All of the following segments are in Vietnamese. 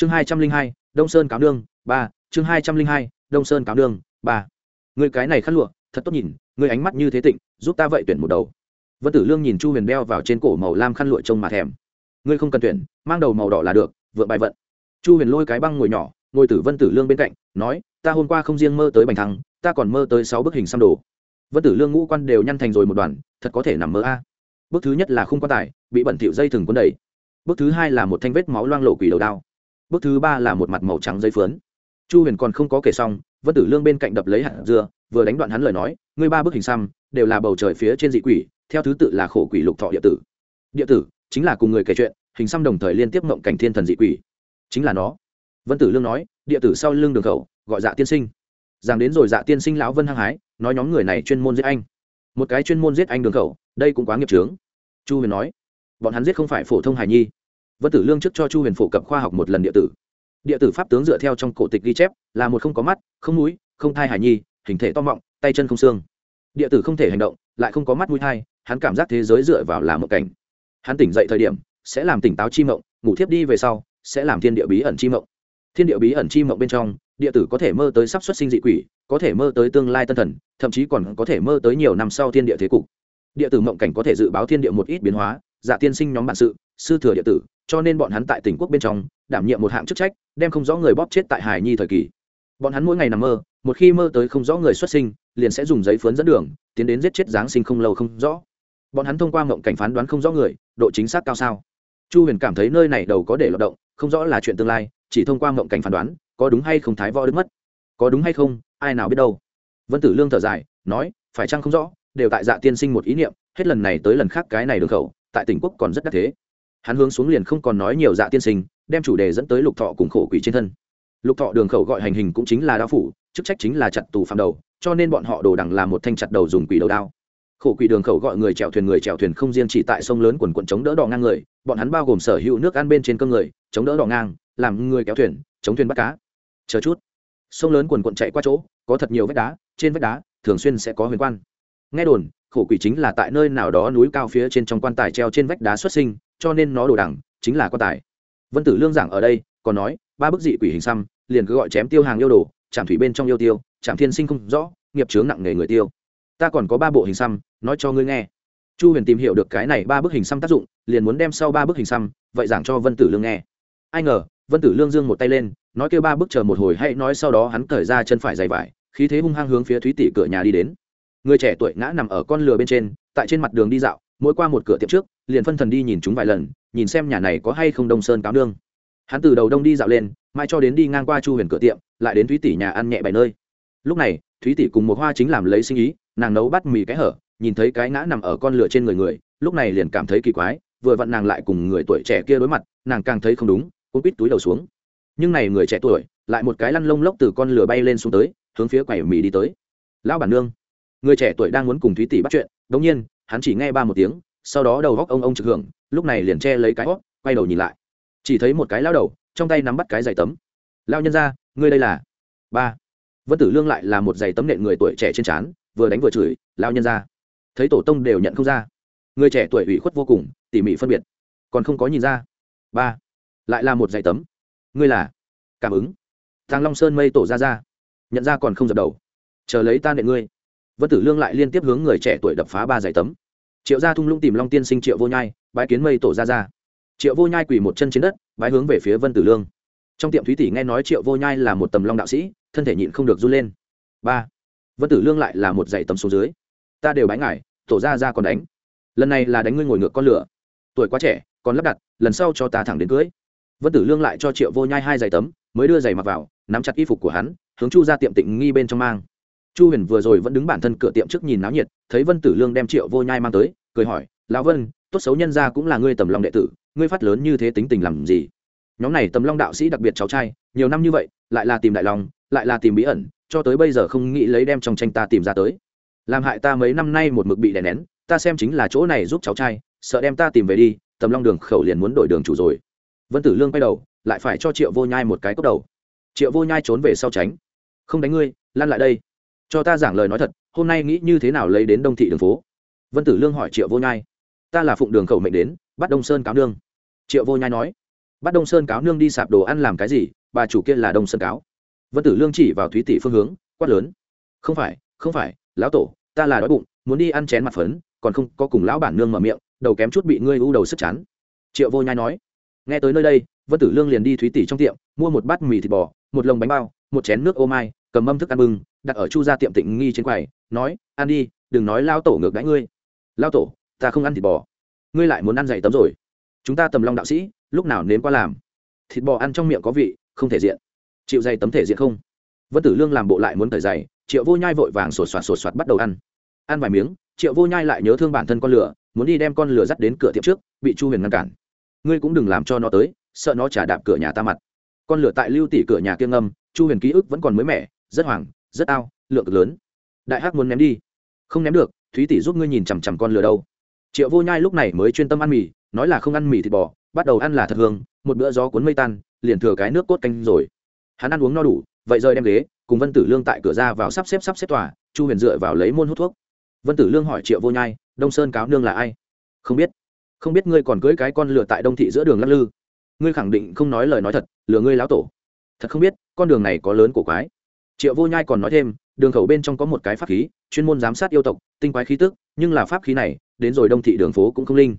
chương hai trăm linh hai, đông sơn cáo nương, ba. Chương hai trăm linh hai, đông sơn cáo nương, ba. Người cái này khăn lụa, thật tốt nhìn, người ánh mắt như thế tịnh, giúp ta vậy tuyển một đầu. Vân tử lương nhìn chu huyền đeo vào trên cổ màu lam khăn lụa trông mà thèm. Ngươi không cần tuyển, mang đầu màu đỏ là được, vượng bài vận. Chu huyền lôi cái băng ngồi nhỏ, ngồi tử vân tử lương bên cạnh, nói, ta hôm qua không riêng mơ tới bành thăng, ta còn mơ tới sáu bức hình xăm đồ. Vân tử lương ngũ quan đều nhăn thành rồi một đoàn, thật có thể nằm mơ a. Bước thứ nhất là khung quan tài, bị bẩn thỉu dây thừng cuốn đầy. Bước thứ hai là một thanh vết máu loang lộ quỷ đầu đao bước thứ ba là một mặt màu trắng giấy phướn. Chu huyền còn không có kể xong, vân tử lương bên cạnh đập lấy hạt dưa, vừa đánh đoạn hắn lời nói, ngươi ba bức hình xăm đều là bầu trời phía trên dị quỷ, theo thứ tự là khổ quỷ lục thọ địa tử. Địa tử, chính là cùng người kể chuyện, hình xăm đồng thời liên tiếp mộng cảnh thiên thần dị quỷ. Chính là nó. Vân tử lương nói, địa tử sau lưng đường khẩu, gọi dạ tiên sinh. Rằng đến rồi dạ tiên sinh lão vân hăng hái, nói nhóm người này chuyên môn giết anh. Một cái chuyên môn giết anh đường khẩu, đây cũng quá nghiệp trướng chu huyền nói, bọn hắn giết không phải phổ thông hài nhi vân tử lương trước cho chu huyền phổ cập khoa học một lần địa tử. Địa tử pháp tướng dựa theo trong cổ tịch ghi chép, là một không có mắt, không mũi, không thai hải nhi, hình thể to mọng, tay chân không xương. Địa tử không thể hành động, lại không có mắt mũi thai, hắn cảm giác thế giới dựa vào là một cảnh. Hắn tỉnh dậy thời điểm, sẽ làm tỉnh táo chi mộng, ngủ thiếp đi về sau, sẽ làm thiên địa bí ẩn chi mộng. Thiên địa bí ẩn chi mộng bên trong, địa tử có thể mơ tới sắp xuất sinh dị quỷ, có thể mơ tới tương lai tân thần, thậm chí còn có thể mơ tới nhiều năm sau thiên địa thế cục. Địa tử mộng cảnh có thể dự báo thiên địa một ít biến hóa dạ tiên sinh nhóm bản sự, sư thừa địa tử cho nên bọn hắn tại tỉnh quốc bên trong, đảm nhiệm một hạng chức trách, đem không rõ người bóp chết tại hải nhi thời kỳ. Bọn hắn mỗi ngày nằm mơ, một khi mơ tới không rõ người xuất sinh, liền sẽ dùng giấy phướn dẫn đường, tiến đến giết chết giáng sinh không lâu không rõ. Bọn hắn thông qua mộng cảnh phán đoán không rõ người, độ chính xác cao sao? Chu huyền cảm thấy nơi này đầu có để lọt động, không rõ là chuyện tương lai, chỉ thông qua mộng cảnh phán đoán, có đúng hay không thái võ đức mất? Có đúng hay không, ai nào biết đâu? Vân tử lương thở dài, nói, phải chăng không rõ, đều tại dạ tiên sinh một ý niệm, hết lần này tới lần khác cái này đường khẩu, tại tỉnh quốc còn rất đắc thế hắn hướng xuống liền không còn nói nhiều dạ tiên sinh, đem chủ đề dẫn tới lục thọ cùng khổ quỷ trên thân. Lục thọ đường khẩu gọi hành hình cũng chính là đao phủ, chức trách chính là chặt tù phạm đầu, cho nên bọn họ đồ đằng là một thanh chặt đầu dùng quỷ đầu đao. Khổ quỷ đường khẩu gọi người chèo thuyền người chèo thuyền không riêng chỉ tại sông lớn quần quận chống đỡ đỏ ngang người, bọn hắn bao gồm sở hữu nước ăn bên trên cơ người, chống đỡ đỏ ngang, làm người kéo thuyền, chống thuyền bắt cá. Chờ chút. Sông lớn quần quận chạy qua chỗ, có thật nhiều vách đá, trên vách đá, thường xuyên sẽ có huyền quan. Nghe đồn, khổ quỷ chính là tại nơi nào đó núi cao phía trên trong quan tài treo trên vách đá xuất sinh cho nên nó đồ đẳng chính là quan tài. Vân tử lương giảng ở đây, còn nói, ba bức dị quỷ hình xăm, liền cứ gọi chém tiêu hàng yêu đồ, chạm thủy bên trong yêu tiêu, chạm thiên sinh không rõ, nghiệp chướng nặng nề người tiêu. Ta còn có ba bộ hình xăm, nói cho ngươi nghe. Chu huyền tìm hiểu được cái này ba bức hình xăm tác dụng, liền muốn đem sau ba bức hình xăm, vậy giảng cho vân tử lương nghe. Ai ngờ, vân tử lương dương một tay lên, nói kêu ba bức chờ một hồi hay nói sau đó hắn cởi ra chân phải dày vải, khí thế hung hăng hướng phía thúy tỷ cửa nhà đi đến. Người trẻ tuổi ngã nằm ở con lừa bên trên, tại trên mặt đường đi dạo, mỗi qua một cửa tiệm trước liền phân thần đi nhìn chúng vài lần, nhìn xem nhà này có hay không đông sơn cáo nương. Hắn từ đầu đông đi dạo lên, mai cho đến đi ngang qua chu huyền cửa tiệm, lại đến thúy tỷ nhà ăn nhẹ bảy nơi. Lúc này, thúy tỷ cùng một hoa chính làm lấy sinh ý, nàng nấu bát mì cái hở, nhìn thấy cái ngã nằm ở con lửa trên người người, lúc này liền cảm thấy kỳ quái, vừa vặn nàng lại cùng người tuổi trẻ kia đối mặt, nàng càng thấy không đúng cũng quýt túi đầu xuống. Nhưng này người trẻ tuổi, lại một cái lăn lông lốc từ con lửa bay lên xuống tới, hướng phía quầy mì đi tới. Lão bản nương. Người trẻ tuổi đang muốn cùng thúy tỷ bắt chuyện đống nhiên, hắn chỉ nghe ba một tiếng sau đó đầu góc ông ông trực hưởng, lúc này liền che lấy cái hót quay đầu nhìn lại. Chỉ thấy một cái lao đầu, trong tay nắm bắt cái giày tấm. Lao nhân ra ngươi đây là? Ba. Vân tử lương lại là một giày tấm nện người tuổi trẻ trên trán, vừa đánh vừa chửi lao nhân ra thấy tổ tông đều nhận không ra. Người trẻ tuổi ủy khuất vô cùng, tỉ mỉ phân biệt. Còn không có nhìn ra. Ba. Lại là một giày tấm. Ngươi là? Cảm ứng. Thang long sơn mây tổ ra ra. Nhận ra còn không dập đầu. Chờ lấy ta nện ngươi. Vân tử lương lại liên tiếp hướng người trẻ tuổi đập phá ba giày tấm triệu gia thung lũng tìm long tiên sinh triệu vô nhai bãi kiến mây tổ ra ra triệu vô nhai quỳ một chân trên đất bãi hướng về phía vân tử lương. Trong tiệm thúy tỷ nghe nói triệu vô nhai là một tầm long đạo sĩ, thân thể nhịn không được run lên. Ba, vân tử lương lại là một dạy tấm số dưới. Ta đều bái ngải tổ ra ra còn đánh. Lần này là đánh ngươi ngồi ngược con lửa. Tuổi quá trẻ, còn lắp đặt, lần sau cho ta thẳng đến cưới. Vân tử lương lại cho triệu vô nhai hai giày tấm, mới đưa giày mặc vào, nắm chặt y phục của hắn, hướng chu ra tiệm tịnh nghi bên trong mang chu huyền vừa rồi vẫn đứng bản thân cửa tiệm trước nhìn náo nhiệt, thấy vân tử lương đem triệu vô nhai mang tới, cười hỏi, lão vân, tốt xấu nhân ra cũng là ngươi tầm long đệ tử, ngươi phát lớn như thế tính tình làm gì? Nhóm này tầm long đạo sĩ đặc biệt cháu trai, nhiều năm như vậy, lại là tìm đại long lại là tìm bí ẩn, cho tới bây giờ không nghĩ lấy đem trong tranh ta tìm ra tới. Làm hại ta mấy năm nay một mực bị đè nén, ta xem chính là chỗ này giúp cháu trai, sợ đem ta tìm về đi, tầm long đường khẩu liền muốn đổi đường chủ rồi. Vân tử lương quay đầu, lại phải cho triệu vô nhai một cái cốc đầu. Triệu vô nhai trốn về sau tránh. Không đánh ngươi, lăn lại đây cho ta giảng lời nói thật, hôm nay nghĩ như thế nào lấy đến đông thị đường phố? Vân tử lương hỏi triệu vô nhai. Ta là phụng đường khẩu mệnh đến, bắt đông sơn cáo nương. Triệu vô nhai nói. Bắt đông sơn cáo nương đi sạp đồ ăn làm cái gì? Bà chủ kia là đông sơn cáo. Vân tử lương chỉ vào thúy tỷ phương hướng, quát lớn. Không phải không phải, lão tổ, ta là đói bụng, muốn đi ăn chén mặt phấn, còn không có cùng lão bản nương mở miệng, đầu kém chút bị ngươi u đầu sức chán. Triệu vô nhai nói. Nghe tới nơi đây, vân tử lương liền đi thúy tỷ trong tiệm, mua một bát mì thịt bò, một lồng bánh bao, một chén nước ô mai cầm mâm thức ăn bưng đặt ở chu gia tiệm tịnh nghi trên quầy nói ăn đi đừng nói lao tổ ngược đãi ngươi. Lao tổ ta không ăn thịt bò. Ngươi lại muốn ăn dày tấm rồi. Chúng ta tầm long đạo sĩ lúc nào nếm qua làm? Thịt bò ăn trong miệng có vị không thể diện. Chịu dày tấm thể diện không? Vân tử lương làm bộ lại muốn thời dày triệu vô nhai vội vàng sột soạt sột soạt bắt đầu ăn. Ăn vài miếng triệu vô nhai lại nhớ thương bản thân con lửa muốn đi đem con lửa dắt đến cửa tiệm trước bị chu huyền ngăn cản. Ngươi cũng đừng làm cho nó tới sợ nó trả đạp cửa nhà ta mặt. Con lửa tại lưu tỷ cửa nhà kiêng ngâm, chu huyền ký ức vẫn còn mới mẻ rất hoàng rất ao, lượng cực lớn. Đại hắc muốn ném đi. Không ném được, thúy tỷ giúp ngươi nhìn chằm chằm con lửa đâu. Triệu vô nhai lúc này mới chuyên tâm ăn mì, nói là không ăn mì thịt bò, bắt đầu ăn là thật hương, một bữa gió cuốn mây tan, liền thừa cái nước cốt canh rồi. Hắn ăn uống no đủ, vậy rơi đem ghế, cùng vân tử lương tại cửa ra vào sắp xếp sắp xếp tòa, chu huyền dựa vào lấy môn hút thuốc. Vân tử lương hỏi triệu vô nhai, đông sơn cáo nương là ai? Không biết. Không biết ngươi còn cưới cái con lửa tại đông thị giữa đường lắc lư. Ngươi khẳng định không nói lời nói thật, lừa ngươi lão tổ. Thật không biết, con đường này có lớn cổ quái triệu vô nhai còn nói thêm, đường khẩu bên trong có một cái pháp khí, chuyên môn giám sát yêu tộc, tinh quái khí tức, nhưng là pháp khí này, đến rồi đông thị đường phố cũng không linh.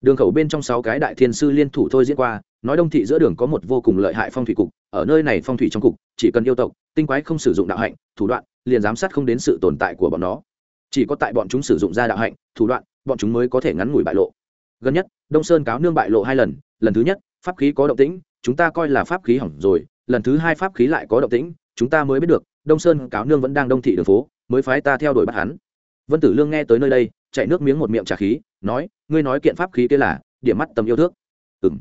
Đường khẩu bên trong sáu cái đại thiên sư liên thủ thôi diễn qua, nói đông thị giữa đường có một vô cùng lợi hại phong thủy cục, ở nơi này phong thủy trong cục, chỉ cần yêu tộc, tinh quái không sử dụng đạo hạnh, thủ đoạn, liền giám sát không đến sự tồn tại của bọn nó. Chỉ có tại bọn chúng sử dụng ra đạo hạnh, thủ đoạn, bọn chúng mới có thể ngắn ngủi bại lộ. Gần nhất, đông sơn cáo nương bại lộ hai lần lần thứ nhất, pháp khí có động tĩnh, chúng ta coi là pháp khí hỏng rồi, lần thứ hai pháp khí lại có động tĩnh chúng ta mới biết được, đông sơn cáo nương vẫn đang đông thị đường phố, mới phái ta theo đuổi bắt hắn. Vân tử lương nghe tới nơi đây, chạy nước miếng một miệng trà khí, nói, ngươi nói kiện pháp khí kia là, điểm mắt tầm yêu thước. Ừ m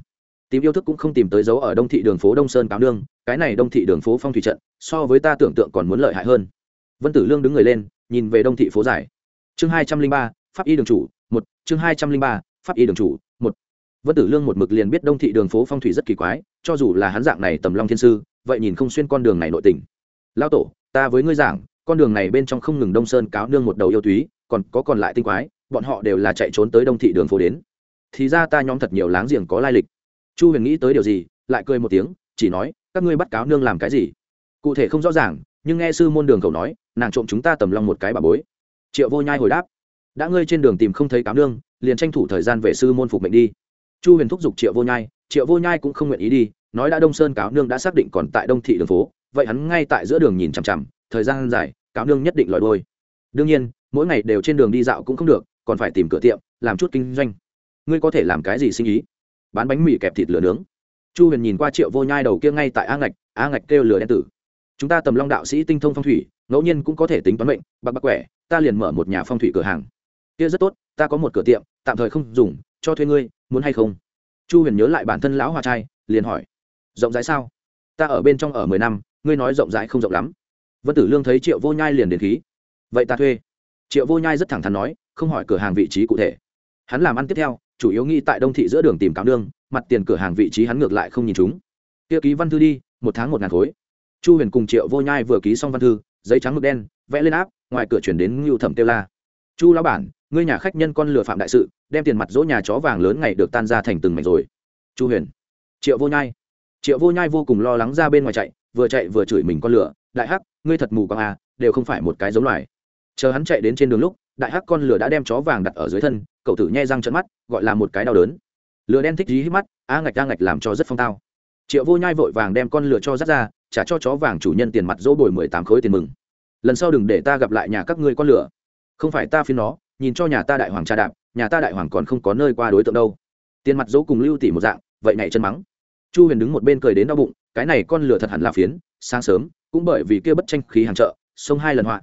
tìm yêu thức cũng không tìm tới dấu ở đông thị đường phố đông sơn cáo nương, cái này đông thị đường phố phong thủy trận, so với ta tưởng tượng còn muốn lợi hại hơn. Vân tử lương đứng người lên, nhìn về đông thị phố dài. Chương hai trăm linh ba, pháp y đường chủ, một, chương hai trăm linh ba, pháp y đường chủ, một. Vân tử lương một mực liền biết đông thị đường phố phong thủy rất kỳ quái, cho dù là hắn dạng này tầm long thiên sư vậy nhìn không xuyên con đường này nội tình. Lao tổ, ta với ngươi giảng, con đường này bên trong không ngừng đông sơn cáo nương một đầu yêu túy, còn có còn lại tinh quái, bọn họ đều là chạy trốn tới đông thị đường phố đến. Thì ra ta nhóm thật nhiều láng giềng có lai lịch. Chu huyền nghĩ tới điều gì, lại cười một tiếng, chỉ nói, các ngươi bắt cáo nương làm cái gì? Cụ thể không rõ ràng, nhưng nghe sư môn đường cầu nói, nàng trộm chúng ta tầm long một cái bà bối. Triệu vô nhai hồi đáp, đã ngươi trên đường tìm không thấy cáo nương, liền tranh thủ thời gian về sư môn phục mệnh đi. Chu huyền thúc giục triệu vô nhai, triệu vô nhai cũng không nguyện ý đi nói đã đông sơn cáo nương đã xác định còn tại đông thị đường phố, vậy hắn ngay tại giữa đường nhìn chằm chằm, thời gian dài, cáo nương nhất định lòi đôi đương nhiên, mỗi ngày đều trên đường đi dạo cũng không được, còn phải tìm cửa tiệm, làm chút kinh doanh. Ngươi có thể làm cái gì sinh ý? Bán bánh mì kẹp thịt lửa nướng. Chu huyền nhìn qua triệu vô nhai đầu kia ngay tại a ngạch a ngạch kêu lửa đen tử. Chúng ta tầm long đạo sĩ tinh thông phong thủy, ngẫu nhiên cũng có thể tính toán mệnh, bạc bạc quẻ, ta liền mở một nhà phong thủy cửa hàng. Kia rất tốt, ta có một cửa tiệm, tạm thời không dùng, cho thuê ngươi, muốn hay không? Chu huyền nhớ lại bản thân lão hoa trai, liền hỏi rộng rãi sao? Ta ở bên trong ở mười năm, ngươi nói rộng rãi không rộng lắm. Vân tử lương thấy triệu vô nhai liền đến khí. Vậy ta thuê. Triệu vô nhai rất thẳng thắn nói, không hỏi cửa hàng vị trí cụ thể. Hắn làm ăn tiếp theo, chủ yếu nghĩ tại đông thị giữa đường tìm cáo nương, mặt tiền cửa hàng vị trí hắn ngược lại không nhìn chúng. Tiêu ký văn thư đi, một tháng một ngàn khối. Chu huyền cùng triệu vô nhai vừa ký xong văn thư, giấy trắng mực đen, vẽ lên áp, ngoài cửa chuyển đến ngưu thẩm tiêu la. Chu lão bản, ngươi nhà khách nhân con lừa phạm đại sự, đem tiền mặt dỗ nhà chó vàng lớn ngày được tan ra thành từng mảnh rồi. Chu huyền. Triệu vô nhai triệu vô nhai vô cùng lo lắng ra bên ngoài chạy, vừa chạy vừa chửi mình con lửa, đại hắc, ngươi thật mù quang à đều không phải một cái giống loài. Chờ hắn chạy đến trên đường lúc, đại hắc con lửa đã đem chó vàng đặt ở dưới thân, cậu tử nhai răng trận mắt, gọi là một cái đau đớn. Lửa đen thích dí hít mắt, a ngạch a ngạch làm cho rất phong tao. Triệu vô nhai vội vàng đem con lửa cho dắt ra, trả cho chó vàng chủ nhân tiền mặt dỗ bồi mười tám khối tiền mừng. Lần sau đừng để ta gặp lại nhà các ngươi con lửa. Không phải ta phiên nó, nhìn cho nhà ta đại hoàng trà đạp, nhà ta đại hoàng còn không có nơi qua đối tượng đâu. Tiền mặt dỗ cùng lưu tỷ một dạng, vậy này chân mắng chu huyền đứng một bên cười đến đau bụng, cái này con lửa thật hẳn là phiến, sáng sớm, cũng bởi vì kia bất tranh khí hàng chợ, xông hai lần họa.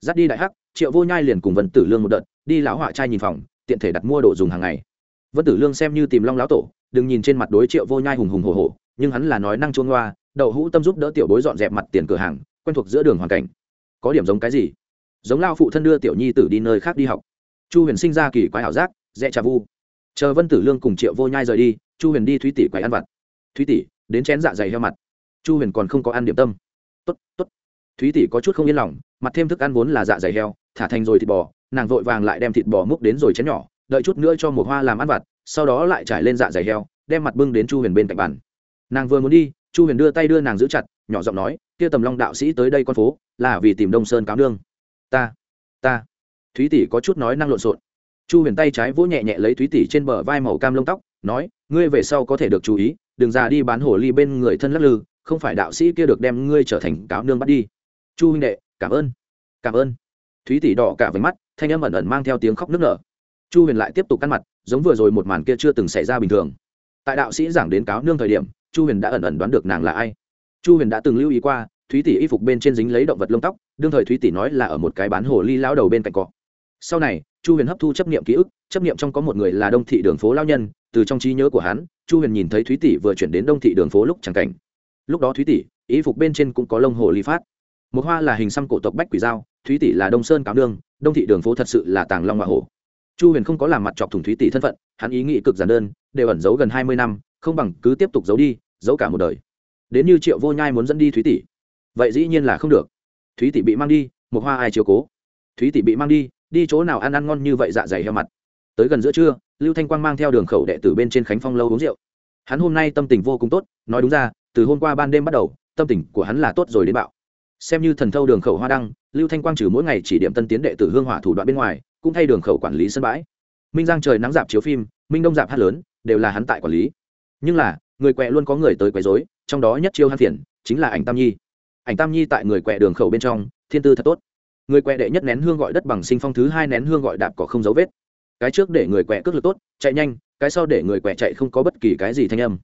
Dắt đi đại hắc, triệu vô nhai liền cùng vân tử lương một đợt, đi lão họa trai nhìn phòng, tiện thể đặt mua đồ dùng hàng ngày. Vân tử lương xem như tìm long lão tổ, đừng nhìn trên mặt đối triệu vô nhai hùng hùng hồ hồ nhưng hắn là nói năng chuông loa, đậu hũ tâm giúp đỡ tiểu bối dọn dẹp mặt tiền cửa hàng, quen thuộc giữa đường hoàn cảnh. Có điểm giống cái gì? Giống lao phụ thân đưa tiểu nhi tử đi nơi khác đi học. Chu huyền sinh ra kỳ quái ảo giác, dẹ trà vu. Chờ vân tử lương cùng triệu vô nhai rời đi, chu huyền đi thúy tỷ quầy ăn vặt thúy tỷ, đến chén dạ dày heo mặt. Chu huyền còn không có ăn điểm tâm. Tốt tốt. Thúy tỷ có chút không yên lòng, mặt thêm thức ăn vốn là dạ dày heo, thả thành rồi thịt bò, nàng vội vàng lại đem thịt bò múc đến rồi chén nhỏ, đợi chút nữa cho một hoa làm ăn vặt, sau đó lại trải lên dạ dày heo, đem mặt bưng đến chu huyền bên cạnh bàn. Nàng vừa muốn đi, chu huyền đưa tay đưa nàng giữ chặt, nhỏ giọng nói, kia tầm long đạo sĩ tới đây con phố, là vì tìm đông sơn cáo nương. Ta ta. Thúy tỷ có chút nói năng lộn xộn. Chu huyền tay trái vỗ nhẹ nhẹ lấy thúy tỷ trên bờ vai màu cam lông tóc, nói, ngươi về sau có thể được chú ý đừng ra đi bán hồ ly bên người thân lắc lư, không phải đạo sĩ kia được đem ngươi trở thành cáo nương bắt đi. Chu huynh đệ, cảm ơn cảm ơn. Thúy tỷ đỏ cả với mắt, thanh âm ẩn ẩn mang theo tiếng khóc nức nở. Chu huyền lại tiếp tục căn mặt, giống vừa rồi một màn kia chưa từng xảy ra bình thường. Tại đạo sĩ giảng đến cáo nương thời điểm, chu huyền đã ẩn ẩn đoán được nàng là ai. Chu huyền đã từng lưu ý qua, thúy tỷ y phục bên trên dính lấy động vật lông tóc, đương thời thúy tỷ nói là ở một cái bán hồ ly lao đầu bên cạnh cọ. Sau này, chu huyền hấp thu chấp niệm ký ức, chấp niệm trong có một người là đông thị đường phố lao nhân, từ trong trí nhớ của hắn chu huyền nhìn thấy thúy tỷ vừa chuyển đến đông thị đường phố lúc chẳng cảnh. Lúc đó thúy tỷ y phục bên trên cũng có lông hồ ly phát. Một hoa là hình xăm cổ tộc bách quỷ dao, thúy tỷ là đông sơn cáo nương đông thị đường phố thật sự là tàng long hoa hổ. Chu huyền không có làm mặt chọc thủng thúy tỷ thân phận hắn ý nghĩ cực giản đơn đều ẩn giấu gần hai mươi năm không bằng cứ tiếp tục giấu đi giấu cả một đời. Đến như triệu vô nhai muốn dẫn đi thúy tỷ. Vậy dĩ nhiên là không được. Thúy tỷ bị mang đi một hoa ai chiếu cố. Thúy tỷ bị mang đi đi chỗ nào ăn ăn ngon như vậy dạ dày heo mặt. Tới gần giữa trưa lưu thanh quang mang theo đường khẩu đệ tử bên trên khánh phong lâu uống rượu. Hắn hôm nay tâm tình vô cùng tốt, nói đúng ra, từ hôm qua ban đêm bắt đầu, tâm tình của hắn là tốt rồi đến bạo. Xem như thần thâu đường khẩu hoa đăng, lưu thanh quang trừ mỗi ngày chỉ điểm tân tiến đệ tử hương hỏa thủ đoạn bên ngoài, cũng thay đường khẩu quản lý sân bãi. Minh giang trời nắng dạp chiếu phim, minh đông dạp hát lớn, đều là hắn tại quản lý. Nhưng là, người quẹ luôn có người tới quấy rối, trong đó nhất chiêu hắn phiền, chính là ảnh tam nhi. Ảnh tam nhi tại người quẹ đường khẩu bên trong, thiên tư thật tốt. Người quẹ đệ nhất nén hương gọi đất bằng sinh phong thứ hai nén hương gọi đạp có không dấu vết cái trước để người quẹ cước lực tốt, chạy nhanh, cái sau để người quẹ chạy không có bất kỳ cái gì thanh âm.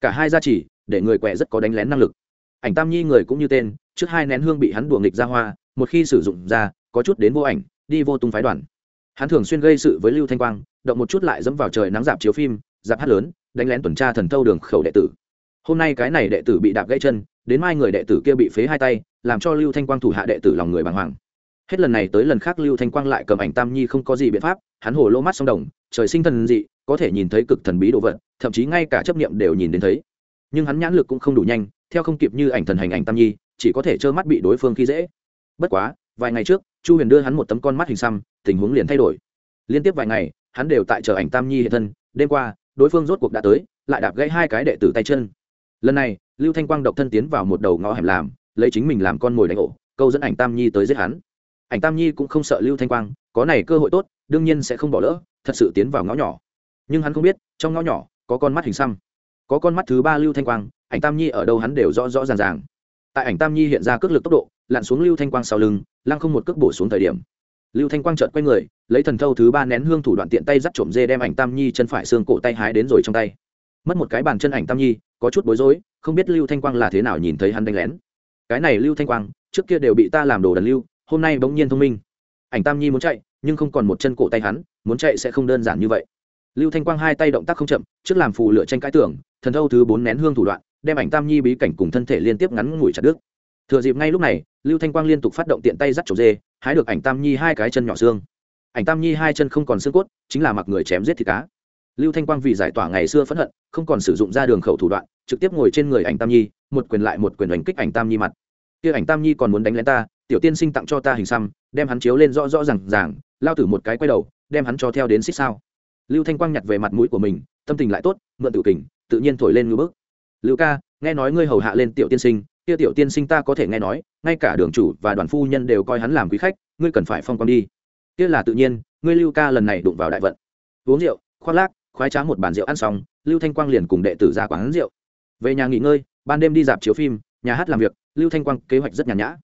Cả hai gia chỉ để người quẹ rất có đánh lén năng lực. Ảnh tam nhi người cũng như tên, trước hai nén hương bị hắn đùa nghịch ra hoa, một khi sử dụng ra, có chút đến vô ảnh, đi vô tung phái đoàn. Hắn thường xuyên gây sự với lưu thanh quang, động một chút lại dẫm vào trời nắng dạp chiếu phim, dạp hát lớn, đánh lén tuần tra thần thâu đường khẩu đệ tử. Hôm nay cái này đệ tử bị đạp gãy chân, đến mai người đệ tử kia bị phế hai tay, làm cho lưu thanh quang thủ hạ đệ tử lòng người bàng hoàng hết lần này tới lần khác lưu thanh quang lại cầm ảnh tam nhi không có gì biện pháp, hắn hồ lô mắt sông đồng, trời sinh thần dị, có thể nhìn thấy cực thần bí đồ vật, thậm chí ngay cả chấp niệm đều nhìn đến thấy. Nhưng hắn nhãn lực cũng không đủ nhanh, theo không kịp như ảnh thần hành ảnh tam nhi, chỉ có thể trơ mắt bị đối phương khi dễ. Bất quá, vài ngày trước, chu huyền đưa hắn một tấm con mắt hình xăm, tình huống liền thay đổi. Liên tiếp vài ngày, hắn đều tại chờ ảnh tam nhi hiện thân, đêm qua, đối phương rốt cuộc đã tới, lại đạp gãy hai cái đệ tử tay chân. Lần này, lưu thanh quang độc thân tiến vào một đầu ngõ hẻm làm, lấy chính mình làm con mồi đánh ổ, câu dẫn ảnh tam nhi tới giết hắn ảnh tam nhi cũng không sợ lưu thanh quang, có này cơ hội tốt, đương nhiên sẽ không bỏ lỡ, thật sự tiến vào ngõ nhỏ. Nhưng hắn không biết, trong ngõ nhỏ, có con mắt hình xăm. Có con mắt thứ ba lưu thanh quang, ảnh tam nhi ở đâu hắn đều rõ rõ ràng ràng. Tại ảnh tam nhi hiện ra cước lực tốc độ, lặn xuống lưu thanh quang sau lưng, lăng không một cước bổ xuống thời điểm. Lưu thanh quang trợt quay người, lấy thần thâu thứ ba nén hương thủ đoạn tiện tay dắt trộm dê đem ảnh tam nhi chân phải xương cổ tay hái đến rồi trong tay. Mất một cái bàn chân ảnh tam nhi, có chút bối rối, không biết lưu thanh quang là thế nào nhìn thấy hắn đánh lén. Cái này lưu thanh quang, trước kia đều bị ta làm đồ đần lưu hôm nay bỗng nhiên thông minh. Ảnh tam nhi muốn chạy, nhưng không còn một chân cổ tay hắn, muốn chạy sẽ không đơn giản như vậy. Lưu thanh quang hai tay động tác không chậm, trước làm phù lửa tranh cãi tưởng, thần thâu thứ bốn nén hương thủ đoạn, đem ảnh tam nhi bí cảnh cùng thân thể liên tiếp ngắn ngủi chặt đứt. Thừa dịp ngay lúc này, lưu thanh quang liên tục phát động tiện tay dắt trộm dê, hái được ảnh tam nhi hai cái chân nhỏ xương. Ảnh tam nhi hai chân không còn xương cốt, chính là mặc người chém giết thịt cá. Lưu thanh quang vì giải tỏa ngày xưa phẫn hận, không còn sử dụng ra đường khẩu thủ đoạn, trực tiếp ngồi trên người ảnh tam nhi, một quyền lại một quyền đánh kích ảnh tam nhi mặt. Kia ảnh tam nhi còn muốn đánh lén ta tiểu tiên sinh tặng cho ta hình xăm, đem hắn chiếu lên rõ rõ r à n g ràng, lao tử một cái quay đầu, đem hắn cho theo đến xích sao. Lưu thanh quang nhặt về mặt mũi của mình, tâm tình lại tốt, mượn tự kình, tự nhiên thổi lên ngưỡng bước lưu ca, nghe nói ngươi hầu hạ lên tiểu tiên sinh, kia tiểu tiên sinh ta có thể nghe nói, ngay cả đường chủ và đoàn phu nhân đều coi hắn làm quý khách, ngươi cần phải phong quang đi. Kia là tự nhiên, ngươi lưu ca lần này đụng vào đại vận. Uống rượu, khoác lác, khoái trá một bàn rượu ăn xong, lưu thanh quang liền cùng đệ tử ra quán rượu. Về nhà nghỉ ngơi, ban đêm đi dạp chiếu phim, nhà hát làm việc, lưu thanh quang kế hoạch rất nhàn nhã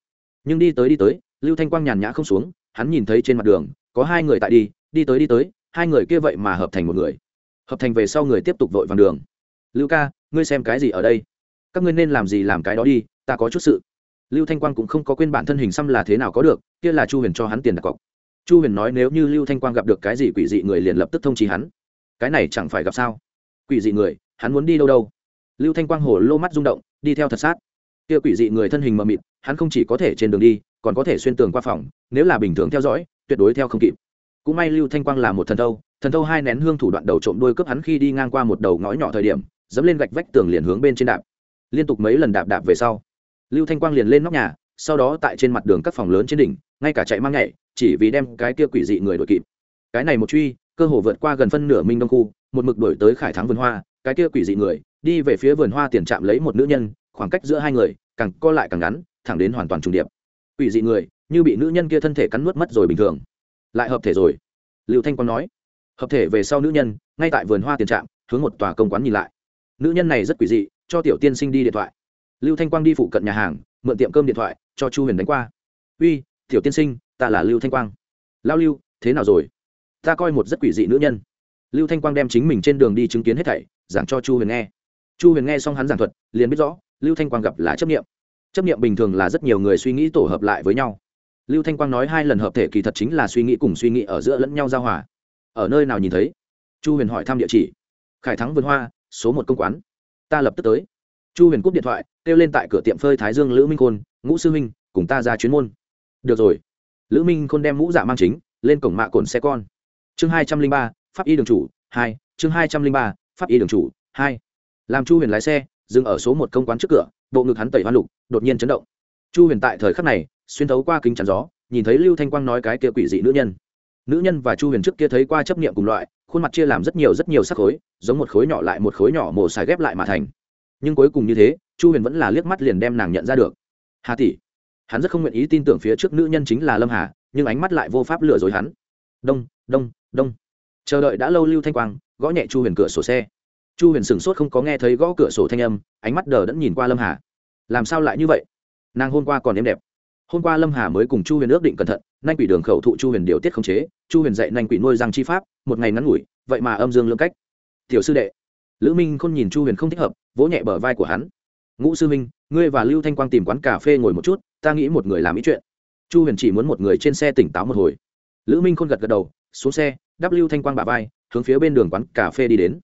nhưng đi tới đi tới, lưu thanh quang nhàn nhã không xuống, hắn nhìn thấy trên mặt đường, có hai người tại đi đi tới đi tới, hai người kia vậy mà hợp thành một người. Hợp thành về sau người tiếp tục vội vàng đường. Lưu ca, ngươi xem cái gì ở đây? Các ngươi nên làm gì làm cái đó đi, ta có chút sự. Lưu thanh quang cũng không có quên bản thân hình xăm là thế nào có được, kia là chu huyền cho hắn tiền đặt cọc. Chu huyền nói nếu như lưu thanh quang gặp được cái gì quỷ dị người liền lập tức thông trí hắn. Cái này chẳng phải gặp sao? Quỷ dị người, hắn muốn đi đâu đâu? Lưu thanh quang hồ lô mắt rung động, đi theo thật sát. Kia quỷ dị người thân hình mờ mịt hắn không chỉ có thể trên đường đi, còn có thể xuyên tường qua phòng, nếu là bình thường theo dõi, tuyệt đối theo không kịp. Cũng may lưu thanh quang là một thần thâu thần thâu hai nén hương thủ đoạn đầu trộm đuôi cướp hắn khi đi ngang qua một đầu ngõ nhỏ thời điểm, dẫm lên gạch vách tường liền hướng bên trên đạp. Liên tục mấy lần đạp đạp về sau, lưu thanh quang liền lên nóc nhà, sau đó tại trên mặt đường các phòng lớn trên đỉnh, ngay cả chạy mang nhảy, chỉ vì đem cái kia quỷ dị người đội kịp. Cái này một truy, cơ hồ vượt qua gần phân nửa minh đông khu, một mực đổi tới khải thắng vườn hoa, cái kia quỷ dị người, đi về phía vườn hoa tiền trạm lấy một nữ nhân, khoảng cách giữa hai người, càng co lại càng ngắn thẳng đến hoàn toàn trùng điệp. Ủy dị người, như bị nữ nhân kia thân thể cắn nuốt mất rồi bình thường. Lại hợp thể rồi. Lưu thanh quang nói. Hợp thể về sau nữ nhân, ngay tại vườn hoa tiền trạm, hướng một tòa công quán nhìn lại. Nữ nhân này rất quỷ dị, cho tiểu tiên sinh đi điện thoại. Lưu thanh quang đi phụ cận nhà hàng, mượn tiệm cơm điện thoại, cho chu huyền đánh qua. Uy, tiểu tiên sinh, ta là lưu thanh quang. Lao lưu, thế nào rồi? Ta coi một rất quỷ dị nữ nhân. Lưu thanh quang đem chính mình trên đường đi chứng kiến hết thảy, giảng cho chu huyền nghe. Chu huyền nghe xong hắn giảng thuật, liền biết rõ, lưu thanh quang gặp là chấp nghiệm chấp nghiệm bình thường là rất nhiều người suy nghĩ tổ hợp lại với nhau. Lưu thanh quang nói hai lần hợp thể kỳ thật chính là suy nghĩ cùng suy nghĩ ở giữa lẫn nhau giao hòa. Ở nơi nào nhìn thấy? Chu huyền hỏi thăm địa chỉ. Khải thắng vườn hoa, số một công quán. Ta lập tức tới. Chu huyền cúp điện thoại, kêu lên tại cửa tiệm phơi thái dương lữ minh khôn, ngũ sư minh cùng ta ra chuyến môn. Được rồi. Lữ minh khôn đem mũ giả mang chính, lên cổng mạ cồn xe con. Chương hai trăm linh ba, pháp y đường chủ, hai. Chương hai trăm linh ba, pháp y đường chủ, hai. Làm chu huyền lái xe, dừng ở số một công quán trước cửa bộ ngực hắn tẩy hoa lục, đột nhiên chấn động. Chu huyền tại thời khắc này, xuyên thấu qua kính chắn gió, nhìn thấy lưu thanh quang nói cái kia quỷ dị nữ nhân. Nữ nhân và chu huyền trước kia thấy qua chấp nghiệm cùng loại, khuôn mặt chia làm rất nhiều rất nhiều sắc khối, giống một khối nhỏ lại một khối nhỏ mổ xài ghép lại mà thành. Nhưng cuối cùng như thế, chu huyền vẫn là liếc mắt liền đem nàng nhận ra được. Hà tỷ, hắn rất không nguyện ý tin tưởng phía trước nữ nhân chính là lâm hà, nhưng ánh mắt lại vô pháp lừa dối hắn. Đông đông đông. Chờ đợi đã lâu lưu thanh quang, gõ nhẹ chu huyền cửa sổ xe chu huyền sửng sốt không có nghe thấy gõ cửa sổ thanh âm, ánh mắt đờ đẫn nhìn qua lâm hà. Làm sao lại như vậy? Nàng hôm qua còn êm đẹp. Hôm qua lâm hà mới cùng chu huyền ước định cẩn thận nanh quỷ đường khẩu thụ chu huyền điều tiết khống chế, chu huyền dạy nanh quỷ nuôi răng chi pháp, một ngày ngắn ngủi, vậy mà âm dương lưỡng cách. Tiểu sư đệ, lữ minh không nhìn chu huyền không thích hợp, vỗ nhẹ bờ vai của hắn. Ngũ sư minh ngươi và lưu thanh quang tìm quán cà phê ngồi một chút, ta nghĩ một người làm ý chuyện. Chu huyền chỉ muốn một người trên xe tỉnh táo một hồi. Lữ minh khôn gật gật đầu, xuống xe, đắp lưu thanh quang bà vai, hướng phía bên đường quán cà phê đi đến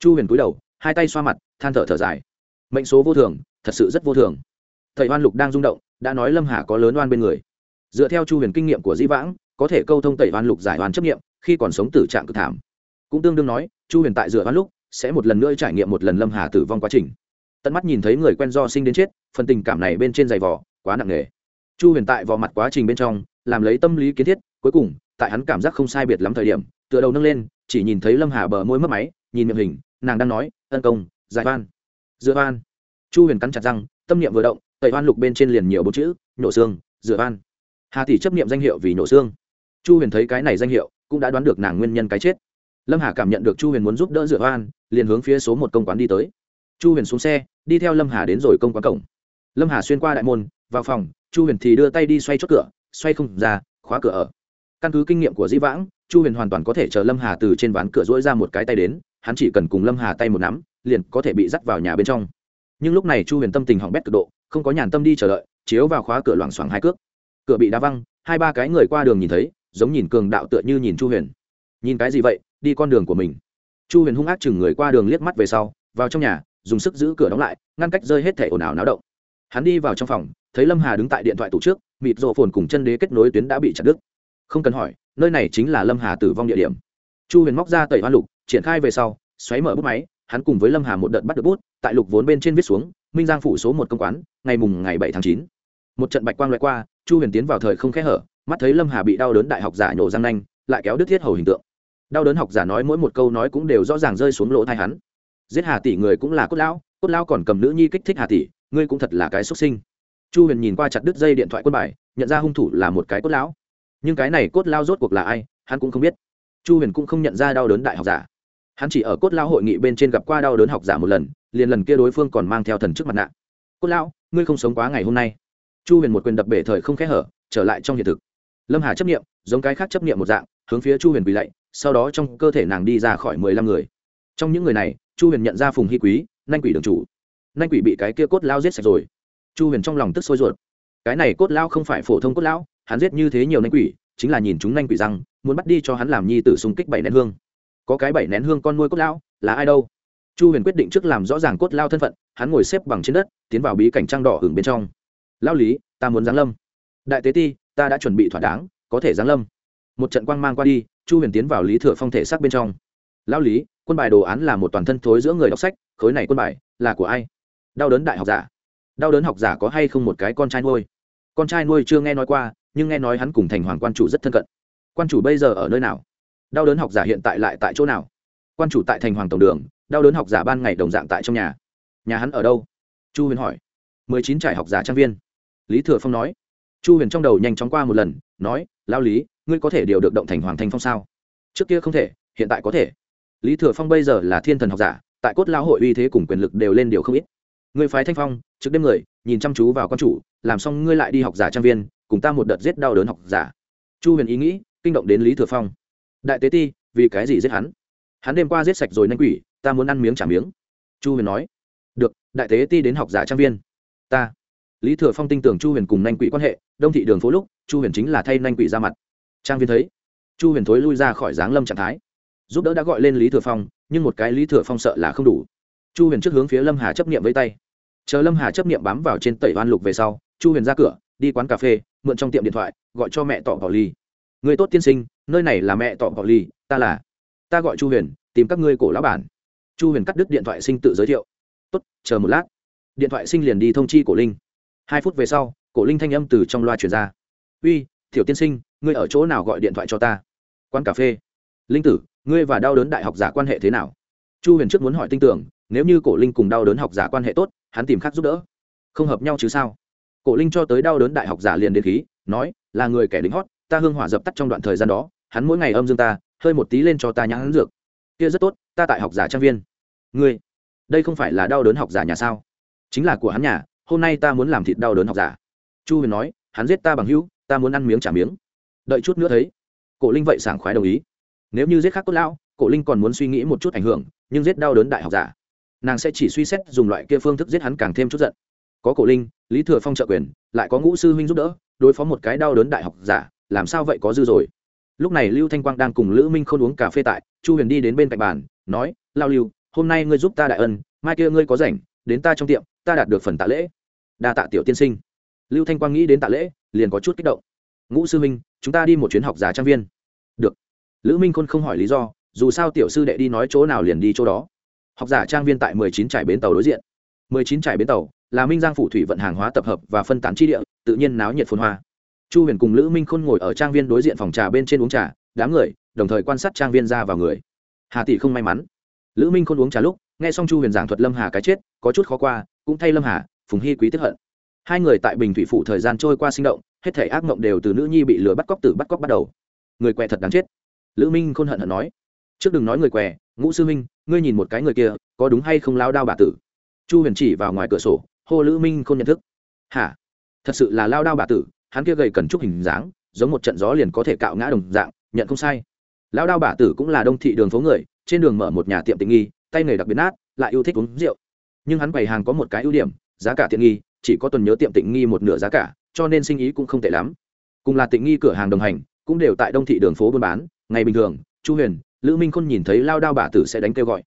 chu huyền cúi đầu, hai tay xoa mặt, than thở thở dài. Mệnh số vô thường, thật sự rất vô thường. Thầy oan lục đang rung động, đã nói lâm hà có lớn oan bên người. Dựa theo chu huyền kinh nghiệm của di vãng, có thể câu thông tẩy oan lục giải oan chấp nghiệm, khi còn sống tử trạng cực thảm. Cũng tương đương nói, chu huyền tại dựa oan lúc, sẽ một lần nữa trải nghiệm một lần lâm hà tử vong quá trình. Tận mắt nhìn thấy người quen do sinh đến chết, phần tình cảm này bên trên giày vỏ quá nặng nề. Chu huyền tại vò mặt quá trình bên trong, làm lấy tâm lý kiến thiết, cuối cùng, tại hắn cảm giác không sai biệt lắm thời điểm, tựa đầu nâng lên, chỉ nhìn thấy lâm hà bờ môi mất máy, nhìn miệng hình nàng đang nói ân công, giải van dựa van chu huyền cắn chặt răng, tâm niệm vừa động, tẩy van lục bên trên liền nhiều bốn chữ nhổ xương, dựa van hà tỷ chấp niệm danh hiệu vì nhổ xương. Chu huyền thấy cái này danh hiệu, cũng đã đoán được nàng nguyên nhân cái chết. Lâm hà cảm nhận được chu huyền muốn giúp đỡ dựa van liền hướng phía số một công quán đi tới. Chu huyền xuống xe, đi theo lâm hà đến rồi công quán cổng. Lâm hà xuyên qua đại môn, vào phòng, chu huyền thì đưa tay đi xoay chốt cửa, xoay không ra, khóa cửa ở. Căn cứ kinh nghiệm của dĩ vãng, chu huyền hoàn toàn có thể chờ lâm hà từ trên ván cửa rỗi ra một cái tay đến hắn chỉ cần cùng lâm hà tay một nắm, liền có thể bị dắt vào nhà bên trong. Nhưng lúc này chu huyền tâm tình hỏng bét cực độ, không có nhàn tâm đi chờ đợi, chiếu vào khóa cửa loảng xoảng hai cước. Cửa bị đá văng, hai ba cái người qua đường nhìn thấy, giống nhìn cường đạo tựa như nhìn chu huyền. Nhìn cái gì vậy? Đi con đường của mình. Chu huyền hung ác chừng người qua đường liếc mắt về sau, vào trong nhà, dùng sức giữ cửa đóng lại, ngăn cách rơi hết thẻ ồn ào náo động. Hắn đi vào trong phòng, thấy lâm hà đứng tại điện thoại tủ trước, mịt rộ phồn cùng chân đế kết nối tuyến đã bị chặt đứt. Không cần hỏi, nơi này chính là lâm hà tử vong địa điểm. Chu huyền móc ra tẩy hoa lục triển khai về sau, xoáy mở bút máy, hắn cùng với lâm hà một đợt bắt được bút, tại lục vốn bên trên viết xuống, minh giang phủ số một công quán, ngày mùng ngày bảy tháng chín. Một trận bạch quang loại qua, chu huyền tiến vào thời không khẽ hở, mắt thấy lâm hà bị đau đớn đại học giả nhổ răng nanh, lại kéo đứt thiết hầu hình tượng. Đau đớn học giả nói mỗi một câu nói cũng đều rõ ràng rơi xuống lỗ thai hắn. Giết hà tỷ người cũng là cốt lão cốt lão còn cầm nữ nhi kích thích hà tỷ, ngươi cũng thật là cái xuất sinh. Chu huyền nhìn qua chặt đứt dây điện thoại quân bài, nhận ra hung thủ là một cái cốt lão. Nhưng cái này cốt lao rốt cuộc là ai, hắn cũng không biết. Chu huyền cũng không nhận ra đau đớn đại học giả hắn chỉ ở cốt lao hội nghị bên trên gặp qua đau đớn học giả một lần, liền lần kia đối phương còn mang theo thần trước mặt nạ. Cốt lão, ngươi không sống quá ngày hôm nay. Chu huyền một quyền đập bể thời không khẽ hở, trở lại trong hiện thực. Lâm hà chấp nghiệm giống cái khác chấp nghiệm một dạng, hướng phía chu huyền bị lạy, sau đó trong cơ thể nàng đi ra khỏi mười lăm người. Trong những người này, chu huyền nhận ra phùng hy quý, nanh quỷ đường chủ. Nanh quỷ bị cái kia cốt lao giết sạch rồi. Chu huyền trong lòng tức sôi ruột. Cái này cốt lao không phải phổ thông cốt lão, hắn giết như thế nhiều nanh quỷ, chính là nhìn chúng nanh quỷ rằng, muốn bắt đi cho hắn làm nhi tử xung kích bảy nén hương có cái bảy nén hương con nuôi cốt lão, là ai đâu? Chu huyền quyết định trước làm rõ ràng cốt lao thân phận, hắn ngồi xếp bằng trên đất, tiến vào bí cảnh trăng đỏ hưởng bên trong. Lao lý, ta muốn giáng lâm. Đại tế ti, ta đã chuẩn bị thỏa đáng, có thể giáng lâm. Một trận quang mang qua đi, chu huyền tiến vào lý thừa phong thể xác bên trong. Lao lý, quân bài đồ án là một toàn thân thối giữa người đọc sách, khối này quân bài là của ai? Đau đớn đại học giả. Đau đớn học giả có hay không một cái con trai nuôi? Con trai nuôi chưa nghe nói qua, nhưng nghe nói hắn cùng thành hoàng quan chủ rất thân cận. Quan chủ bây giờ ở nơi nào? Đau đớn học giả hiện tại lại tại chỗ nào? Quan chủ tại thành hoàng tổng đường, đau đớn học giả ban ngày đồng dạng tại trong nhà. Nhà hắn ở đâu? Chu huyền hỏi. Mười chín trải học giả trang viên. Lý thừa phong nói. Chu huyền trong đầu nhanh chóng qua một lần, nói lao lý, ngươi có thể điều được động thành hoàng thành phong sao? Trước kia không thể, hiện tại có thể. Lý thừa phong bây giờ là thiên thần học giả, tại cốt lao hội uy thế cùng quyền lực đều lên điều không ít. Người phái thanh phong trước đêm người, nhìn chăm chú vào con chủ, làm xong ngươi lại đi học giả trang viên, cùng ta một đợt giết đau đớn học giả. Chu huyền ý nghĩ, kinh động đến lý thừa phong đại tế ti, vì cái gì giết hắn? Hắn đêm qua giết sạch rồi nhanh quỷ, ta muốn ăn miếng trả miếng. Chu huyền nói. Được, đại tế ti đến học giả trang viên. Ta. Lý thừa phong tin tưởng chu huyền cùng Nhanh quỷ quan hệ, đông thị đường phố lúc, chu huyền chính là thay Nhanh quỷ ra mặt. Trang viên thấy. Chu huyền thối lui ra khỏi giáng lâm trạng thái. Giúp đỡ đã gọi lên lý thừa phong, nhưng một cái lý thừa phong sợ là không đủ. Chu huyền trước hướng phía lâm hà chấp nghiệm với tay. Chờ lâm hà chấp nghiệm bám vào trên tẩy oan lục về sau, chu huyền ra cửa, đi quán cà phê, mượn trong tiệm điện thoại, gọi cho mẹ tỏ bảo ly người tốt tiên sinh, nơi này là mẹ tọ gọi ly ta là. Ta gọi chu huyền, tìm các ngươi cổ lão bản. Chu huyền cắt đứt điện thoại sinh tự giới thiệu. Tốt, chờ một lát. Điện thoại sinh liền đi thông chi cổ linh. Hai phút về sau, cổ linh thanh âm từ trong loa truyền ra. Uy thiểu tiên sinh, ngươi ở chỗ nào gọi điện thoại cho ta? Quán cà phê. Linh tử, ngươi và đau đớn đại học giả quan hệ thế nào? Chu huyền trước muốn hỏi tin tưởng, nếu như cổ linh cùng đau đớn học giả quan hệ tốt, hắn tìm khác giúp đỡ. Không hợp nhau chứ sao? Cổ linh cho tới đau đớn đại học giả liền đến khí, nói, là người kẻ lính hót ta hương hỏa dập tắt trong đoạn thời gian đó, hắn mỗi ngày âm dương ta, hơi một tí lên cho ta nhãn dược. Kia rất tốt, ta tại học giả trang viên. Ngươi, đây không phải là đau đớn học giả nhà sao? Chính là của hắn nhà, hôm nay ta muốn làm thịt đau đớn học giả. Chu huyền nói, hắn giết ta bằng hữu, ta muốn ăn miếng trả miếng. Đợi chút nữa thấy. Cổ linh vậy sảng khoái đồng ý. Nếu như giết khác cốt lão, cổ linh còn muốn suy nghĩ một chút ảnh hưởng, nhưng giết đau đớn đại học giả, nàng sẽ chỉ suy xét dùng loại kia phương thức giết hắn càng thêm chút giận. Có cổ linh, lý thừa phong trợ quyền, lại có ngũ sư huynh giúp đỡ, đối phó một cái đau đớn đại học giả làm sao vậy có dư rồi? Lúc này lưu thanh quang đang cùng lữ minh không uống cà phê tại, chu huyền đi đến bên cạnh bàn, nói, lao lưu, hôm nay ngươi giúp ta đại ân, mai kia ngươi có rảnh, đến ta trong tiệm, ta đạt được phần tạ lễ. Đa tạ tiểu tiên sinh. Lưu thanh quang nghĩ đến tạ lễ, liền có chút kích động. Ngũ sư minh chúng ta đi một chuyến học giả trang viên. Được. Lữ minh khôn không hỏi lý do, dù sao tiểu sư đệ đi nói chỗ nào liền đi chỗ đó. Học giả trang viên tại mười chín trải bến tàu đối diện. mười chín trải bến tàu là minh giang phủ thủy vận hàng hóa tập hợp và phân tán chi địa, tự nhiên náo nhiệt phồn hoa chu huyền cùng lữ minh khôn ngồi ở trang viên đối diện phòng trà bên trên uống trà, đám người, đồng thời quan sát trang viên ra vào người. Hà tỷ không may mắn. Lữ minh khôn uống trà lúc, nghe xong chu huyền giảng thuật lâm hà cái chết, có chút khó qua, cũng thay lâm hà, phùng hy quý tiếp hận. Hai người tại bình thủy phụ thời gian trôi qua sinh động, hết thể ác mộng đều từ nữ nhi bị lừa bắt cóc từ bắt cóc bắt đầu. Người què thật đáng chết. Lữ minh khôn hận hận nói. Trước đừng nói người què, ngũ sư minh ngươi nhìn một cái người kia, có đúng hay không lao đao bà tử? Chu huyền chỉ vào ngoài cửa sổ, hô lữ minh Khôn nhận thức. Hả? Thật sự là lao đao bà tử hắn kia gầy cần trúc hình dáng, giống một trận gió liền có thể cạo ngã đồng dạng, nhận không sai. Lão đao bà tử cũng là đông thị đường phố người, trên đường mở một nhà tiệm tình nghi, tay nghề đặc biệt nát, lại yêu thích uống rượu. Nhưng hắn bày hàng có một cái ưu điểm, giá cả tiện nghi, chỉ có tuần nhớ tiệm tịnh nghi một nửa giá cả, cho nên sinh ý cũng không tệ lắm. Cùng là tịnh nghi cửa hàng đồng hành, cũng đều tại đông thị đường phố buôn bán, ngày bình thường, chu huyền, lữ minh khôn nhìn thấy lao đao bà tử sẽ đánh kêu gọi.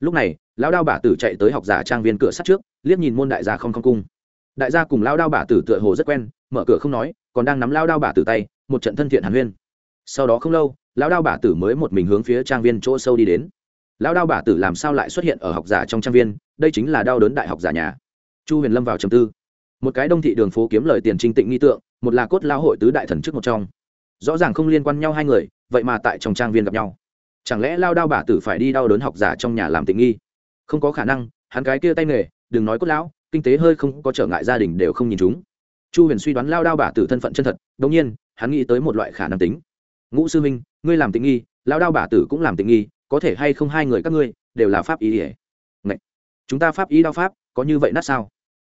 Lúc này lao đao bà tử chạy tới học giả trang viên cửa sắt trước, liếc nhìn môn đại gia không không cung. Đại gia cùng lao đao bà tử tựa hồ rất quen mở cửa không nói, còn đang nắm lao đao bà tử tay, một trận thân thiện hàn huyên. Sau đó không lâu, lao đao bà tử mới một mình hướng phía trang viên chỗ sâu đi đến. Lao đao bà tử làm sao lại xuất hiện ở học giả trong trang viên? Đây chính là đau đớn đại học giả nhà. Chu huyền lâm vào trầm tư. Một cái đông thị đường phố kiếm lời tiền trinh tịnh nghi tượng, một là cốt lao hội tứ đại thần trước một trong. Rõ ràng không liên quan nhau hai người, vậy mà tại trong trang viên gặp nhau. Chẳng lẽ lao đao bà tử phải đi đau đớn học giả trong nhà làm tình nghi? Không có khả năng, hắn cái kia tay nghề, đừng nói cốt lão, kinh tế hơi không có trở ngại gia đình đều không nhìn chúng chu huyền suy đoán lao đao bà tử thân phận chân thật đông nhiên, hắn nghĩ tới một loại khả năng tính. Ngũ sư minh ngươi làm tình nghi, lao đao bà tử cũng làm tình nghi, có thể hay không hai người các ngươi đều là pháp ý ỉa? Chúng ta pháp ý đao pháp, có như vậy nát sao?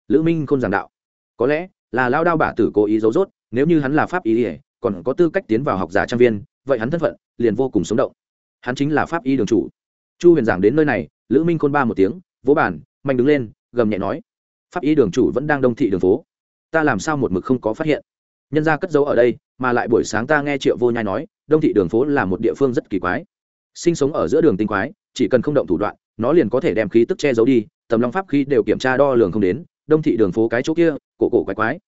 Lữ minh không giảng đạo. Có lẽ là lao đao bà tử cố ý giấu dốt nếu như hắn là pháp ý ỉa, còn có tư cách tiến vào học giả trang viên, vậy hắn thân phận liền vô cùng sống động. Hắn chính là pháp y đường chủ. Chu huyền giảng đến nơi này, lữ minh khôn ba một tiếng, vỗ bản mạnh đứng lên, gầm nhẹ nói, pháp y đường chủ vẫn đang đông thị đường phố ta làm sao một mực không có phát hiện? Nhân ra cất giấu ở đây, mà lại buổi sáng ta nghe triệu vô nhai nói, đông thị đường phố là một địa phương rất kỳ quái. Sinh sống ở giữa đường tinh quái, chỉ cần không động thủ đoạn, nó liền có thể đem khí tức che giấu đi, tầm long pháp khi đều kiểm tra đo lường không đến, đông thị đường phố cái chỗ kia, cổ cổ quái quái.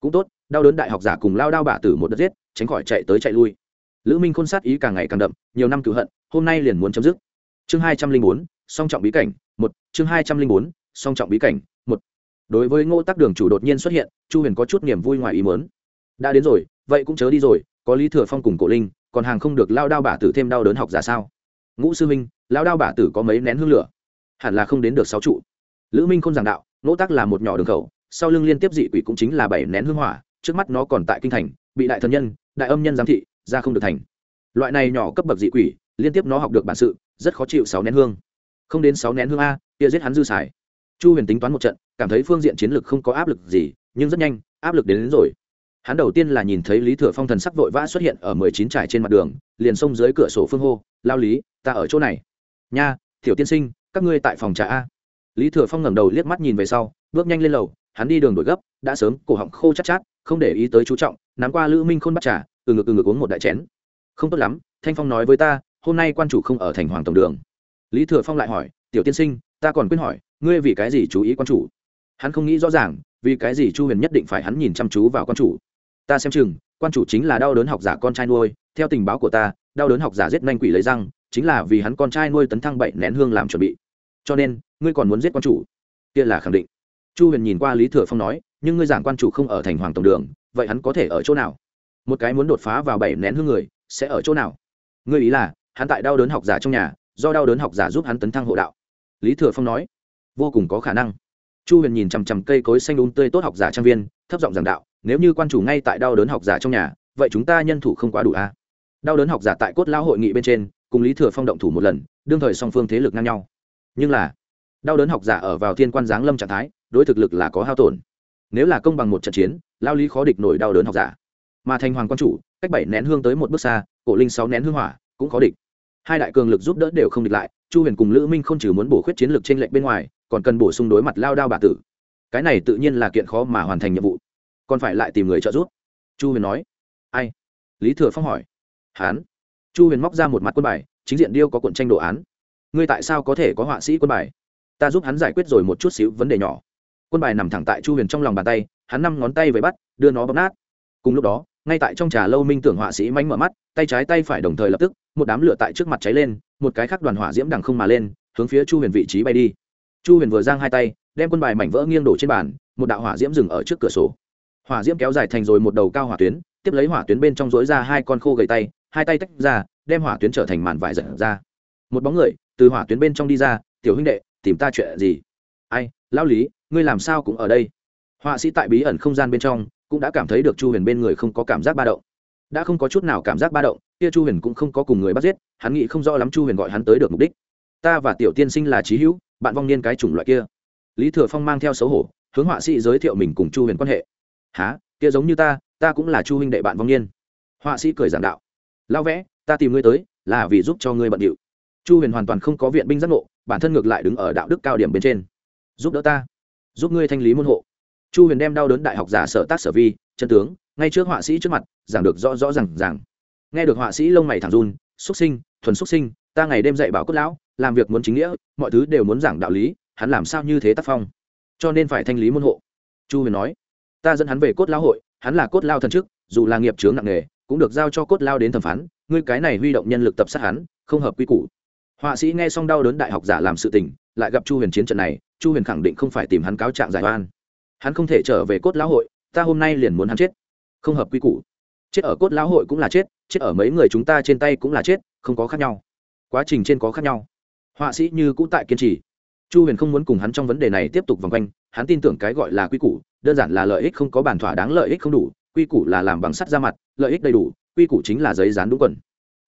Cũng tốt, đau đớn đại học giả cùng lao đao bả tử một đất giết, tránh khỏi chạy tới chạy lui. Lữ minh khôn sát ý càng ngày càng đậm, nhiều năm cựu hận, hôm nay liền muốn chấm dứt. Chương hai trăm linh bốn, song trọng bí cảnh, một, chương hai trăm linh bốn, song trọng bí cảnh đối với ngô tắc đường chủ đột nhiên xuất hiện, chu huyền có chút niềm vui ngoài ý mớn đã đến rồi, vậy cũng chớ đi rồi, có lý thừa phong cùng cổ linh, còn hàng không được lao đao bả tử thêm đau đớn học giả sao? Ngũ sư minh lao đao bả tử có mấy nén hương lửa? Hẳn là không đến được sáu trụ. Lữ minh không giảng đạo nỗ tắc là một nhỏ đường khẩu, sau lưng liên tiếp dị quỷ cũng chính là bảy nén hương hỏa, trước mắt nó còn tại kinh thành, bị đại thần nhân, đại âm nhân giám thị, ra không được thành. Loại này nhỏ cấp bậc dị quỷ, liên tiếp nó học được bản sự, rất khó chịu sáu nén hương. Không đến sáu nén hương a, kia giết hắn dư xài chu huyền tính toán một trận cảm thấy phương diện chiến lược không có áp lực gì nhưng rất nhanh áp lực đến, đến rồi. Hắn đầu tiên là nhìn thấy lý thừa phong thần sắc vội vã xuất hiện ở mười chín trải trên mặt đường liền xông dưới cửa sổ phương hô lao lý ta ở chỗ này. Nha thiểu tiên sinh các ngươi tại phòng trà a. Lý thừa phong ngẩng đầu liếc mắt nhìn về sau bước nhanh lên lầu hắn đi đường đổi gấp đã sớm cổ họng khô chát chát không để ý tới chú trọng nắm qua lữ minh khôn bắt trà từ ngực từ ngực uống một đại chén. Không tốt lắm thanh phong nói với ta hôm nay quan chủ không ở thành hoàng tổng đường. Lý thừa phong lại hỏi tiểu tiên sinh ta còn quên hỏi, ngươi vì cái gì chú ý quan chủ? Hắn không nghĩ rõ ràng, vì cái gì chu huyền nhất định phải hắn nhìn chăm chú vào quan chủ. Ta xem chừng, quan chủ chính là đau đớn học giả con trai nuôi, theo tình báo của ta, đau đớn học giả giết nhanh quỷ lấy răng, chính là vì hắn con trai nuôi tấn thăng bảy nén hương làm chuẩn bị. Cho nên, ngươi còn muốn giết quan chủ? Kia là khẳng định. Chu huyền nhìn qua lý thừa phong nói, nhưng ngươi giảng quan chủ không ở thành hoàng tổng đường, vậy hắn có thể ở chỗ nào? Một cái muốn đột phá vào bảy nén hương người, sẽ ở chỗ nào? Ngươi ý là, hắn tại đau đớn học giả trong nhà, do đau đớn học giả giúp hắn tấn thăng hộ đạo lý thừa phong nói, vô cùng có khả năng. Chu huyền nhìn chằm chằm cây cối xanh đúng tươi tốt học giả trang viên, thấp giọng giảng đạo, nếu như quan chủ ngay tại đau đớn học giả trong nhà, vậy chúng ta nhân thủ không quá đủ a. À? đau đớn học giả tại cốt lao hội nghị bên trên, cùng lý thừa phong động thủ một lần, đương thời song phương thế lực ngang nhau. Nhưng là, đau đớn học giả ở vào thiên quan giáng lâm trạng thái, đối thực lực là có hao tổn. Nếu là công bằng một trận chiến, lao lý khó địch nổi đau đớn học giả. Mà thành hoàng quan chủ, cách bảy nén hương tới một bước xa, cổ linh sáu nén hương hỏa, cũng khó địch hai đại cường lực giúp đỡ đều không địch lại, chu huyền cùng lữ minh không chỉ muốn bổ khuyết chiến lược trên lệnh bên ngoài, còn cần bổ sung đối mặt lao đao bà tử. Cái này tự nhiên là kiện khó mà hoàn thành nhiệm vụ. Còn phải lại tìm người trợ giúp. Chu huyền nói. Ai? Lý thừa phong hỏi. Hán. Chu huyền móc ra một mặt quân bài, chính diện điêu có cuộn tranh đồ án. Ngươi tại sao có thể có họa sĩ quân bài? Ta giúp hắn giải quyết rồi một chút xíu vấn đề nhỏ. Quân bài nằm thẳng tại chu huyền trong lòng bàn tay, hắn năm ngón tay với bắt, đưa nó bóp nát. Cùng lúc đó ngay tại trong trà lâu minh tưởng họa sĩ mánh mở mắt, tay trái tay phải đồng thời lập tức, một đám lửa tại trước mặt cháy lên, một cái khác đoàn hỏa diễm đằng không mà lên, hướng phía chu huyền vị trí bay đi. Chu huyền vừa giang hai tay, đem quân bài mảnh vỡ nghiêng đổ trên bàn, một đạo hỏa diễm dừng ở trước cửa sổ. Hỏa diễm kéo dài thành rồi một đầu cao hỏa tuyến, tiếp lấy hỏa tuyến bên trong dối ra hai con khô gầy tay, hai tay tách ra, đem hỏa tuyến trở thành màn vải giật ra. Một bóng người, từ hỏa tuyến bên trong đi ra, tiểu huynh đệ, tìm ta chuyện gì? Ai, lão lý, ngươi làm sao cũng ở đây. Họa sĩ tại bí ẩn không gian bên trong cũng đã cảm thấy được chu huyền bên người không có cảm giác ba động. Đã không có chút nào cảm giác ba động, kia chu huyền cũng không có cùng người bắt giết, hắn nghĩ không rõ lắm chu huyền gọi hắn tới được mục đích. Ta và tiểu tiên sinh là trí hữu, bạn vong niên cái chủng loại kia. Lý thừa phong mang theo xấu hổ, hướng họa sĩ giới thiệu mình cùng chu huyền quan hệ. Há kia giống như ta ta cũng là chu huynh đệ bạn vong niên. Họa sĩ cười giảng đạo. Lao vẽ, ta tìm ngươi tới, là vì giúp cho ngươi bận điệu. Chu huyền hoàn toàn không có viện binh giác ngộ, bản thân ngược lại đứng ở đạo đức cao điểm bên trên. Giúp đỡ ta. Giúp ngươi thanh lý môn hộ chu huyền đem đau đớn đại học giả sở tác sở vi, chân tướng, ngay trước họa sĩ trước mặt, giảng được rõ rõ r à n g rằng nghe được họa sĩ lông mày thẳng run, xuất sinh, thuần xuất sinh, ta ngày đêm dạy bảo cốt lão, làm việc muốn chính nghĩa, mọi thứ đều muốn giảng đạo lý, hắn làm sao như thế tác phong? Cho nên phải thanh lý môn hộ. Chu huyền nói, ta dẫn hắn về cốt lao hội, hắn là cốt lao thần chức, dù là nghiệp chướng nặng nghề cũng được giao cho cốt lao đến thẩm phán, ngươi cái này huy động nhân lực tập sát hắn, không hợp quy củ. Họa sĩ nghe xong đau đớn đại học giả làm sự tình, lại gặp chu huyền chiến trận này, chu huyền khẳng định không phải tìm hắn cáo trạng giải oan hắn không thể trở về cốt lão hội, ta hôm nay liền muốn hắn chết. Không hợp quy củ. Chết ở cốt lão hội cũng là chết chết ở mấy người chúng ta trên tay cũng là chết, không có khác nhau. Quá trình trên có khác nhau. Họa sĩ như cũ tại kiên trì. Chu huyền không muốn cùng hắn trong vấn đề này tiếp tục vòng quanh, hắn tin tưởng cái gọi là quy củ, đơn giản là lợi ích không có bản thỏa đáng lợi ích không đủ, quy củ là làm bằng sắt ra mặt, lợi ích đầy đủ, quy củ chính là giấy dán đúng quần.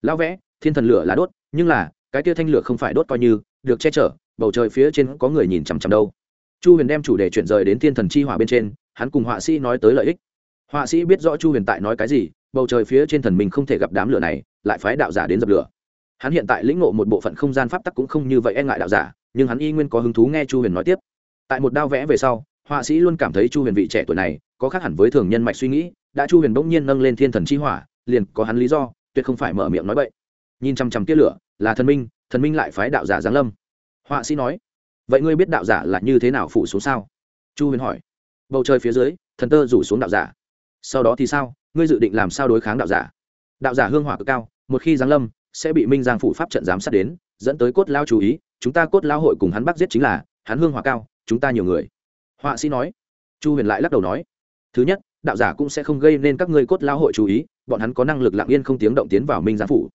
Lão vẽ, thiên thần lửa là đốt, nhưng là, cái kia thanh lửa không phải đốt coi như, được che chở, bầu trời phía trên có người nhìn chằm chằm đâu chu huyền đem chủ đề chuyển rời đến thiên thần chi hỏa bên trên, hắn cùng họa sĩ nói tới lợi ích. Họa sĩ biết rõ chu huyền tại nói cái gì, bầu trời phía trên thần mình không thể gặp đám lửa này, lại phái đạo giả đến dập lửa. Hắn hiện tại lĩnh ngộ một bộ phận không gian pháp tắc cũng không như vậy e ngại đạo giả, nhưng hắn y nguyên có hứng thú nghe chu huyền nói tiếp. Tại một đao vẽ về sau, họa sĩ luôn cảm thấy chu huyền vị trẻ tuổi này, có khác hẳn với thường nhân mạch suy nghĩ, đã chu huyền bỗng nhiên nâng lên thiên thần chi hỏa, liền có hắn lý do, tuyệt không phải mở miệng nói vậy nhìn chằm chằm tia lửa, là thần minh thần minh lại phái đạo giả giáng lâm. Họa sĩ nói vậy ngươi biết đạo giả là như thế nào phủ xuống sao? Chu huyền hỏi. Bầu trời phía dưới, thần tơ rủ xuống đạo giả. Sau đó thì sao? Ngươi dự định làm sao đối kháng đạo giả? Đạo giả hương hỏa cực cao, một khi giáng lâm, sẽ bị minh giang phủ pháp trận giám sát đến, dẫn tới cốt lao chú ý. Chúng ta cốt lao hội cùng hắn bắc giết chính là, hắn hương hỏa cao, chúng ta nhiều người. Họa sĩ nói. Chu huyền lại lắc đầu nói. Thứ nhất, đạo giả cũng sẽ không gây nên các ngươi cốt lao hội chú ý, bọn hắn có năng lực lặng yên không tiếng động tiến vào minh giang phủ.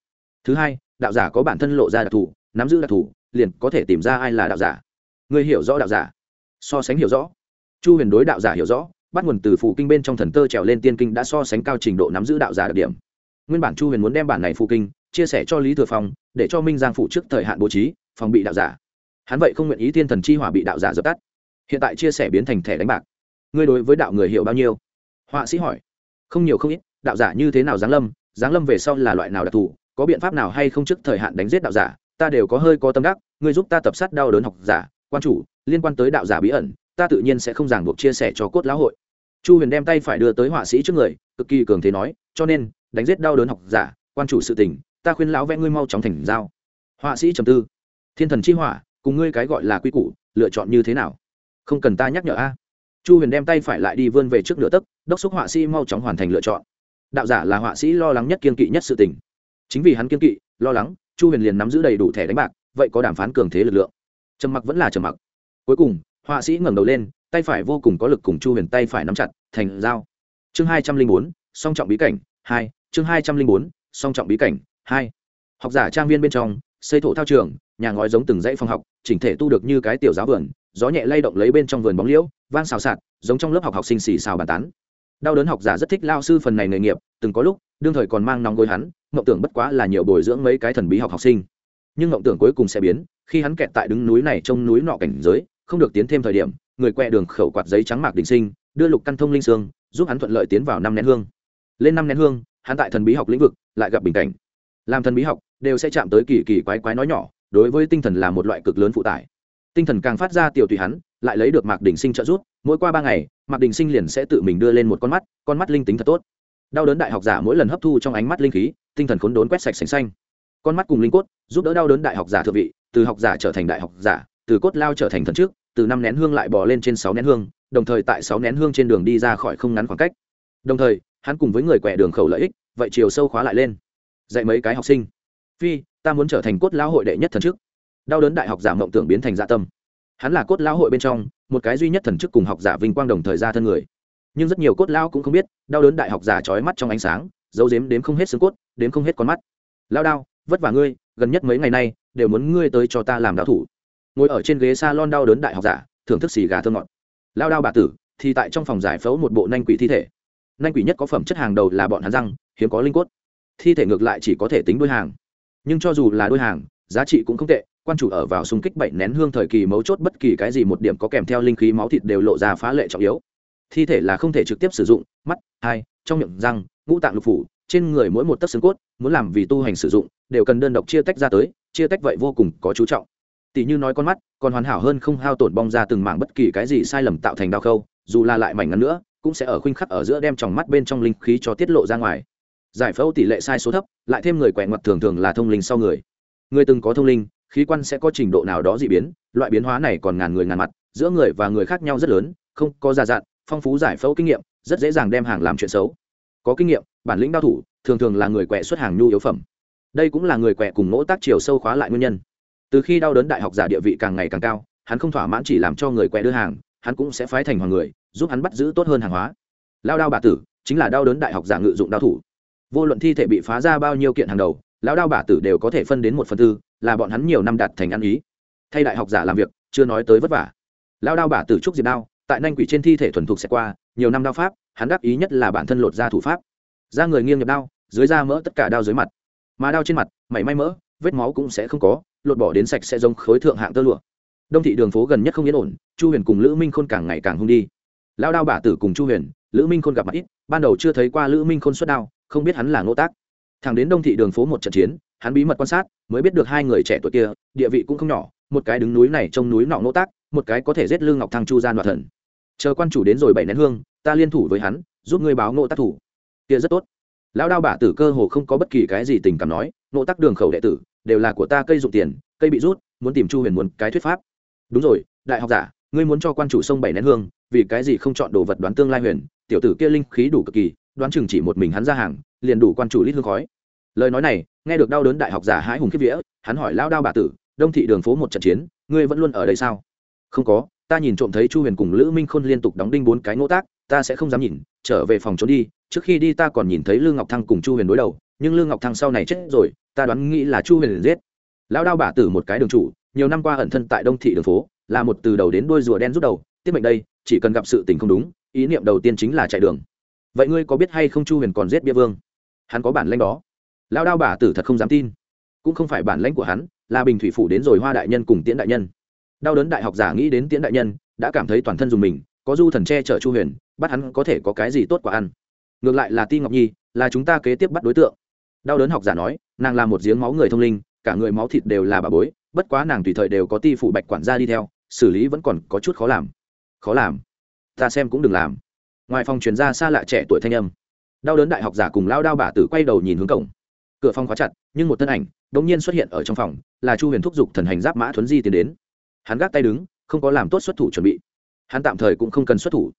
Thứ hai, đạo giả có bản thân lộ ra đặc thù, nắm giữ đặc thù, liền có thể tìm ra ai là đạo giả ngươi hiểu rõ đạo giả. So sánh hiểu rõ. Chu huyền đối đạo giả hiểu rõ, bắt nguồn từ phụ kinh bên trong thần tơ trèo lên tiên kinh đã so sánh cao trình độ nắm giữ đạo giả đặc điểm. Nguyên bản chu huyền muốn đem bản này phụ kinh chia sẻ cho lý thừa phong, để cho minh giang phụ trước thời hạn bố trí, phòng bị đạo giả. Hắn vậy không nguyện ý thiên thần chi hỏa bị đạo giả dập tắt. Hiện tại chia sẻ biến thành thẻ đánh bạc. Ngươi đối với đạo người hiểu bao nhiêu? Họa sĩ hỏi. Không nhiều không ít, đạo giả như thế nào giáng lâm giáng lâm về sau là loại nào đặc thù, có biện pháp nào hay không trước thời hạn đánh giết đạo giả, ta đều có hơi có tâm đắc, ngươi giúp ta tập sát đau đớn học giả quan chủ, liên quan tới đạo giả bí ẩn, ta tự nhiên sẽ không ràng buộc chia sẻ cho cốt lão hội. Chu huyền đem tay phải đưa tới họa sĩ trước người, cực kỳ cường thế nói, cho nên, đánh giết đau đớn học giả, quan chủ sự tình, ta khuyên lão vẽ ngươi mau chóng thành giao. Họa sĩ trầm tư. Thiên thần chi hỏa, cùng ngươi cái gọi là quy củ, lựa chọn như thế nào? Không cần ta nhắc nhở a. Chu huyền đem tay phải lại đi vươn về trước nửa tấc, đốc xúc họa sĩ mau chóng hoàn thành lựa chọn. Đạo giả là họa sĩ lo lắng nhất kiên kỵ nhất sự tình. Chính vì hắn kiên kỵ, lo lắng, chu huyền liền nắm giữ đầy đủ thẻ đánh bạc, vậy có đàm phán cường thế lực lượng trầm mặc vẫn là trầm mặc. Cuối cùng, họa sĩ ngẩng đầu lên, tay phải vô cùng có lực cùng chu huyền tay phải nắm chặt, thành dao. Chương hai trăm linh bốn, song trọng bí cảnh, hai, chương hai trăm linh bốn, song trọng bí cảnh, hai. Học giả trang viên bên trong, xây thổ thao trường, nhà ngói giống từng dãy phòng học, chỉnh thể tu được như cái tiểu giáo vườn, gió nhẹ lay động lấy bên trong vườn bóng liễu, vang xào xạc, giống trong lớp học học sinh xì xào bàn tán. Đau đớn học giả rất thích lao sư phần này nghề nghiệp, từng có lúc, đương thời còn mang nóng gối hắn, mộng tưởng bất quá là nhiều bồi dưỡng mấy cái thần bí học học sinh nhưng ngộng tưởng cuối cùng sẽ biến, khi hắn kẹt tại đứng núi này trong núi nọ cảnh giới, không được tiến thêm thời điểm, người quẹ đường khẩu quạt giấy trắng mạc đình sinh, đưa lục căn thông linh sương giúp hắn thuận lợi tiến vào năm nén hương. Lên năm nén hương, hắn tại thần bí học lĩnh vực lại gặp bình cảnh. Làm thần bí học, đều sẽ chạm tới kỳ kỳ quái quái nói nhỏ, đối với tinh thần là một loại cực lớn phụ tải. Tinh thần càng phát ra tiểu tùy hắn, lại lấy được mạc đình sinh trợ giúp, mỗi qua ba ngày, mạc đình sinh liền sẽ tự mình đưa lên một con mắt con mắt linh tính thật tốt. Đau đớn đại học giả mỗi lần hấp thu trong ánh mắt linh khí, tinh thần khốn đốn quét sạch sành xanh con mắt cùng linh cốt, giúp đỡ đau đớn đại học giả thượng vị, từ học giả trở thành đại học giả, từ cốt lao trở thành thần trước, từ năm nén hương lại bò lên trên sáu nén hương, đồng thời tại sáu nén hương trên đường đi ra khỏi không ngắn khoảng cách. Đồng thời, hắn cùng với người quẻ đường khẩu lợi ích, vậy chiều sâu khóa lại lên. Dạy mấy cái học sinh. Phi, ta muốn trở thành cốt lão hội đệ nhất thần chức đau đớn đại học giả mộng tưởng biến thành dạ tâm. Hắn là cốt lão hội bên trong, một cái duy nhất thần chức cùng học giả vinh quang đồng thời ra thân người. Nhưng rất nhiều cốt lão cũng không biết, đau đớn đại học giả trói mắt trong ánh sáng dấu dếm đếm không hết xương cốt, đếm không hết con mắt. Lao đao vất vả ngươi, gần nhất mấy ngày nay, đều muốn ngươi tới cho ta làm đạo thủ. Ngồi ở trên ghế s a lon đau đớn đại học giả, thưởng thức xì gà thơ ngọt. Lao đao bà tử, thì tại trong phòng giải phẫu một bộ nanh quỷ thi thể. Nanh quỷ nhất có phẩm chất hàng đầu là bọn hắn răng, hiếm có linh cốt. Thi thể ngược lại chỉ có thể tính đôi hàng. Nhưng cho dù là đôi hàng, giá trị cũng không tệ, quan chủ ở vào xung kích bảy nén hương thời kỳ mấu chốt bất kỳ cái gì một điểm có kèm theo linh khí máu thịt đều lộ ra phá lệ trọng yếu. Thi thể là không thể trực tiếp sử dụng, mắt, hai, trong miệng răng, ngũ tạng lục phủ trên người mỗi một tấc xương cốt, muốn làm vì tu hành sử dụng, đều cần đơn độc chia tách ra tới, chia tách vậy vô cùng có chú trọng. Tỷ như nói con mắt, còn hoàn hảo hơn không hao tổn bong ra từng mảng bất kỳ cái gì sai lầm tạo thành đau khâu, dù là lại mảnh ngắn nữa, cũng sẽ ở khuynh khắc ở giữa đem tròng mắt bên trong linh khí cho tiết lộ ra ngoài. Giải phẫu tỷ lệ sai số thấp, lại thêm người quẹ ngoặt thường thường là thông linh sau người. Người từng có thông linh, khí quan sẽ có trình độ nào đó dị biến, loại biến hóa này còn ngàn người ngàn mặt, giữa người và người khác nhau rất lớn, không có già dặn, phong phú giải phẫu kinh nghiệm, rất dễ dàng đem hàng làm chuyện xấu. Có kinh nghiệm bản lĩnh đao thủ, thường thường là người quẹ xuất hàng nhu yếu phẩm. Đây cũng là người quẹ cùng ngỗ tác chiều sâu khóa lại nguyên nhân. Từ khi đau đớn đại học giả địa vị càng ngày càng cao, hắn không thỏa mãn chỉ làm cho người quẹ đưa hàng, hắn cũng sẽ phái thành hoàng người, giúp hắn bắt giữ tốt hơn hàng hóa. Lao đao bà tử chính là đau đớn đại học giả ngự dụng đao thủ. Vô luận thi thể bị phá ra bao nhiêu kiện hàng đầu lão đao bà tử đều có thể phân đến một phần tư, là bọn hắn nhiều năm đạt thành ăn ý. Thay đại học giả làm việc, chưa nói tới vất vả. Lão đao bà tử trúc diệt đao, tại nanh quỷ trên thi thể thuần thục sẽ qua, nhiều năm đao pháp, hắn đáp ý nhất là bản thân lột ra thủ pháp ra người nghiêng nhập đao, dưới da mỡ tất cả đao dưới mặt. Mà đao trên mặt, mảy may mỡ, vết máu cũng sẽ không có, lột bỏ đến sạch sẽ giống khối thượng hạng tơ lụa. Đông thị đường phố gần nhất không yên ổn, chu huyền cùng lữ minh khôn càng ngày càng hung đi. Lao đao bả tử cùng chu huyền, lữ minh khôn gặp mặt ít, ban đầu chưa thấy qua lữ minh khôn xuất đao, không biết hắn là ngô tác. Thằng đến đông thị đường phố một trận chiến, hắn bí mật quan sát, mới biết được hai người trẻ tuổi kia, địa vị cũng không nhỏ, một cái đứng núi này trông núi nọ ngô tác, một cái có thể giết lương ngọc thăng chu gian đoạt thần. Chờ quan chủ đến rồi bảy nén hương, ta liên thủ với hắn, giúp ngươi báo ngô tác thủ kia rất tốt. Lão đao bả tử cơ hồ không có bất kỳ cái gì tình cảm nói, nộ tác đường khẩu đệ tử, đều là của ta cây dụng tiền, cây bị rút, muốn tìm chu huyền muốn cái thuyết pháp. Đúng rồi, đại học giả, ngươi muốn cho quan chủ sông bảy nén hương, vì cái gì không chọn đồ vật đoán tương lai huyền, tiểu tử kia linh khí đủ cực kỳ, đoán chừng chỉ một mình hắn ra hàng, liền đủ quan chủ lít hương khói. Lời nói này, nghe được đau đớn đại học giả hãi hùng kiếp vĩa hắn hỏi lao đao bà tử, đông thị đường phố một trận chiến, ngươi vẫn luôn ở đây sao? Không có, ta nhìn trộm thấy chu huyền cùng lữ minh khôn liên tục đóng đinh bốn cái ngỗ tác ta sẽ không dám nhìn, trở về phòng trốn đi, trước khi đi ta còn nhìn thấy lương ngọc thăng cùng chu huyền đối đầu, nhưng lương ngọc thăng sau này chết rồi, ta đoán nghĩ là chu huyền giết. Lão đao Bả tử một cái đường chủ, nhiều năm qua ẩn thân tại đông thị đường phố, là một từ đầu đến đuôi rùa đen rút đầu, tiếp mệnh đây, chỉ cần gặp sự tình không đúng, ý niệm đầu tiên chính là chạy đường. Vậy ngươi có biết hay không chu huyền còn giết bia vương? Hắn có bản lãnh đó. Lão đao Bả tử thật không dám tin. Cũng không phải bản lãnh của hắn, là bình thủy phủ đến rồi hoa đại nhân cùng tiễn đại nhân. Đau đớn đại học giả nghĩ đến tiễn đại nhân, đã cảm thấy toàn thân dùng mình, có du thần che chở chu huyền bắt hắn có thể có cái gì tốt quả ăn. Ngược lại là ti ngọc nhi, là chúng ta kế tiếp bắt đối tượng. Đau đớn học giả nói, nàng là một giếng máu người thông linh, cả người máu thịt đều là bà bối, bất quá nàng tùy thời đều có ti phụ bạch quản gia đi theo, xử lý vẫn còn có chút khó làm. Khó làm? Ta xem cũng đừng làm. Ngoài phòng truyền ra xa lạ trẻ tuổi thanh âm. Đau đớn đại học giả cùng lao đao bà tử quay đầu nhìn hướng cổng. Cửa phòng khóa chặt, nhưng một thân ảnh đ ỗ n g nhiên xuất hiện ở trong phòng, là chu huyền thúc giục thần hành giáp mã thuấn di tiến đến. Hắn gác tay đứng, không có làm tốt xuất thủ chuẩn bị. Hắn tạm thời cũng không cần xuất thủ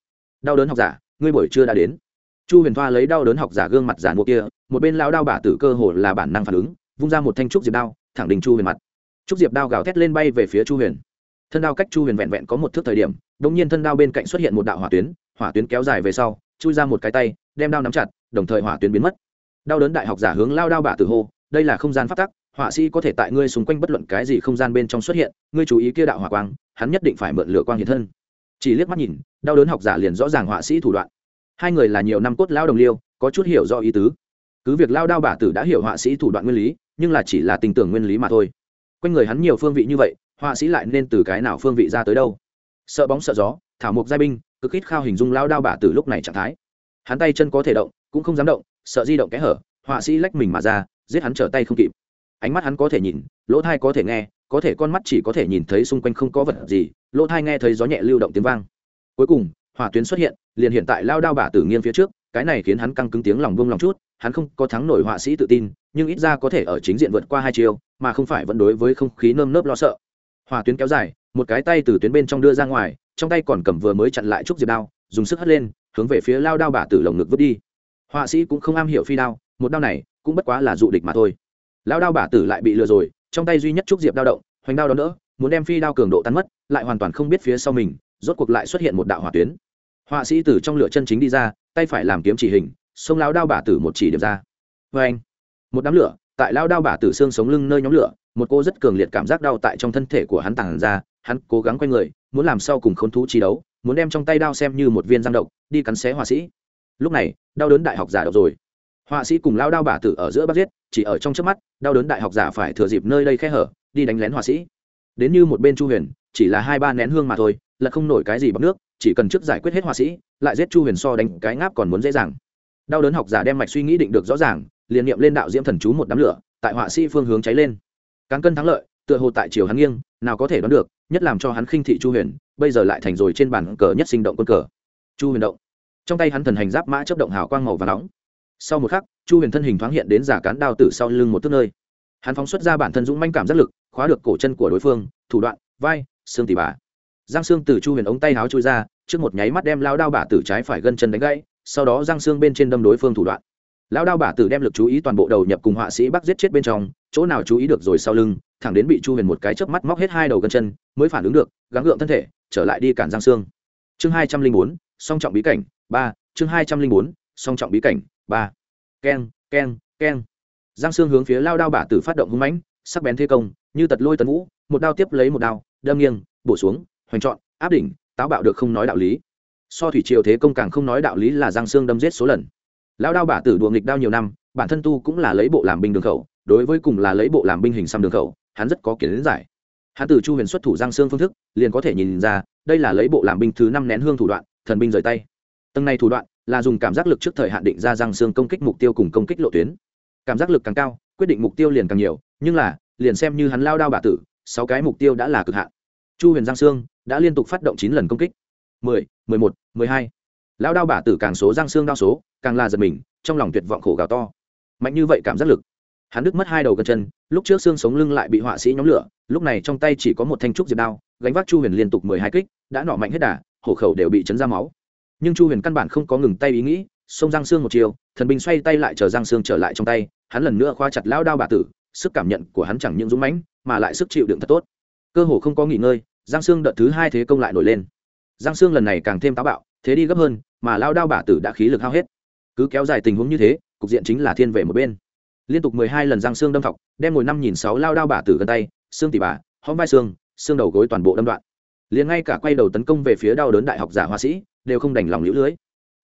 đau đớn học giả, ngươi buổi chưa đã đến. Chu huyền thoa lấy đau đớn học giả gương mặt giả mua kia, một bên lao đao bả tử cơ hồ là bản năng phản ứng, vung ra một thanh trúc diệp đao, thẳng đình chu huyền mặt. Trúc diệp đao gào thét lên bay về phía chu huyền. Thân đao cách chu huyền vẹn vẹn có một thước thời điểm đ ỗ n g nhiên thân đao bên cạnh xuất hiện một đạo hỏa tuyến hỏa tuyến kéo dài về sau, chui ra một cái tay, đem đao nắm chặt, đồng thời hỏa tuyến biến mất. Đau đớn đại học giả hướng lao đao bả tử hô, đây là không gian phát tắc, họa sĩ có thể tại ngươi xung quanh bất luận cái gì không gian bên trong xuất hiện, ngươi chú ý kia đạo hỏa quang, hắn nhất định phải mượn lửa quang hiện thân chỉ liếc mắt nhìn, đau đớn học giả liền rõ ràng họa sĩ thủ đoạn. Hai người là nhiều năm cốt lao đồng liêu, có chút hiểu do ý tứ. Cứ việc lao đao bả tử đã hiểu họa sĩ thủ đoạn nguyên lý, nhưng là chỉ là tình tưởng nguyên lý mà thôi. Quanh người hắn nhiều phương vị như vậy, họa sĩ lại nên từ cái nào phương vị ra tới đâu? Sợ bóng sợ gió, thảo mộc giai binh, cực ít khao hình dung lao đao bả tử lúc này trạng thái. Hắn tay chân có thể động, cũng không dám động, sợ di động kẽ hở, họa sĩ lách mình mà ra, giết hắn trở tay không kịp. Ánh mắt hắn có thể nhìn, lỗ thai có thể nghe có thể con mắt chỉ có thể nhìn thấy xung quanh không có vật gì, lỗ thai nghe thấy gió nhẹ lưu động tiếng vang. Cuối cùng, hỏa tuyến xuất hiện, liền hiện tại lao đao bả tử nghiêng phía trước, cái này khiến hắn căng cứng tiếng lòng buông lòng chút, hắn không có thắng nổi họa sĩ tự tin, nhưng ít ra có thể ở chính diện vượt qua hai chiều mà không phải vẫn đối với không khí nơm nớp lo sợ. Hỏa tuyến kéo dài, một cái tay từ tuyến bên trong đưa ra ngoài, trong tay còn cầm vừa mới chặn lại trúc diệp đao, dùng sức hất lên, hướng về phía lao đao bả tử lồng ngực vứt đi. Họa sĩ cũng không am hiểu phi đao, một đao này cũng bất quá là dụ địch mà thôi. Lao đao bả tử lại bị lừa rồi trong tay duy nhất trúc diệp đao động, hoành đao đó nữa muốn đem phi đao cường độ tan mất, lại hoàn toàn không biết phía sau mình, rốt cuộc lại xuất hiện một đạo hỏa tuyến. Họa sĩ từ trong lửa chân chính đi ra, tay phải làm kiếm chỉ hình sông lao đao bả tử một chỉ điểm ra. Vê anh một đám lửa, tại lao đao bả tử xương sống lưng nơi nhóm lửa, một cô rất cường liệt cảm giác đau tại trong thân thể của hắn tàng ra, hắn cố gắng quay người, muốn làm sau cùng khốn thú chi đấu, muốn đem trong tay đao xem như một viên răng độc, đi cắn xé họa sĩ. Lúc này, đau đớn đại học giả độc rồi. Họa sĩ cùng lao đao bả tử ở giữa bắt giết chỉ ở trong trước mắt, đau đớn đại học giả phải thừa dịp nơi đây khe hở, đi đánh lén họa sĩ. Đến như một bên chu huyền, chỉ là hai ba nén hương mà thôi, là không nổi cái gì bằng nước, chỉ cần trước giải quyết hết họa sĩ, lại giết chu huyền so đánh cái ngáp còn muốn dễ dàng. Đau đớn học giả đem mạch suy nghĩ định được rõ ràng, liền niệm lên đạo diễm thần chú một đám lửa, tại họa sĩ phương hướng cháy lên. Cán cân thắng lợi, tựa hồ tại chiều hắn nghiêng, nào có thể đoán được, nhất làm cho hắn khinh thị chu huyền, bây giờ lại thành rồi trên bàn cờ nhất sinh động quân cờ. Chu huyền động. Trong tay hắn thần hành giáp mã chấp động hào quang màu và nóng sau một khắc, chu huyền thân hình thoáng hiện đến giả cán đao tử sau lưng một tước nơi. Hắn phóng xuất ra bản thân dũng manh cảm giác lực, khóa được cổ chân của đối phương, thủ đoạn, vai, xương tỉ bà. Giang xương từ chu huyền ống tay háo trôi ra, trước một nháy mắt đem lao đao bả tử trái phải gân chân đánh gãy, sau đó giang xương bên trên đâm đối phương thủ đoạn. Lao đao bả tử đem lực chú ý toàn bộ đầu nhập cùng họa sĩ bắc giết chết bên trong, chỗ nào chú ý được rồi sau lưng, thẳng đến bị chu huyền một cái chớp mắt móc hết hai đầu gân chân, mới phản ứng được, gắng gượng thân thể, trở lại đi cản giang xương chương hai trăm linh bốn, song trọng bí cảnh, ba, chương hai trăm linh bốn, song trọng bí cảnh ba. Keng keng keng. Giang xương hướng phía lao đao bả tử phát động hung mãnh, sắc bén thế công, như tật lôi tấn vũ, một đao tiếp lấy một đao, đâm nghiêng, bổ xuống, hoành trọn, áp đỉnh, táo bạo được không nói đạo lý. So thủy triều thế công càng không nói đạo lý là giang xương đâm giết số lần. Lao đao bả tử đùa nghịch đao nhiều năm, bản thân tu cũng là lấy bộ làm binh đường khẩu, đối với cùng là lấy bộ làm binh hình xăm đường khẩu, hắn rất có kiến giải. Hắn từ chu huyền xuất thủ giang xương phương thức, liền có thể nhìn ra, đây là lấy bộ làm binh thứ năm nén hương thủ đoạn, thần binh rời tay. Tầng này thủ đoạn là dùng cảm giác lực trước thời hạn định ra răng xương công kích mục tiêu cùng công kích lộ tuyến. Cảm giác lực càng cao, quyết định mục tiêu liền càng nhiều, nhưng là, liền xem như hắn lao đao bả tử, sáu cái mục tiêu đã là cực hạn. Chu huyền giang sương đã liên tục phát động chín lần công kích. Mười mười một, mười hai. Lao đao bả tử càng số giang sương đao số, càng là giật mình, trong lòng tuyệt vọng khổ gào to. Mạnh như vậy cảm giác lực. Hắn đứt mất hai đầu gân chân, lúc trước xương sống lưng lại bị họa sĩ nhóm lửa, lúc này trong tay chỉ có một thanh trúc diệp đao, gánh vác chu huyền liên tục mười hai kích, đã nọ mạnh hết đà, hổ khẩu đều bị chấn ra máu nhưng chu huyền căn bản không có ngừng tay ý nghĩ, xông giang xương một chiều, thần binh xoay tay lại chờ giang Sương trở lại trong tay, hắn lần nữa khoa chặt lao đao bà tử, sức cảm nhận của hắn chẳng những dũng mãnh, mà lại sức chịu đựng thật tốt. Cơ hồ không có nghỉ ngơi, giang Sương đợt thứ hai thế công lại nổi lên. Giang Sương lần này càng thêm táo bạo, thế đi gấp hơn, mà lao đao bà tử đã khí lực hao hết. Cứ kéo dài tình huống như thế, cục diện chính là thiên về một bên. Liên tục mười hai lần giang xương đâm thọc, đem ngồi năm nghìn sáu lao đao bà tử gần tay, xương tỉ bà hóm vai xương xương đầu gối toàn bộ đâm đoạn. Liền ngay cả quay đầu tấn công về phía đau đớn đại học giả họa sĩ đều không đành lòng lũ lưới.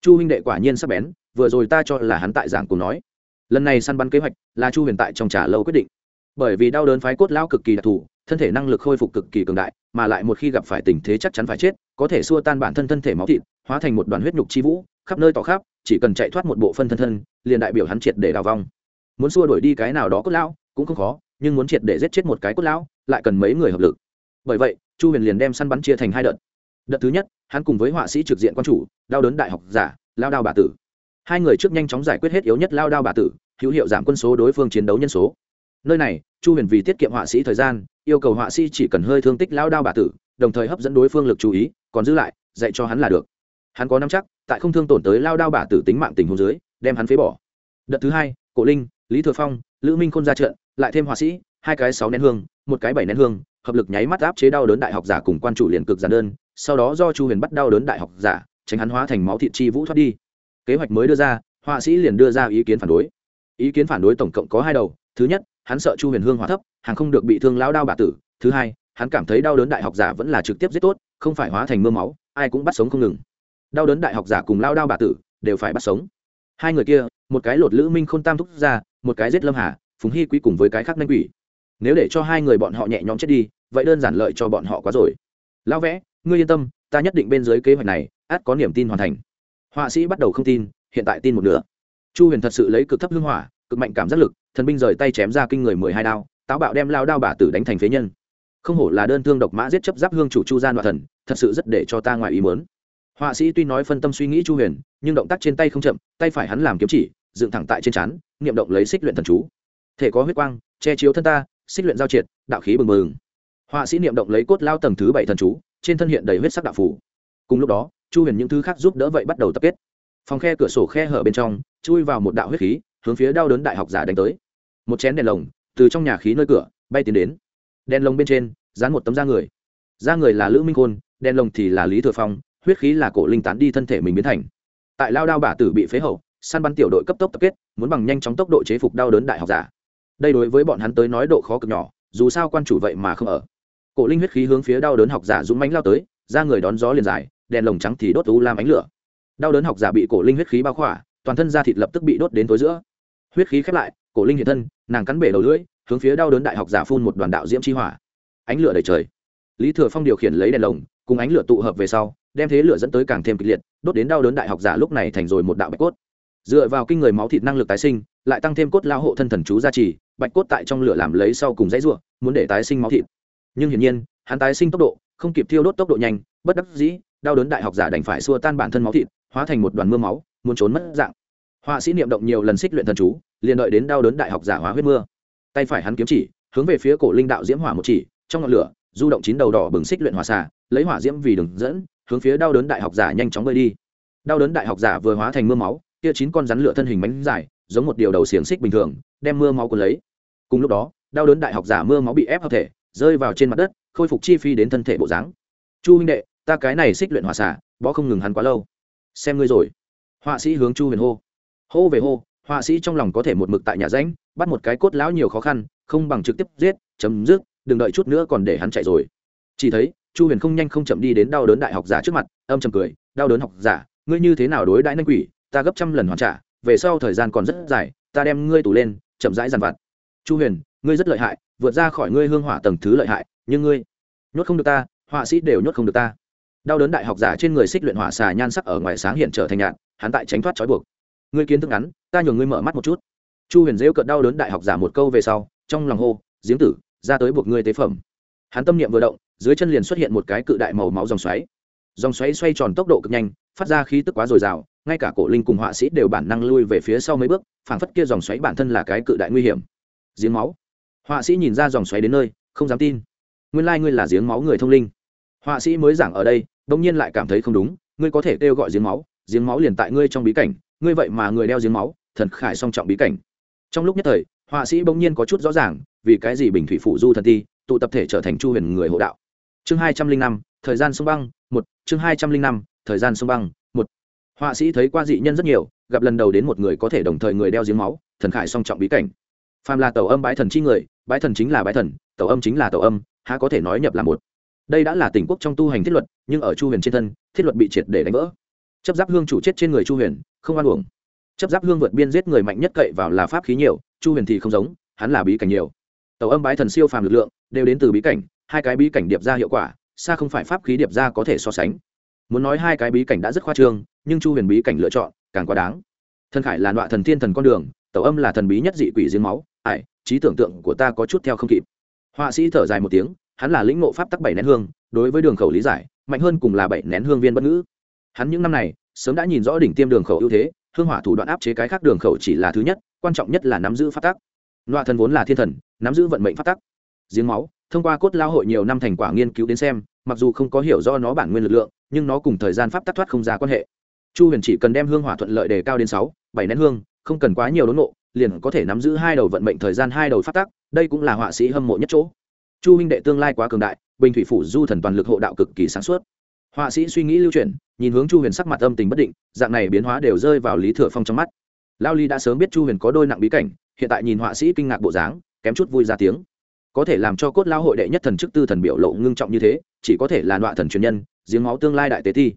Chu huynh đệ quả nhiên sắp bén, vừa rồi ta cho là hắn tại giảng cùng nói. Lần này săn bắn kế hoạch là chu huyền tại trong trà lâu quyết định. Bởi vì đau đớn phái cốt lão cực kỳ đặc thù, thân thể năng lực khôi phục cực kỳ cường đại, mà lại một khi gặp phải tình thế chắc chắn phải chết, có thể xua tan bản thân thân thể máu thịt, hóa thành một đoàn huyết nhục chi vũ, khắp nơi tỏ khắp, chỉ cần chạy thoát một bộ phân thân thân, liền đại biểu hắn triệt để đào vong. Muốn xua đuổi đi cái nào đó cốt lão, cũng không khó, nhưng muốn triệt để giết chết một cái cốt lão, lại cần mấy người hợp lực. Bởi vậy, chu huyền liền đem săn bắn chia thành hai đợt đợt thứ nhất, hắn cùng với họa sĩ trực diện quan chủ, đau đớn đại học giả, lao đao bà tử. Hai người trước nhanh chóng giải quyết hết yếu nhất lao đao bà tử, hữu hiệu giảm quân số đối phương chiến đấu nhân số. Nơi này, chu huyền vì tiết kiệm họa sĩ thời gian, yêu cầu họa sĩ chỉ cần hơi thương tích lao đao bà tử, đồng thời hấp dẫn đối phương lực chú ý, còn giữ lại, dạy cho hắn là được. Hắn có nắm chắc, tại không thương tổn tới lao đao bà tử tính mạng tình hồ dưới, đem hắn phế bỏ. Đợt thứ hai, cổ linh, lý thừa phong, lữ minh khôn ra trận, lại thêm họa sĩ, hai cái sáu nén hương, một cái bảy nén hương, hợp lực nháy mắt áp chế đau đớn đại học giả cùng quan chủ liền cực giản đơn sau đó do chu huyền bắt đau đớn đại học giả, tránh hắn hóa thành máu thịt chi vũ thoát đi. Kế hoạch mới đưa ra, họa sĩ liền đưa ra ý kiến phản đối. Ý kiến phản đối tổng cộng có hai đầu, thứ nhất, hắn sợ chu huyền hương hóa thấp, hàng không được bị thương lao đao bà tử, thứ hai, hắn cảm thấy đau đớn đại học giả vẫn là trực tiếp giết tốt, không phải hóa thành mưa máu, ai cũng bắt sống không ngừng. Đau đớn đại học giả cùng lao đao bà tử đều phải bắt sống. Hai người kia, một cái lột lữ minh k h ô n tam thúc ra, một cái giết lâm hà, phùng hy quý cùng với cái khác nanh quỷ. Nếu để cho hai người bọn họ nhẹ nhõm chết đi, vậy đơn giản lợi cho bọn họ quá rồi. Lão vẽ ngươi yên tâm, ta nhất định bên dưới kế hoạch này, át có niềm tin hoàn thành. Họa sĩ bắt đầu không tin, hiện tại tin một nửa. Chu huyền thật sự lấy cực thấp hưng hỏa, cực mạnh cảm giác lực, thần binh rời tay chém ra kinh người mười hai đao, táo bạo đem lao đao bà tử đánh thành phế nhân. Không hổ là đơn thương độc mã giết chấp giáp hương chủ chu gian và thần, thật sự rất để cho ta ngoài ý mớn họa sĩ tuy nói phân tâm suy nghĩ chu huyền, nhưng động tác trên tay không chậm, tay phải hắn làm kiếm chỉ, dựng thẳng tại trên trán, niệm động lấy xích luyện thần chú. Thể có huyết quang, che chiếu thân ta, xích luyện giao triệt, đạo khí bừng bừng. Họa sĩ niệm động lấy cốt lao tầng thứ bảy thần chú trên thân hiện đầy huyết sắc đạo phủ. Cùng lúc đó, chu huyền những thứ khác giúp đỡ vậy bắt đầu tập kết. Phòng khe cửa sổ khe hở bên trong, chui vào một đạo huyết khí, hướng phía đau đớn đại học giả đánh tới. Một chén đèn lồng, từ trong nhà khí nơi cửa, bay tiến đến. Đèn lồng bên trên, dán một tấm da người. Da người là lữ minh khôn, đèn lồng thì là lý thừa phong, huyết khí là cổ linh tán đi thân thể mình biến thành. Tại lao đao bả tử bị phế hậu, săn bắn tiểu đội cấp tốc tập kết, muốn bằng nhanh chóng tốc độ chế phục đau đớn đại học giả. Đây đối với bọn hắn tới nói độ khó cực nhỏ, dù sao quan chủ vậy mà không ở cổ linh huyết khí hướng phía đau đớn học giả dũng mánh lao tới, ra người đón gió liền dài, đèn lồng trắng thì đốt u lam ánh lửa. Đau đớn học giả bị cổ linh huyết khí bao khỏa, toàn thân da thịt lập tức bị đốt đến tối giữa. Huyết khí khép lại, cổ linh hiện thân, nàng cắn bể đầu lưỡi, hướng phía đau đớn đại học giả phun một đoàn đạo diễm chi hỏa. Ánh lửa đầy trời. Lý thừa phong điều khiển lấy đèn lồng, cùng ánh lửa tụ hợp về sau, đem thế lửa dẫn tới càng thêm kịch liệt, đốt đến đau đớn đại học giả lúc này thành rồi một đạo bạch cốt. Dựa vào kinh người máu thịt năng lực tái sinh, lại tăng thêm cốt lao hộ thân thần chú gia trì, bạch cốt tại trong lửa làm lấy sau cùng dãy ruộng muốn để tái sinh máu thịt nhưng hiển nhiên, hắn tái sinh tốc độ, không kịp thiêu đốt tốc độ nhanh, bất đắc dĩ, đau đớn đại học giả đành phải xua tan bản thân máu thịt, hóa thành một đoàn mưa máu, muốn trốn mất dạng. Họa sĩ niệm động nhiều lần xích luyện thần chú, liền đợi đến đau đớn đại học giả hóa huyết mưa. Tay phải hắn kiếm chỉ, hướng về phía cổ linh đạo diễm hỏa một chỉ, trong ngọn lửa, du động chín đầu đỏ bừng xích luyện hỏa xà, lấy hỏa diễm vì đường dẫn, hướng phía đau đớn đại học giả nhanh chóng bơi đi. Đau đớn đại học giả vừa hóa thành mưa máu, kia chín con rắn lửa thân hình bánh dài, giống một điều đầu xiềng xích bình thường, đem mưa máu cuốn lấy. Cùng lúc đó, đau đớn đại học giả mưa máu bị ép hợp thể rơi vào trên mặt đất, khôi phục chi phi đến thân thể bộ dáng. Chu huynh đệ, ta cái này xích luyện hòa xả, bó không ngừng hắn quá lâu. Xem ngươi rồi. Họa sĩ hướng chu huyền hô. Hô về hô, họa sĩ trong lòng có thể một mực tại nhà ránh bắt một cái cốt lão nhiều khó khăn, không bằng trực tiếp giết, chấm dứt, đừng đợi chút nữa còn để hắn chạy rồi. Chỉ thấy, chu huyền không nhanh không chậm đi đến đau đớn đại học giả trước mặt, âm chầm cười, đau đớn học giả, ngươi như thế nào đối đãi nanh quỷ? Ta gấp trăm lần hoàn trả, về sau thời gian còn rất dài, ta đem ngươi tủ lên, chậm rãi dàn vặt. Chu huyền ngươi rất lợi hại, vượt ra khỏi ngươi hương hỏa tầng thứ lợi hại, nhưng ngươi nhốt không được ta, họa sĩ đều nhốt không được ta. Đau đớn đại học giả trên người xích luyện hỏa xà nhan sắc ở ngoài sáng hiện trở thành nhạn hắn tại tránh thoát trói buộc. Ngươi kiến thức ngắn, ta nhường ngươi mở mắt một chút. Chu huyền dễu cợt đau đớn đại học giả một câu về sau, trong lòng hô, giếng tử, ra tới buộc ngươi tế phẩm. Hắn tâm niệm vừa động, dưới chân liền xuất hiện một cái cự đại màu máu dòng xoáy. Dòng xoáy xoay tròn tốc độ cực nhanh, phát ra khí tức quá dồi dào, ngay cả cổ linh cùng họa sĩ đều bản năng lui về phía sau mấy bước, phảng phất kia dòng xoáy bản thân là cái cự đại nguy hiểm. Giếng máu họa sĩ nhìn ra dòng xoáy đến nơi, không dám tin. Nguyên lai ngươi là giếng máu người thông linh. Họa sĩ mới giảng ở đây bỗng nhiên lại cảm thấy không đúng, ngươi có thể kêu gọi giếng máu giếng máu liền tại ngươi trong bí cảnh, ngươi vậy mà người đeo giếng máu, thần khải song trọng bí cảnh. Trong lúc nhất thời, họa sĩ bỗng nhiên có chút rõ ràng, vì cái gì bình thủy phủ du thần ti tụ tập thể trở thành chu huyền người hộ đạo. Chương hai trăm linh năm, thời gian sông băng, một, chương hai trăm linh năm, thời gian sông băng, một. Họa sĩ thấy qua dị nhân rất nhiều, gặp lần đầu đến một người có thể đồng thời người đeo giếng máu, thần khải song trọng bí cảnh. Phàm là tàu âm bái thần chi người bái thần chính là bái thần, tẩu âm chính là tẩu âm, há có thể nói nhập là một. Đây đã là tỉnh quốc trong tu hành thiết luật, nhưng ở chu huyền trên thân, thiết luật bị triệt để đánh vỡ. Chấp giáp hương chủ chết trên người chu huyền, không oan uổng. Chấp giáp hương vượt biên giết người mạnh nhất cậy vào là pháp khí nhiều, chu huyền thì không giống, hắn là bí cảnh nhiều. Tàu âm bái thần siêu phàm lực lượng, đều đến từ bí cảnh, hai cái bí cảnh điệp ra hiệu quả, xa không phải pháp khí điệp ra có thể so sánh. Muốn nói hai cái bí cảnh đã rất khoa trương, nhưng chu huyền bí cảnh lựa chọn càng quá đáng. Thần khải là loại thần thiên thần con đường tàu âm là thần bí nhất dị quỷ giếng máu ải, trí tưởng tượng của ta có chút theo không kịp. Họa sĩ thở dài một tiếng, hắn là lĩnh ngộ pháp tắc bảy nén hương, đối với đường khẩu lý giải, mạnh hơn cùng là bảy nén hương viên bất ngữ. Hắn những năm này, sớm đã nhìn rõ đỉnh tiêm đường khẩu ưu thế, hương hỏa thủ đoạn áp chế cái khác đường khẩu chỉ là thứ nhất, quan trọng nhất là nắm giữ pháp tắc. Loa thần vốn là thiên thần, nắm giữ vận mệnh pháp tắc. Giếng máu, thông qua cốt lao hội nhiều năm thành quả nghiên cứu đến xem, mặc dù không có hiểu do nó bản nguyên lực lượng, nhưng nó cùng thời gian pháp tắc thoát không ra quan hệ. Chu huyền chỉ cần đem hương hỏa thuận lợi đề cao đến sáu, bảy nén hương, không cần quá nhiều đốn nộ liền có thể nắm giữ hai đầu vận mệnh thời gian, hai đầu pháp tắc, đây cũng là họa sĩ hâm mộ nhất chỗ. Chu huynh đệ tương lai quá cường đại, bình thủy phủ du thần toàn lực hộ đạo cực kỳ sáng suốt. Họa sĩ suy nghĩ lưu chuyển, nhìn hướng chu huyền sắc mặt âm tình bất định, dạng này biến hóa đều rơi vào lý thừa phong trong mắt. Lao ly đã sớm biết chu huyền có đôi nặng bí cảnh, hiện tại nhìn họa sĩ kinh ngạc bộ dáng, kém chút vui ra tiếng. Có thể làm cho cốt lao hội đệ nhất thần chức tư thần biểu lộ ngưng trọng như thế, chỉ có thể là nọa thần truyền nhân, giếng máu tương lai đại tế thi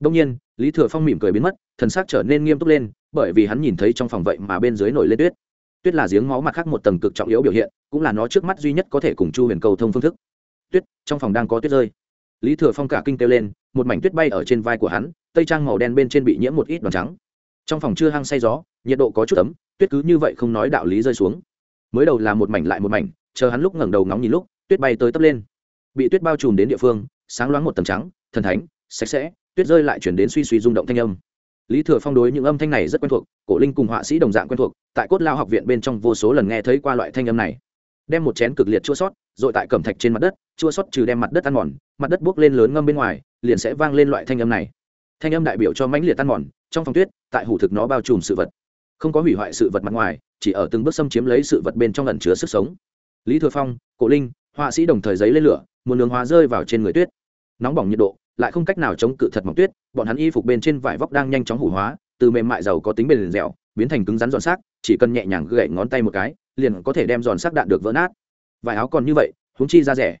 đông nhiên, lý thừa phong mỉm cười biến mất, thần sắc trở nên nghiêm túc lên bởi vì hắn nhìn thấy trong phòng vậy mà bên dưới nổi lên tuyết. Tuyết là giếng máu mặt khác một tầng cực trọng yếu biểu hiện, cũng là nó trước mắt duy nhất có thể cùng chu huyền cầu thông phương thức. Tuyết, trong phòng đang có tuyết rơi. Lý thừa phong cả kinh kêu lên, một mảnh tuyết bay ở trên vai của hắn, tây trang màu đen bên trên bị nhiễm một ít đòn trắng. Trong phòng chưa hăng say gió, nhiệt độ có chút ấm, tuyết cứ như vậy không nói đạo lý rơi xuống. Mới đầu là một mảnh lại một mảnh, chờ hắn lúc ngẩng đầu ngóng nhìn lúc, tuyết bay tới tấp lên. Bị tuyết bao trùm đến địa phương, sáng loáng một tầng trắng, thần thánh, sạch sẽ, tuyết rơi lại chuyển đến suy suy rung động thanh âm lý thừa phong đối những âm thanh này rất quen thuộc, cổ linh cùng họa sĩ đồng dạng quen thuộc, tại cốt lao học viện bên trong vô số lần nghe thấy qua loại thanh âm này. Đem một chén cực liệt chua sót, rồi tại cẩm thạch trên mặt đất, chua sót trừ đem mặt đất ăn mòn, mặt đất buốc lên lớn ngâm bên ngoài, liền sẽ vang lên loại thanh âm này. Thanh âm đại biểu cho mãnh liệt ăn mòn, trong phòng tuyết, tại hủ thực nó bao trùm sự vật. Không có hủy hoại sự vật mặt ngoài, chỉ ở từng bước xâm chiếm lấy sự vật bên trong ẩn chứa sức sống. Lý thừa phong, cổ linh, họa sĩ đồng thời giấy lên lửa một đường hóa rơi vào trên người tuyết. Nóng bỏng nhiệt độ lại không cách nào chống cự thật mỏng tuyết, bọn hắn y phục bên trên vải vóc đang nhanh chóng hủ hóa, từ mềm mại giàu có tính bền dẻo, biến thành cứng rắn giòn xác, chỉ cần nhẹ nhàng gậy ngón tay một cái, liền có thể đem giòn xác đạn được vỡ nát. Vải áo còn như vậy, huống chi ra rẻ.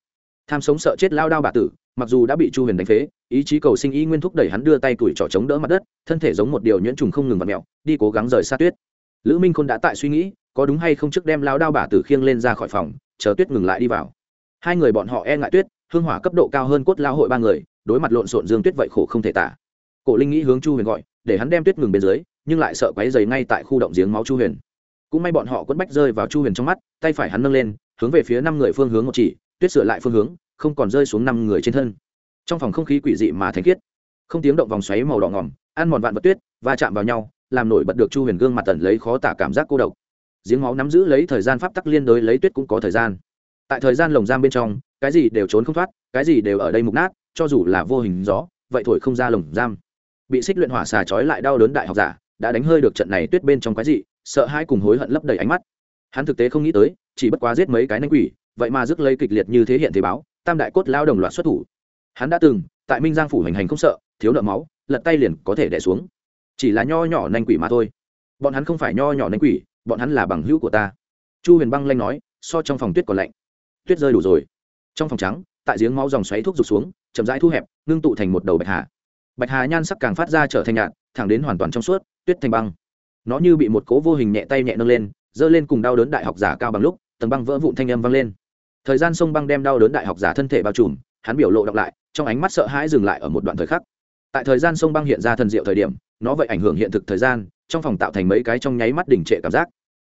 Tham sống sợ chết lao đao bà tử, mặc dù đã bị chu huyền đánh phế, ý chí cầu sinh y nguyên thúc đẩy hắn đưa tay tuổi trỏ chống đỡ mặt đất, thân thể giống một điều nhuyễn trùng không ngừng vặt mẹo đi cố gắng rời xa tuyết. Lữ minh khôn đã tại suy nghĩ, có đúng hay không trước đem lao đao bà tử khiêng lên ra khỏi phòng, chờ tuyết ngừng lại đi vào. Hai người bọn họ e ngại tuyết, hương hỏa cấp độ cao hơn cốt lao hội ba người đối mặt lộn xộn dương tuyết vậy khổ không thể tả. Cổ linh nghĩ hướng chu huyền gọi, để hắn đem tuyết ngừng bên dưới, nhưng lại sợ quáy dày ngay tại khu động giếng máu chu huyền. Cũng may bọn họ quấn bách rơi vào chu huyền trong mắt, tay phải hắn nâng lên, hướng về phía năm người phương hướng một chỉ, tuyết sửa lại phương hướng, không còn rơi xuống năm người trên thân. Trong phòng không khí quỷ dị mà thanh khiết. Không tiếng động vòng xoáy màu đỏ ngỏm ăn mòn vạn vật tuyết, va chạm vào nhau, làm nổi bật được chu huyền gương mặt tần lấy khó tả cảm giác cô độc. Giếng máu nắm giữ lấy thời gian pháp tắc liên đối lấy tuyết cũng có thời gian. Tại thời gian lồng giam bên trong, cái gì đều trốn không thoát, cái gì đều ở đây mục nát cho dù là vô hình gió, vậy thổi không ra lồng giam. Bị xích luyện hỏa xà trói lại đau đớn đại học giả, đã đánh hơi được trận này tuyết bên trong cái gì sợ hai cùng hối hận lấp đầy ánh mắt. Hắn thực tế không nghĩ tới, chỉ bất quá giết mấy cái nanh quỷ, vậy mà rước lây kịch liệt như thế hiện thế báo, tam đại cốt lao đồng loạt xuất thủ. Hắn đã từng, tại minh giang phủ hành hành không sợ, thiếu nợ máu, lật tay liền có thể đẻ xuống. Chỉ là nho nhỏ nanh quỷ mà thôi. Bọn hắn không phải nho nhỏ nanh quỷ, bọn hắn là bằng hữu của ta. Chu huyền băng lanh nói, so trong phòng tuyết còn lạnh. Tuyết rơi đủ rồi. Trong phòng trắng, tại giếng máu dòng xoáy thuốc rụt xuống chậm rãi thu hẹp, ngưng tụ thành một đầu bạch hà. Bạch hà nhan sắc càng phát ra trở thành nhạt, thẳng đến hoàn toàn trong suốt, tuyết thành băng. Nó như bị một cố vô hình nhẹ tay nhẹ nâng lên, giơ lên cùng đau đớn đại học giả cao bằng lúc, tầng băng vỡ vụn thanh âm vang lên. Thời gian sông băng đem đau đớn đại học giả thân thể bao trùm, hắn biểu lộ đọc lại, trong ánh mắt sợ hãi dừng lại ở một đoạn thời khắc. Tại thời gian sông băng hiện ra thần diệu thời điểm, nó vậy ảnh hưởng hiện thực thời gian, trong phòng tạo thành mấy cái trong nháy mắt đình trệ cảm giác.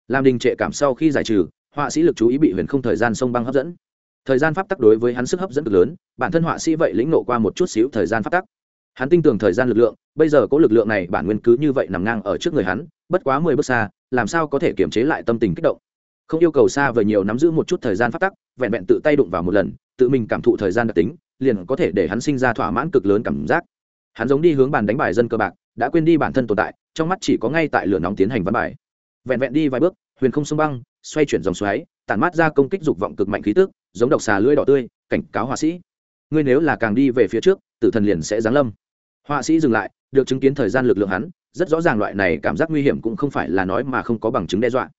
Làm đình trệ cảm sau khi giải trừ, họa sĩ lực chú ý bị huyền không thời gian sông băng hấp dẫn thời gian pháp tắc đối với hắn sức hấp dẫn cực lớn, bản thân họa sĩ vậy lĩnh nộ qua một chút xíu thời gian pháp tắc. Hắn tin tưởng thời gian lực lượng, bây giờ có lực lượng này bản nguyên cứ như vậy nằm ngang ở trước người hắn, bất quá mười bước xa, làm sao có thể kiềm chế lại tâm tình kích động? Không yêu cầu xa vời nhiều nắm giữ một chút thời gian pháp tắc, vẹn vẹn tự tay đụng vào một lần, tự mình cảm thụ thời gian đặc tính, liền có thể để hắn sinh ra thỏa mãn cực lớn cảm giác. Hắn giống đi hướng bàn đánh bài dân cơ bạc, đã quên đi bản thân tồn tại, trong mắt chỉ có ngay tại lửa nóng tiến hành văn bài. Vẹn vẹn đi vài bước, huyền không sông băng, xoay chuyển dòng xoáy, tản mát ra công kích dục vọng cực mạnh khí tức giống độc xà lưỡi đỏ tươi, cảnh cáo họa sĩ. Ngươi nếu là càng đi về phía trước, tử thần liền sẽ giáng lâm. Họa sĩ dừng lại, được chứng kiến thời gian lực lượng hắn, rất rõ ràng loại này cảm giác nguy hiểm cũng không phải là nói mà không có bằng chứng đe dọa.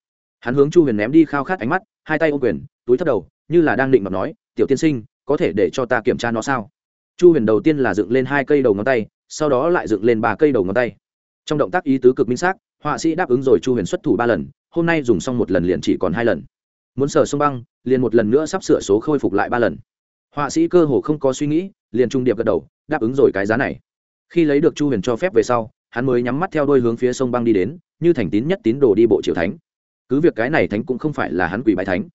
Hắn hướng chu huyền ném đi khao khát ánh mắt, hai tay ô quyền, túi thấp đầu, như là đang định mặt nói, tiểu tiên sinh, có thể để cho ta kiểm tra nó sao? Chu huyền đầu tiên là dựng lên hai cây đầu ngón tay, sau đó lại dựng lên ba cây đầu ngón tay. Trong động tác ý tứ cực minh xác, họa sĩ đáp ứng rồi chu huyền xuất thủ ba lần, hôm nay dùng xong một lần liền chỉ còn hai lần muốn sờ sông băng, liền một lần nữa sắp sửa số khôi phục lại ba lần. Họa sĩ cơ hồ không có suy nghĩ, liền trung điệp gật đầu, đáp ứng rồi cái giá này. Khi lấy được chu huyền cho phép về sau, hắn mới nhắm mắt theo đôi hướng phía sông băng đi đến, như thành tín nhất tín đồ đi bộ triều thánh. Cứ việc cái này thánh cũng không phải là hắn quỳ bài thánh.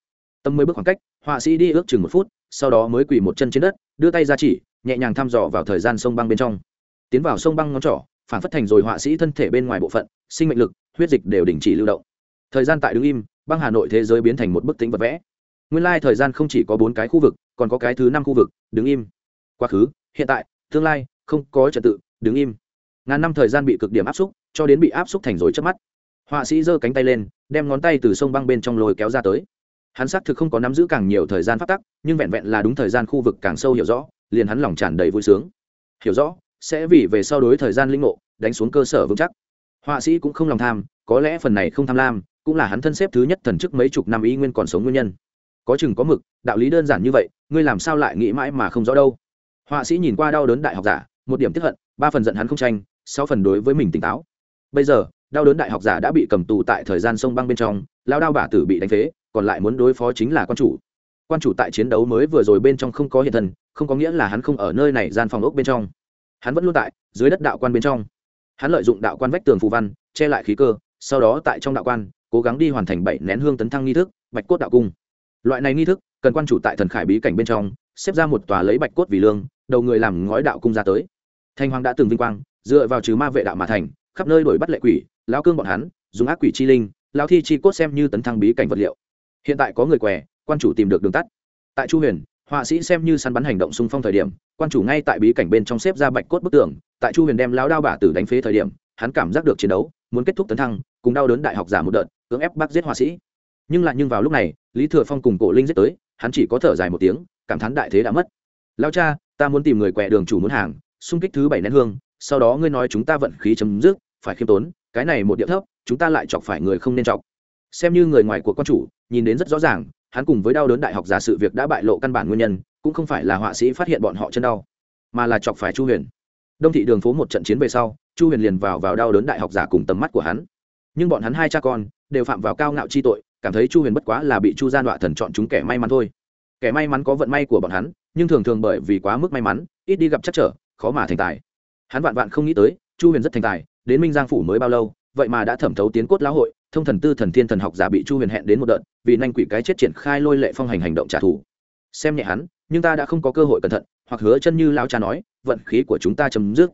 Tâm mới bước khoảng cách, họa sĩ đi ước chừng một phút, sau đó mới quỳ một chân trên đất, đưa tay ra chỉ, nhẹ nhàng thăm dò vào thời gian sông băng bên trong. Tiến vào sông băng ngón trỏ, phản phất thành rồi họa sĩ thân thể bên ngoài bộ phận, sinh mệnh lực, huyết dịch đều đình chỉ lưu động. Thời gian tại đứng im băng hà nội thế giới biến thành một bức tính vật vẽ. Nguyên lai thời gian không chỉ có bốn cái khu vực, còn có cái thứ năm khu vực, đứng im. Quá khứ, hiện tại, tương lai, không có trật tự, đứng im. Ngàn năm thời gian bị cực điểm áp xúc, cho đến bị áp xúc thành rồi trước mắt. Họa sĩ giơ cánh tay lên, đem ngón tay từ sông băng bên trong lồi kéo ra tới. Hắn xác thực không có nắm giữ càng nhiều thời gian phát tắc, nhưng vẹn vẹn là đúng thời gian khu vực càng sâu hiểu rõ, liền hắn lòng tràn đầy vui sướng. Hiểu rõ, sẽ vì về sau đối thời gian linh ngộ, đánh xuống cơ sở vững chắc. Họa sĩ cũng không lòng tham, có lẽ phần này không tham lam cũng là hắn thân xếp thứ nhất thần chức mấy chục năm ý nguyên còn sống nguyên nhân. Có chừng có mực, đạo lý đơn giản như vậy, ngươi làm sao lại nghĩ mãi mà không rõ đâu? Họa sĩ nhìn qua đau đớn đại học giả, một điểm tiếp hận, ba phần giận hắn không tranh, sáu phần đối với mình tỉnh táo. Bây giờ, đau đớn đại học giả đã bị cầm tù tại thời gian sông băng bên trong, lao đao bả tử bị đánh phế, còn lại muốn đối phó chính là quan chủ. Quan chủ tại chiến đấu mới vừa rồi bên trong không có hiện thân, không có nghĩa là hắn không ở nơi này gian phòng ốc bên trong. Hắn vẫn luôn tại, dưới đất đạo quan bên trong. Hắn lợi dụng đạo quan vách tường phù văn, che lại khí cơ, sau đó tại trong đạo quan cố gắng đi hoàn thành bảy nén hương tấn thăng nghi thức, bạch cốt đạo cung. Loại này nghi thức, cần quan chủ tại thần khải bí cảnh bên trong, xếp ra một tòa lấy bạch cốt vì lương, đầu người làm ngói đạo cung ra tới. Thanh hoàng đã từng vinh quang, dựa vào trừ ma vệ đạo mà thành, khắp nơi đổi bắt lệ quỷ lao cương bọn hắn, dùng ác quỷ chi linh lao thi chi cốt xem như tấn thăng bí cảnh vật liệu. Hiện tại có người què, quan chủ tìm được đường tắt. Tại chu huyền, họa sĩ xem như săn bắn hành động xung phong thời điểm, quan chủ ngay tại bí cảnh bên trong xếp ra bạch cốt bức tường, tại chu huyền đem lao đao bả tử đánh phế thời điểm, hắn cảm giác được chiến đấu, muốn kết thúc tấn thăng, cùng đau đớn đại học giả một đợt cưỡng ép bắt giết họa sĩ. Nhưng lại nhưng vào lúc này, lý thừa phong cùng cổ linh giết tới, hắn chỉ có thở dài một tiếng, cảm thán đại thế đã mất. Lao cha, ta muốn tìm người quẹ đường chủ muốn hàng, xung kích thứ bảy nén hương, sau đó ngươi nói chúng ta vận khí chấm dứt, phải khiêm tốn, cái này một địa thấp, chúng ta lại chọc phải người không nên chọc. Xem như người ngoài của quan chủ, nhìn đến rất rõ ràng, hắn cùng với đau đớn đại học giả sự việc đã bại lộ căn bản nguyên nhân, cũng không phải là họa sĩ phát hiện bọn họ chân đau, mà là chọc phải chu huyền. Đông thị đường phố một trận chiến về sau, chu huyền liền vào vào đau đớn đại học giả cùng tầm mắt của hắn. Nhưng bọn hắn hai cha con đều phạm vào cao ngạo chi tội, cảm thấy chu huyền bất quá là bị chu gia đọa thần chọn chúng kẻ may mắn thôi. Kẻ may mắn có vận may của bọn hắn, nhưng thường thường bởi vì quá mức may mắn, ít đi gặp chắc trở, khó mà thành tài. Hắn vạn vạn không nghĩ tới, chu huyền rất thành tài, đến minh giang phủ mới bao lâu, vậy mà đã thẩm thấu tiến cốt lão hội, thông thần tư thần thiên thần học giả bị chu huyền hẹn đến một đợt, vì nanh quỷ cái chết triển khai lôi lệ phong hành hành động trả thù. Xem nhẹ hắn, nhưng ta đã không có cơ hội cẩn thận, hoặc hứa chân như lao cha nói, vận khí của chúng ta chấm dứt.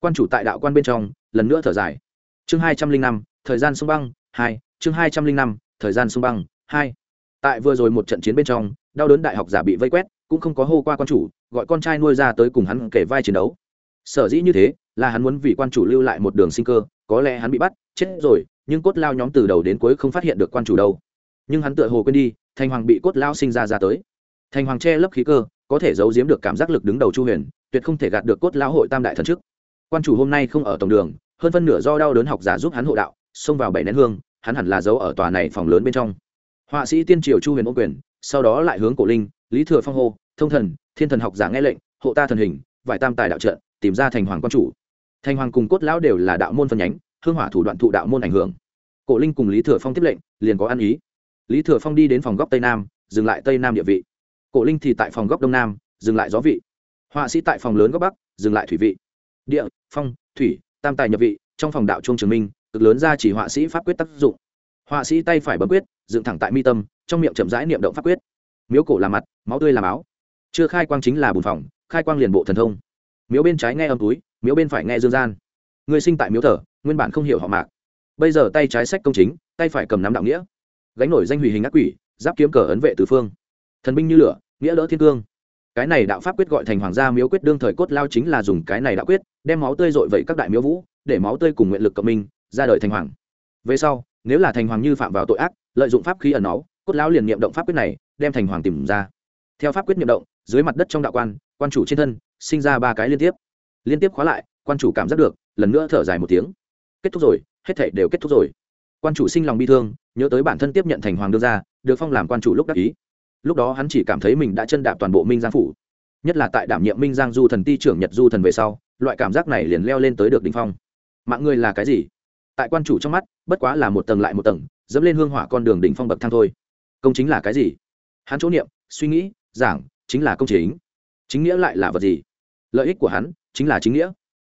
Quan chủ tại đạo quan bên trong, lần nữa thở dài. Chương hai trăm linh năm, thời gian sông băng, hai chương hai trăm linh năm, thời gian sông băng, hai. Tại vừa rồi một trận chiến bên trong, đau đớn đại học giả bị vây quét, cũng không có hô qua quan chủ, gọi con trai nuôi ra tới cùng hắn kể vai chiến đấu. Sở dĩ như thế, là hắn muốn vì quan chủ lưu lại một đường sinh cơ, có lẽ hắn bị bắt, chết rồi, nhưng cốt lao nhóm từ đầu đến cuối không phát hiện được quan chủ đâu. Nhưng hắn tựa hồ quên đi thành hoàng bị cốt lao sinh ra ra tới. Thành hoàng che lấp khí cơ, có thể giấu giếm được cảm giác lực đứng đầu chu huyền, tuyệt không thể gạt được cốt lao hội tam đại thần chức quan chủ hôm nay không ở tổng đường, hơn phân nửa do đau đớn học giả giúp hắn hộ đạo, xông vào bảy nén hương hắn hẳn là giấu ở tòa này phòng lớn bên trong. Họa sĩ tiên triều chu huyền ô quyền sau đó lại hướng cổ linh lý thừa phong hô thông thần thiên thần học giả nghe lệnh hộ ta thần hình vải tam tài đạo trận, tìm ra thành hoàng quan chủ. Thành hoàng cùng cốt lão đều là đạo môn phân nhánh hương hỏa thủ đoạn thụ đạo môn ảnh hưởng. Cổ linh cùng lý thừa phong tiếp lệnh liền có ăn ý. Lý thừa phong đi đến phòng góc tây nam dừng lại tây nam địa vị. Cổ linh thì tại phòng góc đông nam dừng lại gió vị. Họa sĩ tại phòng lớn góc bắc dừng lại thủy vị. Địa phong thủy tam tài nhập vị trong phòng đạo trung trường minh cực lớn ra chỉ họa sĩ pháp quyết tác dụng. Họa sĩ tay phải bấm quyết, dựng thẳng tại mi tâm, trong miệng chậm rãi niệm động pháp quyết. Miếu cổ làm mặt, máu tươi làm áo chưa khai quang chính là bùn phòng, khai quang liền bộ thần thông. Miếu bên trái nghe âm túi, miếu bên phải nghe dương gian. Người sinh tại miếu thờ, nguyên bản không hiểu họ mạc. Bây giờ tay trái sách công chính, tay phải cầm nắm đạo nghĩa. Gánh nổi danh hủy hình ác quỷ, giáp kiếm cờ ấn vệ tứ phương. Thần binh như lửa, nghĩa đỡ thiên cương. Cái này đạo pháp quyết gọi thành hoàng gia miếu quyết, đương thời cốt lao chính là dùng cái này đạo quyết, đem máu tươi dội vậy các đại miếu vũ để máu tươi cùng nguyện lực cộng minh, ra đời thành hoàng. Về sau, nếu là thành hoàng như phạm vào tội ác, lợi dụng pháp khí ẩn náu, cốt lão liền niệm động pháp quyết này, đem thành hoàng tìm ra. Theo pháp quyết niệm động, dưới mặt đất trong đạo quan quan chủ trên thân, sinh ra ba cái liên tiếp. Liên tiếp khóa lại, quan chủ cảm giác được, lần nữa thở dài một tiếng. Kết thúc rồi, hết thể đều kết thúc rồi. Quan chủ sinh lòng bi thương, nhớ tới bản thân tiếp nhận thành hoàng đưa ra, được phong làm quan chủ lúc đắc ý. Lúc đó hắn chỉ cảm thấy mình đã chân đạp toàn bộ minh giang phủ. Nhất là tại đảm nhiệm minh giang du thần ti trưởng nhật du thần về sau, loại cảm giác này liền leo lên tới được đ ỉ n h phong mạng người là cái gì? Tại quan chủ trong mắt, bất quá là một tầng lại một tầng, dẫm lên hương hỏa con đường đỉnh phong bậc thang thôi. Công chính là cái gì? Hắn chỗ niệm, suy nghĩ, giảng, chính là công chính. Chính nghĩa lại là vật gì? Lợi ích của hắn, chính là chính nghĩa.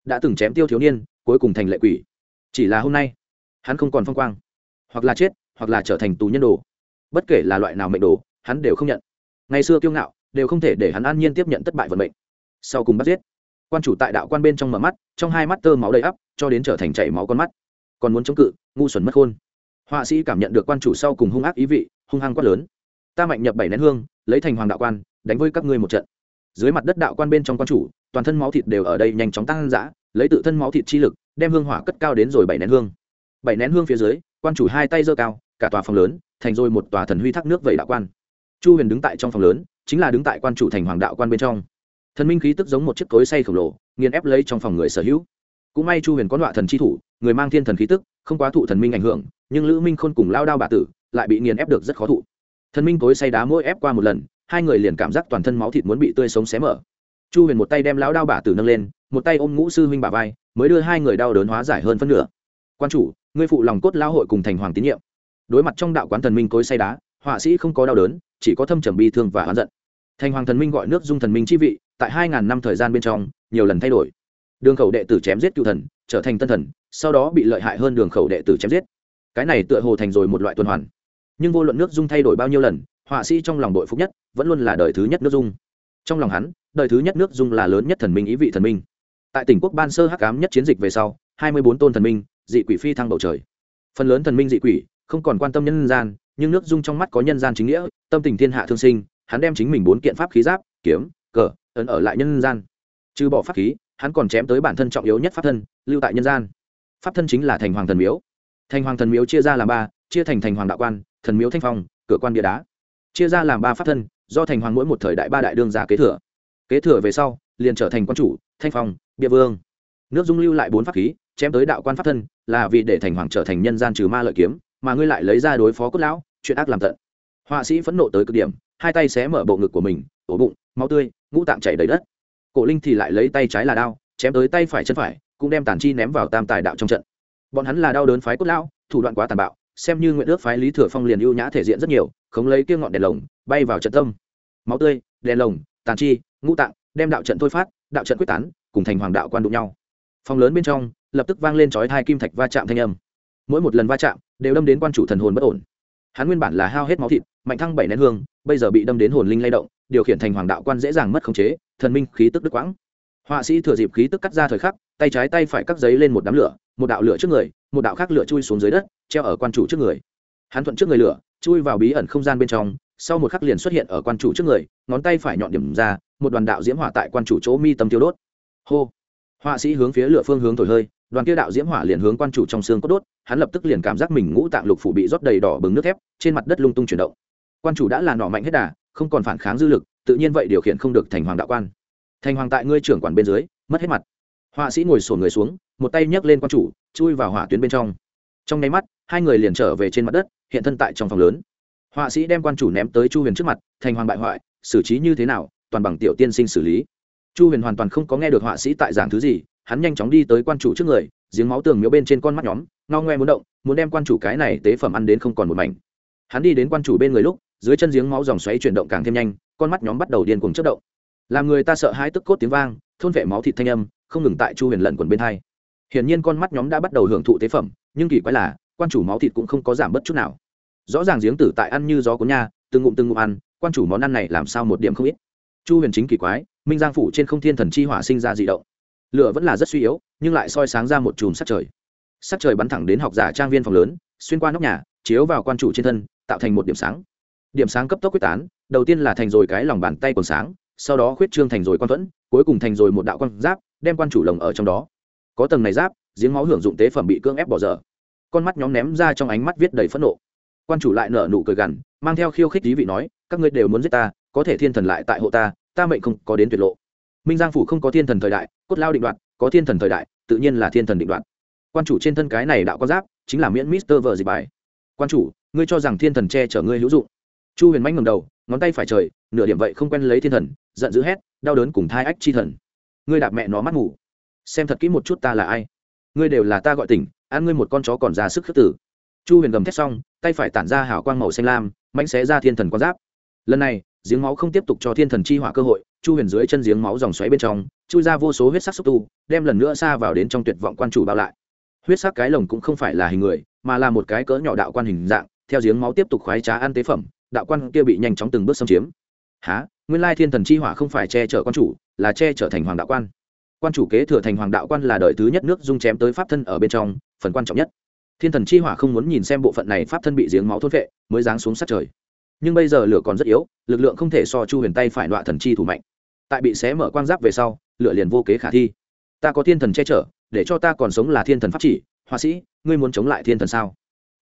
Đã từng chém tiêu thiếu niên, cuối cùng thành lệ quỷ. Chỉ là hôm nay, hắn không còn phong quang. Hoặc là chết, hoặc là trở thành tù nhân đồ. Bất kể là loại nào mệnh đồ, hắn đều không nhận. Ngày xưa kiêu ngạo, đều không thể để hắn an nhiên tiếp nhận thất bại vận mệnh. Sau cùng bắt giết. Quan chủ tại đạo quan bên trong mở mắt, trong hai mắt tơ máu đầy ắp cho đến trở thành chảy máu con mắt. Còn muốn chống cự, ngu xuẩn mất khôn. Họa sĩ cảm nhận được quan chủ sau cùng hung ác ý vị, hung hăng quát lớn. Ta mạnh nhập bảy nén hương, lấy thành hoàng đạo quan, đánh với các ngươi một trận. Dưới mặt đất đạo quan bên trong quan chủ, toàn thân máu thịt đều ở đây nhanh chóng tăng dã, lấy tự thân máu thịt chi lực, đem hương hỏa cất cao đến rồi bảy nén hương. Bảy nén hương phía dưới, quan chủ hai tay giơ cao, cả tòa phòng lớn, thành rồi một tòa thần huy thác nước vẩy đạo quan. Chu huyền đứng tại trong phòng lớn, chính là đứng tại quan chủ thành hoàng đạo quan bên trong. Thần minh khí tức giống một chiếc cối say khổng lồ, nghiền ép lấy trong phòng người sở hữu cũng may chu huyền có đoạn thần chi thủ, người mang thiên thần khí tức, không quá thụ thần minh ảnh hưởng, nhưng lữ minh khôn cùng lao đao bà tử lại bị nghiền ép được rất khó thụ. Thần minh cối say đá mỗi ép qua một lần, hai người liền cảm giác toàn thân máu thịt muốn bị tươi sống xé mở. Chu huyền một tay đem lão đao bà tử nâng lên, một tay ôm ngũ sư huynh bà vai, mới đưa hai người đau đớn hóa giải hơn phân nửa. Quan chủ, ngươi phụ lòng cốt lão hội cùng thành hoàng tín nhiệm. Đối mặt trong đạo quán thần minh cối say đá, họa sĩ không có đau đớn, chỉ có thâm trầm bi thương và oán giận. Thành hoàng thần minh gọi nước dung thần minh chi vị, tại hai ngàn năm thời gian bên trong, nhiều lần thay đổi đường khẩu đệ tử chém giết cựu thần, trở thành tân thần, sau đó bị lợi hại hơn đường khẩu đệ tử chém giết. Cái này tựa hồ thành rồi một loại tuần hoàn. Nhưng vô luận nước dung thay đổi bao nhiêu lần, họa sĩ trong lòng đội phúc nhất, vẫn luôn là đời thứ nhất nước dung. Trong lòng hắn, đời thứ nhất nước dung là lớn nhất thần minh, ý vị thần minh. Tại tỉnh quốc ban sơ hắc cám nhất chiến dịch về sau, hai mươi bốn tôn thần minh, dị quỷ phi thăng bầu trời. Phần lớn thần minh dị quỷ, không còn quan tâm nhân gian, nhưng nước dung trong mắt có nhân gian chính nghĩa, tâm tình thiên hạ thương sinh, hắn đem chính mình bốn kiện pháp khí giáp, kiếm, cờ, ấn ở lại nhân gian. Trừ bỏ pháp khí hắn còn chém tới bản thân trọng yếu nhất pháp thân, lưu tại nhân gian. Pháp thân chính là thành hoàng thần miếu. Thành hoàng thần miếu chia ra làm ba, chia thành thành hoàng đạo quan, thần miếu thanh phong, cửa quan bia đá. Chia ra làm ba pháp thân, do thành hoàng mỗi một thời đại ba đại đương giả kế thừa. Kế thừa về sau, liền trở thành quan chủ, thanh phong, bia vương. Nước dung lưu lại bốn pháp khí, chém tới đạo quan pháp thân, là vì để thành hoàng trở thành nhân gian trừ ma lợi kiếm, mà ngươi lại lấy ra đối phó cốt lão, chuyện ác làm tận. Họa sĩ phẫn nộ tới cực điểm, hai tay xé mở bộ ngực của mình, ổ bụng, máu tươi, ngũ tạng chảy đầy đất cổ linh thì lại lấy tay trái là đao, chém tới tay phải chân phải, cũng đem tàn chi ném vào tam tài đạo trong trận. Bọn hắn là đau đớn phái cốt lão, thủ đoạn quá tàn bạo, xem như nguyện ước phái lý thừa phong liền ưu nhã thể diện rất nhiều, khống lấy kia ngọn đèn lồng, bay vào trận tâm. Máu tươi, đèn lồng, tàn chi, ngũ tạng, đem đạo trận thôi phát, đạo trận quyết tán, cùng thành hoàng đạo quan đụng nhau. Phòng lớn bên trong, lập tức vang lên chói hai kim thạch va chạm thanh âm. Mỗi một lần va chạm, đều đâm đến quan chủ thần hồn bất ổn. Hắn nguyên bản là hao hết máu thịt, mạnh thăng bảy nén hương, bây giờ bị đâm đến hồn linh lay động điều khiển thành hoàng đạo quan dễ dàng mất khống chế, thần minh khí tức đứt quãng. Họa sĩ thừa dịp khí tức cắt ra thời khắc, tay trái tay phải cắt giấy lên một đám lửa, một đạo lửa trước người, một đạo khác lửa chui xuống dưới đất, treo ở quan chủ trước người. Hắn thuận trước người lửa, chui vào bí ẩn không gian bên trong, sau một khắc liền xuất hiện ở quan chủ trước người, ngón tay phải nhọn điểm ra, một đoàn đạo diễm hỏa tại quan chủ chỗ mi tâm tiêu đốt. Hô! Họa sĩ hướng phía lửa phương hướng thổi hơi, đoàn kia đạo diễm hỏa liền hướng quan chủ trong xương cốt đốt, hắn lập tức liền cảm giác mình ngũ tạng lục phủ bị rót đầy đỏ bừng nước thép, trên mặt đất lung tung chuyển động. Quan chủ đã là nỏ mạnh hết đà không còn phản kháng dư lực, tự nhiên vậy điều khiển không được thành hoàng đạo quan. Thành hoàng tại ngươi trưởng quản bên dưới, mất hết mặt. Họa sĩ ngồi sổn người xuống, một tay nhấc lên quan chủ, chui vào hỏa tuyến bên trong. Trong nháy mắt, hai người liền trở về trên mặt đất, hiện thân tại trong phòng lớn. Họa sĩ đem quan chủ ném tới chu huyền trước mặt, thành hoàng bại hoại, xử trí như thế nào, toàn bằng tiểu tiên sinh xử lý. Chu huyền hoàn toàn không có nghe được họa sĩ tại giảng thứ gì, hắn nhanh chóng đi tới quan chủ trước người, giếng máu tường miếu bên trên con mắt nhóm, ngao ngoe muốn động, muốn đem quan chủ cái này tế phẩm ăn đến không còn một mảnh. Hắn đi đến quan chủ bên người lúc dưới chân giếng máu dòng xoáy chuyển động càng thêm nhanh, con mắt nhóm bắt đầu điên cuồng chất động. Làm người ta sợ hai tức cốt tiếng vang, thôn vệ máu thịt thanh âm, không ngừng tại chu huyền lẩn quần bên hai. Hiển nhiên con mắt nhóm đã bắt đầu hưởng thụ tế phẩm, nhưng kỳ quái là, quan chủ máu thịt cũng không có giảm bất chút nào. Rõ ràng giếng tử tại ăn như gió cuốn nha, từng ngụm từng ngụm ăn, quan chủ món ăn này làm sao một điểm không ít. Chu huyền chính kỳ quái, minh giang phủ trên không thiên thần chi hỏa sinh ra dị động. Lửa vẫn là rất suy yếu, nhưng lại soi sáng ra một chùm sắc trời. Sắc trời bắn thẳng đến học giả trang viên phòng lớn, xuyên qua nóc nhà, chiếu vào quan chủ trên thân, tạo thành một điểm sáng điểm sáng cấp tốc quyết tán, đầu tiên là thành rồi cái lòng bàn tay còn sáng, sau đó khuyết trương thành rồi quan thuẫn, cuối cùng thành rồi một đạo quan giáp, đem quan chủ lồng ở trong đó. Có tầng này giáp, giếng máu hưởng dụng tế phẩm bị cưỡng ép bỏ dở. Con mắt nhóm ném ra trong ánh mắt viết đầy phẫn nộ. Quan chủ lại nở nụ cười gằn, mang theo khiêu khích tí vị nói, các ngươi đều muốn giết ta, có thể thiên thần lại tại hộ ta ta mệnh không có đến tuyệt lộ. Minh giang phủ không có thiên thần thời đại, cốt lao định đoạt, có thiên thần thời đại, tự nhiên là thiên thần định đoạt. Quan chủ trên thân cái này đạo quan giáp, chính là miễn mister vợ dịch bài. Quan chủ, ngươi cho rằng thiên thần che chở ngươi hữu dụng chu huyền mánh ngầm đầu, ngón tay phải trời, nửa điểm vậy không quen lấy thiên thần, giận dữ hét, đau đớn cùng thai ách chi thần. Ngươi đạp mẹ nó mắt ngủ xem thật kỹ một chút ta là ai. Ngươi đều là ta gọi tỉnh, ăn ngươi một con chó còn ra sức khước tử. Chu huyền gầm thét xong, tay phải tản ra hảo quang màu xanh lam, mãnh xé ra thiên thần con giáp. Lần này, giếng máu không tiếp tục cho thiên thần chi hỏa cơ hội, chu huyền dưới chân giếng máu dòng xoáy bên trong, chui ra vô số huyết sắc xúc tu, đem lần nữa xa vào đến trong tuyệt vọng quan chủ bao lại. Huyết sắc cái lồng cũng không phải là hình người, mà là một cái cỡ nhỏ đạo quan hình dạng, theo giếng máu tiếp tục khoái trá ăn tế phẩm đạo quan kia bị nhanh chóng từng bước xâm chiếm. Há nguyên lai thiên thần chi hỏa không phải che chở quan chủ, là che chở thành hoàng đạo quan. Quan chủ kế thừa thành hoàng đạo quan là đời thứ nhất nước dung chém tới pháp thân ở bên trong, phần quan trọng nhất. Thiên thần chi hỏa không muốn nhìn xem bộ phận này pháp thân bị giếng máu thốt vệ mới giáng xuống sát trời. Nhưng bây giờ lửa còn rất yếu, lực lượng không thể so chu huyền tay phải nọa thần chi thủ mạnh. Tại bị xé mở quang giáp về sau, lửa liền vô kế khả thi. Ta có thiên thần che chở, để cho ta còn sống là thiên thần pháp chỉ. Họa sĩ, ngươi muốn chống lại thiên thần sao?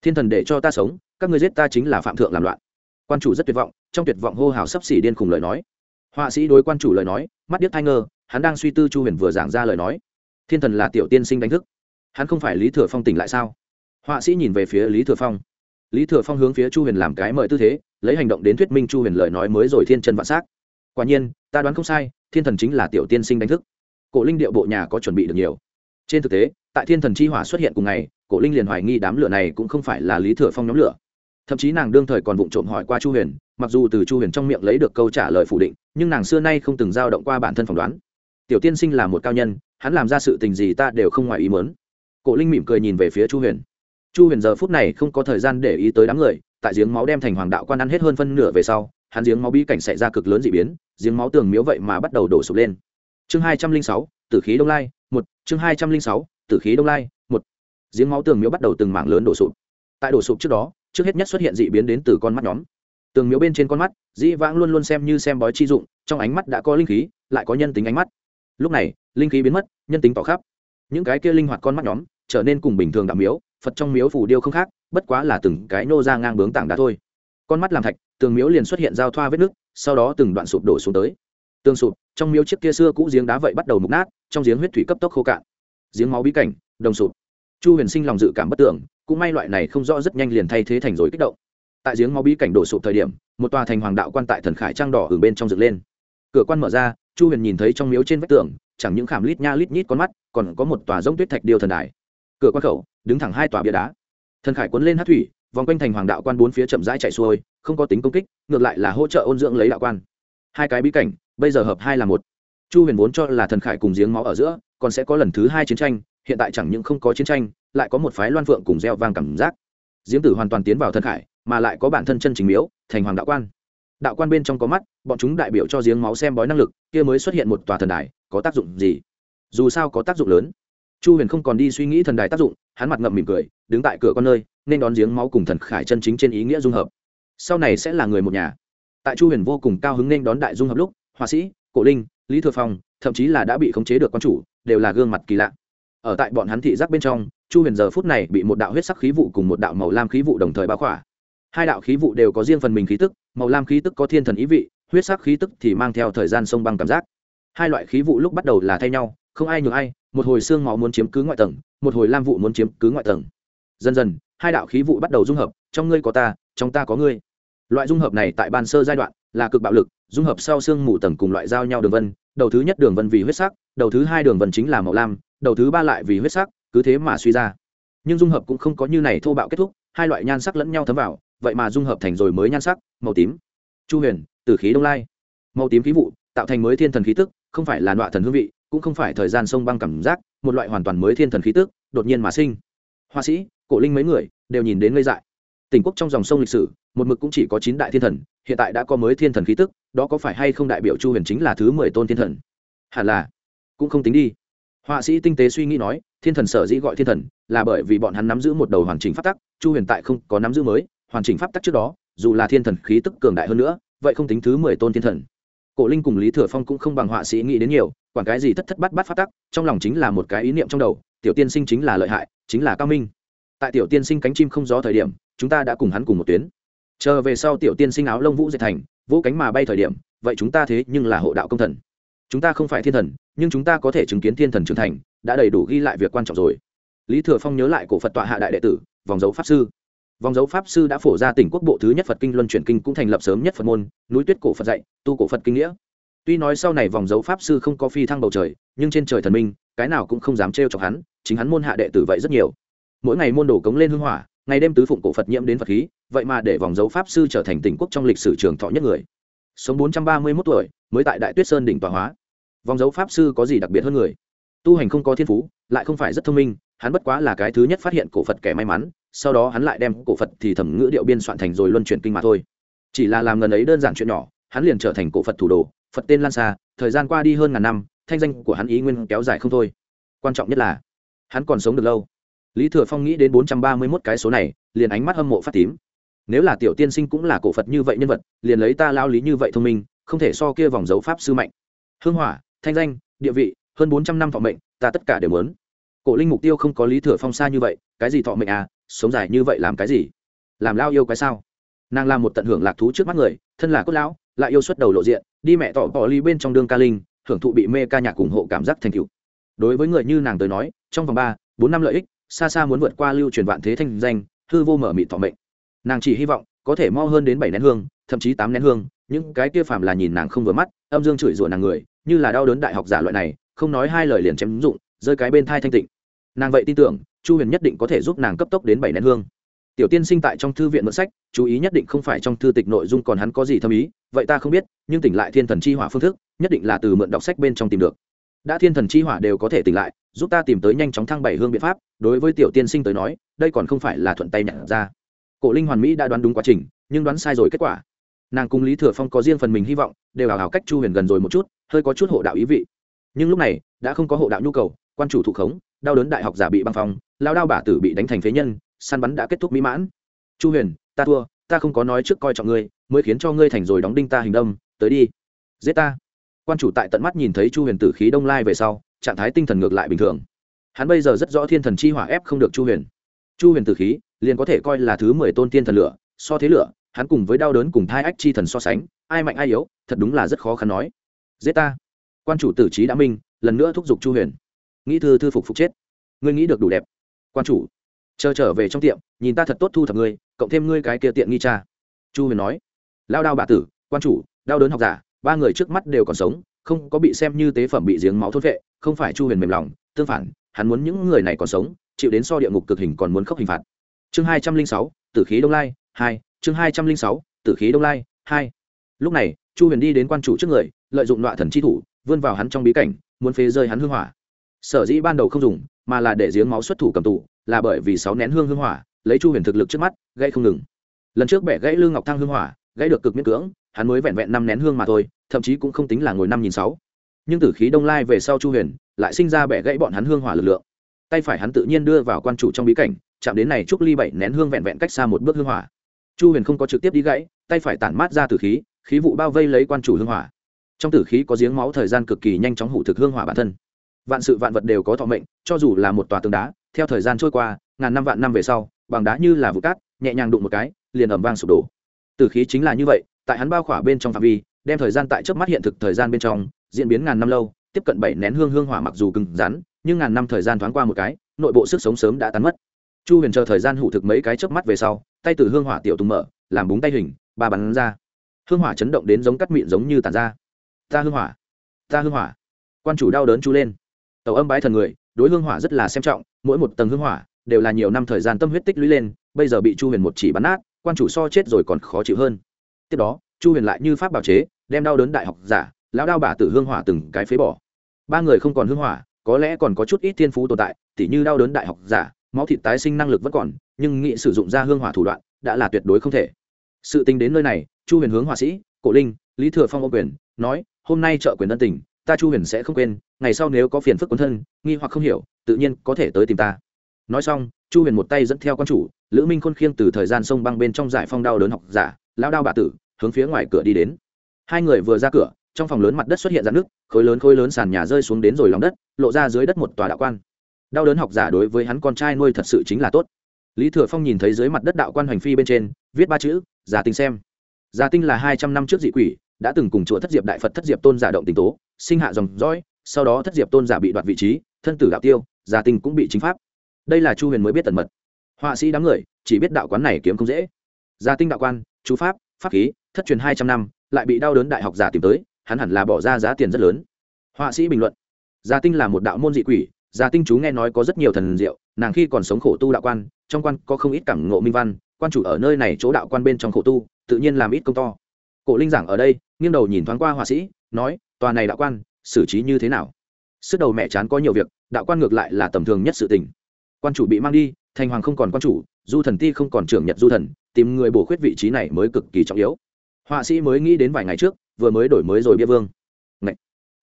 Thiên thần để cho ta sống, các ngươi giết ta chính là phạm thượng làm loạn quan chủ rất tuyệt vọng, trong tuyệt vọng hô hào sấp xỉ điên khùng lời nói. Họa sĩ đối quan chủ lời nói, mắt điếc thai ngơ, hắn đang suy tư chu huyền vừa giảng ra lời nói. Thiên thần là tiểu tiên sinh đánh thức. Hắn không phải lý thừa phong tỉnh lại sao? Họa sĩ nhìn về phía lý thừa phong. Lý thừa phong hướng phía chu huyền làm cái mời tư thế, lấy hành động đến thuyết minh chu huyền lời nói mới rồi thiên chân vạn s á c quả nhiên, ta đoán không sai, thiên thần chính là tiểu tiên sinh đánh thức. Cổ linh điệu bộ nhà có chuẩn bị được nhiều. Trên thực tế, tại thiên thần chi hỏa xuất hiện cùng ngày, cổ linh liền hoài nghi đám lửa này cũng không phải là lý thừa phong nhóm lửa thậm chí nàng đương thời còn vụng trộm hỏi qua chu huyền, mặc dù từ chu huyền trong miệng lấy được câu trả lời phủ định, nhưng nàng xưa nay không từng dao động qua bản thân phỏng đoán. Tiểu tiên sinh là một cao nhân, hắn làm ra sự tình gì ta đều không ngoài ý mớn cổ linh mỉm cười nhìn về phía chu huyền. Chu huyền giờ phút này không có thời gian để ý tới đám người, tại giếng máu đem thành hoàng đạo quan ăn hết hơn phân nửa về sau, hắn giếng máu bi cảnh xảy ra cực lớn d ị biến, giếng máu tường miếu vậy mà bắt đầu đổ sụp lên. Chương hai trăm linh sáu, tử khí đông lai, một, chương hai trăm linh sáu, tử khí đông lai, một. Giếng máu tường miếu bắt đầu từng mảng lớn đổ sụp. Tại đổ sụp trước đó trước hết nhất xuất hiện dị biến đến từ con mắt nhóm. Tường miếu bên trên con mắt, dĩ vãng luôn luôn xem như xem bói chi dụng, trong ánh mắt đã có linh khí, lại có nhân tính ánh mắt. Lúc này, linh khí biến mất, nhân tính tỏ khắp. Những cái kia linh hoạt con mắt nhóm, trở nên cùng bình thường đạo miếu, phật trong miếu phủ điêu không khác, bất quá là từng cái nô ra ngang bướng tảng đá thôi. Con mắt làm thạch, tường miếu liền xuất hiện giao thoa vết nước sau đó từng đoạn sụp đổ xuống tới. Tường sụp, trong miếu chiếc kia xưa cũ giếng đá vậy bắt đầu mục nát, trong giếng huyết thủy cấp tốc khô cạn. Giếng máu bí cảnh, đồng sụp chu huyền sinh lòng dự cảm bất tưởng, cũng may loại này không rõ rất nhanh liền thay thế thành rồi kích động. Tại giếng máu bí cảnh đổ sụp thời điểm, một tòa thành hoàng đạo quan tại thần khải trang đỏ ở bên trong dựng lên. Cửa quan mở ra, chu huyền nhìn thấy trong miếu trên vách tường, chẳng những khảm lít nha lít nhít con mắt, còn có một tòa giống tuyết thạch điêu thần đài. Cửa quan khẩu, đứng thẳng hai tòa bia đá. Thần khải cuốn lên hát thủy, vòng quanh thành hoàng đạo quan bốn phía chậm rãi chạy xuôi, không có tính công kích, ngược lại là hỗ trợ ôn dưỡng lấy đạo quan. Hai cái bí cảnh, bây giờ hợp hai là một. Chu huyền vốn cho là thần khải cùng giếng máu ở giữa, còn sẽ có lần thứ hai chiến tranh hiện tại chẳng những không có chiến tranh, lại có một phái loan phượng cùng gieo vang cảm giác. Diễm tử hoàn toàn tiến vào thần khải, mà lại có bản thân chân chính miếu, thành hoàng đạo quan. Đạo quan bên trong có mắt, bọn chúng đại biểu cho giếng máu xem bói năng lực, kia mới xuất hiện một tòa thần đài, có tác dụng gì? Dù sao có tác dụng lớn. Chu huyền không còn đi suy nghĩ thần đài tác dụng, hắn mặt ngậm mỉm cười, đứng tại cửa con nơi, nên đón giếng máu cùng thần khải chân chính trên ý nghĩa dung hợp. Sau này sẽ là người một nhà. Tại chu huyền vô cùng cao hứng nên đón đại dung hợp lúc, họa sĩ, cổ linh, lý thừa phong, thậm chí là đã bị khống chế được quan chủ, đều là gương mặt kỳ lạ ở tại bọn hắn thị giác bên trong, chu huyền giờ phút này bị một đạo huyết sắc khí vụ cùng một đạo màu lam khí vụ đồng thời bao khỏa. Hai đạo khí vụ đều có riêng phần mình khí tức, màu lam khí tức có thiên thần ý vị, huyết sắc khí tức thì mang theo thời gian sông băng cảm giác. Hai loại khí vụ lúc bắt đầu là thay nhau, không ai nhường ai, một hồi xương máu muốn chiếm cứ ngoại tầng, một hồi lam vụ muốn chiếm cứ ngoại tầng. Dần dần, hai đạo khí vụ bắt đầu dung hợp, trong ngươi có ta, trong ta có ngươi. Loại dung hợp này tại ban sơ giai đoạn là cực bạo lực, dung hợp sau xương mù tầng cùng loại giao nhau đường vân, đầu thứ nhất đường vân vì huyết sắc, đầu thứ hai đường vân chính là màu lam đầu thứ ba lại vì huyết sắc, cứ thế mà suy ra. Nhưng dung hợp cũng không có như này thô bạo kết thúc, hai loại nhan sắc lẫn nhau thấm vào, vậy mà dung hợp thành rồi mới nhan sắc, màu tím. Chu huyền, tử khí đông lai. Màu tím khí vụ, tạo thành mới thiên thần khí tức, không phải là loại thần hương vị, cũng không phải thời gian sông băng cảm giác, một loại hoàn toàn mới thiên thần khí tức, đột nhiên mà sinh. Họa sĩ, cổ linh mấy người, đều nhìn đến ngây dại. Tỉnh quốc trong dòng sông lịch sử, một mực cũng chỉ có chín đại thiên thần, hiện tại đã có mới thiên thần khí tức, đó có phải hay không đại biểu chu huyền chính là thứ mười tôn thiên thần? Hẳn là. Cũng không tính đi họa sĩ tinh tế suy nghĩ nói, thiên thần sở dĩ gọi thiên thần là bởi vì bọn hắn nắm giữ một đầu hoàn chỉnh pháp tắc, chu huyền tại không có nắm giữ mới, hoàn chỉnh pháp tắc trước đó, dù là thiên thần khí tức cường đại hơn nữa, vậy không tính thứ mười tôn thiên thần. Cổ linh cùng lý thừa phong cũng không bằng họa sĩ nghĩ đến nhiều, quản cái gì thất thất bát bát pháp tắc, trong lòng chính là một cái ý niệm trong đầu, tiểu tiên sinh chính là lợi hại, chính là cao minh. Tại tiểu tiên sinh cánh chim không gió thời điểm, chúng ta đã cùng hắn cùng một tuyến. Chờ về sau tiểu tiên sinh áo lông vũ dệt thành, vũ cánh mà bay thời điểm, vậy chúng ta thế nhưng là hộ đạo công thần chúng ta không phải thiên thần, nhưng chúng ta có thể chứng kiến thiên thần trưởng thành, đã đầy đủ ghi lại việc quan trọng rồi. Lý thừa phong nhớ lại cổ phật tọa hạ đại đệ tử, vòng dấu pháp sư. Vòng dấu pháp sư đã phổ ra tỉnh quốc bộ thứ nhất phật kinh luân chuyển kinh cũng thành lập sớm nhất phật môn, núi tuyết cổ phật dạy, tu cổ phật kinh nghĩa. Tuy nói sau này vòng dấu pháp sư không có phi thăng bầu trời, nhưng trên trời thần minh, cái nào cũng không dám trêu chọc hắn, chính hắn môn hạ đệ tử vậy rất nhiều. Mỗi ngày môn đổ cống lên hưng hỏa, ngày đêm tứ phụng cổ phật nhiễm đến phật khí, vậy mà để vòng dấu pháp sư trở thành tỉnh quốc trong lịch sử trường thọ nhất người sống bốn trăm ba mươi 431 tuổi, mới tại đại tuyết sơn đỉnh tọa hóa. Vòng dấu pháp sư có gì đặc biệt hơn người? Tu hành không có thiên phú, lại không phải rất thông minh, hắn bất quá là cái thứ nhất phát hiện cổ phật kẻ may mắn, sau đó hắn lại đem cổ phật thì thẩm ngữ điệu biên soạn thành rồi luân chuyển kinh mà thôi. Chỉ là làm lần ấy đơn giản chuyện nhỏ, hắn liền trở thành cổ phật thủ đồ, phật tên lan xa thời gian qua đi hơn ngàn năm, thanh danh của hắn ý nguyên kéo dài không thôi. Quan trọng nhất là, hắn còn sống được lâu. Lý thừa phong nghĩ đến bốn trăm ba mươi mốt cái số này, liền ánh mắt hâm mộ phát tím nếu là tiểu tiên sinh cũng là cổ phật như vậy nhân vật, liền lấy ta lao lý như vậy thông minh, không thể so kia vòng dấu pháp sư mạnh. Hương hỏa, thanh danh, địa vị, hơn bốn trăm năm thọ mệnh, ta tất cả đều muốn. Cổ linh mục tiêu không có lý thừa phong xa như vậy, cái gì thọ mệnh à sống dài như vậy làm cái gì? Làm lao yêu cái sao? Nàng làm một tận hưởng lạc thú trước mắt người, thân là cốt lão, lại yêu xuất đầu lộ diện, đi mẹ tỏ bỏ ly bên trong đương ca linh, hưởng thụ bị mê ca nhạc ủng hộ cảm giác thành cựu đối với người như nàng tới nói, trong vòng ba, bốn năm lợi ích, xa xa muốn vượt qua lưu truyền vạn thế thanh danh, hư vô mở mị thọ mệnh nàng chỉ hy vọng có thể mo hơn đến bảy nén hương, thậm chí tám nén hương. Những cái kia phàm là nhìn nàng không vừa mắt, âm dương chửi rủa nàng người, như là đau đớn đại học giả loại này, không nói hai lời liền chém dụng, rơi cái bên thai thanh tịnh. Nàng vậy tin tưởng, chu huyền nhất định có thể giúp nàng cấp tốc đến bảy nén hương. Tiểu tiên sinh tại trong thư viện mượn sách, chú ý nhất định không phải trong thư tịch nội dung còn hắn có gì thâm ý, vậy ta không biết, nhưng tỉnh lại thiên thần chi hỏa phương thức, nhất định là từ mượn đọc sách bên trong tìm được. Đã thiên thần chi hỏa đều có thể tỉnh lại, giúp ta tìm tới nhanh chóng thăng bảy hương biện pháp, đối với tiểu tiên sinh tới nói, đây còn không phải là thuận tay nhặt ra cổ linh hoàn mỹ đã đoán đúng quá trình, nhưng đoán sai rồi kết quả. Nàng cùng lý thừa phong có riêng phần mình hy vọng, đều hào hào cách chu huyền gần rồi một chút, hơi có chút hộ đạo ý vị. Nhưng lúc này, đã không có hộ đạo nhu cầu, quan chủ thụ khống, đau đớn đại học giả bị băng phong, lao đao bả tử bị đánh thành phế nhân, săn bắn đã kết thúc mỹ mãn. Chu huyền, ta thua, ta không có nói trước coi trọng ngươi, mới khiến cho ngươi thành rồi đóng đinh ta hình đâm, tới đi. Giết ta. Quan chủ tại tận mắt nhìn thấy chu huyền tử khí đông lai về sau, trạng thái tinh thần ngược lại bình thường. Hắn bây giờ rất rõ thiên thần chi hỏa ép không được chu huyền. Chu huyền tử khí liền có thể coi là thứ mười tôn tiên thần lửa, so thế lửa, hắn cùng với đau đớn cùng thai ách chi thần so sánh, ai mạnh ai yếu, thật đúng là rất khó khăn nói. Giết ta. Quan chủ tử trí đã minh, lần nữa thúc giục chu huyền. Nghĩ thư thư phục phục chết. Ngươi nghĩ được đủ đẹp. Quan chủ. Chờ trở về trong tiệm, nhìn ta thật tốt thu thập ngươi, cộng thêm ngươi cái kia tiện nghi cha. Chu huyền nói. Lao đao bà tử, quan chủ, đau đớn học giả, ba người trước mắt đều còn sống, không có bị xem như tế phẩm bị giếng máu thốt vệ, không phải chu huyền mềm lòng, tương phản, hắn muốn những người này còn sống, chịu đến so địa ngục cực hình còn muốn khóc hình phạt chương hai trăm linh sáu, tử khí đông lai, hai, chương hai trăm linh sáu, tử khí đông lai, hai. Lúc này, chu huyền đi đến quan chủ trước người, lợi dụng loại thần chi thủ, vươn vào hắn trong bí cảnh, muốn phế rơi hắn hương hỏa. Sở dĩ ban đầu không dùng, mà là để giếng máu xuất thủ cầm tù, là bởi vì sáu nén hương hương hỏa, lấy chu huyền thực lực trước mắt, gãy không ngừng. Lần trước bẻ gãy lương ngọc thăng hương hỏa, gãy được cực miễn cưỡng, hắn mới vẹn vẹn năm nén hương mà thôi, thậm chí cũng không tính là ngồi năm nghìn sáu. Nhưng tử khí đông lai về sau chu huyền, lại sinh ra bẻ gãy bọn hắn hương hỏa lực lượng tay phải hắn tự nhiên đưa vào quan chủ trong bí cảnh, chạm đến này trúc ly bảy nén hương vẹn vẹn cách xa một bước hương hỏa. Chu huyền không có trực tiếp đi gãy, tay phải tản mát ra tử khí khí vụ bao vây lấy quan chủ hương hỏa. Trong tử khí có giếng máu thời gian cực kỳ nhanh chóng hủ thực hương hỏa bản thân. Vạn sự vạn vật đều có thọ mệnh, cho dù là một tòa tường đá, theo thời gian trôi qua, ngàn năm vạn năm về sau, bằng đá như là vụ cát, nhẹ nhàng đụng một cái, liền ẩm vang sụp đổ. Tử khí chính là như vậy, tại hắn bao khỏa bên trong phạm vi, đem thời gian tại trước mắt hiện thực thời gian bên trong, diễn biến ngàn năm lâu, tiếp cận bảy nén hương hương hỏa mặc dù cứng rắn nhưng ngàn năm thời gian thoáng qua một cái, nội bộ sức sống sớm đã tán mất. Chu huyền chờ thời gian hủ thực mấy cái chớp mắt về sau, tay từ hương hỏa tiểu tùng mở, làm búng tay hình, ba bắn ra. Hương hỏa chấn động đến giống cắt mịn giống như tàn ra. Ta hương hỏa, ta hương hỏa. Quan chủ đau đớn chu lên. Tàu âm bái thần người, đối hương hỏa rất là xem trọng, mỗi một tầng hương hỏa đều là nhiều năm thời gian tâm huyết tích lũy lên, bây giờ bị chu huyền một chỉ bắn nát, quan chủ so chết rồi còn khó chịu hơn. Tiếp đó, chu huyền lại như pháp bảo chế, đem đau đớn đại học giả, lão đao bả tử hương hỏa từng cái phế bỏ. Ba người không còn hương hỏa có lẽ còn có chút ít thiên phú tồn tại, tỉ như đau đớn đại học giả, máu thịt tái sinh năng lực vẫn còn, nhưng nghị sử dụng ra hương hỏa thủ đoạn đã là tuyệt đối không thể. Sự tính đến nơi này, chu huyền hướng họa sĩ, cổ linh, lý thừa phong ô quyền, nói, hôm nay trợ quyền ân tình, ta chu huyền sẽ không quên, ngày sau nếu có phiền phức quân thân, nghi hoặc không hiểu, tự nhiên có thể tới tìm ta. Nói xong, chu huyền một tay dẫn theo quan chủ, lữ minh khôn khiêng từ thời gian sông băng bên trong giải phong đau đớn học giả lao đao bà tử, hướng phía ngoài cửa đi đến. Hai người vừa ra cửa trong phòng lớn mặt đất xuất hiện dạn nước khối lớn khối lớn sàn nhà rơi xuống đến rồi lòng đất, lộ ra dưới đất một tòa đạo quan. Đau đớn học giả đối với hắn con trai nuôi thật sự chính là tốt. Lý thừa phong nhìn thấy dưới mặt đất đạo quan hoành phi bên trên, viết ba chữ giả tinh xem. Giả tinh là hai trăm năm trước dị quỷ, đã từng cùng chùa thất diệp đại phật thất diệp tôn giả động tình tố, sinh hạ dòng dõi, sau đó thất diệp tôn giả bị đoạt vị trí, thân tử đạo tiêu giả tinh cũng bị chính pháp. Đây là chu huyền mới biết tần mật. Họa sĩ đám người, chỉ biết đạo quán này kiếm không dễ. Gia tinh đạo quan, chú pháp pháp khí, thất truyền hai trăm năm, lại bị đau đớn đại học giả tìm tới hắn hẳn là bỏ ra giá tiền rất lớn. Họa sĩ bình luận, gia tinh là một đạo môn dị quỷ, gia tinh chú nghe nói có rất nhiều thần diệu, nàng khi còn sống khổ tu đạo quan, trong quan có không ít cảm ngộ minh văn, quan chủ ở nơi này chỗ đạo quan bên trong khổ tu, tự nhiên làm ít công to. Cổ linh giảng ở đây, nghiêng đầu nhìn thoáng qua họa sĩ, nói, tòa này đạo quan, xử trí như thế nào? Sức đầu mẹ chán có nhiều việc, đạo quan ngược lại là tầm thường nhất sự tình. Quan chủ bị mang đi, thành hoàng không còn quan chủ, du thần ti không còn trưởng nhật du thần, tìm người bổ khuyết vị trí này mới cực kỳ trọng yếu. Họa sĩ mới nghĩ đến vài ngày trước vừa mới đổi mới rồi bia vương. Ngậy!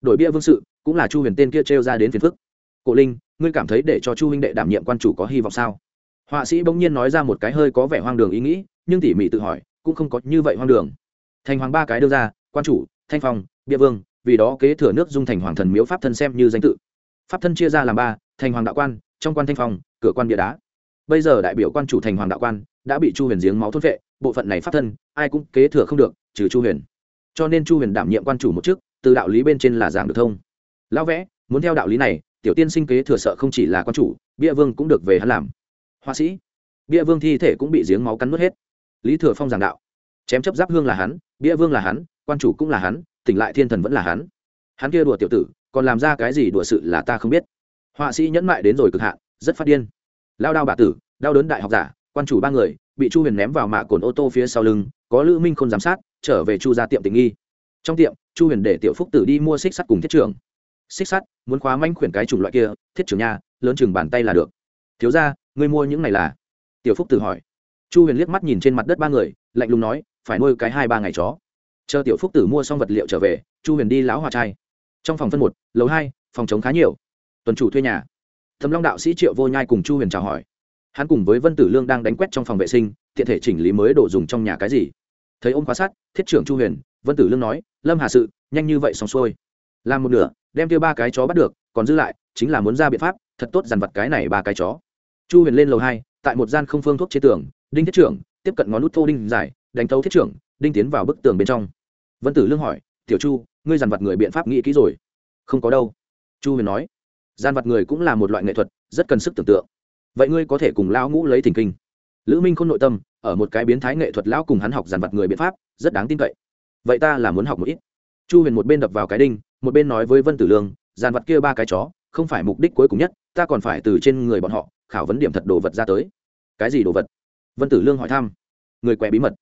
đổi bia vương sự, cũng là chu huyền tên kia trêu ra đến phiền phức. Cổ linh, ngươi cảm thấy để cho chu huynh đệ đảm nhiệm quan chủ có hy vọng sao? Họa sĩ bỗng nhiên nói ra một cái hơi có vẻ hoang đường ý nghĩ, nhưng tỉ mỉ tự hỏi, cũng không có như vậy hoang đường. Thành hoàng ba cái đưa ra, quan chủ, thanh phong, bia vương, vì đó kế thừa nước dung thành hoàng thần miếu pháp thân xem như danh tự. Pháp thân chia ra làm ba, thành hoàng đạo quan, trong quan thanh phong, cửa quan bia đá. Bây giờ đại biểu quan chủ thành hoàng đạo quan, đã bị chu huyền giếng máu thốt vệ bộ phận này pháp thân, ai cũng kế thừa không được, trừ chu huyền cho nên chu huyền đảm nhiệm quan chủ một chức, từ đạo lý bên trên là giảng được thông. Lão vẽ, muốn theo đạo lý này, tiểu tiên sinh kế thừa sợ không chỉ là quan chủ, bia vương cũng được về hắn làm. Họa sĩ, bia vương thi thể cũng bị giếng máu cắn nuốt hết. Lý thừa phong giảng đạo, chém chấp giáp hương là hắn, bia vương là hắn, quan chủ cũng là hắn, tỉnh lại thiên thần vẫn là hắn. Hắn kia đùa tiểu tử, còn làm ra cái gì đùa sự là ta không biết. Họa sĩ nhẫn mại đến rồi cực hạn, rất phát điên. Lao đao bà tử, đau đớn đại học giả, quan chủ ba người bị chu huyền ném vào mạ cồn ô tô phía sau lưng, có lữ minh không giám sát, trở về chu ra tiệm tình nghi. Trong tiệm, chu huyền để tiểu phúc tử đi mua xích sắt cùng thiết trưởng. Xích sắt, muốn khóa manh khuyển cái chủng loại kia, thiết trưởng nha, lớn chừng bàn tay là được. Thiếu ra ngươi mua những này là? Tiểu phúc tử hỏi. Chu huyền liếc mắt nhìn trên mặt đất ba người, lạnh lùng nói, phải nuôi cái hai ba ngày chó. Chờ tiểu phúc tử mua xong vật liệu trở về, chu huyền đi lão hòa trai. Trong phòng phân một, lầu hai, phòng chống khá nhiều. Tuần chủ thuê nhà. Thầm long đạo sĩ triệu vô nhai cùng chu huyền chào hỏi hắn cùng với vân tử lương đang đánh quét trong phòng vệ sinh, tiện thể chỉnh lý mới đồ dùng trong nhà cái gì. Thấy ông khóa sát thiết trưởng chu huyền, vân tử lương nói, lâm hà sự, nhanh như vậy xong xuôi. Làm một nửa, đem tiêu ba cái chó bắt được, còn giữ lại, chính là muốn ra biện pháp, thật tốt dằn vặt cái này ba cái chó. Chu huyền lên lầu hai, tại một gian không phương thuốc chế tường, đinh thiết trưởng, tiếp cận ngón nút thô đinh dài, đánh tấu thiết trưởng, đinh tiến vào bức tường bên trong. Vân tử lương hỏi, tiểu chu, ngươi dằn vặt người biện pháp nghĩ kỹ rồi. Không có đâu. Chu huyền nói gian vặt người cũng là một loại nghệ thuật, rất cần sức tưởng tượng vậy ngươi có thể cùng lão ngũ lấy thỉnh kinh. Lữ minh không nội tâm, ở một cái biến thái nghệ thuật lão cùng hắn học dàn vặt người biện pháp, rất đáng tin cậy. Vậy ta là muốn học một ít. Chu huyền một bên đập vào cái đinh, một bên nói với vân tử lương dàn vặt kia ba cái chó, không phải mục đích cuối cùng nhất, ta còn phải từ trên người bọn họ, khảo vấn điểm thật đồ vật ra tới. Cái gì đồ vật? Vân tử lương hỏi thăm. Người quẹ bí mật.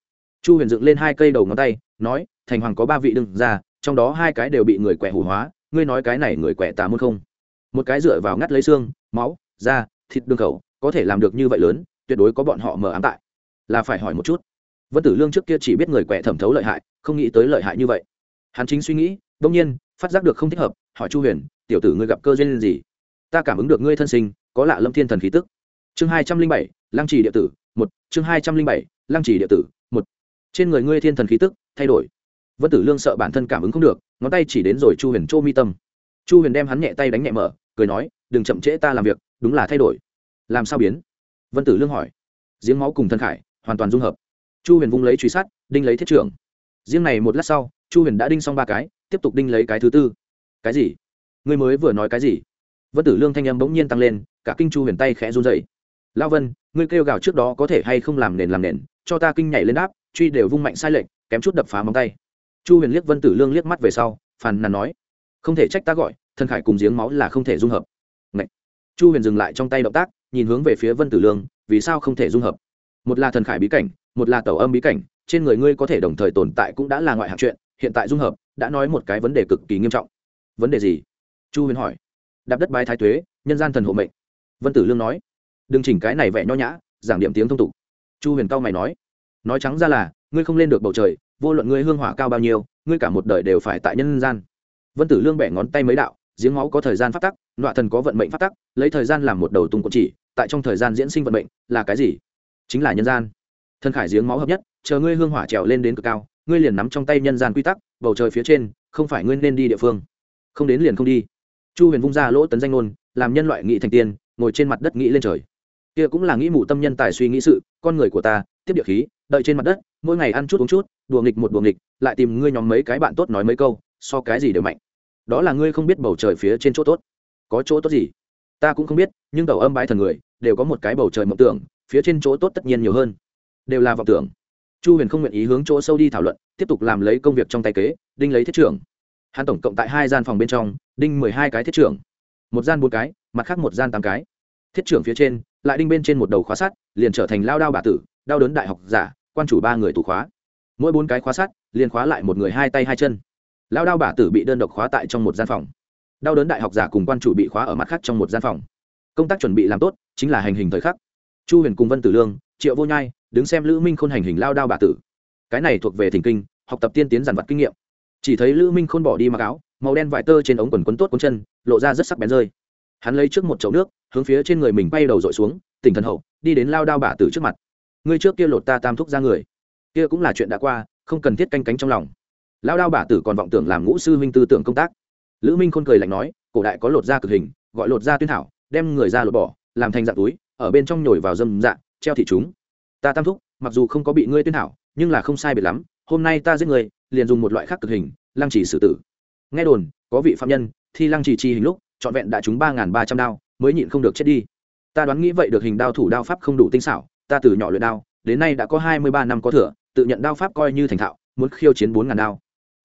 Chu huyền dựng lên hai cây đầu ngón tay, nói, thành hoàng có ba vị đừng ra trong đó hai cái đều bị người quẹ hủ hóa, ngươi nói cái này người quẹ tà môn không? Một cái dựa vào ngắt lấy xương, máu, da thịt đường khẩu, có thể làm được như vậy lớn, tuyệt đối có bọn họ mở ám tại. Là phải hỏi một chút. Vân tử lương trước kia chỉ biết người quẹ thẩm thấu lợi hại, không nghĩ tới lợi hại như vậy. Hắn chính suy nghĩ, đông nhiên, phát giác được không thích hợp, hỏi chu huyền, tiểu tử ngươi gặp cơ duyên gì? Ta cảm ứng được ngươi thân sinh, có lạ lâm thiên thần khí tức. Chương hai trăm linh bảy, lăng trì địa tử, một, chương hai trăm linh bảy, lăng trì địa tử, một. Trên người ngươi thiên thần khí tức, thay đổi. Vân tử lương sợ bản thân cảm ứng không được, ngón tay chỉ đến rồi chu huyền chô mi tâm. Chu huyền đem hắn nhẹ tay đánh nhẹ mở, cười nói, đừng chậm trễ ta làm việc đúng là thay đổi. Làm sao biến? Vân tử lương hỏi. Giếng máu cùng thân khải, hoàn toàn dung hợp. Chu huyền vung lấy truy sát, đinh lấy thiết trưởng. Riêng này một lát sau, chu huyền đã đinh xong ba cái, tiếp tục đinh lấy cái thứ tư. Cái gì? Ngươi mới vừa nói cái gì? Vân tử lương thanh âm bỗng nhiên tăng lên, cả kinh chu huyền tay khẽ run dậy lao vân, ngươi kêu gào trước đó có thể hay không làm nền làm nền, cho ta kinh nhảy lên đáp, truy đều vung mạnh sai lệch, kém chút đập phá móng tay. Chu huyền liếc vân tử lương liếc mắt về sau, phàn nàn nói. Không thể trách ta gọi thân khải cùng giếng máu là không thể dung hợp chu huyền dừng lại trong tay động tác, nhìn hướng về phía vân tử lương, vì sao không thể dung hợp? Một là thần khải bí cảnh, một là Tẩu âm bí cảnh, trên người ngươi có thể đồng thời tồn tại cũng đã là ngoại hạng chuyện, hiện tại dung hợp, đã nói một cái vấn đề cực kỳ nghiêm trọng. Vấn đề gì? Chu huyền hỏi. Đạp đất bái thái tuế, nhân gian thần hộ mệnh. Vân tử lương nói. Đừng chỉnh cái này vẽ nho nhã, giảng điểm tiếng thông tục. Chu huyền cao mày nói. Nói trắng ra là, ngươi không lên được bầu trời, vô luận ngươi hương hỏa cao bao nhiêu, ngươi cả một đời đều phải tại nhân gian. Vân tử lương bẻ ngón tay mấy đạo giếng máu có thời gian phát tắc, nọa thần có vận mệnh phát tắc, lấy thời gian làm một đầu tung cột chỉ, tại trong thời gian diễn sinh vận mệnh là cái gì? Chính là nhân gian. Thân khải giếng máu hợp nhất, chờ ngươi hương hỏa trèo lên đến cực cao, ngươi liền nắm trong tay nhân gian quy tắc, bầu trời phía trên, không phải ngươi nên đi địa phương. Không đến liền không đi. Chu huyền vung ra lỗ tấn danh ngôn, làm nhân loại nghị thành tiên, ngồi trên mặt đất nghĩ lên trời. Kia cũng là nghĩ mù tâm nhân tài suy nghĩ sự, con người của ta, tiếp địa khí, đợi trên mặt đất, mỗi ngày ăn chút uống chút, đùa nghịch một đùa nghịch, lại tìm ngươi nhóm mấy cái bạn tốt nói mấy câu, so cái gì đều mạnh đó là ngươi không biết bầu trời phía trên chỗ tốt. Có chỗ tốt gì? Ta cũng không biết, nhưng tàu âm bái thần người đều có một cái bầu trời mộng tưởng, phía trên chỗ tốt tất nhiên nhiều hơn. Đều là vọng tưởng. Chu huyền không nguyện ý hướng chỗ sâu đi thảo luận, tiếp tục làm lấy công việc trong tay kế, đinh lấy thiết trưởng. Hắn tổng cộng tại hai gian phòng bên trong, đinh mười hai cái thiết trưởng. Một gian bốn cái, mặt khác một gian tám cái. Thiết trưởng phía trên, lại đinh bên trên một đầu khóa sắt, liền trở thành lao đao bà tử, đau đớn đại học giả, quan chủ ba người tủ khóa. Mỗi bốn cái khóa sắt, liền khóa lại một người hai tay hai chân lao đao bà tử bị đơn độc khóa tại trong một gian phòng. Đau đớn đại học giả cùng quan chủ bị khóa ở mặt khác trong một gian phòng. Công tác chuẩn bị làm tốt, chính là hành hình thời khắc. Chu huyền cùng vân tử lương, triệu vô nhai, đứng xem lữ minh khôn hành hình lao đao bà tử. Cái này thuộc về thỉnh kinh, học tập tiên tiến dàn vật kinh nghiệm. Chỉ thấy lữ minh khôn bỏ đi mặc áo, màu đen vải tơ trên ống quần quấn tốt cuốn chân, lộ ra rất sắc bén rơi. Hắn lấy trước một chậu nước, hướng phía trên người mình bay đầu dội xuống, tỉnh thần hậu, đi đến lao đao bà tử trước mặt. Ngươi trước kia lột ta tam thúc ra người. Kia cũng là chuyện đã qua, không cần thiết canh cánh trong lòng lao đao bà tử còn vọng tưởng làm ngũ sư huynh tư tưởng công tác. Lữ minh khôn cười lạnh nói, cổ đại có lột da cực hình, gọi lột da tuyên thảo, đem người ra lột bỏ, làm thành dạng túi, ở bên trong nhồi vào dâm dạ treo thị chúng. Ta tam thúc, mặc dù không có bị ngươi tuyên thảo, nhưng là không sai biệt lắm, hôm nay ta giết người liền dùng một loại khác cực hình, lăng trì xử tử. Nghe đồn, có vị phạm nhân, thi lăng trì chi hình lúc, trọn vẹn đã trúng ba n ba trăm đao, mới nhịn không được chết đi. Ta đoán nghĩ vậy được hình đao thủ đao pháp không đủ tinh xảo, ta từ nhỏ luyện đao, đến nay đã có hai mươi ba năm có thừa, tự nhận đao pháp coi như thành thạo, muốn khiêu chiến bốn ngàn đao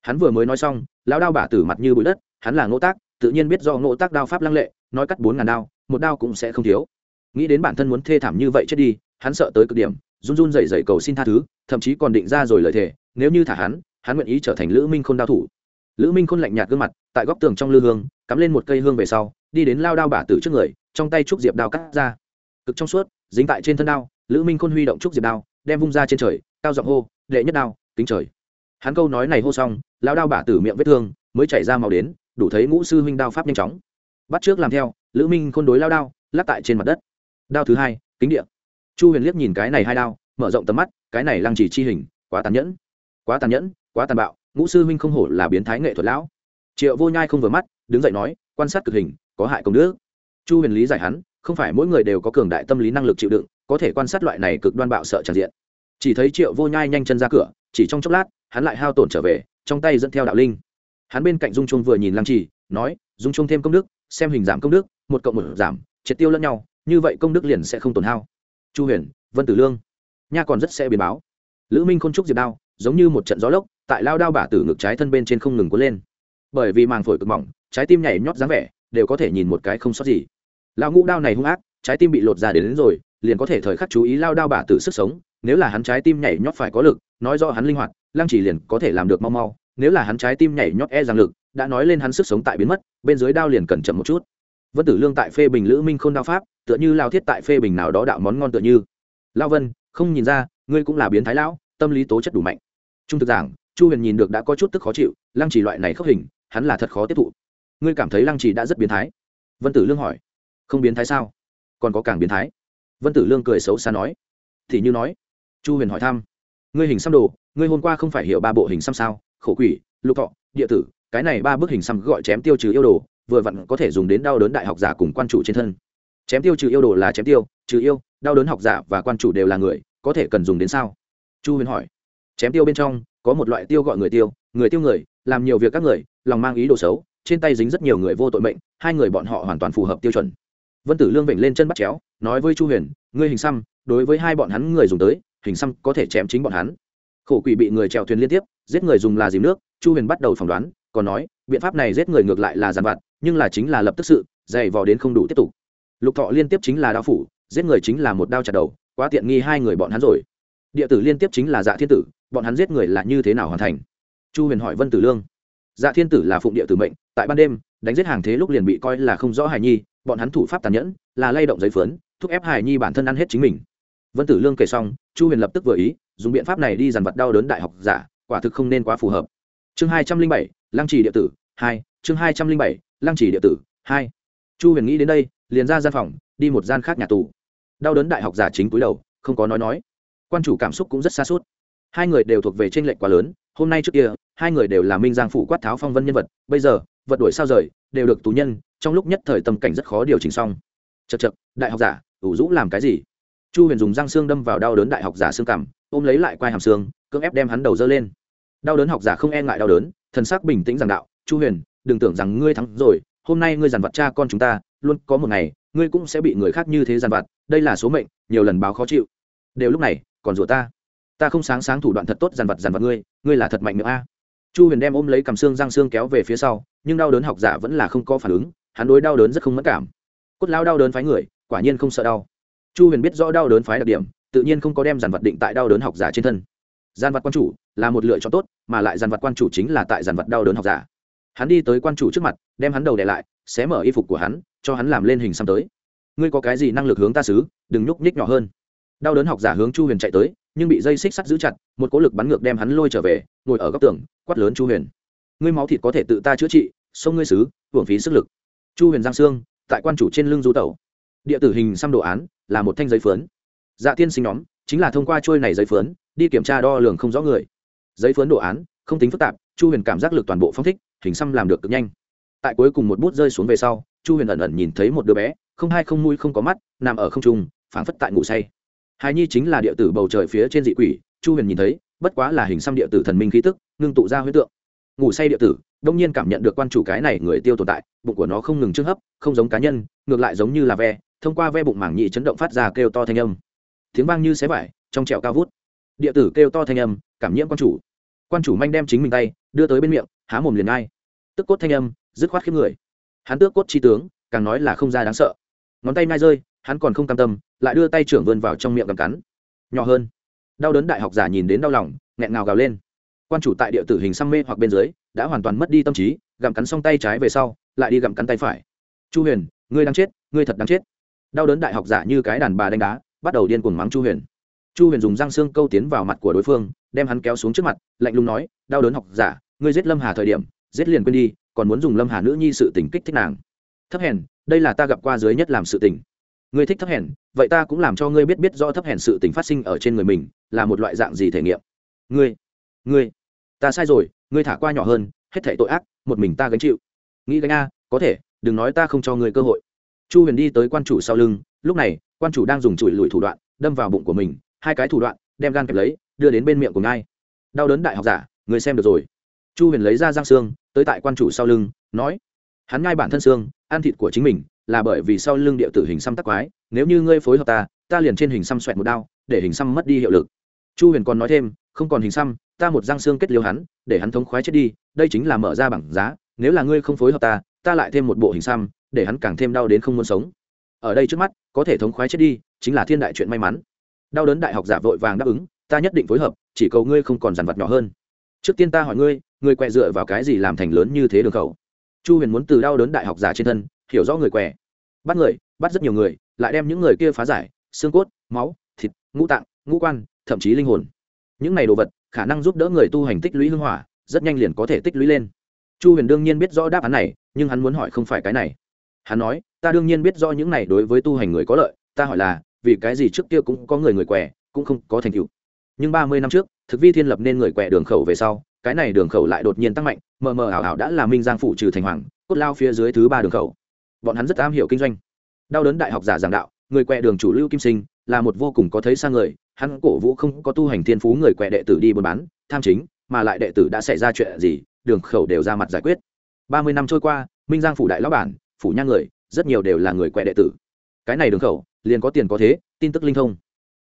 hắn vừa mới nói xong, lão đao bả tử mặt như bụi đất, hắn là ngỗ tác, tự nhiên biết do ngỗ tác đao pháp lăng lệ, nói cắt bốn ngàn đao, một đao cũng sẽ không thiếu. Nghĩ đến bản thân muốn thê thảm như vậy chết đi, hắn sợ tới cực điểm, run run dậy dậy cầu xin tha thứ, thậm chí còn định ra rồi lời thề, nếu như thả hắn hắn nguyện ý trở thành lữ minh khôn đao thủ. Lữ minh khôn lạnh nhạt gương mặt, tại góc tường trong lư hương, cắm lên một cây hương về sau, đi đến lao đao bả tử trước người, trong tay trúc diệp đao cắt ra. Cực trong suốt, dính tại trên thân đao, lữ minh khôn huy động trúc diệp đao, đem vung ra trên trời, cao giọng hô, đệ nhất đao, kính trời hắn câu nói này hô xong lao đao bả tử miệng vết thương mới chảy ra màu đến, đủ thấy ngũ sư huynh đao pháp nhanh chóng. Bắt trước làm theo, lữ minh khôn đối lao đao, lắc tại trên mặt đất. Đao thứ hai, kính địa. Chu huyền liếc nhìn cái này hai đao, mở rộng tầm mắt, cái này lăng chỉ chi hình, quá tàn nhẫn. Quá tàn nhẫn, quá tàn bạo, ngũ sư huynh không hổ là biến thái nghệ thuật lão. Triệu vô nhai không vừa mắt, đứng dậy nói, quan sát cực hình, có hại công đức. Chu huyền lý giải hắn, không phải mỗi người đều có cường đại tâm lý năng lực chịu đựng, có thể quan sát loại này cực đoan bạo sợ tràn diện. Chỉ thấy triệu vô nhai nhanh chân ra cửa, chỉ trong chốc lát hắn lại hao tổn trở về trong tay dẫn theo đạo linh. Hắn bên cạnh dung trung vừa nhìn lăng trì nói dung trung thêm công đức xem hình giảm công đức một cộng một giảm triệt tiêu lẫn nhau như vậy công đức liền sẽ không tổn hao. Chu huyền vân tử lương nha còn rất sẽ biến báo. Lữ minh k h ô n trúc diệp đao giống như một trận gió lốc tại lao đao bả tử ngực trái thân bên trên không ngừng cuốn lên. Bởi vì màng phổi cực mỏng trái tim nhảy nhót dáng vẻ đều có thể nhìn một cái không sót gì. Lao ngũ đao này hung ác trái tim bị lột ra đến, đến rồi liền có thể thời khắc chú ý lao đao bả tử sức sống nếu là hắn trái tim nhảy nhót phải có lực nói rõ hắn linh hoạt, lăng chỉ liền có thể làm được mau mau, nếu là hắn trái tim nhảy nhót e rằng lực, đã nói lên hắn sức sống tại biến mất, bên dưới đao liền cần chậm một chút. Vân tử lương tại phê bình lữ minh k h ô n đao pháp, tựa như lao thiết tại phê bình nào đó đạo món ngon tựa như. Lao vân, không nhìn ra, ngươi cũng là biến thái lão, tâm lý tố chất đủ mạnh. Trung thực giảng, chu huyền nhìn được đã có chút tức khó chịu, lăng chỉ loại này khốc hình, hắn là thật khó tiếp thụ. Ngươi cảm thấy lăng chỉ đã rất biến thái? Vân tử lương hỏi. Không biến thái sao? Còn có càng biến thái? Vân tử lương cười xấu xa nói. Thì như nói, chu huyền hỏi thăm ngươi hình xăm đồ, ngươi hôm qua không phải hiểu ba bộ hình xăm sao? Khổ quỷ, lục thọ, địa tử, cái này ba bức hình xăm gọi chém tiêu trừ yêu đồ, vừa vặn có thể dùng đến đau đớn đại học giả cùng quan chủ trên thân. Chém tiêu trừ yêu đồ là chém tiêu, trừ yêu, đau đớn học giả và quan chủ đều là người, có thể cần dùng đến sao? Chu huyền hỏi. Chém tiêu bên trong, có một loại tiêu gọi người tiêu người tiêu người, làm nhiều việc các người, lòng mang ý đồ xấu, trên tay dính rất nhiều người vô tội mệnh, hai người bọn họ hoàn toàn phù hợp tiêu chuẩn. Vân tử lương vịnh lên chân bắt chéo, nói với chu huyền, ngươi hình xăm, đối với hai bọn hắn người dùng tới hình xăm có thể chém chính bọn hắn. Khổ quỷ bị người trèo thuyền liên tiếp, giết người dùng là dìm nước, chu huyền bắt đầu phỏng đoán, còn nói, biện pháp này giết người ngược lại là giàn vặt, nhưng là chính là lập tức sự, dày vò đến không đủ tiếp tục. Lục thọ liên tiếp chính là đao phủ, giết người chính là một đao chặt đầu, quá tiện nghi hai người bọn hắn rồi. Địa tử liên tiếp chính là dạ thiên tử, bọn hắn giết người là như thế nào hoàn thành? Chu huyền hỏi vân tử lương. Dạ thiên tử là phụng địa tử mệnh, tại ban đêm, đánh giết hàng thế lúc liền bị coi là không rõ hài nhi, bọn hắn thủ pháp tàn nhẫn, là lay động giấy phớn thúc ép hài nhi bản thân ăn hết chính mình vân tử lương kể xong, chu huyền lập tức vừa ý, dùng biện pháp này đi dàn vật đau đớn đại học giả, quả thực không nên quá phù hợp. Chương hai trăm linh bảy, lăng trì địa tử, hai, chương hai trăm linh bảy, lăng trì địa tử, hai. Chu huyền nghĩ đến đây, liền ra gian phòng, đi một gian khác nhà tù. Đau đớn đại học giả chính túi đầu, không có nói nói. Quan chủ cảm xúc cũng rất xa suốt. Hai người đều thuộc về t r ê n lệch quá lớn, hôm nay trước kia, hai người đều là minh giang phủ quát tháo phong vân nhân vật, bây giờ, vật đuổi sao rời, đều được tù nhân, trong lúc nhất thời tâm cảnh rất khó điều chỉnh xong. Chật chật đại học giả, ủ rũ làm cái gì? Chu huyền dùng răng xương đâm vào đau đớn đại học giả xương cảm, ôm lấy lại quai hàm xương, cưỡng ép đem hắn đầu dơ lên. Đau đớn học giả không e ngại đau đớn, thần sắc bình tĩnh giảng đạo, chu huyền, đừng tưởng rằng ngươi thắng rồi, hôm nay ngươi giàn vặt cha con chúng ta, luôn có một ngày, ngươi cũng sẽ bị người khác như thế giàn vặt, đây là số mệnh, nhiều lần báo khó chịu. Đều lúc này, còn rủa ta. Ta không sáng sáng thủ đoạn thật tốt giàn vặt giàn vặt ngươi ngươi là thật mạnh miệng a. Chu huyền đem ôm lấy cầm xương răng xương kéo về phía sau, nhưng đau đớn học giả vẫn là không có phản ứng, hắn đối đau đớn rất không mất cảm. Cốt lao đau đớn phái người, quả nhiên không sợ đau chu huyền biết rõ đau đớn phái đặc điểm, tự nhiên không có đem dàn vật định tại đau đớn học giả trên thân. Gian vật quan chủ là một lựa chọn tốt, mà lại dàn vật quan chủ chính là tại dàn vật đau đớn học giả. Hắn đi tới quan chủ trước mặt, đem hắn đầu đè lại, xé mở y phục của hắn, cho hắn làm lên hình xăm tới. Ngươi có cái gì năng lực hướng ta xứ, đừng nhúc nhích nhỏ hơn. Đau đớn học giả hướng chu huyền chạy tới, nhưng bị dây xích sắt giữ chặt, một cỗ lực bắn ngược đem hắn lôi trở về, ngồi ở góc tường, quát lớn chu huyền. Ngươi máu thịt có thể tự ta chữa trị sông ngươi xứ, hưởng phí sức lực. Chu huyền giang sương tại quan chủ trên lưng du tẩu. Địa tử hình xăm đồ án là một thanh giấy phớn dạ tiên sinh nhóm, chính là thông qua trôi này giấy phớn đi kiểm tra đo lường không rõ người. Giấy phớn đồ án, không tính phức tạp, chu huyền cảm giác lực toàn bộ phong thích, hình xăm làm được cực nhanh. Tại cuối cùng một bút rơi xuống về sau, chu huyền ẩn ẩn nhìn thấy một đứa bé, không hai không mũi không có mắt, nằm ở không trung, phảng phất tại ngủ say. Hài nhi chính là địa tử bầu trời phía trên dị quỷ, chu huyền nhìn thấy, bất quá là hình xăm địa tử thần minh khí tức, ngưng tụ ra huyết tượng. Ngủ say địa tử, đông nhiên cảm nhận được quan chủ cái này người tiêu tồn tại, bụng của nó không ngừng trưng hấp, không giống cá nhân, ngược lại giống như là ve thông qua ve bụng mảng nhị chấn động phát ra kêu to thanh âm. Tiếng vang như xé vải, trong trẹo cao vút. Địa tử kêu to thanh âm, cảm nhiễm quan chủ. Quan chủ manh đem chính mình tay, đưa tới bên miệng, há mồm liền ngay tức cốt thanh âm, dứt khoát khiếp người. Hắn tước cốt chi tướng, càng nói là không ra đáng sợ. Ngón tay nai rơi, hắn còn không cam tâm, lại đưa tay trưởng vươn vào trong miệng cầm cắn. Nhỏ hơn. Đau đớn đại học giả nhìn đến đau lòng, nghẹn ngào gào lên. Quan chủ tại địa tử hình xăm mê hoặc bên dưới, đã hoàn toàn mất đi tâm trí, gặm cắn xong tay trái về sau, lại đi gặm cắn tay phải. Chu huyền, ngươi đang chết, ngươi thật đáng chết đau đớn đại học giả như cái đàn bà đánh đá, bắt đầu điên cuồng mắng chu huyền. Chu huyền dùng răng xương câu tiến vào mặt của đối phương, đem hắn kéo xuống trước mặt, lạnh lùng nói, đau đớn học giả, ngươi giết lâm hà thời điểm, giết liền quên đi, còn muốn dùng lâm hà nữ nhi sự tình kích thích nàng. Thấp hèn, đây là ta gặp qua dưới nhất làm sự tình. Ngươi thích thấp hèn, vậy ta cũng làm cho ngươi biết biết do thấp hèn sự tình phát sinh ở trên người mình, là một loại dạng gì thể nghiệm. Ngươi ngươi, ta sai rồi, ngươi thả qua nhỏ hơn, hết thể tội ác, một mình ta gánh chịu. Nghĩ gánh a, có thể, đừng nói ta không cho ngươi cơ hội chu huyền đi tới quan chủ sau lưng, lúc này, quan chủ đang dùng chùi lùi thủ đoạn, đâm vào bụng của mình, hai cái thủ đoạn, đem gan kẹp lấy, đưa đến bên miệng của ngai. Đau đớn đại học giả, người xem được rồi. Chu huyền lấy ra giang xương, tới tại quan chủ sau lưng, nói, hắn ngai bản thân xương, ăn thịt của chính mình, là bởi vì sau lưng địa tử hình xăm tắc quái, nếu như ngươi phối hợp ta ta liền trên hình xăm xoẹt một đao, để hình xăm mất đi hiệu lực. Chu huyền còn nói thêm, không còn hình xăm, ta một giang xương kết liêu hắn, để hắn thống khoái chết đi, đây chính là mở ra bảng giá, nếu là ngươi không phối hợp ta ta lại thêm một bộ hình xăm để hắn càng thêm đau đến không muốn sống. Ở đây trước mắt, có thể thống khoái chết đi, chính là thiên đại chuyện may mắn. Đau đớn đại học giả vội vàng đáp ứng, ta nhất định phối hợp, chỉ cầu ngươi không còn dằn vặt nhỏ hơn. Trước tiên ta hỏi ngươi ngươi quẹ dựa vào cái gì làm thành lớn như thế đường khẩu? Chu huyền muốn từ đau đớn đại học giả trên thân, hiểu rõ người què bắt người, bắt rất nhiều người, lại đem những người kia phá giải, xương cốt, máu, thịt, ngũ tạng, ngũ quan, thậm chí linh hồn. Những này đồ vật, khả năng giúp đỡ người tu hành tích lũy hưng hỏa, rất nhanh liền có thể tích lũy lên. Chu huyền đương nhiên biết rõ đáp án này, nhưng hắn muốn hỏi không phải cái này hắn nói, ta đương nhiên biết rõ những này đối với tu hành người có lợi, ta hỏi là, vì cái gì trước kia cũng có người người què, cũng không có thành tựu. Nhưng ba mươi năm trước, thực vi thiên lập nên người què đường khẩu về sau, cái này đường khẩu lại đột nhiên tăng mạnh, mờ mờ ảo ảo đã là minh giang phụ trừ thành hoàng, cốt lao phía dưới thứ ba đường khẩu. Bọn hắn rất am hiểu kinh doanh. Đau đớn đại học giả giảng đạo, người què đường chủ lưu kim sinh, là một vô cùng có thấy sang người, hắn cổ vũ không có tu hành thiên phú người què đệ tử đi buôn bán, tham chính, mà lại đệ tử đã xảy ra chuyện gì, đường khẩu đều ra mặt giải quyết. ba mươi năm trôi qua, minh giang phủ đại lão bản phủ nhang người, rất nhiều đều là người quẹ đệ tử. Cái này đường khẩu, liền có tiền có thế, tin tức linh thông.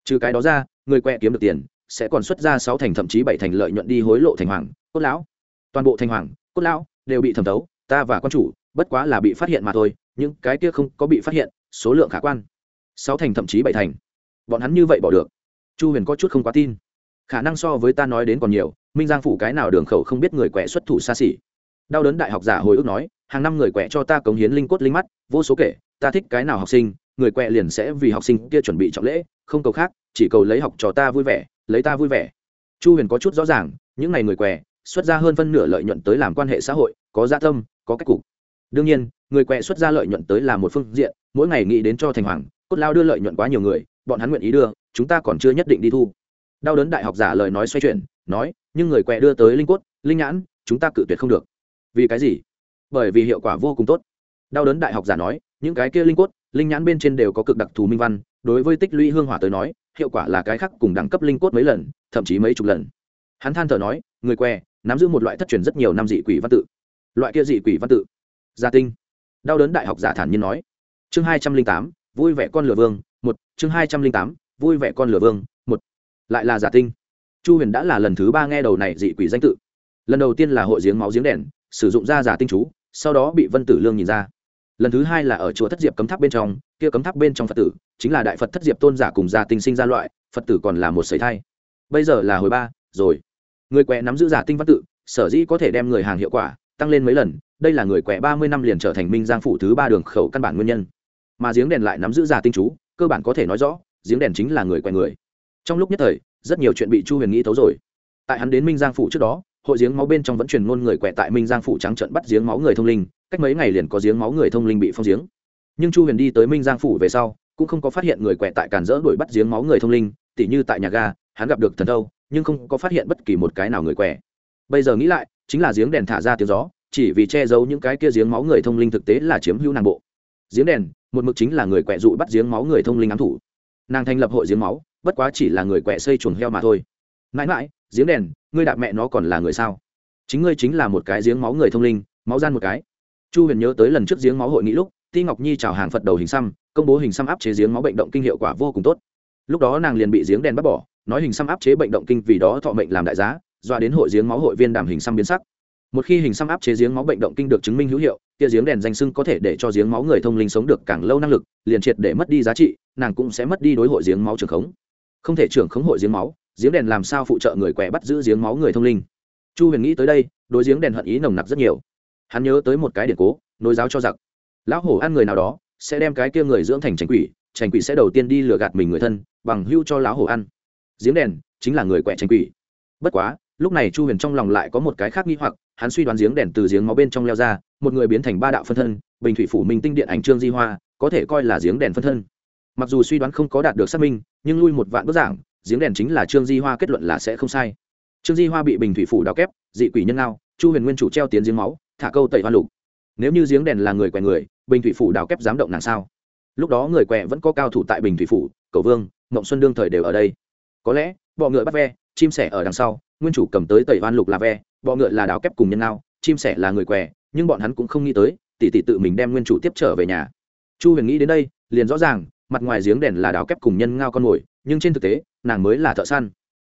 Trừ cái đó ra, người quẹ kiếm được tiền, sẽ còn xuất ra sáu thành thậm chí bảy thành lợi nhuận đi hối lộ thành hoàng, cốt lão. Toàn bộ thành hoàng, cốt lão đều bị thẩm thấu, ta và quan chủ, bất quá là bị phát hiện mà thôi, những cái kia không có bị phát hiện, số lượng khả quan. Sáu thành thậm chí bảy thành. Bọn hắn như vậy bỏ được. Chu huyền có chút không quá tin. Khả năng so với ta nói đến còn nhiều, minh giang phủ cái nào đường khẩu không biết người quẹ xuất thủ xa xỉ. Đau đớn đại học giả hồi ức nói hàng năm người quẹ cho ta cống hiến linh cốt linh mắt, vô số kể, ta thích cái nào học sinh, người quẹ liền sẽ vì học sinh kia chuẩn bị trọng lễ, không cầu khác, chỉ cầu lấy học trò ta vui vẻ, lấy ta vui vẻ. Chu huyền có chút rõ ràng, những ngày người què xuất ra hơn phân nửa lợi nhuận tới làm quan hệ xã hội, có gia tâm, có cách cục. Đương nhiên, người què xuất ra lợi nhuận tới làm một phương diện, mỗi ngày nghĩ đến cho thành hoàng, cốt lao đưa lợi nhuận quá nhiều người, bọn hắn nguyện ý đưa, chúng ta còn chưa nhất định đi thu. Đau đớn đại học giả lời nói xoay chuyển, nói, nhưng người què đưa tới linh cốt, linh nhãn, chúng ta cự tuyệt không được. Vì cái gì? Bởi vì hiệu quả vô cùng tốt. Đau đớn đại học giả nói, những cái kia linh cốt, linh nhãn bên trên đều có cực đặc thù minh văn, đối với tích lũy hương hỏa tới nói, hiệu quả là cái khác cùng đẳng cấp linh cốt mấy lần, thậm chí mấy chục lần. Hắn than thở nói, người que nắm giữ một loại thất truyền rất nhiều năm dị quỷ văn tự. Loại kia dị quỷ văn tự. Gia tinh. Đau đớn đại học giả thản nhiên nói. Chương hai trăm linh tám, vui vẻ con lửa vương, một. Chương hai trăm linh tám, vui vẻ con lửa vương, một. Lại là giả tinh. Chu huyền đã là lần thứ ba nghe đầu này dị quỷ danh tự. Lần đầu tiên là hội giếng máu giếng đèn, sử dụng da giả tinh chú sau đó bị vân tử lương nhìn ra. Lần thứ hai là ở chùa thất diệp cấm tháp bên trong, kia cấm tháp bên trong phật tử, chính là đại phật thất diệp tôn giả cùng gia tinh sinh ra loại, phật tử còn là một sởi thai. Bây giờ là hồi ba, rồi. Người quẹ nắm giữ giả tinh văn tự, sở dĩ có thể đem người hàng hiệu quả tăng lên mấy lần, đây là người quẹ ba mươi năm liền trở thành minh giang phủ thứ ba đường khẩu căn bản nguyên nhân. Mà giếng đèn lại nắm giữ giả tinh chú, cơ bản có thể nói rõ, giếng đèn chính là người quẹ người. Trong lúc nhất thời, rất nhiều chuyện bị chu huyền nghĩ thấu rồi. Tại hắn đến minh giang phủ trước đó hội giếng máu bên trong vẫn truyền ngôn người quẹ tại minh giang phủ trắng trận bắt giếng máu người thông linh, cách mấy ngày liền có giếng máu người thông linh bị phong giếng. Nhưng chu huyền đi tới minh giang phủ về sau, cũng không có phát hiện người quẹ tại cản rỡ đuổi bắt giếng máu người thông linh, tỉ như tại nhà ga, hắn gặp được thần thâu, nhưng không có phát hiện bất kỳ một cái nào người quẹ bây giờ nghĩ lại, chính là giếng đèn thả ra tiếng gió, chỉ vì che giấu những cái kia giếng máu người thông linh thực tế là chiếm hữu nàng bộ. Giếng đèn, một mực chính là người quẹ dụ bắt giếng máu người thông linh ám thủ. Nàng thành lập hội giếng máu, bất quá chỉ là người quẹ xây chuồng heo mà thôi. Mãi mãi, giếng đèn ngươi đạp mẹ nó còn là người sao? Chính ngươi chính là một cái giếng máu người thông linh, máu gian một cái. Chu huyền nhớ tới lần trước giếng máu hội nghị lúc, ti ngọc nhi chào hàng phật đầu hình xăm, công bố hình xăm áp chế giếng máu bệnh động kinh hiệu quả vô cùng tốt. Lúc đó nàng liền bị giếng đèn bắt bỏ, nói hình xăm áp chế bệnh động kinh vì đó thọ mệnh làm đại giá doa đến hội giếng máu hội viên đàm hình xăm biến sắc. Một khi hình xăm áp chế giếng máu bệnh động kinh được chứng minh hữu hiệu tia giếng đèn danh sưng có thể để cho giếng máu người thông linh sống được càng lâu năng lực, liền triệt để mất đi giá trị, nàng cũng sẽ mất đi đối hội giếng máu trường khống. Không thể trưởng khống hội giếng máu giếng đèn làm sao phụ trợ người quẻ bắt giữ giếng máu người thông linh? Chu huyền nghĩ tới đây, đối giếng đèn hận ý nồng nặc rất nhiều. Hắn nhớ tới một cái điện cố, nối giáo cho giặc. Lão hổ ăn người nào đó, sẽ đem cái kia người dưỡng thành trành quỷ trành quỷ sẽ đầu tiên đi lừa gạt mình người thân, bằng hưu cho lão hổ ăn. Giếng đèn chính là người quẹ trành quỷ. Bất quá, lúc này chu huyền trong lòng lại có một cái khác nghi hoặc, hắn suy đoán giếng đèn từ giếng máu bên trong leo ra, một người biến thành ba đạo phân thân, bình thủy phủ minh tinh điện ảnh trương di hoa, có thể coi là giếng đèn phân thân. Mặc dù suy đoán không có đạt được xác minh, nhưng lui một vạn bức giảng giếng đèn chính là trương di hoa kết luận là sẽ không sai. Trương di hoa bị bình thủy phủ đào kép, dị quỷ nhân ngao, chu huyền nguyên chủ treo tiến giếng máu, thả câu tẩy hoa lục. Nếu như giếng đèn là người què người, bình thủy phủ đào kép dám động nàng sao? Lúc đó người què vẫn có cao thủ tại bình thủy phủ, cầu vương, mộng xuân đương thời đều ở đây. Có lẽ, bọ ngựa bắt ve, chim sẻ ở đằng sau, nguyên chủ cầm tới tẩy hoan lục là ve, bọ ngựa là đào kép cùng nhân ngao, chim sẻ là người què nhưng bọn hắn cũng không nghĩ tới, tỷ tỷ tự mình đem nguyên chủ tiếp trở về nhà. Chu huyền nghĩ đến đây, liền rõ ràng, mặt ngoài giếng đèn là đào kép cùng nhân ngao con mồi, nhưng trên thực tế nàng mới là thợ săn.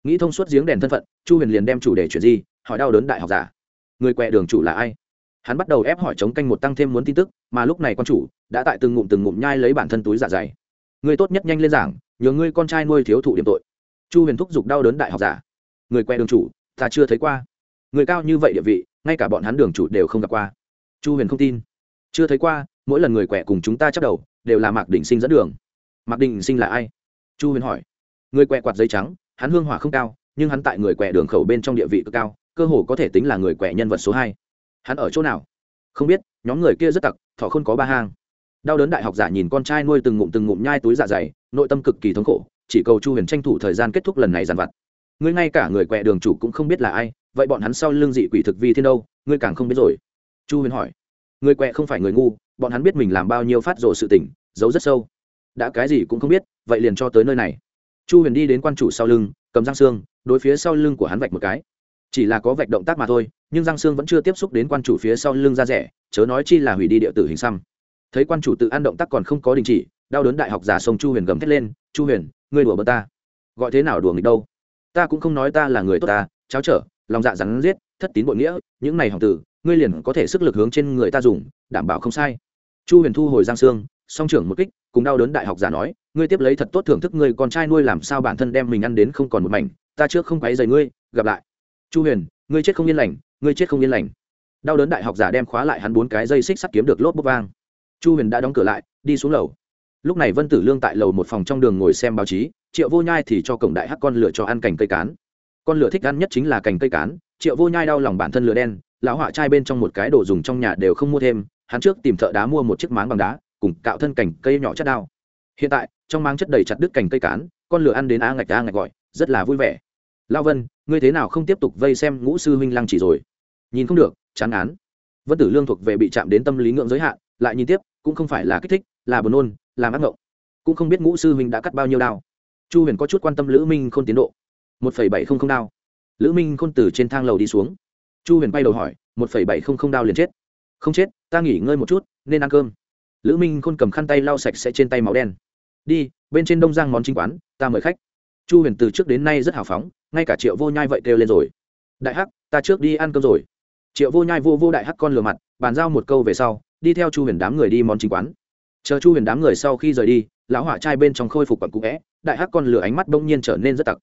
Nghĩ thông suốt giếng đèn thân phận, chu huyền liền đem chủ đề chuyện gì hỏi đau đớn đại học giả. Người quẹ đường chủ là ai? Hắn bắt đầu ép hỏi chống canh một tăng thêm muốn tin tức, mà lúc này con chủ đã tại từng ngụm từng ngụm nhai lấy bản thân túi dạ dày. Người tốt nhất nhanh lên giảng nhờ ngươi con trai nuôi thiếu thụ điểm tội. Chu huyền thúc giục đau đớn đại học giả. Người quẹ đường chủ, ta chưa thấy qua. Người cao như vậy địa vị, ngay cả bọn hắn đường chủ đều không gặp qua. Chu huyền không tin. Chưa thấy qua, mỗi lần người quẹ cùng chúng ta chắc đầu, đều là mạc đình sinh dẫn đường. Mạc đình sinh là ai? Chu huyền hỏi người quẹ quạt giấy trắng, hắn hương hỏa không cao, nhưng hắn tại người quẹ đường khẩu bên trong địa vị cực cao, cơ hồ có thể tính là người quẹ nhân vật số hai. Hắn ở chỗ nào? Không biết, nhóm người kia rất tặc, thọ không có ba hang. Đau đớn đại học giả nhìn con trai nuôi từng ngụm từng ngụm nhai túi dạ dày, nội tâm cực kỳ thống khổ, chỉ cầu chu huyền tranh thủ thời gian kết thúc lần này dàn vặt. Ngươi ngay cả người quẹ đường chủ cũng không biết là ai, vậy bọn hắn sau lưng dị quỷ thực vi thiên đâu, ngươi càng không biết rồi. Chu huyền hỏi. Người quẹ không phải người ngu, bọn hắn biết mình làm bao nhiêu phát rồ sự tỉnh giấu rất sâu. Đã cái gì cũng không biết, vậy liền cho tới nơi này chu huyền đi đến quan chủ sau lưng, cầm răng xương, đối phía sau lưng của hắn vạch một cái. Chỉ là có vạch động tác mà thôi, nhưng răng xương vẫn chưa tiếp xúc đến quan chủ phía sau lưng ra rẻ, chớ nói chi là hủy đi địa tử hình xăm. Thấy quan chủ tự ăn động tác còn không có đình chỉ, đau đớn đại học giả sông chu huyền gầm thét lên, chu huyền, ngươi đùa bờ ta. Gọi thế nào đùa nghịch đâu? Ta cũng không nói ta là người tốt ta, cháo trở, lòng dạ rắn giết, thất tín bội nghĩa, những này hỏng tử, ngươi liền có thể sức lực hướng trên người ta dùng, đảm bảo không sai. Chu huyền thu hồi giang xương, song trưởng một kích, cùng đau đớn đại học giả nói ngươi tiếp lấy thật tốt thưởng thức ngươi con trai nuôi làm sao bản thân đem mình ăn đến không còn một mảnh, ta trước không quấy rầy ngươi, gặp lại. Chu huyền, ngươi chết không yên lành, ngươi chết không yên lành. Đau đớn đại học giả đem khóa lại hắn bốn cái dây xích sắt kiếm được lốp bốc vang. Chu huyền đã đóng cửa lại, đi xuống lầu. Lúc này vân tử lương tại lầu một phòng trong đường ngồi xem báo chí, triệu vô nhai thì cho cổng đại hắc con lửa cho ăn cành cây cán. Con lửa thích ăn nhất chính là cành cây cán, triệu vô nhai đau lòng bản thân lửa đen, lão họa trai bên trong một cái đồ dùng trong nhà đều không mua thêm, hắn trước tìm thợ đá mua một chiếc máng bằng đá, cùng cạo thân cành cây nhỏ chất đao. Hiện tại trong máng chất đầy chặt đứt cành cây cán, con lửa ăn đến a ngạch a ngạch gọi, rất là vui vẻ. Lao vân, ngươi thế nào không tiếp tục vây xem ngũ sư huynh lăng chỉ rồi? Nhìn không được, chán án vân tử lương thuộc về bị chạm đến tâm lý ngưỡng giới hạn, lại nhìn tiếp, cũng không phải là kích thích, là buồn nôn làm ác ngộng. Cũng không biết ngũ sư huynh đã cắt bao nhiêu đao. Chu huyền có chút quan tâm lữ minh k h ô n tiến độ. một phẩy bảy không không đao. Lữ minh k h ô n từ trên thang lầu đi xuống. Chu huyền bay đầu hỏi, một phẩy bảy không không đao liền chết. Không chết, ta nghỉ ngơi một chút, nên ăn cơm. Lữ minh khôn cầm khăn tay lau sạch sẽ trên tay máu đen đi, bên trên đông giang món chính quán, ta mời khách. Chu huyền từ trước đến nay rất hào phóng, ngay cả triệu vô nhai vậy kêu lên rồi. Đại hắc, ta trước đi ăn cơm rồi. Triệu vô nhai vô vô đại hắc con lừa mặt, bàn giao một câu về sau, đi theo chu huyền đám người đi món chính quán. Chờ chu huyền đám người sau khi rời đi, lão hỏa trai bên trong khôi phục quặn cũ vẽ đại hắc con lửa ánh mắt bỗng nhiên trở nên rất tặc.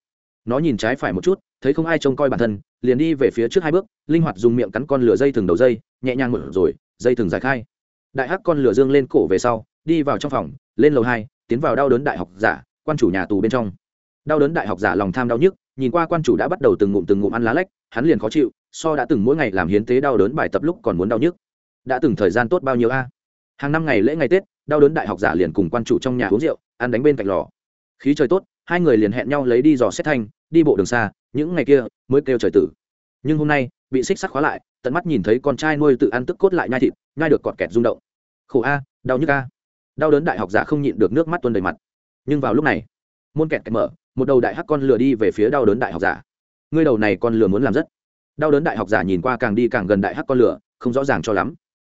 Nó nhìn trái phải một chút, thấy không ai trông coi bản thân, liền đi về phía trước hai bước, linh hoạt dùng miệng cắn con lửa dây thừng đầu dây, nhẹ nhàng mở rồi, dây thừng giải khai. Đại hắc con lửa dương lên cổ về sau, đi vào trong phòng, lên lầu hai tiến vào đau đớn đại học giả, quan chủ nhà tù bên trong. Đau đớn đại học giả lòng tham đau nhức, nhìn qua quan chủ đã bắt đầu từng ngụm từng ngụm ăn lá lách, hắn liền khó chịu, so đã từng mỗi ngày làm hiến tế đau đớn bài tập lúc còn muốn đau nhức. Đã từng thời gian tốt bao nhiêu a? Hàng năm ngày lễ ngày tết, đau đớn đại học giả liền cùng quan chủ trong nhà uống rượu, ăn đánh bên cạnh lò. Khí trời tốt, hai người liền hẹn nhau lấy đi dò xét thanh, đi bộ đường xa, những ngày kia mới kêu trời tử. Nhưng hôm nay, bị xích sắt khóa lại, tận mắt nhìn thấy con trai nuôi tự ăn tức cốt lại nhai thịt, nhai được cọt kẹt rung động. Khổ a, đau nhức a đau đớn đại học giả không nhịn được nước mắt tuôn đầy mặt. Nhưng vào lúc này, môn kẹt kẹt mở, một đầu đại hắc con lừa đi về phía đau đớn đại học giả. Ngươi đầu này con lừa muốn làm rất. Đau đớn đại học giả nhìn qua càng đi càng gần đại hắc con lừa không rõ ràng cho lắm.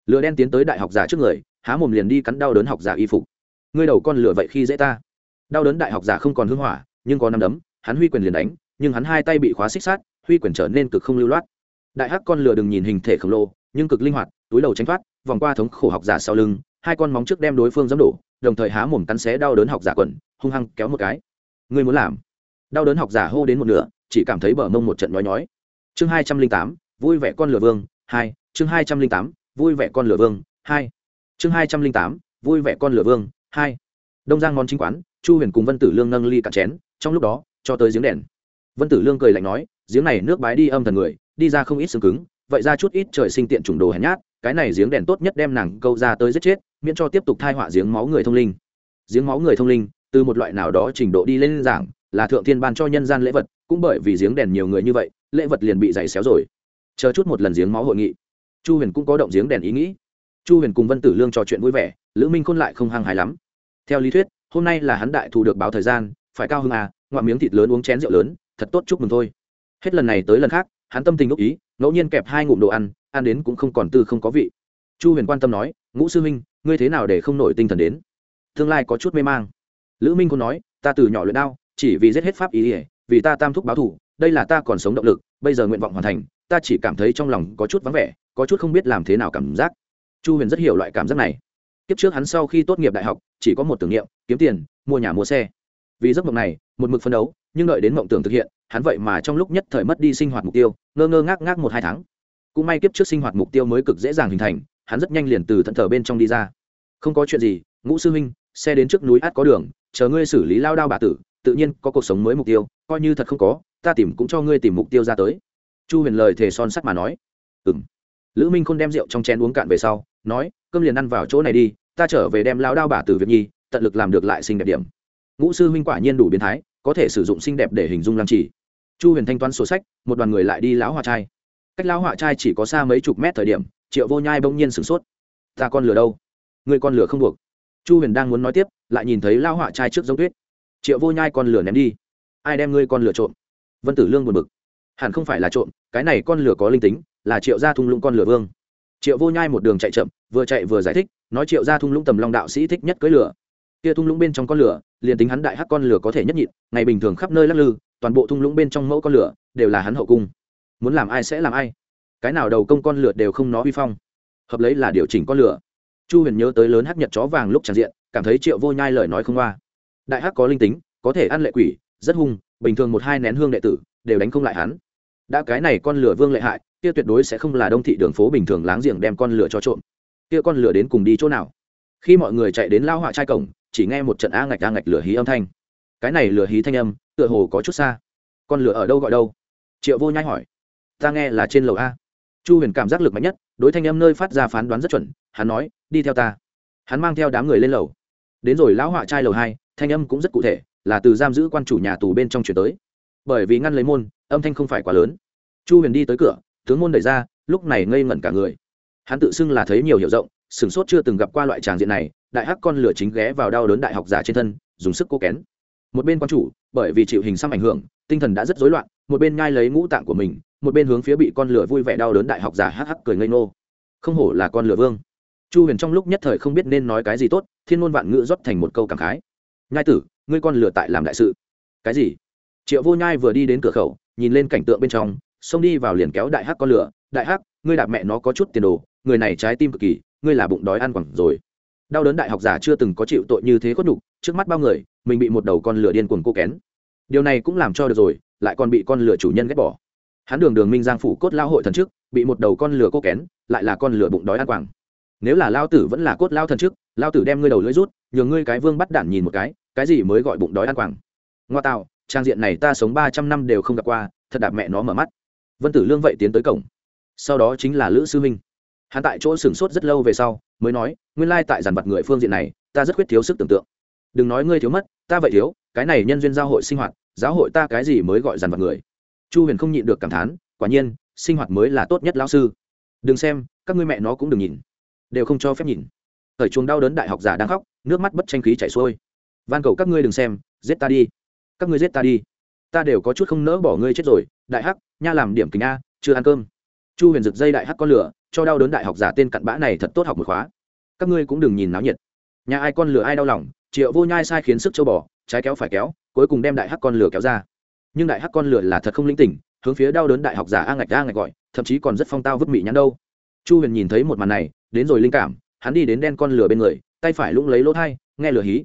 Lừa đen tiến tới đại học giả trước người, há mồm liền đi cắn đau đớn học giả y phục. Ngươi đầu con lừa vậy khi dễ ta. Đau đớn đại học giả không còn hưng hỏa, nhưng có năm đấm, hắn huy quyền liền đánh, nhưng hắn hai tay bị khóa xích sát huy quyền trở nên cực không lưu loát. Đại hắc con lừa đừng nhìn hình thể khổng lồ, nhưng cực linh hoạt, túi đầu tránh thoát, vòng qua thống khổ học giả sau lưng hai con móng trước đem đối phương giẫm đổ, đồng thời há mồm cắn xé đau đớn học giả quần, hung hăng kéo một cái. Ngươi muốn làm? Đau đớn học giả hô đến một nửa, chỉ cảm thấy bờ mông một trận nhói nhói. Chương hai trăm linh tám, vui vẻ con lửa vương, hai, chương hai trăm linh tám, vui vẻ con lửa vương, hai. Chương hai trăm linh tám, vui vẻ con lửa vương, hai. Đông giang món chính quán, chu huyền cùng vân tử lương nâng ly cạn chén, trong lúc đó, cho tới giếng đèn. Vân tử lương cười lạnh nói, giếng này nước bái đi âm thần người, đi ra không ít xương cứng vậy ra chút ít trời sinh tiện chủng đồ hèn nhát, cái này giếng đèn tốt nhất đem nàng câu ra tới giết chết, miễn cho tiếp tục thai họa giếng máu người thông linh. Giếng máu người thông linh, từ một loại nào đó trình độ đi lên giảng, là thượng thiên ban cho nhân gian lễ vật, cũng bởi vì giếng đèn nhiều người như vậy, lễ vật liền bị dày xéo rồi. Chờ chút một lần giếng máu hội nghị. Chu huyền cũng có động giếng đèn ý nghĩ. Chu huyền cùng vân tử lương trò chuyện vui vẻ, lữ minh khôn lại không hăng hài lắm. Theo lý thuyết, hôm nay là hắn đại thù được báo thời gian, phải cao hơn à ngoại miếng thịt lớn uống chén rượu lớn, thật tốt chúc mừng thôi. Hết lần này tới lần khác, hắn tâm tình úc ý ngẫu nhiên kẹp hai ngụm đồ ăn ăn đến cũng không còn tư không có vị. Chu huyền quan tâm nói, ngũ sư minh ngươi thế nào để không nổi tinh thần đến? Tương lai có chút mê mang. Lữ minh khôn nói, ta từ nhỏ luyện đao, chỉ vì giết hết pháp ý ỉa vì ta tam thúc báo thủ, đây là ta còn sống động lực, bây giờ nguyện vọng hoàn thành, ta chỉ cảm thấy trong lòng có chút vắng vẻ, có chút không biết làm thế nào cảm giác. Chu huyền rất hiểu loại cảm giác này. Kiếp trước hắn sau khi tốt nghiệp đại học, chỉ có một tưởng niệm, kiếm tiền, mua nhà mua xe. Vì giấc mộng này, một mực phấn đấu, nhưng đợi đến mộng tưởng thực hiện hắn vậy mà trong lúc nhất thời mất đi sinh hoạt mục tiêu, ngơ ngơ ngác ngác một hai tháng. Cũng may kiếp trước sinh hoạt mục tiêu mới cực dễ dàng hình thành, hắn rất nhanh liền từ thận thờ bên trong đi ra. Không có chuyện gì, ngũ sư huynh, xe đến trước núi át có đường, chờ ngươi xử lý lao đao bà tử, tự nhiên có cuộc sống mới mục tiêu, coi như thật không có, ta tìm cũng cho ngươi tìm mục tiêu ra tới. Chu huyền lời thề son sắt mà nói. Ừ m lữ minh khôn đem rượu trong chén uống cạn về sau, nói, cơm liền ăn vào chỗ này đi, ta trở về đem lao đao bà tử việt nhi, tận lực làm được lại xinh đẹp điểm. Ngũ sư huynh quả nhiên đủ biến thái, có thể sử dụng xinh đẹp để hình dung làm chỉ chu huyền thanh toán sổ sách, một đoàn người lại đi lão hỏa trai. Cách lão hỏa trai chỉ có xa mấy chục mét thời điểm, triệu vô nhai bỗng nhiên sửng sốt. Ta con lửa đâu? Người con lửa không buộc. Chu huyền đang muốn nói tiếp, lại nhìn thấy lão hỏa trai trước giống tuyết. Triệu vô nhai con lửa ném đi. Ai đem ngươi con lửa trộm? Vân tử lương buồn bực. Hẳn không phải là trộm, cái này con lửa có linh tính, là triệu gia thung lũng con lửa vương. Triệu vô nhai một đường chạy chậm, vừa chạy vừa giải thích, nói triệu gia thung lũng tầm long đạo sĩ thích nhất cưới lửa kia thung lũng bên trong con lửa liền tính hắn đại hắc con lửa có thể nhất nhịn, ngày bình thường khắp nơi lắc lư toàn bộ thung lũng bên trong mẫu con lửa đều là hắn hậu cung. Muốn làm ai sẽ làm ai? Cái nào đầu công con lửa đều không nó vi phong. Hợp lấy là điều chỉnh con lửa. Chu huyền nhớ tới lớn hắc nhật chó vàng lúc tràn diện, cảm thấy triệu vô nhai lời nói không qua. Đại hắc có linh tính, có thể ăn lệ quỷ, rất hung, bình thường một hai nén hương đệ tử đều đánh không lại hắn. Đã cái này con lửa vương lệ hại, kia tuyệt đối sẽ không là đông thị đường phố bình thường láng giềng đem con lửa cho trộm. Kia con lửa đến cùng đi chỗ nào? Khi mọi người chạy đến lao họa trai cổng, chỉ nghe một trận a ngạch a ngạch lửa hí âm thanh cái này lửa hí thanh âm, tựa hồ có chút xa. Con lửa ở đâu gọi đâu? Triệu vô nhai hỏi. Ta nghe là trên lầu a. Chu huyền cảm giác lực mạnh nhất, đối thanh âm nơi phát ra phán đoán rất chuẩn, hắn nói, đi theo ta. Hắn mang theo đám người lên lầu. Đến rồi lão họa trai lầu hai, thanh âm cũng rất cụ thể, là từ giam giữ quan chủ nhà tù bên trong chuyển tới. Bởi vì ngăn lấy môn, âm thanh không phải quá lớn. Chu huyền đi tới cửa, tướng môn đẩy ra, lúc này ngây ngẩn cả người. Hắn tự xưng là thấy nhiều hiểu rộng, sửng sốt chưa từng gặp qua loại tràng diện này, đại hắc con lửa chính ghé vào đau đớn đại học giả trên thân, dùng sức cố kén một bên quan chủ, bởi vì chịu hình xăm ảnh hưởng, tinh thần đã rất rối loạn, một bên ngai lấy ngũ tạng của mình, một bên hướng phía bị con lửa vui vẻ đau đớn đại học giả hắc hắc cười ngây ngô. không hổ là con lửa vương. Chu huyền trong lúc nhất thời không biết nên nói cái gì tốt, thiên ngôn vạn ngữ rót thành một câu cảm khái. Nhai tử, ngươi con lửa tại làm đại sự. Cái gì? Triệu vô nhai vừa đi đến cửa khẩu, nhìn lên cảnh tượng bên trong, xông đi vào liền kéo đại hắc con lửa. Đại hắc, ngươi đạp mẹ nó có chút tiền đồ, người này trái tim cực kỳ, ngươi là bụng đói ăn quẳng rồi. Đau đớn đại học giả chưa từng có chịu tội như thế khuất nhục, trước mắt bao người mình bị một đầu con lửa điên cuồng cô kén. Điều này cũng làm cho được rồi, lại còn bị con lửa chủ nhân ghét bỏ. Hắn đường đường minh giang phủ cốt lao hội thần trước, bị một đầu con lửa cô kén, lại là con lửa bụng đói ăn quẳng nếu là lao tử vẫn là cốt lao thần trước lao tử đem ngươi đầu lưỡi rút, nhường ngươi cái vương bắt đản nhìn một cái cái gì mới gọi bụng đói ăn quẳng ngoa tạo, trang diện này ta sống ba trăm năm đều không gặp qua, thật đạp mẹ nó mở mắt. Vân tử lương vậy tiến tới cổng. Sau đó chính là lữ sư minh. Hắn tại chỗ sửng sốt rất lâu về sau, mới nói, nguyên lai tại giàn vật người phương diện này, ta rất khuyết thiếu sức tưởng tượng đừng nói ngươi thiếu mất, ta vậy thiếu, cái này nhân duyên giao hội sinh hoạt, giáo hội ta cái gì mới gọi dằn vật người? Chu huyền không nhịn được cảm thán, quả nhiên, sinh hoạt mới là tốt nhất lão sư. Đừng xem, các ngươi mẹ nó cũng đừng nhìn. Đều không cho phép nhìn. Thời chuồng đau đớn đại học giả đang khóc, nước mắt bất tranh khí chảy xuôi. Van cầu các ngươi đừng xem, giết ta đi. Các ngươi giết ta đi. Ta đều có chút không nỡ bỏ ngươi chết rồi. Đại hắc, nha làm điểm kính a, chưa ăn cơm. Chu huyền rực dây đại hắc con lửa, cho đau đớn đại học giả tên cặn bã này thật tốt học một khóa. Các ngươi cũng đừng nhìn náo nhiệt. Nhà ai con lửa ai đau lòng triệu vô nhai sai khiến sức châu bò trái kéo phải kéo cuối cùng đem đại hắc con lửa kéo ra. Nhưng đại hắc con lửa là thật không linh tỉnh hướng phía đau đớn đại học giả a ngạch a ngạch gọi thậm chí còn rất phong tao vứt mị nhắn đâu. Chu huyền nhìn thấy một màn này đến rồi linh cảm hắn đi đến đen con lửa bên người tay phải lũng lấy lỗ thai nghe lửa hí.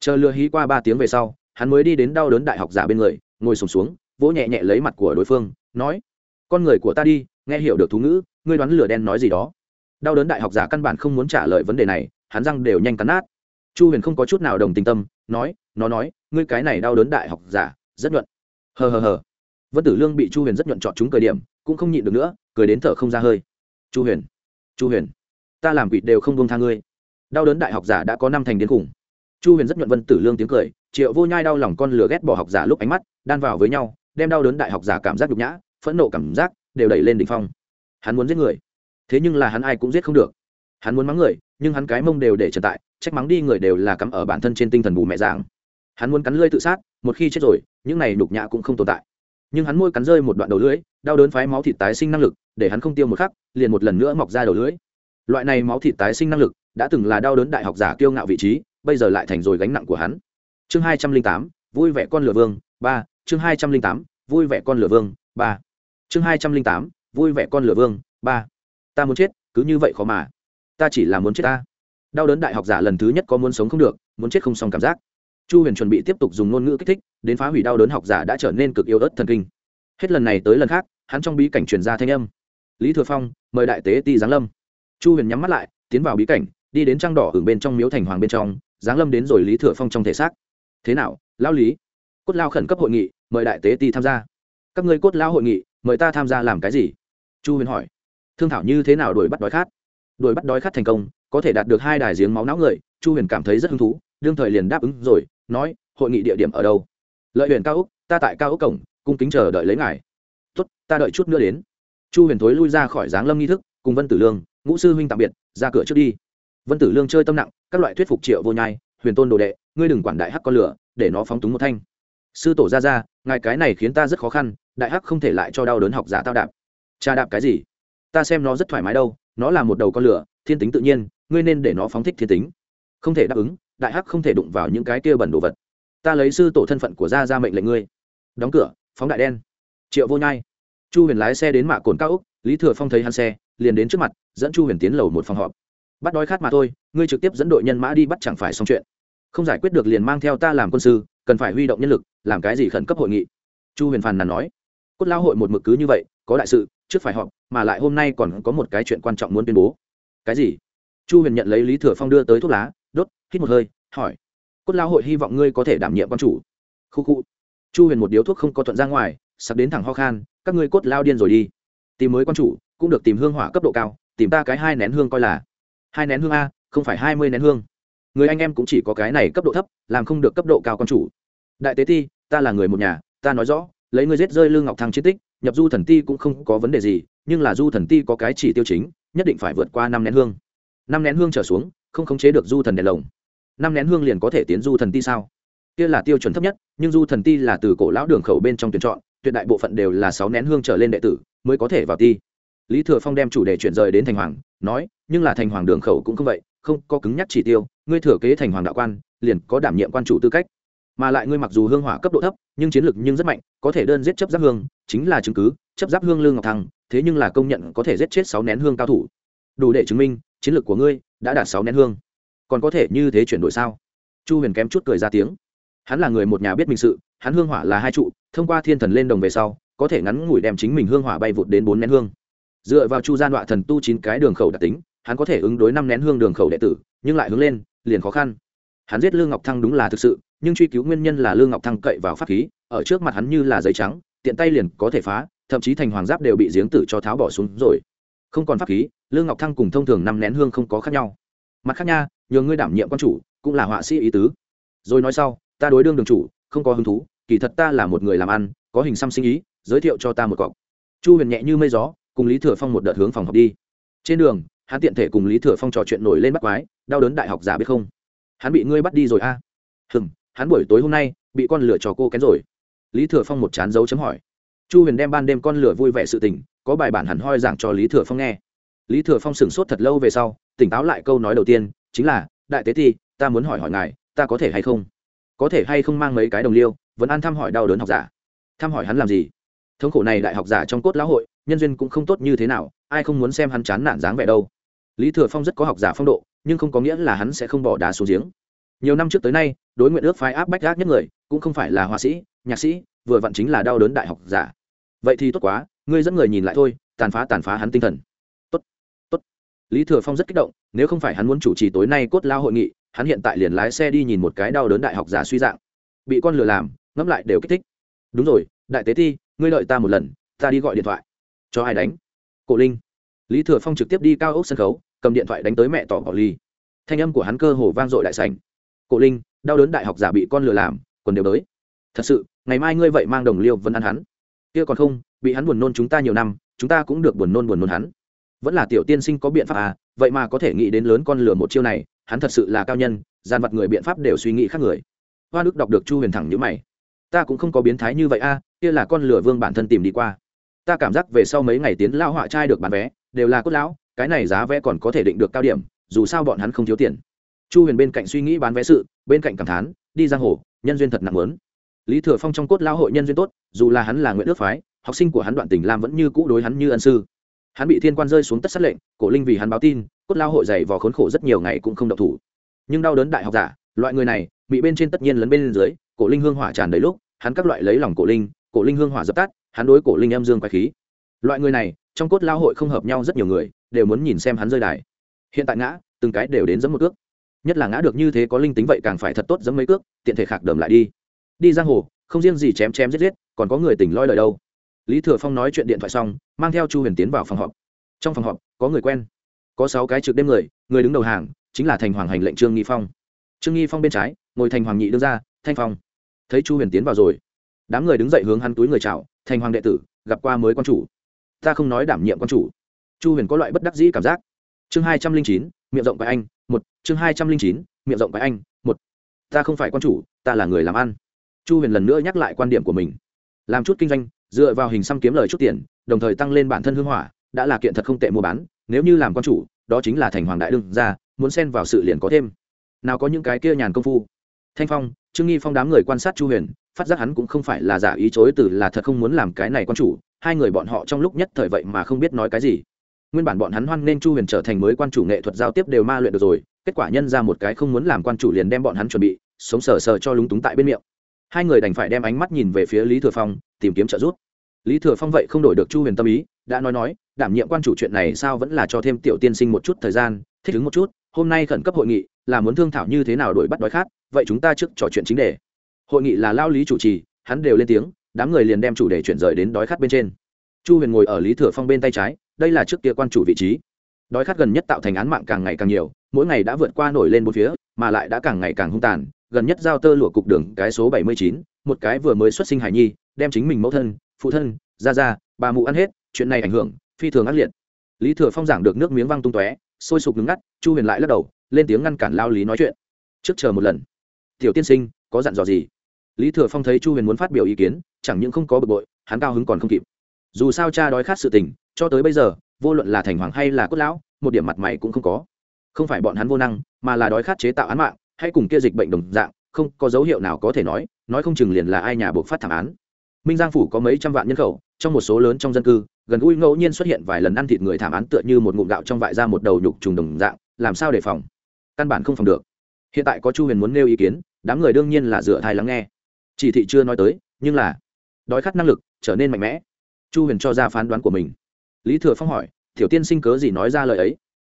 Chờ lửa hí qua ba tiếng về sau hắn mới đi đến đau đớn đại học giả bên người ngồi sùng xuống, xuống vỗ nhẹ nhẹ lấy mặt của đối phương nói con người của ta đi nghe hiểu được thú ngữ ngươi đoán lửa đen nói gì đó. Đau đớn đại học giả căn bản không muốn trả lời vấn đề này hắn răng đều nhanh cắn nát chu huyền không có chút nào đồng tình tâm, nói, nó nói, ngươi cái này đau đớn đại học giả, rất nhuận. Hờ hờ hờ. Vân tử lương bị chu huyền rất nhuận chọn chúng cười điểm, cũng không nhịn được nữa, cười đến thở không ra hơi. Chu huyền chu huyền, ta làm quỵt đều không buông tha ngươi. Đau đớn đại học giả đã có năm thành đến cùng chu huyền rất nhuận vân tử lương tiếng cười, triệu vô nhai đau lòng con lửa ghét bỏ học giả lúc ánh mắt, đan vào với nhau, đem đau đớn đại học giả cảm giác nhục nhã, phẫn nộ cảm giác đều đẩy lên đỉnh phong. Hắn muốn giết người, thế nhưng là hắn ai cũng giết không được hắn muốn mắng người, nhưng hắn cái mông đều để trần tại, trách mắng đi người đều là cắm ở bản thân trên tinh thần bù mẹ dạng. Hắn muốn cắn lưỡi tự sát, một khi chết rồi, những này đục nhã cũng không tồn tại. Nhưng hắn môi cắn rơi một đoạn đầu lưỡi, đau đớn phái máu thịt tái sinh năng lực, để hắn không tiêu một khắc, liền một lần nữa mọc ra đầu lưỡi. Loại này máu thịt tái sinh năng lực, đã từng là đau đớn đại học giả kiêu ngạo vị trí, bây giờ lại thành rồi gánh nặng của hắn. Chương hai trăm linh tám, vui vẻ con lửa vương, ba. Chương hai trăm linh tám, vui vẻ con lửa vương, ba. Chương hai trăm linh tám, vui vẻ con lửa vương, ba. Ta muốn chết, cứ như vậy khó mà ta chỉ là muốn chết ta. Đau đớn đại học giả lần thứ nhất có muốn sống không được, muốn chết không xong cảm giác. Chu huyền chuẩn bị tiếp tục dùng ngôn ngữ kích thích, đến phá hủy đau đớn học giả đã trở nên cực yếu ớt thần kinh. Hết lần này tới lần khác, hắn trong bí cảnh truyền ra thanh âm. Lý thừa phong, mời đại tế ti giáng lâm. Chu huyền nhắm mắt lại, tiến vào bí cảnh, đi đến trang đỏ ở bên trong miếu thành hoàng bên trong, giáng lâm đến rồi lý thừa phong trong thể xác. Thế nào lao lý? Cốt lao khẩn cấp hội nghị, mời đại tế ti tham gia. Các ngươi cốt lao hội nghị, mời ta tham gia làm cái gì? Chu huyền hỏi. Thương thảo như thế nào đuổi bắt đói khát? Đuổi bắt đói khát thành công, có thể đạt được hai đài giếng máu não người, chu huyền cảm thấy rất hứng thú, đương thời liền đáp ứng rồi, nói, hội nghị địa điểm ở đâu? Lợi Huyền cao úc, ta tại cao úc cổng, cung kính chờ đợi lấy ngài. Tuất ta đợi chút nữa đến. Chu huyền thối lui ra khỏi giáng lâm nghi thức, cùng vân tử lương, ngũ sư huynh tạm biệt, ra cửa trước đi. Vân tử lương chơi tâm nặng, các loại thuyết phục triệu vô nhai, huyền tôn đồ đệ, ngươi đừng quản đại hắc con lửa, để nó phóng túng một thanh. Sư tổ ra ra, ngài cái này khiến ta rất khó khăn, đại hắc không thể lại cho đau đớn học giả tao đạp. Cha đạp cái gì? Ta xem nó rất thoải mái đâu nó là một đầu con lửa, thiên tính tự nhiên, ngươi nên để nó phóng thích thiên tính. Không thể đáp ứng, đại hắc không thể đụng vào những cái kia bẩn đồ vật. Ta lấy sư tổ thân phận của gia ra mệnh lệnh ngươi. Đóng cửa, phóng đại đen. Triệu vô nhai. Chu huyền lái xe đến mạ cồn cao úc lý thừa phong thấy hắn xe, liền đến trước mặt, dẫn chu huyền tiến lầu một phòng họp. Bắt đói khát mà thôi, ngươi trực tiếp dẫn đội nhân mã đi bắt chẳng phải xong chuyện. Không giải quyết được liền mang theo ta làm quân sư, cần phải huy động nhân lực, làm cái gì khẩn cấp hội nghị? Chu huyền phàn nàn nói. Cốt lao hội một mực cứ như vậy có đại sự, trước phải họp, mà lại hôm nay còn có một cái chuyện quan trọng muốn tuyên bố. Cái gì? Chu huyền nhận lấy lý thừa phong đưa tới thuốc lá, đốt, hít một hơi, hỏi. Cốt lao hội hy vọng ngươi có thể đảm nhiệm quan chủ. Khu khu. Chu huyền một điếu thuốc không có thuận ra ngoài, sắp đến thẳng ho khan, các ngươi cốt lao điên rồi đi. Tìm mới quan chủ, cũng được tìm hương hỏa cấp độ cao, tìm ta cái hai nén hương coi là. Hai nén hương a, không phải hai mươi nén hương. Người anh em cũng chỉ có cái này cấp độ thấp, làm không được cấp độ cao quan chủ. Đại tế ti, ta là người một nhà, ta nói rõ, lấy ngươi giết rơi lương ngọc thăng chiến tích nhập du thần ti cũng không có vấn đề gì, nhưng là du thần ti có cái chỉ tiêu chính, nhất định phải vượt qua năm nén hương. Năm nén hương trở xuống, không khống chế được du thần đèn lồng. Năm nén hương liền có thể tiến du thần ti sao? Kia là tiêu chuẩn thấp nhất, nhưng du thần ti là từ cổ lão đường khẩu bên trong tuyển chọn, tuyệt đại bộ phận đều là sáu nén hương trở lên đệ tử mới có thể vào ti. Lý thừa phong đem chủ đề chuyển rời đến thành hoàng, nói, nhưng là thành hoàng đường khẩu cũng không vậy, không có cứng nhắc chỉ tiêu, ngươi thừa kế thành hoàng đạo quan, liền có đảm nhiệm quan chủ tư cách mà lại ngươi mặc dù hương hỏa cấp độ thấp, nhưng chiến lược nhưng rất mạnh, có thể đơn giết chấp giáp hương, chính là chứng cứ, chấp giáp hương lương ngọc thăng, thế nhưng là công nhận có thể giết chết sáu nén hương cao thủ. Đủ để chứng minh, chiến lược của ngươi đã đạt sáu nén hương. Còn có thể như thế chuyển đổi sao? Chu huyền kém chút cười ra tiếng. Hắn là người một nhà biết mình sự, hắn hương hỏa là hai trụ, thông qua thiên thần lên đồng về sau, có thể ngắn ngủi đem chính mình hương hỏa bay vụt đến bốn nén hương. Dựa vào chu gian đoạn thần tu chín cái đường khẩu đặc tính, hắn có thể ứng đối năm nén hương đường khẩu đệ tử, nhưng lại hướng lên, liền khó khăn hắn giết lương ngọc thăng đúng là thực sự, nhưng truy cứu nguyên nhân là lương ngọc thăng cậy vào pháp khí, ở trước mặt hắn như là giấy trắng, tiện tay liền có thể phá, thậm chí thành hoàng giáp đều bị giếng tử cho tháo bỏ xuống rồi. Không còn pháp khí lương ngọc thăng cùng thông thường năm nén hương không có khác nhau. Mặt khác nha, nhờ ngươi đảm nhiệm quan chủ, cũng là họa sĩ ý tứ. Rồi nói sau, ta đối đương đường chủ, không có hứng thú, kỳ thật ta là một người làm ăn, có hình xăm sinh ý, giới thiệu cho ta một cọc. Chu huyền nhẹ như mây gió, cùng lý thừa phong một đợt hướng phòng học đi. Trên đường, hắn tiện thể cùng lý thừa phong trò chuyện nổi lên bắt quái, đau đớn đại học giả biết không? Hắn bị ngươi bắt đi rồi a. À? hừm hắn buổi tối hôm nay bị con lửa trò cô kén rồi. Lý thừa phong một chán dấu chấm hỏi. Chu huyền đem ban đêm con lửa vui vẻ sự tình có bài bản hẳn hoi giảng cho lý thừa phong nghe. Lý thừa phong sửng sốt thật lâu về sau tỉnh táo lại câu nói đầu tiên chính là đại tế thi, ta muốn hỏi hỏi ngài ta có thể hay không? Có thể hay không mang mấy cái đồng liêu vẫn ăn thăm hỏi đau đớn học giả. Thăm hỏi hắn làm gì? Thống khổ này đại học giả trong cốt lão hội nhân duyên cũng không tốt như thế nào ai không muốn xem hắn chán nản dáng vẻ đâu. Lý thừa phong rất có học giả phong độ nhưng không có nghĩa là hắn sẽ không bỏ đá xuống giếng. Nhiều năm trước tới nay đối nguyện ước phái áp bách gác nhất người cũng không phải là họa sĩ nhạc sĩ vừa vặn chính là đau đớn đại học giả. Vậy thì tốt quá ngươi dẫn người nhìn lại thôi tàn phá tàn phá hắn tinh thần. Tốt tốt. Lý thừa phong rất kích động nếu không phải hắn muốn chủ trì tối nay cốt lao hội nghị hắn hiện tại liền lái xe đi nhìn một cái đau đớn đại học giả suy dạng. Bị con lừa làm ngẫm lại đều kích thích. Đúng rồi đại tế thi, ngươi đợi ta một lần ta đi gọi điện thoại. Cho ai đánh? Cổ linh. Lý thừa phong trực tiếp đi cao ốc sân khấu cầm điện thoại đánh tới mẹ tỏ bỏ ly. Thanh âm của hắn cơ hồ vang dội đại sành cổ linh, đau đớn đại học giả bị con lừa làm còn đều tới thật sự, ngày mai ngươi vậy mang đồng liêu vẫn ăn hắn. Kia còn không, bị hắn buồn nôn chúng ta nhiều năm, chúng ta cũng được buồn nôn buồn nôn hắn. Vẫn là tiểu tiên sinh có biện pháp à vậy mà có thể nghĩ đến lớn con lừa một chiêu này, hắn thật sự là cao nhân, gian vật người biện pháp đều suy nghĩ khác người. Hoa đức đọc được chu huyền thẳng như mày. Ta cũng không có biến thái như vậy a kia là con lửa vương bản thân tìm đi qua. Ta cảm giác về sau mấy ngày tiến lao họa trai được bán vé, đều là cốt lão cái này giá vé còn có thể định được cao điểm, dù sao bọn hắn không thiếu tiền. Chu huyền bên cạnh suy nghĩ bán vé sự, bên cạnh cảm thán, đi giang hồ, nhân duyên thật nặng lớn lý thừa phong trong cốt lao hội nhân duyên tốt, dù là hắn là nguyễn ước phái, học sinh của hắn đoạn tình lam vẫn như cũ đối hắn như ân sư. Hắn bị thiên quan rơi xuống tất sát lệnh, cổ linh vì hắn báo tin, cốt lao hội dày vò khốn khổ rất nhiều ngày cũng không độc thủ. Nhưng đau đớn đại học giả, loại người này, bị bên trên tất nhiên lấn bên dưới, cổ linh hương hỏa tràn đầy lúc, hắn các loại lấy lòng cổ linh cổ linh hương hỏa dập tắt, hắn đối cổ linh âm dương quái khí. Loại người này trong cốt lao hội không hợp nhau rất nhiều người, đều muốn nhìn xem hắn rơi đài. Hiện tại ngã, từng cái đều đến giấm một cước. Nhất là ngã được như thế có linh tính vậy càng phải thật tốt giấm mấy cước, tiện thể khạc đầm lại đi. Đi giang hồ, không riêng gì chém chém giết giết, còn có người tỉnh loi lời đâu. Lý thừa phong nói chuyện điện thoại xong, mang theo chu huyền tiến vào phòng họp. Trong phòng họp, có người quen. Có sáu cái trực đêm người người đứng đầu hàng, chính là thành hoàng hành lệnh trương nghi phong. Trương nghi phong bên trái, ngồi thành hoàng nhị đương ra, thanh phong. Thấy chu huyền tiến vào rồi. Đám người đứng dậy hướng hắn túi người chào, thành hoàng đệ tử, gặp qua mới quan chủ ta không nói đảm nhiệm quan chủ. Chu huyền có loại bất đắc dĩ cảm giác. Chương hai trăm linh chín, miệng rộng với anh, một. Chương hai trăm linh chín, miệng rộng với anh, một. Ta không phải quan chủ, ta là người làm ăn. Chu huyền lần nữa nhắc lại quan điểm của mình. Làm chút kinh doanh, dựa vào hình xăm kiếm lời chút tiền, đồng thời tăng lên bản thân hương hỏa, đã là kiện thật không tệ mua bán. Nếu như làm quan chủ, đó chính là thành hoàng đại đương ra muốn xen vào sự liền có thêm. Nào có những cái kia nhàn công phu. Thanh phong, trương nghi phong đám người quan sát chu huyền, phát giác hắn cũng không phải là giả ý chối từ là thật không muốn làm cái này quan chủ hai người bọn họ trong lúc nhất thời vậy mà không biết nói cái gì. Nguyên bản bọn hắn hoan nên chu huyền trở thành mới quan chủ nghệ thuật giao tiếp đều ma luyện được rồi, kết quả nhân ra một cái không muốn làm quan chủ liền đem bọn hắn chuẩn bị, sống sờ sờ cho lúng túng tại bên miệng. Hai người đành phải đem ánh mắt nhìn về phía lý thừa phong, tìm kiếm trợ giúp. Lý thừa phong vậy không đổi được chu huyền tâm ý, đã nói nói, đảm nhiệm quan chủ chuyện này sao vẫn là cho thêm tiểu tiên sinh một chút thời gian, thích ứng một chút, hôm nay khẩn cấp hội nghị, là muốn thương thảo như thế nào đổi bắt đói khát, vậy chúng ta trước trò chuyện chính đề. Hội nghị là lao lý chủ trì, hắn đều lên tiếng đám người liền đem chủ đề chuyển rời đến đói khát bên trên. Chu huyền ngồi ở lý thừa phong bên tay trái, đây là trước kia quan chủ vị trí. Đói khát gần nhất tạo thành án mạng càng ngày càng nhiều, mỗi ngày đã vượt qua nổi lên một phía, mà lại đã càng ngày càng hung tàn. Gần nhất giao tơ lụa cục đường cái số bảy mươi chín, một cái vừa mới xuất sinh hải nhi, đem chính mình mẫu thân, phụ thân ra ra bà mụ ăn hết, chuyện này ảnh hưởng phi thường ác liệt. Lý thừa phong giảng được nước miếng văng tung tóe, sôi sục ngứng ngắt, chu huyền lại lắc đầu, lên tiếng ngăn cản lao lý nói chuyện. Trước chờ một lần. Tiểu tiên sinh, có dặn dò gì? Lý thừa phong thấy chu huyền muốn phát biểu ý kiến, chẳng những không có bực bội, hắn cao hứng còn không kịp. Dù sao cha đói khát sự tình, cho tới bây giờ, vô luận là thành hoàng hay là cốt lão, một điểm mặt mày cũng không có. Không phải bọn hắn vô năng, mà là đói khát chế tạo án mạng, hay cùng kia dịch bệnh đồng dạng, không có dấu hiệu nào có thể nói nói không chừng liền là ai nhà buộc phát thảm án. Minh giang phủ có mấy trăm vạn nhân khẩu, trong một số lớn trong dân cư, gần gũi ngẫu nhiên xuất hiện vài lần ăn thịt người thảm án tựa như một ngụm gạo trong vại ra một đầu nhục trùng đồng dạng, làm sao đề phòng? Căn bản không phòng được. Hiện tại có chu huyền muốn nêu ý kiến, đám người đương nhiên là dựa thai lắng nghe chỉ thị chưa nói tới, nhưng là đói khát năng lực trở nên mạnh mẽ. Chu huyền cho ra phán đoán của mình. Lý thừa phong hỏi, tiểu tiên sinh cớ gì nói ra lời ấy?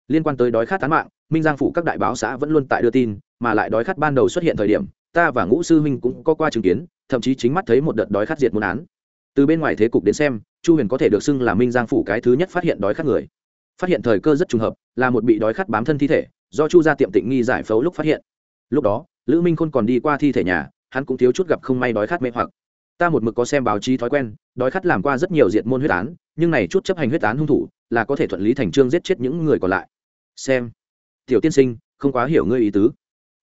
Liên quan tới đói khát tán mạng, minh giang phủ các đại báo xã vẫn luôn tại đưa tin, mà lại đói khát ban đầu xuất hiện thời điểm, ta và ngũ sư huynh cũng có qua chứng kiến, thậm chí chính mắt thấy một đợt đói khát diệt muôn án. Từ bên ngoài thế cục đến xem, chu huyền có thể được xưng là minh giang phủ cái thứ nhất phát hiện đói khát người. Phát hiện thời cơ rất trùng hợp, là một bị đói khát bám thân thi thể, do chu gia tiệm tịnh nghi giải phẫu lúc phát hiện. Lúc đó, lữ minh khôn còn đi qua thi thể nhà hắn cũng thiếu chút gặp không may đói khát mê hoặc. Ta một mực có xem báo chí thói quen, đói khát làm qua rất nhiều diệt môn huyết án, nhưng này chút chấp hành huyết án hung thủ, là có thể thuận lý thành trương giết chết những người còn lại. Xem. Tiểu tiên sinh, không quá hiểu ngươi ý tứ.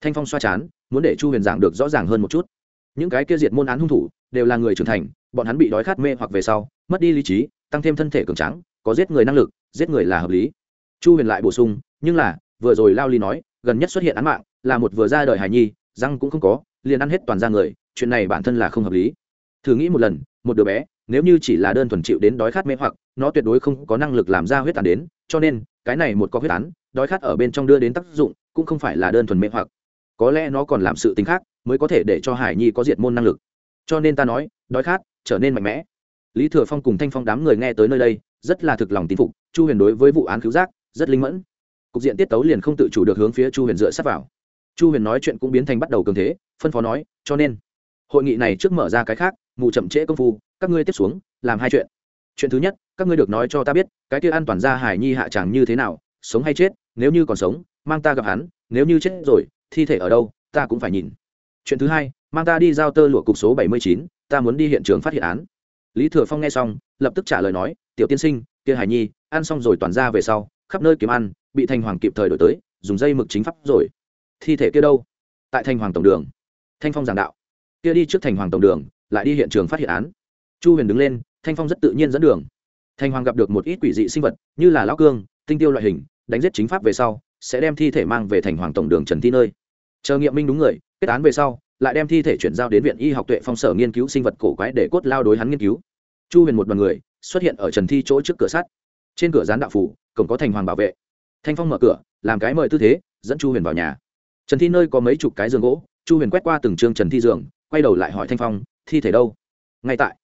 Thanh phong xoa chán, muốn để chu huyền giảng được rõ ràng hơn một chút. Những cái kia diệt môn án hung thủ, đều là người trưởng thành, bọn hắn bị đói khát mê hoặc về sau, mất đi lý trí, tăng thêm thân thể cường trắng có giết người năng lực, giết người là hợp lý. Chu huyền lại bổ sung, nhưng là, vừa rồi lao ly nói, gần nhất xuất hiện án mạng, là một vừa ra đời hài nhi, răng cũng không có liền ăn hết toàn ra người, chuyện này bản thân là không hợp lý. Thử nghĩ một lần, một đứa bé, nếu như chỉ là đơn thuần chịu đến đói khát mê hoặc, nó tuyệt đối không có năng lực làm ra huyết tàn đến, cho nên, cái này một có huyết án đói khát ở bên trong đưa đến tác dụng, cũng không phải là đơn thuần mê hoặc. Có lẽ nó còn làm sự tính khác, mới có thể để cho hải nhi có diệt môn năng lực. Cho nên ta nói, đói khát trở nên mạnh mẽ. Lý thừa phong cùng thanh phong đám người nghe tới nơi đây, rất là thực lòng tín phục, chu huyền đối với vụ án cứu giác, rất linh mẫn. Cục diện tiết tấu liền không tự chủ được hướng phía chu huyền dựa sát vào. Chu huyền nói chuyện cũng biến thành bắt đầu cường thế phân phó nói, cho nên, hội nghị này trước mở ra cái khác, mù chậm trễ công phu, các ngươi tiếp xuống, làm hai chuyện. Chuyện thứ nhất, các ngươi được nói cho ta biết, cái kia an toàn ra hải nhi hạ tràng như thế nào, sống hay chết, nếu như còn sống, mang ta gặp hắn, nếu như chết rồi, thi thể ở đâu, ta cũng phải nhìn. Chuyện thứ hai, mang ta đi giao tơ lụa cục số bảy mươi chín, ta muốn đi hiện trường phát hiện án. Lý thừa phong nghe xong, lập tức trả lời nói, tiểu tiên sinh, kia hải nhi, ăn xong rồi toàn ra về sau, khắp nơi kiếm ăn, bị thành hoàng kịp thời đổi tới, dùng dây mực chính pháp rồi. Thi thể kia đâu? Tại thành hoàng tổng đường thanh phong giảng đạo. Kia đi trước thành hoàng tổng đường, lại đi hiện trường phát hiện án. Chu huyền đứng lên, thanh phong rất tự nhiên dẫn đường. Thanh hoàng gặp được một ít quỷ dị sinh vật, như là lão cương, tinh tiêu loại hình, đánh giết chính pháp về sau, sẽ đem thi thể mang về thành hoàng tổng đường trần thi nơi. Chờ nghiệm minh đúng người, kết án về sau, lại đem thi thể chuyển giao đến viện y học tuệ phong sở nghiên cứu sinh vật cổ quái để cốt lao đối hắn nghiên cứu. Chu huyền một đoàn người, xuất hiện ở trần thi chỗ trước cửa sắt. Trên cửa gián đạo phủ, cổng có thành hoàng bảo vệ. Thanh phong mở cửa, làm cái mời tư thế, dẫn chu huyền vào nhà. Trần thi nơi có mấy chục cái giường gỗ chu huyền quét qua từng chương trần thi giường quay đầu lại hỏi thanh phong, thi thể đâu? Ngay tại.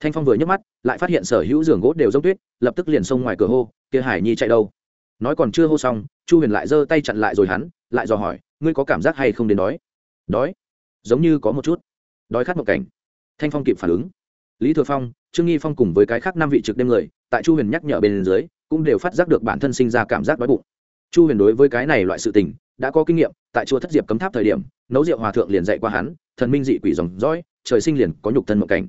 Thanh phong vừa nhấc mắt, lại phát hiện sở hữu giường gỗ đều dốc tuyết, lập tức liền xông ngoài cửa hô, kia hải nhi chạy đâu? Nói còn chưa hô xong, chu huyền lại giơ tay chặn lại rồi hắn, lại dò hỏi, ngươi có cảm giác hay không đến đói? Đói? Giống như có một chút. Đói khát một cảnh. Thanh phong kịp phản ứng. Lý thừa phong, trương nghi phong cùng với cái khác năm vị trực đêm người, tại chu huyền nhắc nhở bên dưới, cũng đều phát giác được bản thân sinh ra cảm giác đói bụng chu huyền đối với cái này loại sự tình, đã có kinh nghiệm, tại chùa thất diệp cấm tháp thời điểm, nấu rượu hòa thượng liền dạy qua hắn, thần minh dị quỷ dòng dõi, trời sinh liền có nhục thân mộng cảnh.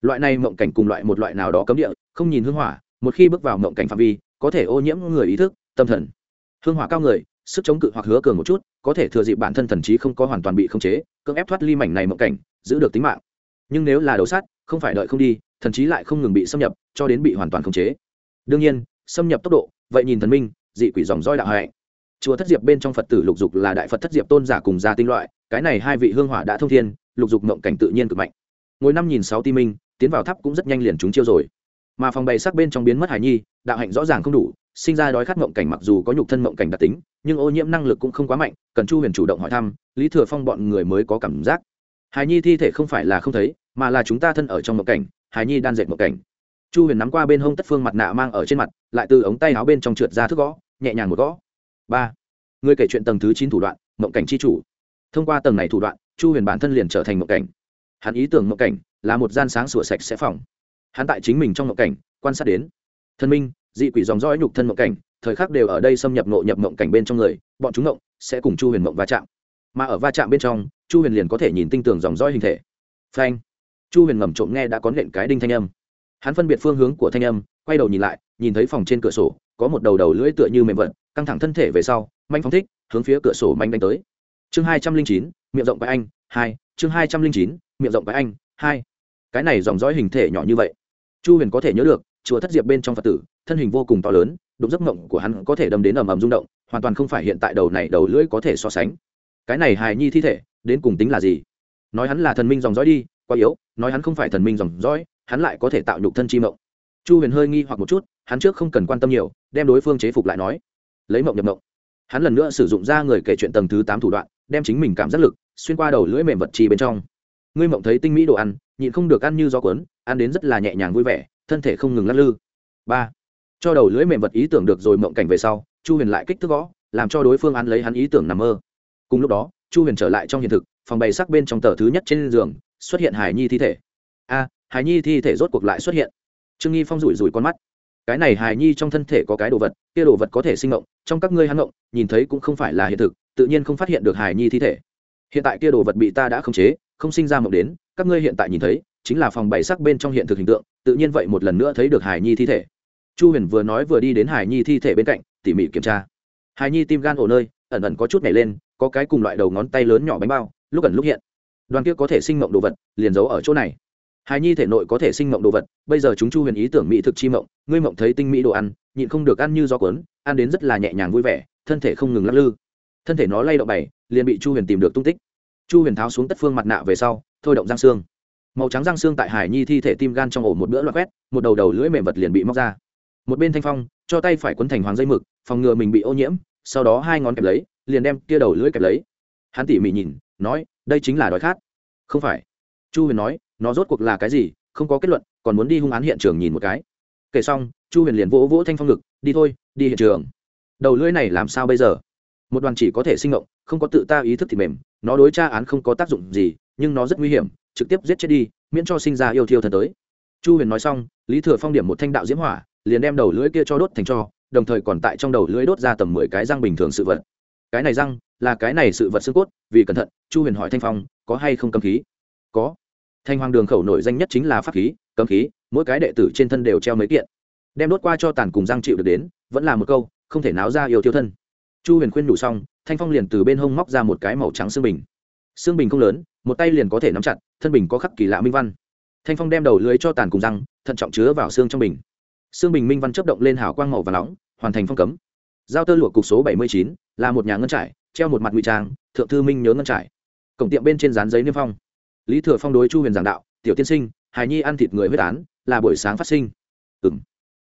Loại này mộng cảnh cùng loại một loại nào đó cấm địa, không nhìn hương hỏa, một khi bước vào mộng cảnh phạm vi, có thể ô nhiễm người ý thức, tâm thần. Hương hỏa cao người, sức chống cự hoặc hứa cường một chút, có thể thừa dịp bản thân thần trí không có hoàn toàn bị khống chế, cưỡng ép thoát ly mảnh này mộng cảnh, giữ được tính mạng. Nhưng nếu là đầu sát không phải đợi không đi, thần trí lại không ngừng bị xâm nhập, cho đến bị hoàn toàn khống chế. Đương nhiên, xâm nhập tốc độ, vậy nhìn thần minh dị quỷ dòng roi đạo hạnh. Chùa thất diệp bên trong phật tử lục dục là đại phật thất diệp tôn giả cùng gia tinh loại, cái này hai vị hương hỏa đã thông thiên, lục dục mộng cảnh tự nhiên cực mạnh. Ngồi năm nhìn sáu ti minh, tiến vào tháp cũng rất nhanh liền chúng chiêu rồi. Mà phòng bày sắc bên trong biến mất hải nhi, đạo hạnh rõ ràng không đủ, sinh ra đói khát mộng cảnh mặc dù có nhục thân mộng cảnh đặc tính, nhưng ô nhiễm năng lực cũng không quá mạnh, cần chu huyền chủ động hỏi thăm, lý thừa phong bọn người mới có cảm giác. Hải nhi thi thể không phải là không thấy, mà là chúng ta thân ở trong mộng cảnh, hải nhi đan dệt mộng cảnh chu huyền nắm qua bên hông tất phương mặt nạ mang ở trên mặt, lại từ ống tay áo bên trong trượt ra thức gõ, nhẹ nhàng một gõ. Ba. Người kể chuyện tầng thứ chín thủ đoạn, mộng cảnh c h i chủ. Thông qua tầng này thủ đoạn, chu huyền bản thân liền trở thành mộng cảnh. Hắn ý tưởng mộng cảnh là một gian sáng sủa sạch sẽ phòng. Hắn tại chính mình trong mộng cảnh, quan sát đến. Thân minh, dị quỷ dòng dõi nhục thân mộng cảnh, thời khắc đều ở đây xâm nhập nộ nhập mộng cảnh bên trong người, bọn chúng mộng sẽ cùng chu huyền mộng va chạm. Mà ở va chạm bên trong, chu huyền liền có thể nhìn tinh tường dòng dõi hình thể. Phanh. Chu huyền ngầm trộm nghe đã có nện cái đinh thanh âm hắn phân biệt phương hướng của thanh âm, quay đầu nhìn lại, nhìn thấy phòng trên cửa sổ, có một đầu đầu lưỡi tựa như mềm vật, căng thẳng thân thể về sau, manh phóng thích, hướng phía cửa sổ manh đánh tới. Chương hai trăm linh chín, miệng rộng với anh, hai, chương hai trăm linh chín, miệng rộng với anh, hai. Cái này dòng dõi hình thể nhỏ như vậy. Chu huyền có thể nhớ được, chùa thất diệp bên trong phật tử, thân hình vô cùng to lớn, đụng giấc mộng của hắn có thể đâm đến ầm ầm rung động, hoàn toàn không phải hiện tại đầu này đầu lưỡi có thể so sánh. Cái này hài nhi thi thể, đến cùng tính là gì? Nói hắn là thần minh dòng dõi đi, quá yếu, nói hắn không phải thần minh dòng dõi hắn lại có thể tạo nhục thân chi mộng. Chu huyền hơi nghi hoặc một chút, hắn trước không cần quan tâm nhiều, đem đối phương chế phục lại nói. Lấy mộng nhập mộng. Hắn lần nữa sử dụng ra người kể chuyện tầng thứ tám thủ đoạn, đem chính mình cảm giác lực, xuyên qua đầu lưỡi mềm vật trì bên trong. Ngươi mộng thấy tinh mỹ đồ ăn, nhịn không được ăn như gió cuốn, ăn đến rất là nhẹ nhàng vui vẻ, thân thể không ngừng lắc lư. Ba. Cho đầu lưỡi mềm vật ý tưởng được rồi mộng cảnh về sau, chu huyền lại kích thước gõ, làm cho đối phương ăn lấy hắn ý tưởng nằm mơ. Cùng lúc đó, chu huyền trở lại trong hiện thực, phòng bày sắc bên trong tờ thứ nhất trên giường, xuất hiện hải nhi thi thể. A hải nhi thi thể rốt cuộc lại xuất hiện. Trương nghi phong rủi rủi con mắt. Cái này hài nhi trong thân thể có cái đồ vật, kia đồ vật có thể sinh động trong các ngươi hắn động nhìn thấy cũng không phải là hiện thực, tự nhiên không phát hiện được hài nhi thi thể. Hiện tại kia đồ vật bị ta đã khống chế, không sinh ra mộng đến, các ngươi hiện tại nhìn thấy, chính là phòng bảy sắc bên trong hiện thực hình tượng, tự nhiên vậy một lần nữa thấy được hài nhi thi thể. Chu huyền vừa nói vừa đi đến hài nhi thi thể bên cạnh, tỉ mỉ kiểm tra. Hài nhi tim gan ổ nơi, ẩn ẩn có chút nhảy lên, có cái cùng loại đầu ngón tay lớn nhỏ bánh bao, lúc ẩn lúc hiện. Đoàn kia có thể sinh mộng đồ vật, liền giấu ở chỗ này hài nhi thể nội có thể sinh mộng đồ vật, bây giờ chúng chu huyền ý tưởng mỹ thực chi mộng, ngươi mộng thấy tinh mỹ đồ ăn, nhịn không được ăn như gió cuốn, ăn đến rất là nhẹ nhàng vui vẻ, thân thể không ngừng lắc lư. Thân thể nó lay động bày liền bị chu huyền tìm được tung tích. Chu huyền tháo xuống tất phương mặt nạ về sau, thôi động răng xương. Màu trắng răng xương tại hải nhi thi thể tim gan trong ổ một bữa loạt quét, một đầu đầu lưỡi mềm vật liền bị móc ra. Một bên thanh phong, cho tay phải quấn thành hoàng dây mực, phòng ngừa mình bị ô nhiễm, sau đó hai ngón kẹp lấy, liền đem kia đầu lưỡi kẹp lấy. Hắn tỉ mỉ nhìn, nói, đây chính là đói khát. Không phải. Chu huyền nói nó rốt cuộc là cái gì, không có kết luận, còn muốn đi hung án hiện trường nhìn một cái. Kể xong, chu huyền liền vỗ vỗ thanh phong ngực, đi thôi, đi hiện trường. Đầu lưỡi này làm sao bây giờ? Một đoàn chỉ có thể sinh động không có tự ta ý thức thì mềm, nó đối tra án không có tác dụng gì, nhưng nó rất nguy hiểm, trực tiếp giết chết đi, miễn cho sinh ra yêu thiêu thần tới. Chu huyền nói xong, lý thừa phong điểm một thanh đạo diễm hỏa, liền đem đầu lưỡi kia cho đốt thành cho, đồng thời còn tại trong đầu lưỡi đốt ra tầm mười cái răng bình thường sự vật. Cái này răng, là cái này sự vật xương cốt, vì cẩn thận, chu huyền hỏi thanh phong, có hay không cầm khí? Có thanh hoàng đường khẩu nổi danh nhất chính là pháp khí, cấm khí, mỗi cái đệ tử trên thân đều treo mấy kiện. Đem đốt qua cho tàn cùng Giang chịu được đến, vẫn là một câu, không thể náo ra yêu tiêu thân. Chu huyền khuyên đủ xong, thanh phong liền từ bên hông móc ra một cái màu trắng xương bình. Xương bình không lớn, một tay liền có thể nắm chặt, thân bình có khắc kỳ lạ minh văn. Thanh phong đem đầu lưới cho tàn cùng răng, thận trọng chứa vào xương trong bình. Xương bình minh văn chấp động lên hào quang màu và nóng, hoàn thành phong cấm. Giao tơ lụa cục số bảy mươi chín, là một nhà ngân trải treo một mặt ngụy trang, thượng thư minh nhớ ngân trải cổng tiệm bên trên dán giấy niêm phong lý thừa phong đối chu huyền giảng đạo, tiểu tiên sinh, hài nhi ăn thịt người huyết án, là buổi sáng phát sinh. Ừ m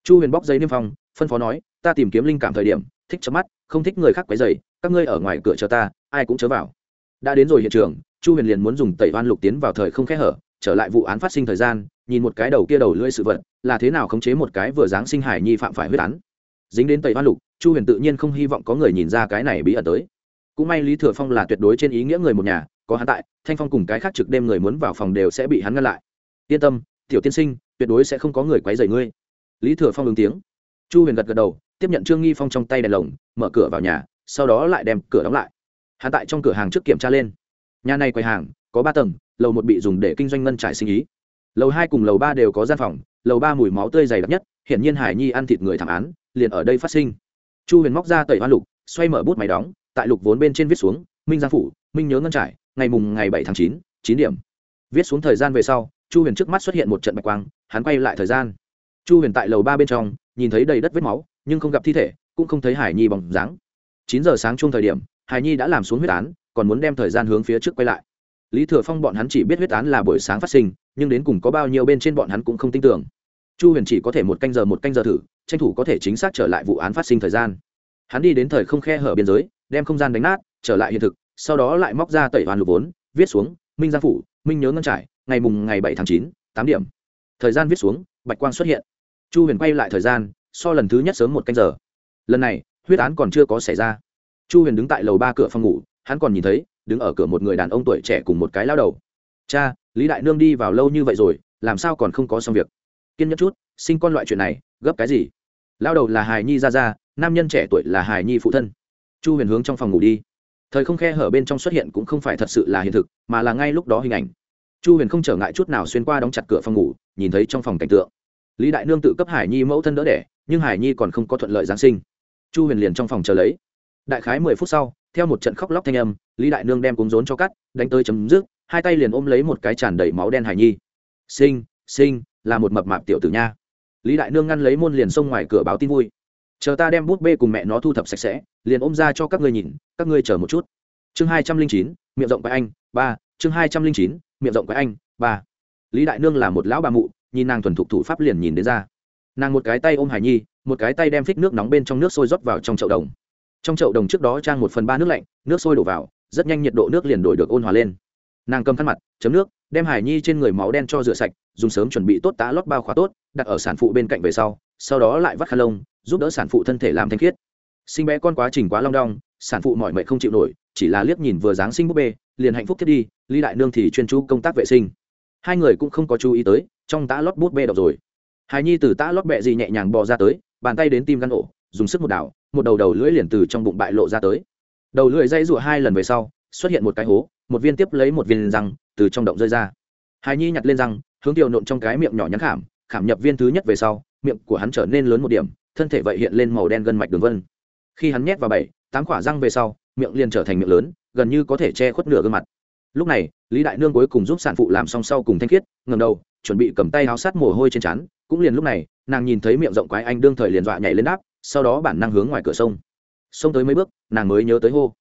chu huyền bóc giấy niêm phong, phân phó nói, ta tìm kiếm linh cảm thời điểm, thích chớp mắt, không thích người khác quấy dày các ngươi ở ngoài cửa chờ ta, ai cũng chớ vào. Đã đến rồi hiện trường, chu huyền liền muốn dùng tẩy oan lục tiến vào thời không khẽ hở, trở lại vụ án phát sinh thời gian, nhìn một cái đầu kia đầu lưỡi sự vật, là thế nào khống chế một cái vừa dáng sinh hải nhi phạm phải huyết án. Dính đến tẩy oan lục, chu huyền tự nhiên không hy vọng có người nhìn ra cái này bí ẩn tới. Cũng may lý thừa phong là tuyệt đối trên ý nghĩa người một nhà có hắn tại, thanh phong cùng cái khác trực đêm người muốn vào phòng đều sẽ bị hắn ngăn lại. Yên tâm, tiểu tiên sinh, tuyệt đối sẽ không có người quấy rầy ngươi. Lý thừa phong ứng tiếng. Chu huyền gật gật đầu, tiếp nhận trương nghi phong trong tay đèn lồng, mở cửa vào nhà, sau đó lại đem cửa đóng lại. Hắn tại trong cửa hàng trước kiểm tra lên. Nhà này quầy hàng, có ba tầng, lầu một bị dùng để kinh doanh ngân trải sinh ý. Lầu hai cùng lầu ba đều có gian phòng, lầu ba mùi máu tươi dày đặc nhất, hiển nhiên hải nhi ăn thịt người thảm án, liền ở đây phát sinh. Chu huyền móc ra tẩy hoa lục, xoay mở bút máy đóng, tại lục vốn bên trên viết xuống, minh giang phủ minh nhớ ngân trải, ngày mùng ngày bảy tháng chín chín điểm. Viết xuống thời gian về sau, chu huyền trước mắt xuất hiện một trận bạch quang, hắn quay lại thời gian. Chu huyền tại lầu ba bên trong, nhìn thấy đầy đất vết máu, nhưng không gặp thi thể, cũng không thấy hải nhi bóng dáng. Chín giờ sáng chung thời điểm, hải nhi đã làm xuống huyết án, còn muốn đem thời gian hướng phía trước quay lại. Lý thừa phong bọn hắn chỉ biết huyết án là buổi sáng phát sinh, nhưng đến cùng có bao nhiêu bên trên bọn hắn cũng không tin tưởng. Chu huyền chỉ có thể một canh giờ một canh giờ thử, tranh thủ có thể chính xác trở lại vụ án phát sinh thời gian. Hắn đi đến thời không khe hở biên giới, đem không gian đánh nát, trở lại hiện thực sau đó lại móc ra tẩy hoàn lục vốn, viết xuống, minh gia phủ, minh nhớ ngân trải, ngày mùng ngày bảy tháng chín, tám điểm. Thời gian viết xuống, bạch quang xuất hiện. Chu huyền quay lại thời gian, so lần thứ nhất sớm một canh giờ. Lần này, huyết án còn chưa có xảy ra. Chu huyền đứng tại lầu ba cửa phòng ngủ, hắn còn nhìn thấy, đứng ở cửa một người đàn ông tuổi trẻ cùng một cái lao đầu. Cha, lý đại nương đi vào lâu như vậy rồi, làm sao còn không có xong việc? Kiên nhẫn chút, sinh con loại chuyện này, gấp cái gì? Lao đầu là hài nhi ra ra nam nhân trẻ tuổi là hài nhi phụ thân. Chu huyền hướng trong phòng ngủ đi thời không khe hở bên trong xuất hiện cũng không phải thật sự là hiện thực, mà là ngay lúc đó hình ảnh. Chu huyền không trở ngại chút nào xuyên qua đóng chặt cửa phòng ngủ, nhìn thấy trong phòng cảnh tượng. Lý đại nương tự cấp hải nhi mẫu thân đỡ đẻ, nhưng hải nhi còn không có thuận lợi giáng sinh. Chu huyền liền trong phòng chờ lấy. Đại khái mười phút sau, theo một trận khóc lóc thanh âm, lý đại nương đem cúng rốn cho cắt, đánh tới chấm dứt, hai tay liền ôm lấy một cái tràn đầy máu đen hải nhi. Sinh sinh, là một mập mạp tiểu tử nha. Lý đại nương ngăn lấy môn liền xông ngoài cửa báo tin vui chờ ta đem bút bê cùng mẹ nó thu thập sạch sẽ, liền ôm ra cho các ngươi nhìn, các ngươi chờ một chút. Chương hai trăm linh chín, miệng rộng quái anh, ba. Chương hai trăm linh chín, miệng rộng quái anh, ba. Lý đại nương là một lão bà mụ, nhìn nàng thuần thục thủ pháp liền nhìn đến ra. Nàng một cái tay ôm hải nhi, một cái tay đem phích nước nóng bên trong nước sôi rót vào trong chậu đồng. Trong chậu đồng trước đó trang một phần ba nước lạnh, nước sôi đổ vào, rất nhanh nhiệt độ nước liền đổi được ôn hòa lên. Nàng cầm khăn mặt, chấm nước, đem hải nhi trên người máu đen cho rửa sạch, dùng sớm chuẩn bị tốt tá lót bao khóa tốt, đặt ở sản phụ bên cạnh về sau sau đó lại vắt khăn lông giúp đỡ sản phụ thân thể làm thanh khiết. Sinh bé con quá trình quá long đong, sản phụ mọi mệnh không chịu nổi, chỉ là liếc nhìn vừa giáng sinh búp bê, liền hạnh phúc thiết đi, lý đại nương thì chuyên chú công tác vệ sinh. Hai người cũng không có chú ý tới, trong tã lót búp bê đọc rồi. Hài nhi từ tã lót bẹ gì nhẹ nhàng bò ra tới, bàn tay đến tim gan ổ, dùng sức một đảo, một đầu đầu lưỡi liền từ trong bụng bại lộ ra tới. Đầu lưỡi dây rụa hai lần về sau, xuất hiện một cái hố, một viên tiếp lấy một viên răng, từ trong động rơi ra. Hài nhi nhặt lên răng, hướng tiểu nộn trong cái miệng nhỏ nhắn khảm khảm nhập viên thứ nhất về sau, miệng của hắn trở nên lớn một điểm thân thể vậy hiện lên màu đen gân mạch đường vân. Khi hắn nhét vào bảy, tám quả răng về sau, miệng liền trở thành miệng lớn, gần như có thể che khuất nửa gương mặt. Lúc này, lý đại nương cuối cùng giúp sản phụ làm xong sau cùng thanh khiết ngầm đầu, chuẩn bị cầm tay áo sát mồ hôi trên trán, cũng liền lúc này, nàng nhìn thấy miệng rộng quái anh đương thời liền dọa nhảy lên đáp, sau đó bản năng hướng ngoài cửa sông. Xông tới mấy bước, nàng mới nhớ tới hô.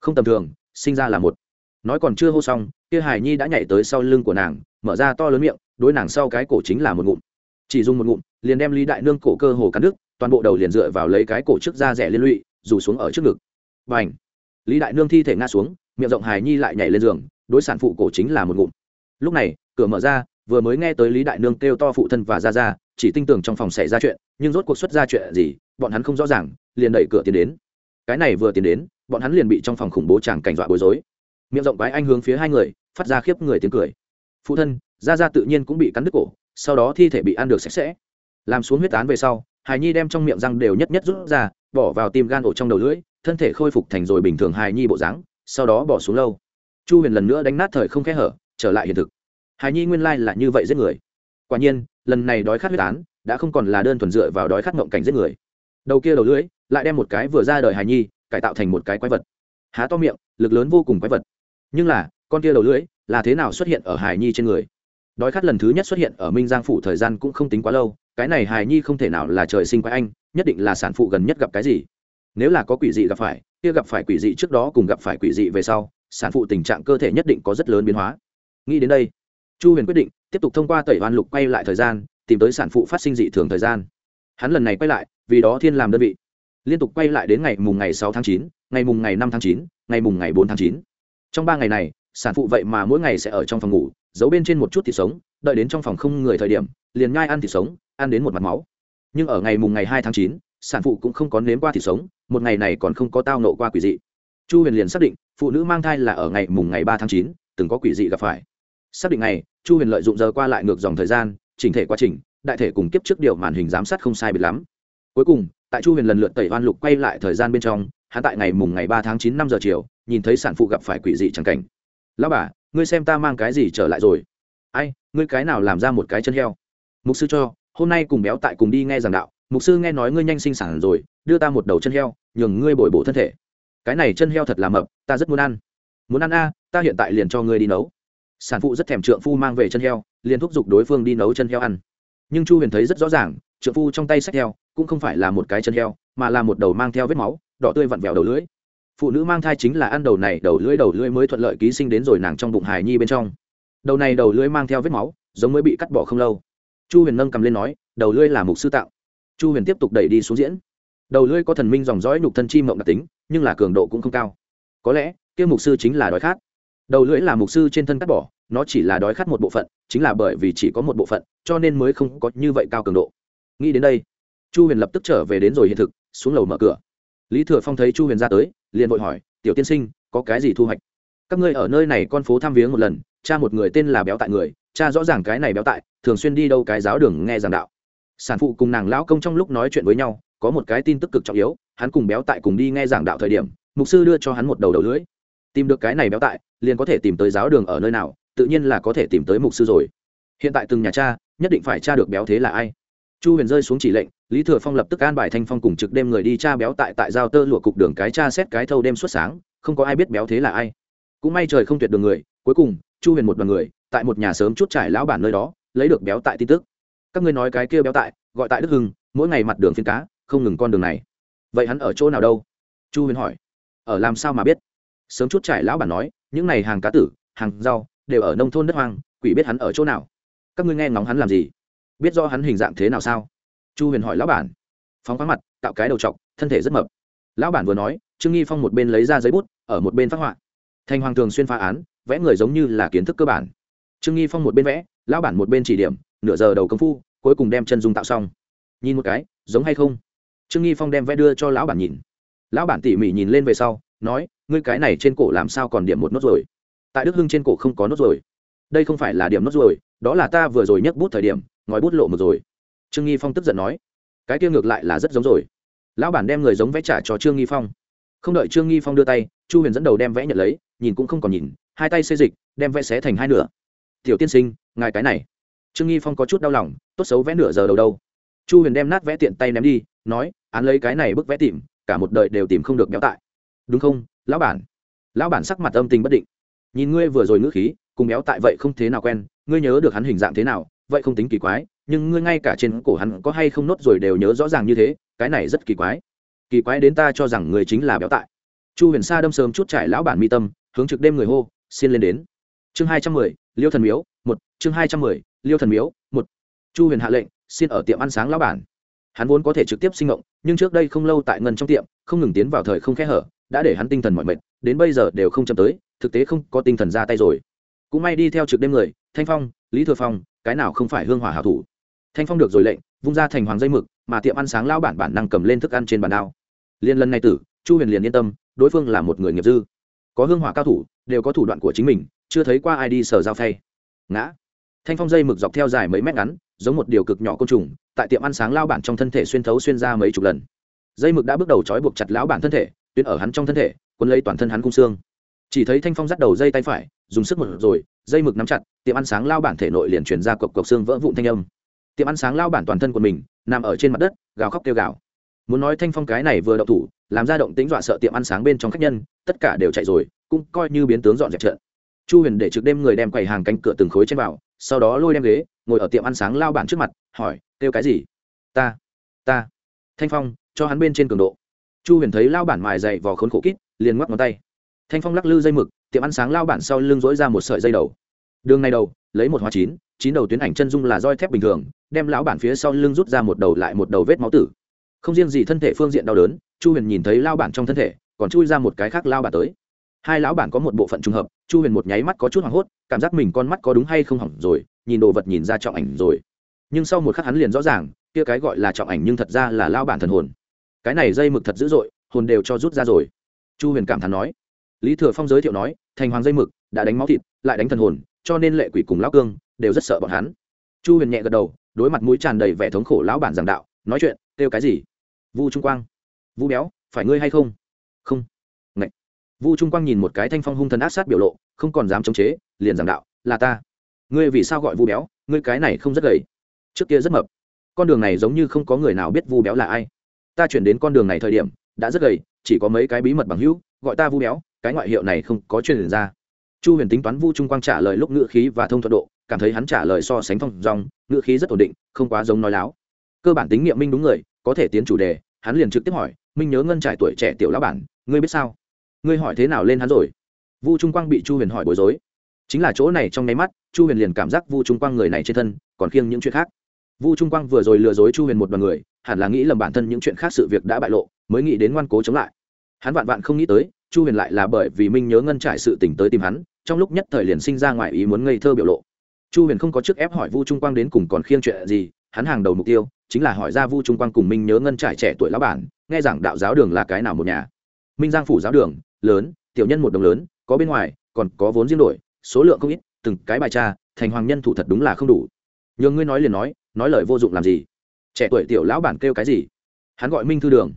Không tầm thường, sinh ra là một. Nói còn chưa hô xong, kia hải nhi đã nhảy tới sau lưng của nàng, mở ra to lớn miệng, đối nàng sau cái cổ chính là một ngụm. Chỉ dùng một ngụm, liền đem lý đại nương cổ cơ hồ cắn đứt toàn bộ đầu liền dựa vào lấy cái cổ trước da rẻ liên lụy dù xuống ở trước ngực. Và ảnh lý đại nương thi thể ngã xuống, miệng rộng hài nhi lại nhảy lên giường, đối sản phụ cổ chính là một ngụm. Lúc này, cửa mở ra, vừa mới nghe tới lý đại nương kêu to phụ thân và ra ra, chỉ tin tưởng trong phòng xảy ra chuyện, nhưng rốt cuộc xuất ra chuyện gì, bọn hắn không rõ ràng, liền đẩy cửa tiến đến. Cái này vừa tiến đến, bọn hắn liền bị trong phòng khủng bố chàng cảnh dọa bối rối. Miệng rộng quái anh hướng phía hai người, phát ra khiếp người tiếng cười. Phụ thân, ra ra tự nhiên cũng bị cắn đứt cổ, sau đó thi thể bị ăn được sạch sẽ. Làm xuống huyết án về sau hài nhi đem trong miệng răng đều nhất nhất rút ra, bỏ vào tim gan ổ trong đầu lưỡi, thân thể khôi phục thành rồi bình thường hài nhi bộ dáng, sau đó bỏ xuống lâu. Chu huyền lần nữa đánh nát thời không khẽ hở, trở lại hiện thực. Hài nhi nguyên lai là như vậy giết người. Quả nhiên, lần này đói khát huyết án, đã không còn là đơn thuần dựa vào đói khát ngộng cảnh giết người. Đầu kia đầu lưỡi, lại đem một cái vừa ra đời hài nhi, cải tạo thành một cái quái vật. Há to miệng, lực lớn vô cùng quái vật. Nhưng là, con kia đầu lưỡi, là thế nào xuất hiện ở hài nhi trên người? Đói khát lần thứ nhất xuất hiện ở minh giang phủ thời gian cũng không tính quá lâu cái này hài nhi không thể nào là trời sinh quái anh, nhất định là sản phụ gần nhất gặp cái gì. Nếu là có quỷ dị gặp phải, kia gặp phải quỷ dị trước đó cùng gặp phải quỷ dị về sau, sản phụ tình trạng cơ thể nhất định có rất lớn biến hóa. Nghĩ đến đây, chu huyền quyết định tiếp tục thông qua tẩy hoan lục quay lại thời gian, tìm tới sản phụ phát sinh dị thường thời gian. Hắn lần này quay lại, vì đó thiên làm đơn vị. Liên tục quay lại đến ngày mùng ngày sáu tháng chín, ngày mùng ngày năm tháng chín, ngày mùng ngày bốn tháng chín. Trong ba ngày này, sản phụ vậy mà mỗi ngày sẽ ở trong phòng ngủ, giấu bên trên một chút thịt sống, đợi đến trong phòng không người thời điểm, liền nhai ăn thịt sống ăn đến một mặt máu. Nhưng ở ngày mùng ngày hai tháng chín, sản phụ cũng không có nếm qua thịt sống, một ngày này còn không có tao nộ qua quỷ dị. Chu huyền liền xác định, phụ nữ mang thai là ở ngày mùng ngày ba tháng chín, từng có quỷ dị gặp phải. Xác định này chu huyền lợi dụng giờ qua lại ngược dòng thời gian, chỉnh thể quá trình, đại thể cùng kiếp trước điều màn hình giám sát không sai biệt lắm. Cuối cùng, tại chu huyền lần lượt tẩy oan lục quay lại thời gian bên trong, hắn tại ngày mùng ngày ba tháng chín năm giờ chiều, nhìn thấy sản phụ gặp phải quỷ dị chẳng cảnh. Lão bà, ngươi xem ta mang cái gì trở lại rồi? Ai, ngươi cái nào làm ra một cái chân heo? Mục sư cho hôm nay cùng béo tại cùng đi nghe giảng đạo, mục sư nghe nói ngươi nhanh sinh sản rồi, đưa ta một đầu chân heo, nhường ngươi bồi bổ thân thể. Cái này chân heo thật là mập, ta rất muốn ăn. Muốn ăn a, ta hiện tại liền cho ngươi đi nấu. Sản phụ rất thèm trượng phu mang về chân heo, liền thúc giục đối phương đi nấu chân heo ăn. Nhưng chu huyền thấy rất rõ ràng, trượng phu trong tay sách heo, cũng không phải là một cái chân heo, mà là một đầu mang theo vết máu, đỏ tươi vặn vẹo đầu lưỡi. Phụ nữ mang thai chính là ăn đầu này, đầu lưỡi đầu lưỡi mới thuận lợi ký sinh đến rồi nàng trong bụng hài nhi bên trong. Đầu này, đầu lưỡi mang theo vết máu, giống mới bị cắt bỏ không lâu chu huyền nâng cầm lên nói, đầu lưỡi là mục sư tạo. Chu huyền tiếp tục đẩy đi xuống diễn. Đầu lưỡi có thần minh dòng dõi nhục thân chi mộng đặc tính, nhưng là cường độ cũng không cao. Có lẽ, kia mục sư chính là đói khát. Đầu lưỡi là mục sư trên thân cắt bỏ, nó chỉ là đói khát một bộ phận, chính là bởi vì chỉ có một bộ phận, cho nên mới không có như vậy cao cường độ. Nghĩ đến đây, chu huyền lập tức trở về đến rồi hiện thực, xuống lầu mở cửa. Lý thừa phong thấy chu huyền ra tới, liền vội hỏi, tiểu tiên sinh, có cái gì thu hoạch? Các ngươi ở nơi này con phố thăm viếng một lần, cha một người tên là béo tại người cha rõ ràng cái này béo tại, thường xuyên đi đâu cái giáo đường nghe giảng đạo. Sản phụ cùng nàng lão công trong lúc nói chuyện với nhau, có một cái tin tức cực trọng yếu, hắn cùng béo tại cùng đi nghe giảng đạo thời điểm, mục sư đưa cho hắn một đầu đầu lưới tìm được cái này béo tại, liền có thể tìm tới giáo đường ở nơi nào, tự nhiên là có thể tìm tới mục sư rồi. Hiện tại từng nhà cha, nhất định phải tra được béo thế là ai. Chu huyền rơi xuống chỉ lệnh, lý thừa phong lập tức an bài thanh phong cùng trực đêm người đi cha béo tại tại giao tơ lụa cục đường cái cha xét cái thâu đêm suốt sáng, không có ai biết béo thế là ai. Cũng may trời không tuyệt đường người cuối cùng, chu huyền một đoàn người, tại một nhà sớm chút trải lão bản nơi đó, lấy được béo tại tin tức. Các ngươi nói cái kia béo tại, gọi tại đức hưng, mỗi ngày mặt đường phiên cá, không ngừng con đường này. Vậy hắn ở chỗ nào đâu? Chu huyền hỏi. Ở làm sao mà biết? Sớm chút trải lão bản nói, những này hàng cá tử, hàng rau, đều ở nông thôn đất hoang, quỷ biết hắn ở chỗ nào? Các ngươi nghe ngóng hắn làm gì? Biết do hắn hình dạng thế nào sao? Chu huyền hỏi lão bản. Phóng khoáng mặt tạo cái đầu t thân thể rất mập. Lão bản vừa nói, trương nghi phong một bên lấy ra giấy bút, ở một bên phát họa. Thành hoàng thường xuyên phá án vẽ người giống như là kiến thức cơ bản. Trương nghi phong một bên vẽ, lão bản một bên chỉ điểm, nửa giờ đầu công phu, cuối cùng đem chân dung tạo xong. Nhìn một cái, giống hay không? Trương nghi phong đem vẽ đưa cho lão bản nhìn. Lão bản tỉ mỉ nhìn lên về sau, nói, ngươi cái này trên cổ làm sao còn điểm một nốt rồi? Tại đức hưng trên cổ không có nốt rồi. Đây không phải là điểm nốt rồi, đó là ta vừa rồi nhấc bút thời điểm ngòi bút lộ một rồi. Trương nghi phong tức giận nói, cái kia ngược lại là rất giống rồi. Lão bản đem người giống vẽ trả cho trương nghi phong. Không đợi trương nghi phong đưa tay, chu huyền dẫn đầu đem vẽ nhận lấy, nhìn cũng không còn nhìn hai tay xê dịch, đem vẽ xé thành hai nửa. Tiểu tiên sinh, ngài cái này. Trương nghi phong có chút đau lòng, tốt xấu vẽ nửa giờ đầu đâu. Chu huyền đem nát vẽ tiện tay ném đi, nói, án lấy cái này bức vẽ tìm, cả một đời đều tìm không được béo tại. Đúng không, lão bản? Lão bản sắc mặt âm tình bất định. Nhìn ngươi vừa rồi ngữ khí, cùng béo tại vậy không thế nào quen, ngươi nhớ được hắn hình dạng thế nào, vậy không tính kỳ quái, nhưng ngươi ngay cả trên cổ hắn có hay không nốt rồi đều nhớ rõ ràng như thế, cái này rất kỳ quái. Kỳ quái đến ta cho rằng người chính là béo tại. Chu huyền sa đâm sớm chút trải lão bản mi tâm, hướng trực đêm người hô xin lên đến. Chương hai trăm mười, liêu thần miếu, một, chương hai trăm mười, liêu thần miếu, một. Chu huyền hạ lệnh, xin ở tiệm ăn sáng lão bản. Hắn vốn có thể trực tiếp sinh ngộng, nhưng trước đây không lâu tại ngân trong tiệm, không ngừng tiến vào thời không khẽ hở, đã để hắn tinh thần mọi mệt, đến bây giờ đều không chậm tới, thực tế không có tinh thần ra tay rồi. Cũng may đi theo trực đêm người, thanh phong, lý thừa phong, cái nào không phải hương hỏa hảo thủ. Thanh phong được rồi lệnh, vung ra thành hoàng dây mực, mà tiệm ăn sáng lao bản bản năng cầm lên thức ăn trên bàn đao. Liên lần này tử, chu huyền liền yên tâm, đối phương là một người nghiệp dư. Có hương hỏa cao thủ đều có thủ đoạn của chính mình, chưa thấy qua ai đi sở giao phay. Ngã. Thanh phong dây mực dọc theo dài mấy mét ngắn, giống một điều cực nhỏ côn trùng, tại tiệm ăn sáng lao bản trong thân thể xuyên thấu xuyên ra mấy chục lần. Dây mực đã bước đầu trói buộc chặt lão bản thân thể, tuyến ở hắn trong thân thể quân lấy toàn thân hắn cung xương. Chỉ thấy thanh phong dắt đầu dây tay phải, dùng sức một rồi, dây mực nắm chặt, tiệm ăn sáng lao bản thể nội liền chuyển ra cộc cộc xương vỡ vụn thanh âm. Tiệm ăn sáng lao bản toàn thân của mình, nằm ở trên mặt đất, gào khóc kêu gào. Muốn nói thanh phong cái này vừa đậu thủ, làm ra động tính dọa sợ tiệm ăn sáng bên trong khách nhân, tất cả đều chạy rồi cũng coi như biến tướng dọn dẹp trận. Chu huyền để trực đêm người đem quầy hàng cánh cửa từng khối trên vào, sau đó lôi đem ghế, ngồi ở tiệm ăn sáng lao bản trước mặt, hỏi, kêu cái gì? Ta ta. Thanh phong, cho hắn bên trên cường độ. Chu huyền thấy lao bản mài dày vò khốn khổ kít, liền ngoắc ngón tay. Thanh phong lắc lư dây mực, tiệm ăn sáng lao bản sau lưng dỗi ra một sợi dây đầu. Đường này đầu, lấy một hóa chín chín đầu tuyến ảnh chân dung là roi thép bình thường, đem lão bản phía sau lưng rút ra một đầu lại một đầu vết máu tử. Không riêng gì thân thể phương diện đau đớn, chu huyền nhìn thấy lao bản trong thân thể, còn chui ra một cái khác lao bản tới hai lão bản có một bộ phận trùng hợp, chu huyền một nháy mắt có chút hoảng hốt, cảm giác mình con mắt có đúng hay không hỏng rồi, nhìn đồ vật nhìn ra trọng ảnh rồi. Nhưng sau một khắc hắn liền rõ ràng, kia cái gọi là trọng ảnh nhưng thật ra là lao bản thần hồn. Cái này dây mực thật dữ dội, hồn đều cho rút ra rồi. Chu huyền cảm thán nói. Lý thừa phong giới thiệu nói, thành hoàng dây mực, đã đánh máu thịt, lại đánh thần hồn, cho nên lệ quỷ cùng lão cương, đều rất sợ bọn hắn. Chu huyền nhẹ gật đầu, đối mặt mũi tràn đầy vẻ thống khổ lão bản giảng đạo, nói chuyện, kêu cái gì? Vu trung quang. Vu béo, phải ngươi hay không? Không vu trung quang nhìn một cái thanh phong hung thần ác sát biểu lộ, không còn dám chống chế, liền giảng đạo, là ta. Ngươi vì sao gọi vu béo? Ngươi cái này không rất gầy. Trước kia rất mập. Con đường này giống như không có người nào biết vu béo là ai. Ta chuyển đến con đường này thời điểm, đã rất gầy, chỉ có mấy cái bí mật bằng hữu, gọi ta vu béo, cái ngoại hiệu này không có truyền ra. Chu huyền tính toán vu trung quang trả lời lúc ngữ khí và thông thuận độ, cảm thấy hắn trả lời so sánh thông dòng ngữ khí rất ổn định, không quá giống nói láo. Cơ bản tính nghiệm minh đúng người, có thể tiến chủ đề, hắn liền trực tiếp hỏi, minh nhớ ngân trải tuổi trẻ tiểu lão bản, ngươi biết sao? Ngươi hỏi thế nào lên hắn rồi? Vu trung quang bị chu huyền hỏi bối rối. Chính là chỗ này trong nháy mắt, chu huyền liền cảm giác vu trung quang người này trên thân còn khiêng những chuyện khác. Vu trung quang vừa rồi lừa dối chu huyền một đ o à n người, hẳn là nghĩ lầm bản thân những chuyện khác sự việc đã bại lộ, mới nghĩ đến ngoan cố chống lại. Hắn vạn vạn không nghĩ tới, chu huyền lại là bởi vì minh nhớ ngân trải sự tỉnh tới tìm hắn, trong lúc nhất thời liền sinh ra ngoài ý muốn ngây thơ biểu lộ. Chu huyền không có chức ép hỏi vu trung quang đến cùng còn khiêng chuyện gì, hắn hàng đầu mục tiêu chính là hỏi ra vu trung quang cùng minh nhớ ngân trải trẻ tuổi lão bản, nghe rằng đạo giáo đường là cái nào một nhà. Minh giang phủ giáo đường lớn, tiểu nhân một đồng lớn, có bên ngoài, còn có vốn riêng đổi, số lượng không ít, từng cái bài tra, thành hoàng nhân thủ thật đúng là không đủ. Nhường ngươi nói liền nói nói lời vô dụng làm gì? Trẻ tuổi tiểu lão bản kêu cái gì? Hắn gọi minh thư đường.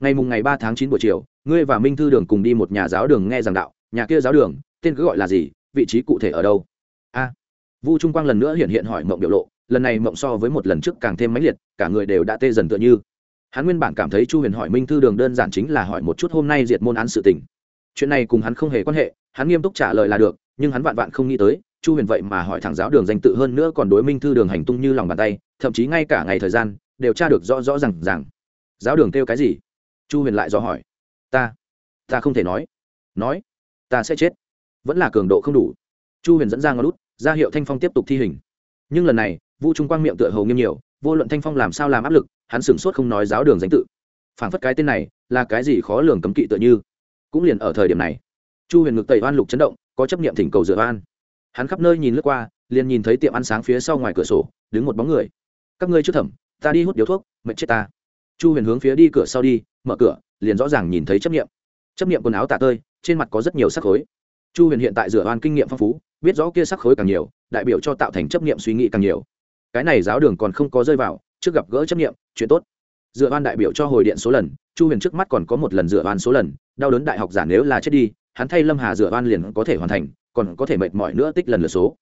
Ngày mùng ngày ba tháng chín buổi chiều, ngươi và minh thư đường cùng đi một nhà giáo đường nghe giảng đạo, nhà kia giáo đường, tên cứ gọi là gì, vị trí cụ thể ở đâu? A. Vu trung quang lần nữa hiện hiện hỏi mộng biểu lộ, lần này mộng so với một lần trước càng thêm mãnh liệt, cả người đều đã tê dần tựa như. Hắn nguyên bản cảm thấy chu huyền hỏi minh thư đường đơn giản chính là hỏi một chút hôm nay diệt môn án sự tình chuyện này cùng hắn không hề quan hệ, hắn nghiêm túc trả lời là được, nhưng hắn vạn vạn không nghĩ tới, chu huyền vậy mà hỏi thẳng giáo đường danh tự hơn nữa còn đối minh thư đường hành tung như lòng bàn tay, thậm chí ngay cả ngày thời gian, đều tra được rõ rõ r à n g rằng giáo đường kêu cái gì? Chu huyền lại dò hỏi. Ta ta không thể nói. Nói, ta sẽ chết. Vẫn là cường độ không đủ. Chu huyền dẫn ra ngón lút ra hiệu thanh phong tiếp tục thi hình. Nhưng lần này, vu trung quang miệng tựa hầu nghiêm nhiều, vô luận thanh phong làm sao làm áp lực, hắn sửng sốt không nói giáo đường danh tự. Phản phất cái tên này, là cái gì khó lường cấm kỵ tựa như cũng liền ở thời điểm này. Chu huyền ngực tẩy oan lục chấn động, có chấp niệm thỉnh cầu dựa oan. Hắn khắp nơi nhìn lướt qua, liền nhìn thấy tiệm ăn sáng phía sau ngoài cửa sổ, đứng một bóng người. Các ngươi trước thẩm, ta đi hút điếu thuốc mệnh chết ta. Chu huyền hướng phía đi cửa sau đi, mở cửa, liền rõ ràng nhìn thấy chấp niệm. Chấp niệm quần áo tạ tơi, trên mặt có rất nhiều sắc khối. Chu huyền hiện tại dựa oan kinh nghiệm phong phú, biết rõ kia sắc khối càng nhiều, đại biểu cho tạo thành chấp niệm suy nghĩ càng nhiều. Cái này giáo đường còn không có rơi vào, trước gặp gỡ chấp niệm, chuyện tốt. Dựa oan đại biểu cho hồi điện số lần chu huyền trước mắt còn có một lần dựa oan số lần, đau đớn đại học giả nếu là chết đi, hắn thay lâm hà dựa oan liền có thể hoàn thành, còn có thể mệt mỏi nữa tích lần lượt số.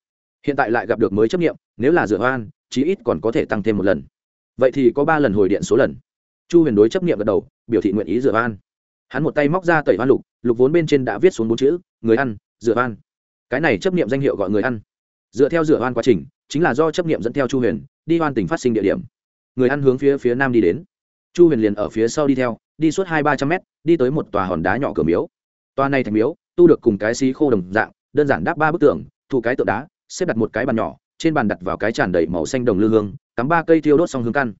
Hiện tại lại gặp được mới chấp nghiệm nếu là dựa oan, chí ít còn có thể tăng thêm một lần. Vậy thì có ba lần hồi điện số lần. Chu huyền đối chấp nghiệm gật đầu, biểu thị nguyện ý dựa oan. Hắn một tay móc ra tẩy oan lục lục vốn bên trên đã viết xuống bốn chữ, người ăn dựa oan. Cái này chấp nghiệm danh hiệu gọi người ăn. Dựa theo dựa oan quá trình, chính là do chấp nghiệm dẫn theo chu huyền, đi oan tỉnh phát sinh địa điểm. Người ăn hướng phía phía nam đi đến. Chu huyền liền ở phía sau đi theo đi suốt hai ba trăm mét, đi tới một tòa hòn đá nhỏ cửa miếu. Tòa này thành miếu, tu được cùng cái xí khô đồng dạng, đơn giản đáp ba bức tường, thu cái tượng đá, xếp đặt một cái bàn nhỏ, trên bàn đặt vào cái tràn đầy màu xanh đồng lư hương, cắm ba cây thiêu đốt xong hương căn.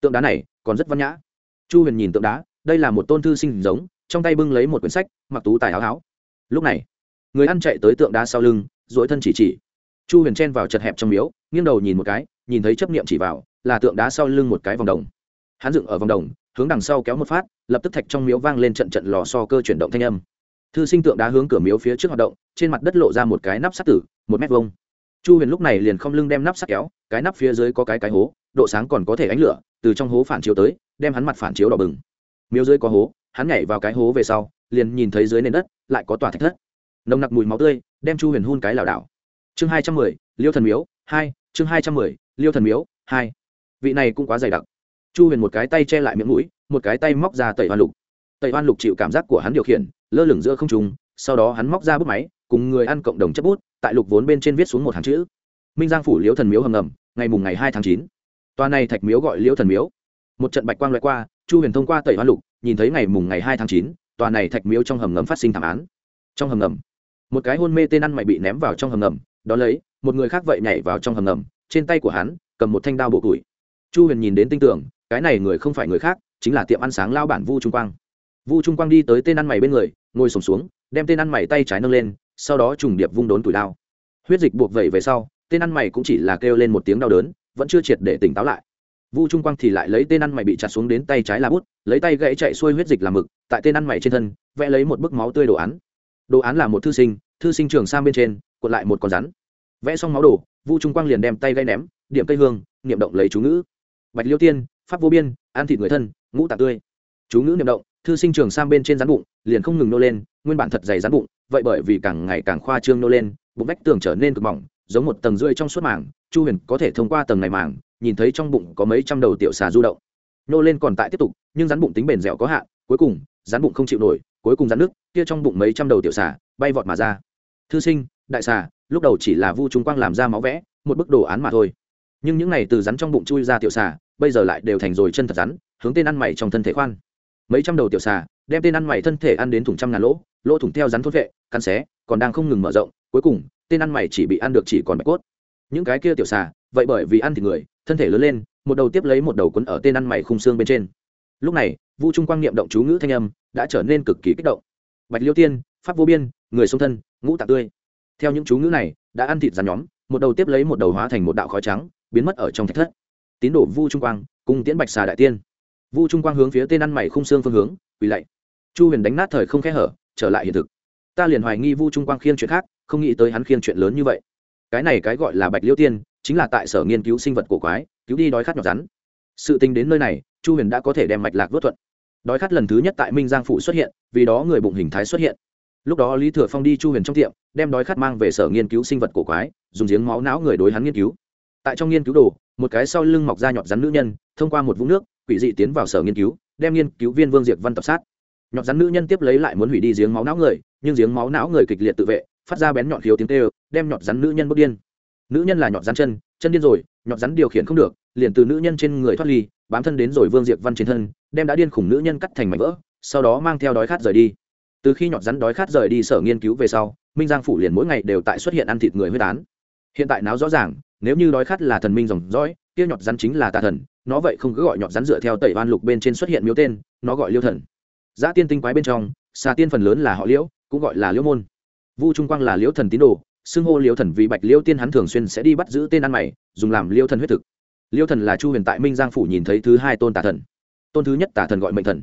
Tượng đá này còn rất văn nhã. Chu huyền nhìn tượng đá, đây là một tôn thư sinh giống, trong tay bưng lấy một quyển sách, mặc tú tài áo áo lúc này, người ăn chạy tới tượng đá sau lưng dỗi thân chỉ chỉ. Chu huyền chen vào chật hẹp trong miếu, nghiêng đầu nhìn một cái, nhìn thấy chấp niệm chỉ vào, là tượng đá sau lưng một cái vòng đồng. Hắn dựng ở vòng đồng hướng đằng sau kéo một phát, lập tức thạch trong miếu vang lên trận trận lò so cơ chuyển động thanh âm. Thư sinh tượng đá hướng cửa miếu phía trước hoạt động, trên mặt đất lộ ra một cái nắp sắt tử, một mét vông chu huyền lúc này liền không lưng đem nắp sắt kéo, cái nắp phía dưới có cái cái hố, độ sáng còn có thể ánh lửa, từ trong hố phản chiếu tới, đem hắn mặt phản chiếu đỏ bừng. Miếu dưới có hố, hắn nhảy vào cái hố về sau, liền nhìn thấy dưới nền đất, lại có tòa thạch thất. Nồng nặc mùi máu tươi, đem chu huyền hun cái lảo đảo. Chương hai trăm mười, liêu thần miếu hai, chương hai trăm mười, liêu thần miếu hai. Vị này cũng quá dày đặc chu huyền một cái tay che lại miệng mũi, một cái tay móc ra tẩy hoan lục. Tẩy hoan lục chịu cảm giác của hắn điều khiển, lơ lửng giữa không trùng sau đó hắn móc ra bút máy, cùng người ăn cộng đồng chấp bút, tại lục vốn bên trên viết xuống một hàng chữ. Minh giang phủ liễu thần miếu hầm ngầm, ngày mùng ngày hai tháng chín. Toa này thạch miếu gọi liễu thần miếu. Một trận bạch quang loại qua, chu huyền thông qua tẩy hoan lục, nhìn thấy ngày mùng ngày hai tháng chín, tòa này thạch miếu trong hầm ngầm phát sinh thảm án. Trong hầm ngầm, một cái hôn mê tên ăn mày bị ném vào trong hầm ngầm, đó lấy, một người khác vậy nhảy vào trong hầm ngầm, trên tay của hắn, cầm một thanh đao bổ củi. Chu huyền nhìn đến tinh tưởng cái này người không phải người khác chính là tiệm ăn sáng lao bản vu trung quang. Vu trung quang đi tới tên ăn mày bên người ngồi sùng xuống, xuống đem tên ăn mày tay trái nâng lên sau đó trùng điệp vung đốn tủi đao. Huyết dịch buộc vẩy về sau tên ăn mày cũng chỉ là kêu lên một tiếng đau đớn vẫn chưa triệt để tỉnh táo lại. Vu trung quang thì lại lấy tên ăn mày bị chặt xuống đến tay trái là bút lấy tay gãy chạy xuôi huyết dịch làm mực tại tên ăn mày trên thân vẽ lấy một bức máu tươi đồ án. Đồ án là một thư sinh thư sinh trường sang bên trên cuộn lại một con rắn. Vẽ xong máu đồ vu trung quang liền đem tay gãy ném điểm cây hương niệm động lấy chú ngữ. Bạch liêu tiên pháp vô biên, ăn thịt người thân, ngũ tạc tươi. Chú ngữ niệm động, thư sinh trường sang bên trên rắn bụng, liền không ngừng nô lên, nguyên bản thật dày rắn bụng, vậy bởi vì càng ngày càng khoa trương nô lên, bụng vách tường trở nên cực mỏng, giống một tầng rưỡi trong suốt màng, chu huyền có thể thông qua tầng này màng, nhìn thấy trong bụng có mấy trăm đầu tiểu xà du động. Nô lên còn tại tiếp tục, nhưng rắn bụng tính bền dẻo có hạn, cuối cùng, rắn bụng không chịu nổi, cuối cùng rắn nước, kia trong bụng mấy trăm đầu tiểu xà, bay vọt mà ra. Thư sinh, đại xà, lúc đầu chỉ là vu trung quang làm ra máu vẽ, một bức đồ án mà thôi. Nhưng những này từ rắn trong bụng chui ra tiểu xà bây giờ lại đều thành rồi chân thật rắn, hướng tên ăn mày trong thân thể khoan. Mấy trăm đầu tiểu xà, đem tên ăn mày thân thể ăn đến thùng trăm ngàn lỗ lỗ thủng theo rắn thốt vệ, cắn xé, còn đang không ngừng mở rộng, cuối cùng, tên ăn mày chỉ bị ăn được chỉ còn bạch cốt. Những cái kia tiểu xà, vậy bởi vì ăn thịt người, thân thể lớn lên, một đầu tiếp lấy một đầu quấn ở tên ăn mày khung xương bên trên. Lúc này, vu trung quang niệm động chú ngữ thanh âm đã trở nên cực kỳ kích động. Bạch liêu tiên, pháp vô biên, người sông thân, ngũ tạ tươi. Theo những chú ngữ này, đã ăn thịt rắn nhóm, một đầu tiếp lấy một đầu hóa thành một đạo khói trắng, biến mất ở trong thạch thất tín đồ vu trung quang, cùng tiễn bạch xà đại tiên. Vu trung quang hướng phía tên ăn mày khung xương phương hướng, quỳ lạy. Chu huyền đánh nát thời không khẽ hở, trở lại hiện thực. Ta liền hoài nghi vu trung quang khiên chuyện khác, không nghĩ tới hắn khiên chuyện lớn như vậy. Cái này cái gọi là bạch liêu tiên, chính là tại sở nghiên cứu sinh vật cổ quái, cứu đi đói khát nhỏ rắn. Sự tính đến nơi này, chu huyền đã có thể đem mạch lạc vớt thuận. Đói khát lần thứ nhất tại minh giang phủ xuất hiện, vì đó người bụng hình thái xuất hiện. Lúc đó lý thừa phong đi chu huyền trong tiệm, đem đói khát mang về sở nghiên cứu sinh vật cổ quái, dùng giếng máu não người đối hắn nghiên cứu. Tại trong nghiên cứu đồ một cái sau lưng mọc ra nhọt rắn nữ nhân, thông qua một vũng nước, quỷ dị tiến vào sở nghiên cứu, đem nghiên cứu viên vương diệt văn tập sát. Nhọt rắn nữ nhân tiếp lấy lại muốn hủy đi giếng máu não người, nhưng giếng máu não người kịch liệt tự vệ, phát ra bén nhọn khiếu tiếng tê đem nhọt rắn nữ nhân bước điên. Nữ nhân là nhọt rắn chân chân điên rồi, nhọt rắn điều khiển không được, liền từ nữ nhân trên người thoát ly, bám thân đến rồi vương diệt văn trên thân, đem đã điên khủng nữ nhân cắt thành mảnh vỡ, sau đó mang theo đói khát rời đi. Từ khi nhọt rắn đói khát rời đi sở nghiên cứu về sau, minh giang phủ liền mỗi ngày đều tại xuất hiện ăn thịt người huyết án. Hiện tại náo rõ ràng nếu như đói khát là thần minh dòng dõi, kia nhọt rắn chính là tà thần, nó vậy không cứ gọi nhọt rắn dựa theo tẩy ban lục bên trên xuất hiện miếu tên, nó gọi liêu thần. Giã tiên tinh quái bên trong, xà tiên phần lớn là họ liễu, cũng gọi là liễu môn. Vu trung quang là liễu thần tín đồ, xưng hô liễu thần vì bạch liễu tiên hắn thường xuyên sẽ đi bắt giữ tên ăn mày, dùng làm liễu thần huyết thực. Liễu thần là chu huyền tại minh giang phủ nhìn thấy thứ hai tôn tà thần. Tôn thứ nhất tà thần gọi mệnh thần.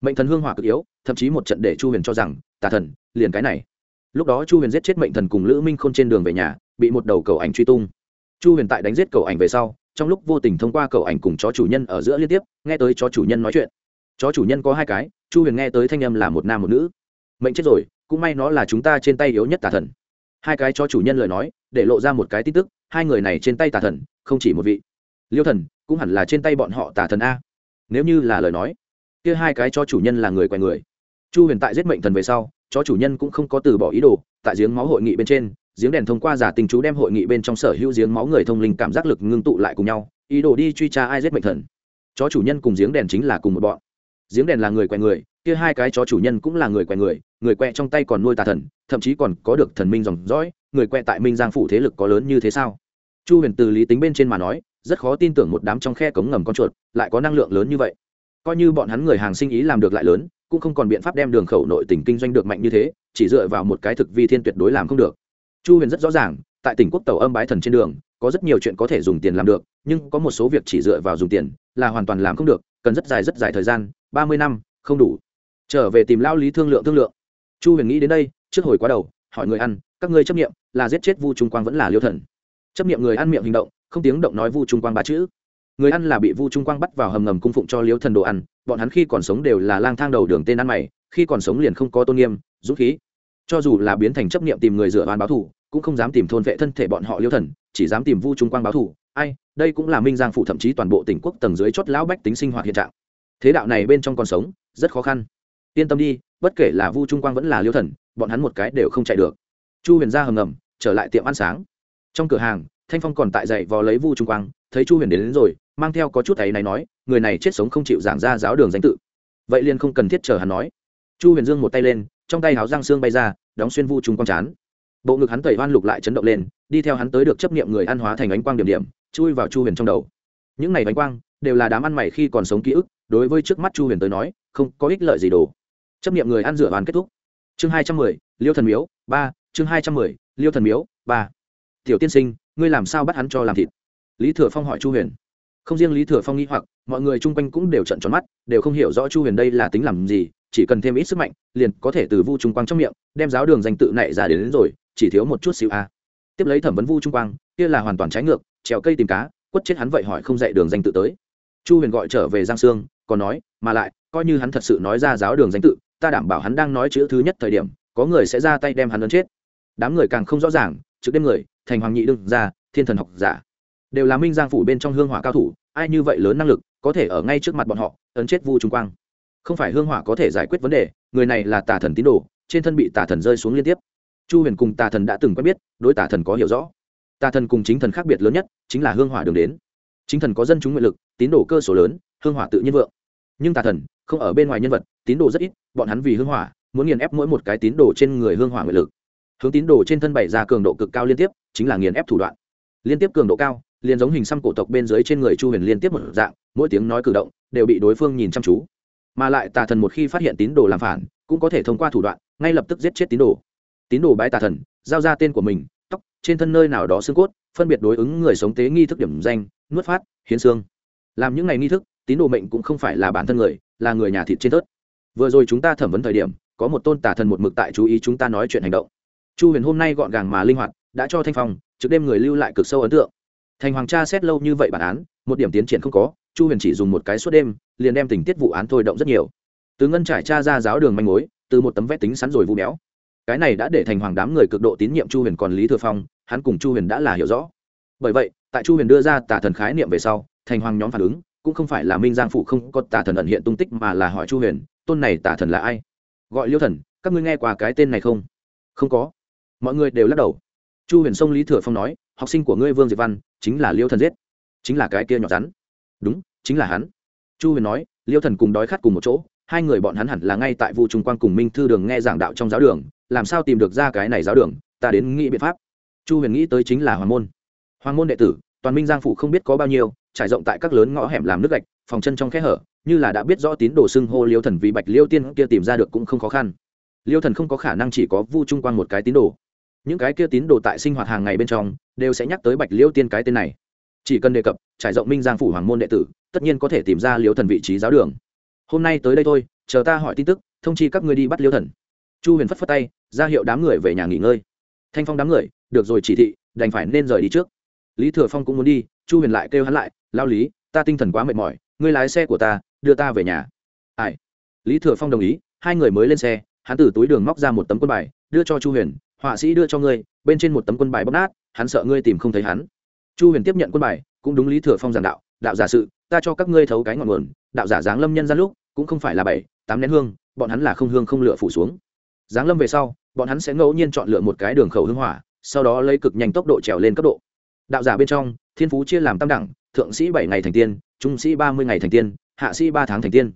Mệnh thần hương hỏa cực yếu, thậm chí một trận để chu huyền cho rằng, tà thần, liền cái này. Lúc đó chu huyền giết chết mệnh thần cùng lữ minh k h ô n trên đường về nhà, bị một đầu cầu ảnh truy tung chu huyền tại đánh giết cậu ảnh về sau, trong lúc vô tình thông qua cậu ảnh cùng chó chủ nhân ở giữa liên tiếp, nghe tới chó chủ nhân nói chuyện. Chó chủ nhân có hai cái, chu huyền nghe tới thanh âm là một nam một nữ. Mệnh chết rồi, cũng may nó là chúng ta trên tay yếu nhất tà thần. Hai cái chó chủ nhân lời nói, để lộ ra một cái tin tức, hai người này trên tay tà thần, không chỉ một vị. Liêu thần, cũng hẳn là trên tay bọn họ tà thần a. Nếu như là lời nói, kia hai cái chó chủ nhân là người quen người. Chu huyền tại giết mệnh thần về sau, chó chủ nhân cũng không có từ bỏ ý đồ, tại giếng máu hội nghị bên trên giếng đèn thông qua giả tình chú đem hội nghị bên trong sở hữu giếng máu người thông linh cảm giác lực ngưng tụ lại cùng nhau, ý đồ đi truy tra ai giết mệnh thần. Chó chủ nhân cùng giếng đèn chính là cùng một bọn. Giếng đèn là người quen người, kia hai cái chó chủ nhân cũng là người quen người người quẹ trong tay còn nuôi tà thần, thậm chí còn có được thần minh dòng dõi, người quẹ tại minh giang phủ thế lực có lớn như thế sao? Chu huyền từ lý tính bên trên mà nói, rất khó tin tưởng một đám trong khe cống ngầm con chuột lại có năng lượng lớn như vậy. Coi như bọn hắn người hàng sinh ý làm được lại lớn, cũng không còn biện pháp đem đường khẩu nội tỉnh kinh doanh được mạnh như thế, chỉ dựa vào một cái thực vi thiên tuyệt đối làm không được chu huyền rất rõ ràng, tại tỉnh quốc tàu âm bái thần trên đường, có rất nhiều chuyện có thể dùng tiền làm được, nhưng có một số việc chỉ dựa vào dùng tiền là hoàn toàn làm không được, cần rất dài rất dài thời gian, ba mươi năm, không đủ. Trở về tìm lao lý thương lượng thương lượng. Chu huyền nghĩ đến đây, trước hồi quá đầu, hỏi người ăn, các ngươi chấp nghiệm là giết chết vu trung quang vẫn là liêu thần? Chấp nghiệm người ăn miệng hình động, không tiếng động nói vu trung quang ba chữ. Người ăn là bị vu trung quang bắt vào hầm ngầm cung phụng cho liêu thần đồ ăn, bọn hắn khi còn sống đều là lang thang đầu đường tên ăn mày, khi còn sống liền không có tôn nghiêm, dũng khí. Cho dù là biến thành chấp niệm tìm người dựa oan báo thù cũng không dám tìm thôn vệ thân thể bọn họ liêu thần chỉ dám tìm vu trung quang báo thù. Ai đây cũng là minh giang phụ thậm chí toàn bộ tỉnh quốc tầng dưới chót lão bách tính sinh hoạt hiện trạng. Thế đạo này bên trong còn sống rất khó khăn. Yên tâm đi bất kể là vu trung quang vẫn là liêu thần bọn hắn một cái đều không chạy được. Chu huyền ra hầm ngầm trở lại tiệm ăn sáng. Trong cửa hàng thanh phong còn tại dậy vò lấy vu trung quang thấy chu huyền đến, đến rồi mang theo có chút ấy này nói người này chết sống không chịu giảng ra giáo đường danh tự. Vậy liền không cần thiết chờ hắn nói. Chu huyền dương một tay lên trong tay háo răng xương bay ra đóng xuyên vu trung quang chán bộ ngực hắn tẩy hoan lục lại chấn động lên đi theo hắn tới được chấp niệm người ăn hóa thành ánh quang điểm điểm chui vào chu huyền trong đầu. Những này ánh quang đều là đám ăn mày khi còn sống ký ức đối với trước mắt chu huyền tới nói không có ích lợi gì đồ. Chấp niệm người ăn rửa hoàn kết thúc. Chương hai trăm mười liêu thần miếu ba chương hai trăm mười liêu thần miếu ba. Tiểu tiên sinh ngươi làm sao bắt hắn cho làm thịt? Lý thừa phong hỏi chu huyền. Không riêng lý thừa phong nghĩ hoặc mọi người chung quanh cũng đều trận tròn mắt đều không hiểu rõ chu huyền đây là tính làm gì chỉ cần thêm ít sức mạnh liền có thể từ vu trung quang trong miệng đem giáo đường danh tự này ra đến, đến rồi chỉ thiếu một chút xíu a. Tiếp lấy thẩm vấn vu trung quang, kia là hoàn toàn trái ngược, trèo cây tìm cá, quất chết hắn vậy hỏi không dạy đường danh tự tới. Chu huyền gọi trở về giang sương, còn nói, mà lại, coi như hắn thật sự nói ra giáo đường danh tự, ta đảm bảo hắn đang nói chữ thứ nhất thời điểm, có người sẽ ra tay đem hắn ấn chết. Đám người càng không rõ ràng, trực đêm người, thành hoàng nhị đương ra thiên thần học giả, đều là minh giang phủ bên trong hương hỏa cao thủ, ai như vậy lớn năng lực, có thể ở ngay trước mặt bọn họ, ấn chết vu trung quang. Không phải hương hỏa có thể giải quyết vấn đề, người này là tà thần tín đồ, trên thân bị tà thần rơi xuống liên tiếp chu huyền cùng tà thần đã từng quen biết, đối tà thần có hiểu rõ. Tà thần cùng chính thần khác biệt lớn nhất chính là hương hỏa đường đến. Chính thần có dân chúng nguyện lực, tín đồ cơ số lớn, hương hỏa tự nhiên vượng. Nhưng tà thần, không ở bên ngoài nhân vật, tín đồ rất ít, bọn hắn vì hương hỏa, muốn nghiền ép mỗi một cái tín đồ trên người hương hỏa nguyện lực. Hướng tín đồ trên thân bày ra cường độ cực cao liên tiếp, chính là nghiền ép thủ đoạn. Liên tiếp cường độ cao, liền giống hình xăm cổ tộc bên dưới trên người chu huyền liên tiếp một dạng, mỗi tiếng nói cử động đều bị đối phương nhìn chăm chú. Mà lại tà thần một khi phát hiện tín đồ làm phản, cũng có thể thông qua thủ đoạn, ngay lập tức giết chết tín đồ tín đồ bái tà thần, giao ra tên của mình, tóc, trên thân nơi nào đó xương cốt, phân biệt đối ứng người sống tế nghi thức điểm danh, nuốt phát, hiến xương. Làm những ngày nghi thức, tín đồ mệnh cũng không phải là bản thân người, là người nhà thịt trên tớt vừa rồi chúng ta thẩm vấn thời điểm, có một tôn tà thần một mực tại chú ý chúng ta nói chuyện hành động. Chu huyền hôm nay gọn gàng mà linh hoạt, đã cho thanh phong, trực đêm người lưu lại cực sâu ấn tượng. Thành hoàng cha xét lâu như vậy bản án, một điểm tiến triển không có, chu huyền chỉ dùng một cái suốt đêm, liền đem tình tiết vụ án thôi động rất nhiều. Từ ngân trải tra ra giáo đường manh mối, từ một tấm vét tính sắn rồi vu béo cái này đã để thành hoàng đám người cực độ tín nhiệm chu huyền còn lý thừa phong, hắn cùng chu huyền đã là hiểu rõ. Bởi vậy, tại chu huyền đưa ra tả thần khái niệm về sau, thành hoàng nhóm phản ứng cũng không phải là minh giang phụ không có tả thần ẩn hiện tung tích mà là hỏi chu huyền, tôn này tả thần là ai? Gọi liêu thần, các ngươi nghe qua cái tên này không? Không có. Mọi người đều lắc đầu. Chu huyền sông lý thừa phong nói, học sinh của ngươi vương diệp văn chính là liêu thần giết. Chính là cái kia nhỏ rắn. Đúng, chính là hắn. Chu huyền nói, liêu thần cùng đói khát cùng một chỗ, hai người bọn hắn hẳn là ngay tại vụ trung quan cùng minh thư đường nghe giảng đạo trong giáo đường làm sao tìm được ra cái này giáo đường, ta đến nghĩ biện pháp. Chu huyền nghĩ tới chính là hoàng môn. Hoàng môn đệ tử, toàn minh giang phụ không biết có bao nhiêu, trải rộng tại các lớn ngõ hẻm làm nước gạch, phòng chân trong kẽ hở, như là đã biết rõ tín đồ xưng hô liêu thần vì bạch liêu tiên kia tìm ra được cũng không khó khăn. Liêu thần không có khả năng chỉ có vu trung quan một cái tín đồ. Những cái kia tín đồ tại sinh hoạt hàng ngày bên trong, đều sẽ nhắc tới bạch liêu tiên cái tên này. Chỉ cần đề cập, trải rộng minh giang phủ hoàng môn đệ tử, tất nhiên có thể tìm ra liêu thần vị trí giáo đường. Hôm nay tới đây thôi, chờ ta hỏi tin tức, thông chi các ngươi đi bắt liêu thần chu huyền phất phất tay, ra hiệu đám người về nhà nghỉ ngơi. Thanh phong đám người, được rồi chỉ thị, đành phải nên rời đi trước. Lý thừa phong cũng muốn đi, chu huyền lại kêu hắn lại, lao lý, ta tinh thần quá mệt mỏi, ngươi lái xe của ta, đưa ta về nhà. Ai? Lý thừa phong đồng ý, hai người mới lên xe, hắn từ túi đường móc ra một tấm quân bài, đưa cho chu huyền, họa sĩ đưa cho ngươi, bên trên một tấm quân bài bóc nát, hắn sợ ngươi tìm không thấy hắn. Chu huyền tiếp nhận quân bài, cũng đúng lý thừa phong giảng đạo đạo giả sự, ta cho các ngươi thấu cái ngọn nguồn, đạo giả giáng lâm nhân ra lúc, cũng không phải là bảy, tám nén hương, bọn hắn là không hương không lựa phủ xuống giáng lâm về sau, bọn hắn sẽ ngẫu nhiên chọn lựa một cái đường khẩu hương hỏa, sau đó lấy cực nhanh tốc độ trèo lên cấp độ. Đạo giả bên trong, thiên phú chia làm tam đẳng, thượng sĩ bảy ngày thành tiên, trung sĩ ba mươi ngày thành tiên, hạ sĩ ba tháng thành tiên.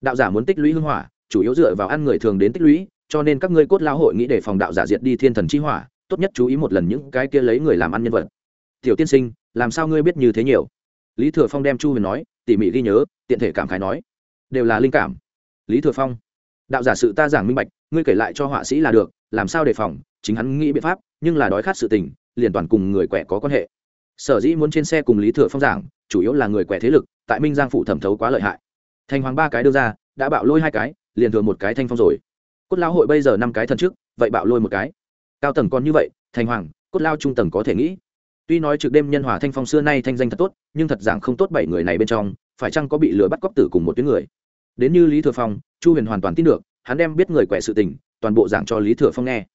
Đạo giả muốn tích lũy hương hỏa, chủ yếu dựa vào ăn người thường đến tích lũy, cho nên các ngươi cốt lao hội nghĩ để phòng đạo giả diệt đi thiên thần chi hỏa, tốt nhất chú ý một lần những cái kia lấy người làm ăn nhân vật. Tiểu tiên sinh, làm sao ngươi biết như thế nhiều? Lý thừa phong đem chu huyền nói, tỉ mỉ ghi nhớ, tiện thể cảm khái nói. Đều là linh cảm. Lý thừa phong đạo giả sự ta giảng minh bạch, ngươi kể lại cho họa sĩ là được, làm sao đề phòng, chính hắn nghĩ biện pháp, nhưng là đói khát sự tình, liền toàn cùng người quẻ có quan hệ. Sở dĩ muốn trên xe cùng lý thừa phong giảng, chủ yếu là người quẻ thế lực, tại minh giang phụ thẩm thấu quá lợi hại. Thành hoàng ba cái đưa ra, đã bạo lôi hai cái, liền thừa một cái thanh phong rồi. Cốt lao hội bây giờ năm cái thần trước, vậy bạo lôi một cái. Cao tầng còn như vậy, thành hoàng, cốt lao trung tầng có thể nghĩ. Tuy nói trực đêm nhân hòa thanh phong xưa nay thanh danh thật tốt, nhưng thật giảng không tốt bảy người này bên trong, phải chăng có bị lừa bắt cóc tử cùng một tuyến người? Đến như lý thừa phong, chu huyền hoàn toàn tin được hắn đem biết người quẻ sự tình toàn bộ giảng cho lý thừa phong nghe.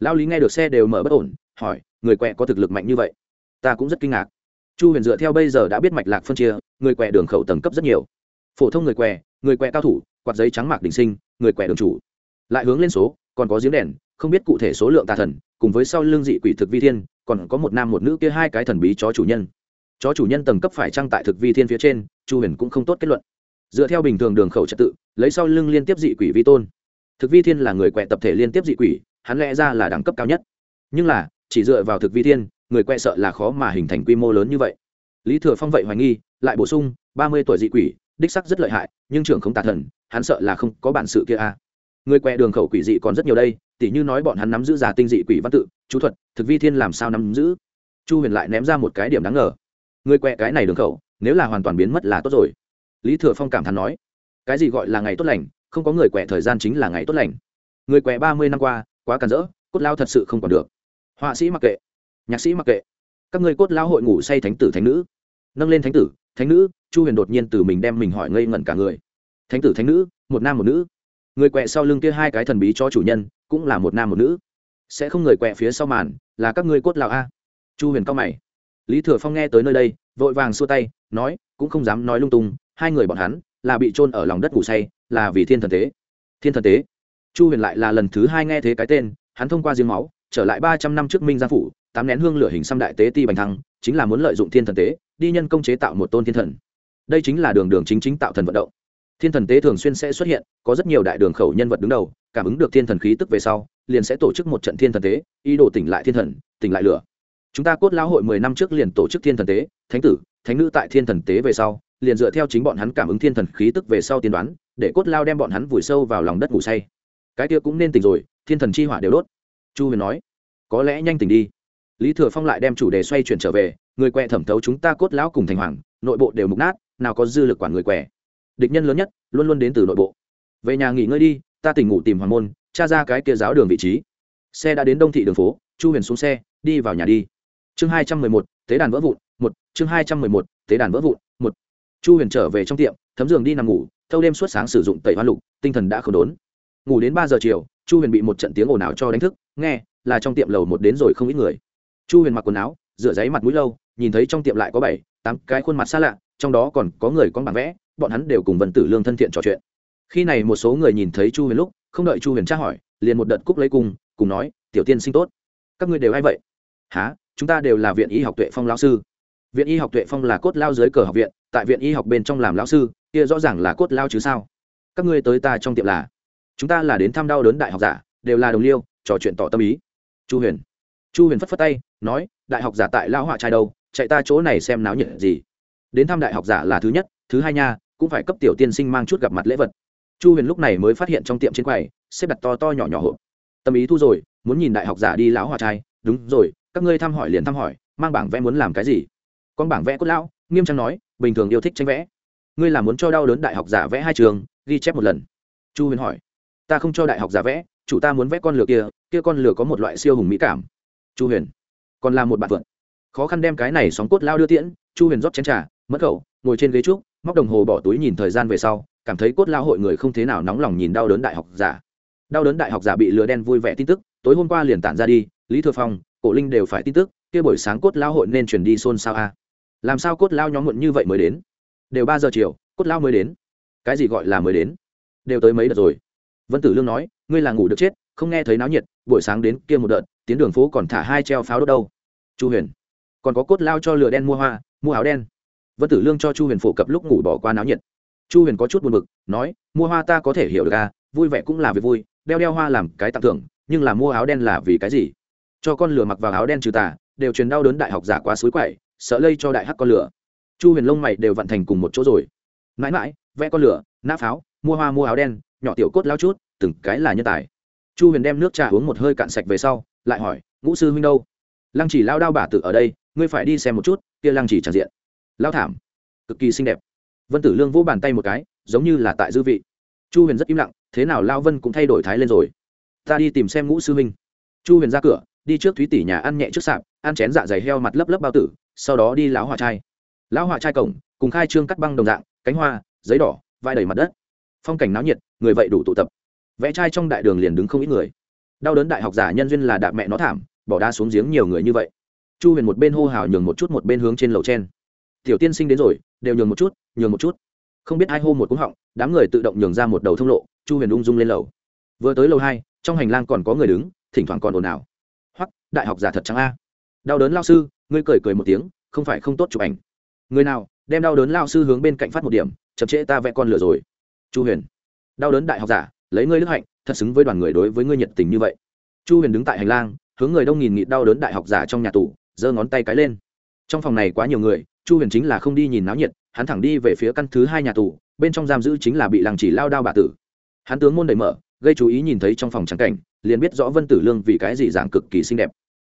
Lao lý nghe được xe đều mở bất ổn hỏi người quẹ có thực lực mạnh như vậy? Ta cũng rất kinh ngạc. Chu huyền dựa theo bây giờ đã biết mạch lạc phân chia người quẹ đường khẩu tầng cấp rất nhiều. Phổ thông người què, người què cao thủ quạt giấy trắng mạc đình sinh người què đường chủ. Lại hướng lên số còn có giếng đèn không biết cụ thể số lượng tà thần cùng với sau lưng dị quỷ thực vi thiên còn có một nam một nữ kia hai cái thần bí chó chủ nhân. Chó chủ nhân tầng cấp phải trăng tại thực vi thiên phía trên chu huyền cũng không tốt kết luận. Dựa theo bình thường đường khẩu trật tự lấy sau lưng liên tiếp dị quỷ vi tôn thực vi thiên là người quẹ tập thể liên tiếp dị quỷ, hắn lẽ ra là đẳng cấp cao nhất. Nhưng là, chỉ dựa vào thực vi thiên, người quẹ sợ là khó mà hình thành quy mô lớn như vậy. Lý thừa phong vậy hoài nghi, lại bổ sung, ba mươi tuổi dị quỷ, đích sắc rất lợi hại, nhưng trưởng không tà thần, hắn sợ là không có bản sự kia a à. người quẹ đường khẩu quỷ dị còn rất nhiều đây, tỉ như nói bọn hắn nắm giữ giả tinh dị quỷ văn tự, chú thuật, thực vi thiên làm sao nắm giữ? Chu huyền lại ném ra một cái điểm đáng ngờ. Người quẹ cái này đường khẩu, nếu là hoàn toàn biến mất là tốt rồi. Lý thừa phong cảm thán nói, cái gì gọi là ngày tốt lành không có người quẹ thời gian chính là ngày tốt lành. Người quẹ ba mươi năm qua, quá cản rỡ, cốt lao thật sự không còn được. Họa sĩ mặc kệ, nhạc sĩ mặc kệ, các người cốt lao hội ngủ say thánh tử thánh nữ. Nâng lên thánh tử, thánh nữ, chu huyền đột nhiên từ mình đem mình hỏi ngây ngẩn cả người. Thánh tử thánh nữ, một nam một nữ. Người quẹ sau lưng kia hai cái thần bí cho chủ nhân, cũng là một nam một nữ. Sẽ không người quẹ phía sau màn, là các ngươi cốt lao a. Chu huyền cao mày. Lý thừa phong nghe tới nơi đây, vội vàng xua tay, nói, cũng không dám nói lung tung, hai người bọn hắn, là bị trôn ở lòng đất ngủ say là vì thiên thần tế. Thiên thần tế. Chu huyền lại là lần thứ hai nghe thế cái tên, hắn thông qua giếng máu, trở lại ba trăm năm trước minh gia phủ, tám nén hương lửa hình xăm đại tế ti bành thăng, chính là muốn lợi dụng thiên thần tế, đi nhân công chế tạo một tôn thiên thần. Đây chính là đường đường chính chính tạo thần vận động. Thiên thần tế thường xuyên sẽ xuất hiện, có rất nhiều đại đường khẩu nhân vật đứng đầu, cảm ứng được thiên thần khí tức về sau, liền sẽ tổ chức một trận thiên thần tế, ý đồ tỉnh lại thiên thần, tỉnh lại lửa. Chúng ta cốt lão hội mười năm trước liền tổ chức thiên thần tế, thánh tử, thánh nữ tại thiên thần tế về sau, liền dựa theo chính bọn hắn cảm ứng thiên thần khí tức về sau tiên đoán để cốt lao đem bọn hắn vùi sâu vào lòng đất ngủ say. Cái kia cũng nên tỉnh rồi, thiên thần chi hỏa đều đốt. Chu huyền nói, có lẽ nhanh tỉnh đi. Lý thừa phong lại đem chủ đề xoay chuyển trở về, người quẹ thẩm thấu chúng ta cốt lão cùng thành hoàng, nội bộ đều mục nát, nào có dư lực quản người quẹ địch nhân lớn nhất, luôn luôn đến từ nội bộ. Về nhà nghỉ ngơi đi, ta tỉnh ngủ tìm hoàng môn, tra ra cái kia giáo đường vị trí. Xe đã đến đông thị đường phố, chu huyền xuống xe, đi vào nhà đi. Chương hai trăm mười một, tế đàn vỡ vụn, một, chương hai trăm mười một, tế đàn vỡ vụn, một. Chu huyền trở về trong tiệm, thấm giường đi nằm ngủ thâu đêm suốt sáng sử dụng tẩy hoa lục tinh thần đã không đốn. Ngủ đến ba giờ chiều chu huyền bị một trận tiếng ồn ào cho đánh thức nghe là trong tiệm lầu một đến rồi không ít người. Chu huyền mặc quần áo rửa giấy mặt mũi lâu nhìn thấy trong tiệm lại có bảy tám cái khuôn mặt xa lạ trong đó còn có người con bản vẽ bọn hắn đều cùng vân tử lương thân thiện trò chuyện. Khi này một số người nhìn thấy chu huyền lúc không đợi chu huyền tra hỏi liền một đợt cúc lấy cùng, cùng nói tiểu tiên sinh tốt. Các ngươi đều ai vậy? Há chúng ta đều là viện y học tuệ phong lão sư. Viện y học tuệ phong là cốt lao dưới cờ học viện tại viện y học bên trong làm lão sư kia rõ ràng là cốt lao chứ sao? Các ngươi tới ta trong tiệm là. Chúng ta là đến thăm đau đớn đại học giả, đều là đồng liêu, trò chuyện tỏ tâm ý. Chu huyền. Chu huyền phất phất tay, nói, đại học giả tại lao họa trai đâu? Chạy ta chỗ này xem náo nhiệt gì? Đến thăm đại học giả là thứ nhất, thứ hai nha, cũng phải cấp tiểu tiên sinh mang chút gặp mặt lễ vật. Chu huyền lúc này mới phát hiện trong tiệm trên quầy, xếp đặt to to nhỏ nhỏ hộp. Tâm ý thu rồi, muốn nhìn đại học giả đi lão hòa trai. Đúng rồi, các ngươi thăm hỏi liền thăm hỏi, mang bảng vẽ muốn làm cái gì? Con bảng vẽ cốt lão, nghiêm trang nói, bình thường yêu thích tranh vẽ ngươi là muốn cho đau đớn đại học giả vẽ hai trường, ghi chép một lần. Chu huyền hỏi. Ta không cho đại học giả vẽ, chủ ta muốn vẽ con lửa kia kia con lửa có một loại siêu hùng mỹ cảm. Chu huyền. Còn là một bạn vượn. Khó khăn đem cái này sóng cốt lao đưa tiễn, chu huyền rót chén trà mất khẩu, ngồi trên ghế trúc, móc đồng hồ bỏ túi nhìn thời gian về sau, cảm thấy cốt lao hội người không thế nào nóng lòng nhìn đau đớn đại học giả. Đau đớn đại học giả bị lừa đen vui vẻ tin tức, tối hôm qua liền tản ra đi, lý thừa phong, cổ linh đều phải tin tức, kia buổi sáng cốt lao hội nên chuyển đi xôn xao a. Làm sao cốt lao nhóm muộn như vậy mới đến? Đều ba giờ chiều, cốt lao mới đến. Cái gì gọi là mới đến? Đều tới mấy đợt rồi. Vân tử lương nói, ngươi là ngủ được chết, không nghe thấy náo nhiệt, buổi sáng đến kia một đợt, tiến đường phố còn thả hai treo pháo đốt đâu. Chu huyền, còn có cốt lao cho lửa đen mua hoa, mua áo đen. Vân tử lương cho chu huyền phổ cập lúc ngủ bỏ qua náo nhiệt. Chu huyền có chút buồn b ự c nói, mua hoa ta có thể hiểu được à vui vẻ cũng là việc vui, đeo đeo hoa làm cái tặng thưởng, nhưng là mua áo đen là vì cái gì? Cho con lửa mặc vào áo đen trừ tà, đều truyền đau đớn đại học giả quá suối quậy, sợ lây cho đại hắc con lửa chu huyền lông mày đều vận thành cùng một chỗ rồi. Mãi mãi, vẽ con lửa, nã pháo, mua hoa mua áo đen, nhỏ tiểu cốt lao chút, từng cái là nhân tài. Chu huyền đem nước trà uống một hơi cạn sạch về sau, lại hỏi, ngũ sư huynh đâu? Lăng chỉ lao đao bà tử ở đây, ngươi phải đi xem một chút, kia lăng chỉ tràn diện. Lao thảm, cực kỳ xinh đẹp. Vân tử lương vỗ bàn tay một cái, giống như là tại dư vị. Chu huyền rất im lặng, thế nào lao vân cũng thay đổi thái lên rồi. Ta đi tìm xem ngũ sư huynh. Chu huyền ra cửa, đi trước thúy tỷ nhà ăn nhẹ trước sạp, ăn chén dạ dày heo mặt lấp lấp bao tử, sau đó đi lão hòa trai lão hòa trai cổng, cùng khai trương cắt băng đồng dạng, cánh hoa, giấy đỏ, vai đầy mặt đất. Phong cảnh náo nhiệt, người vậy đủ tụ tập. Vẽ trai trong đại đường liền đứng không ít người. Đau đớn đại học giả nhân duyên là đạp mẹ nó thảm, bỏ đa xuống giếng nhiều người như vậy. Chu huyền một bên hô hào nhường một chút, một bên hướng trên lầu trên tiểu tiên sinh đến rồi, đều nhường một chút, nhường một chút. Không biết ai hô một cúng họng, đám người tự động nhường ra một đầu thông lộ, chu huyền ung dung lên lầu. Vừa tới lầu hai, trong hành lang còn có người đứng, thỉnh thoảng còn ồn ào. Hoặc đại học giả thật trắng a. Đau đớn lao sư, ngươi cười cười một tiếng, không phải không tốt chụp ảnh người nào, đem đau đớn lao sư hướng bên cạnh phát một điểm, chậm trễ ta vẽ con lửa rồi. Chu huyền. Đau đớn đại học giả, lấy ngươi đức hạnh, thật xứng với đoàn người đối với ngươi nhiệt tình như vậy. Chu huyền đứng tại hành lang, hướng người đông nghìn nghị đau đớn đại học giả trong nhà tù, giơ ngón tay cái lên. Trong phòng này quá nhiều người, chu huyền chính là không đi nhìn náo nhiệt, hắn thẳng đi về phía căn thứ hai nhà tù, bên trong giam giữ chính là bị làng chỉ lao đao bà tử. Hắn tướng môn đầy mở, gây chú ý nhìn thấy trong phòng trắng cảnh, liền biết rõ vân tử lương vì cái gì dạng cực kỳ xinh đẹp.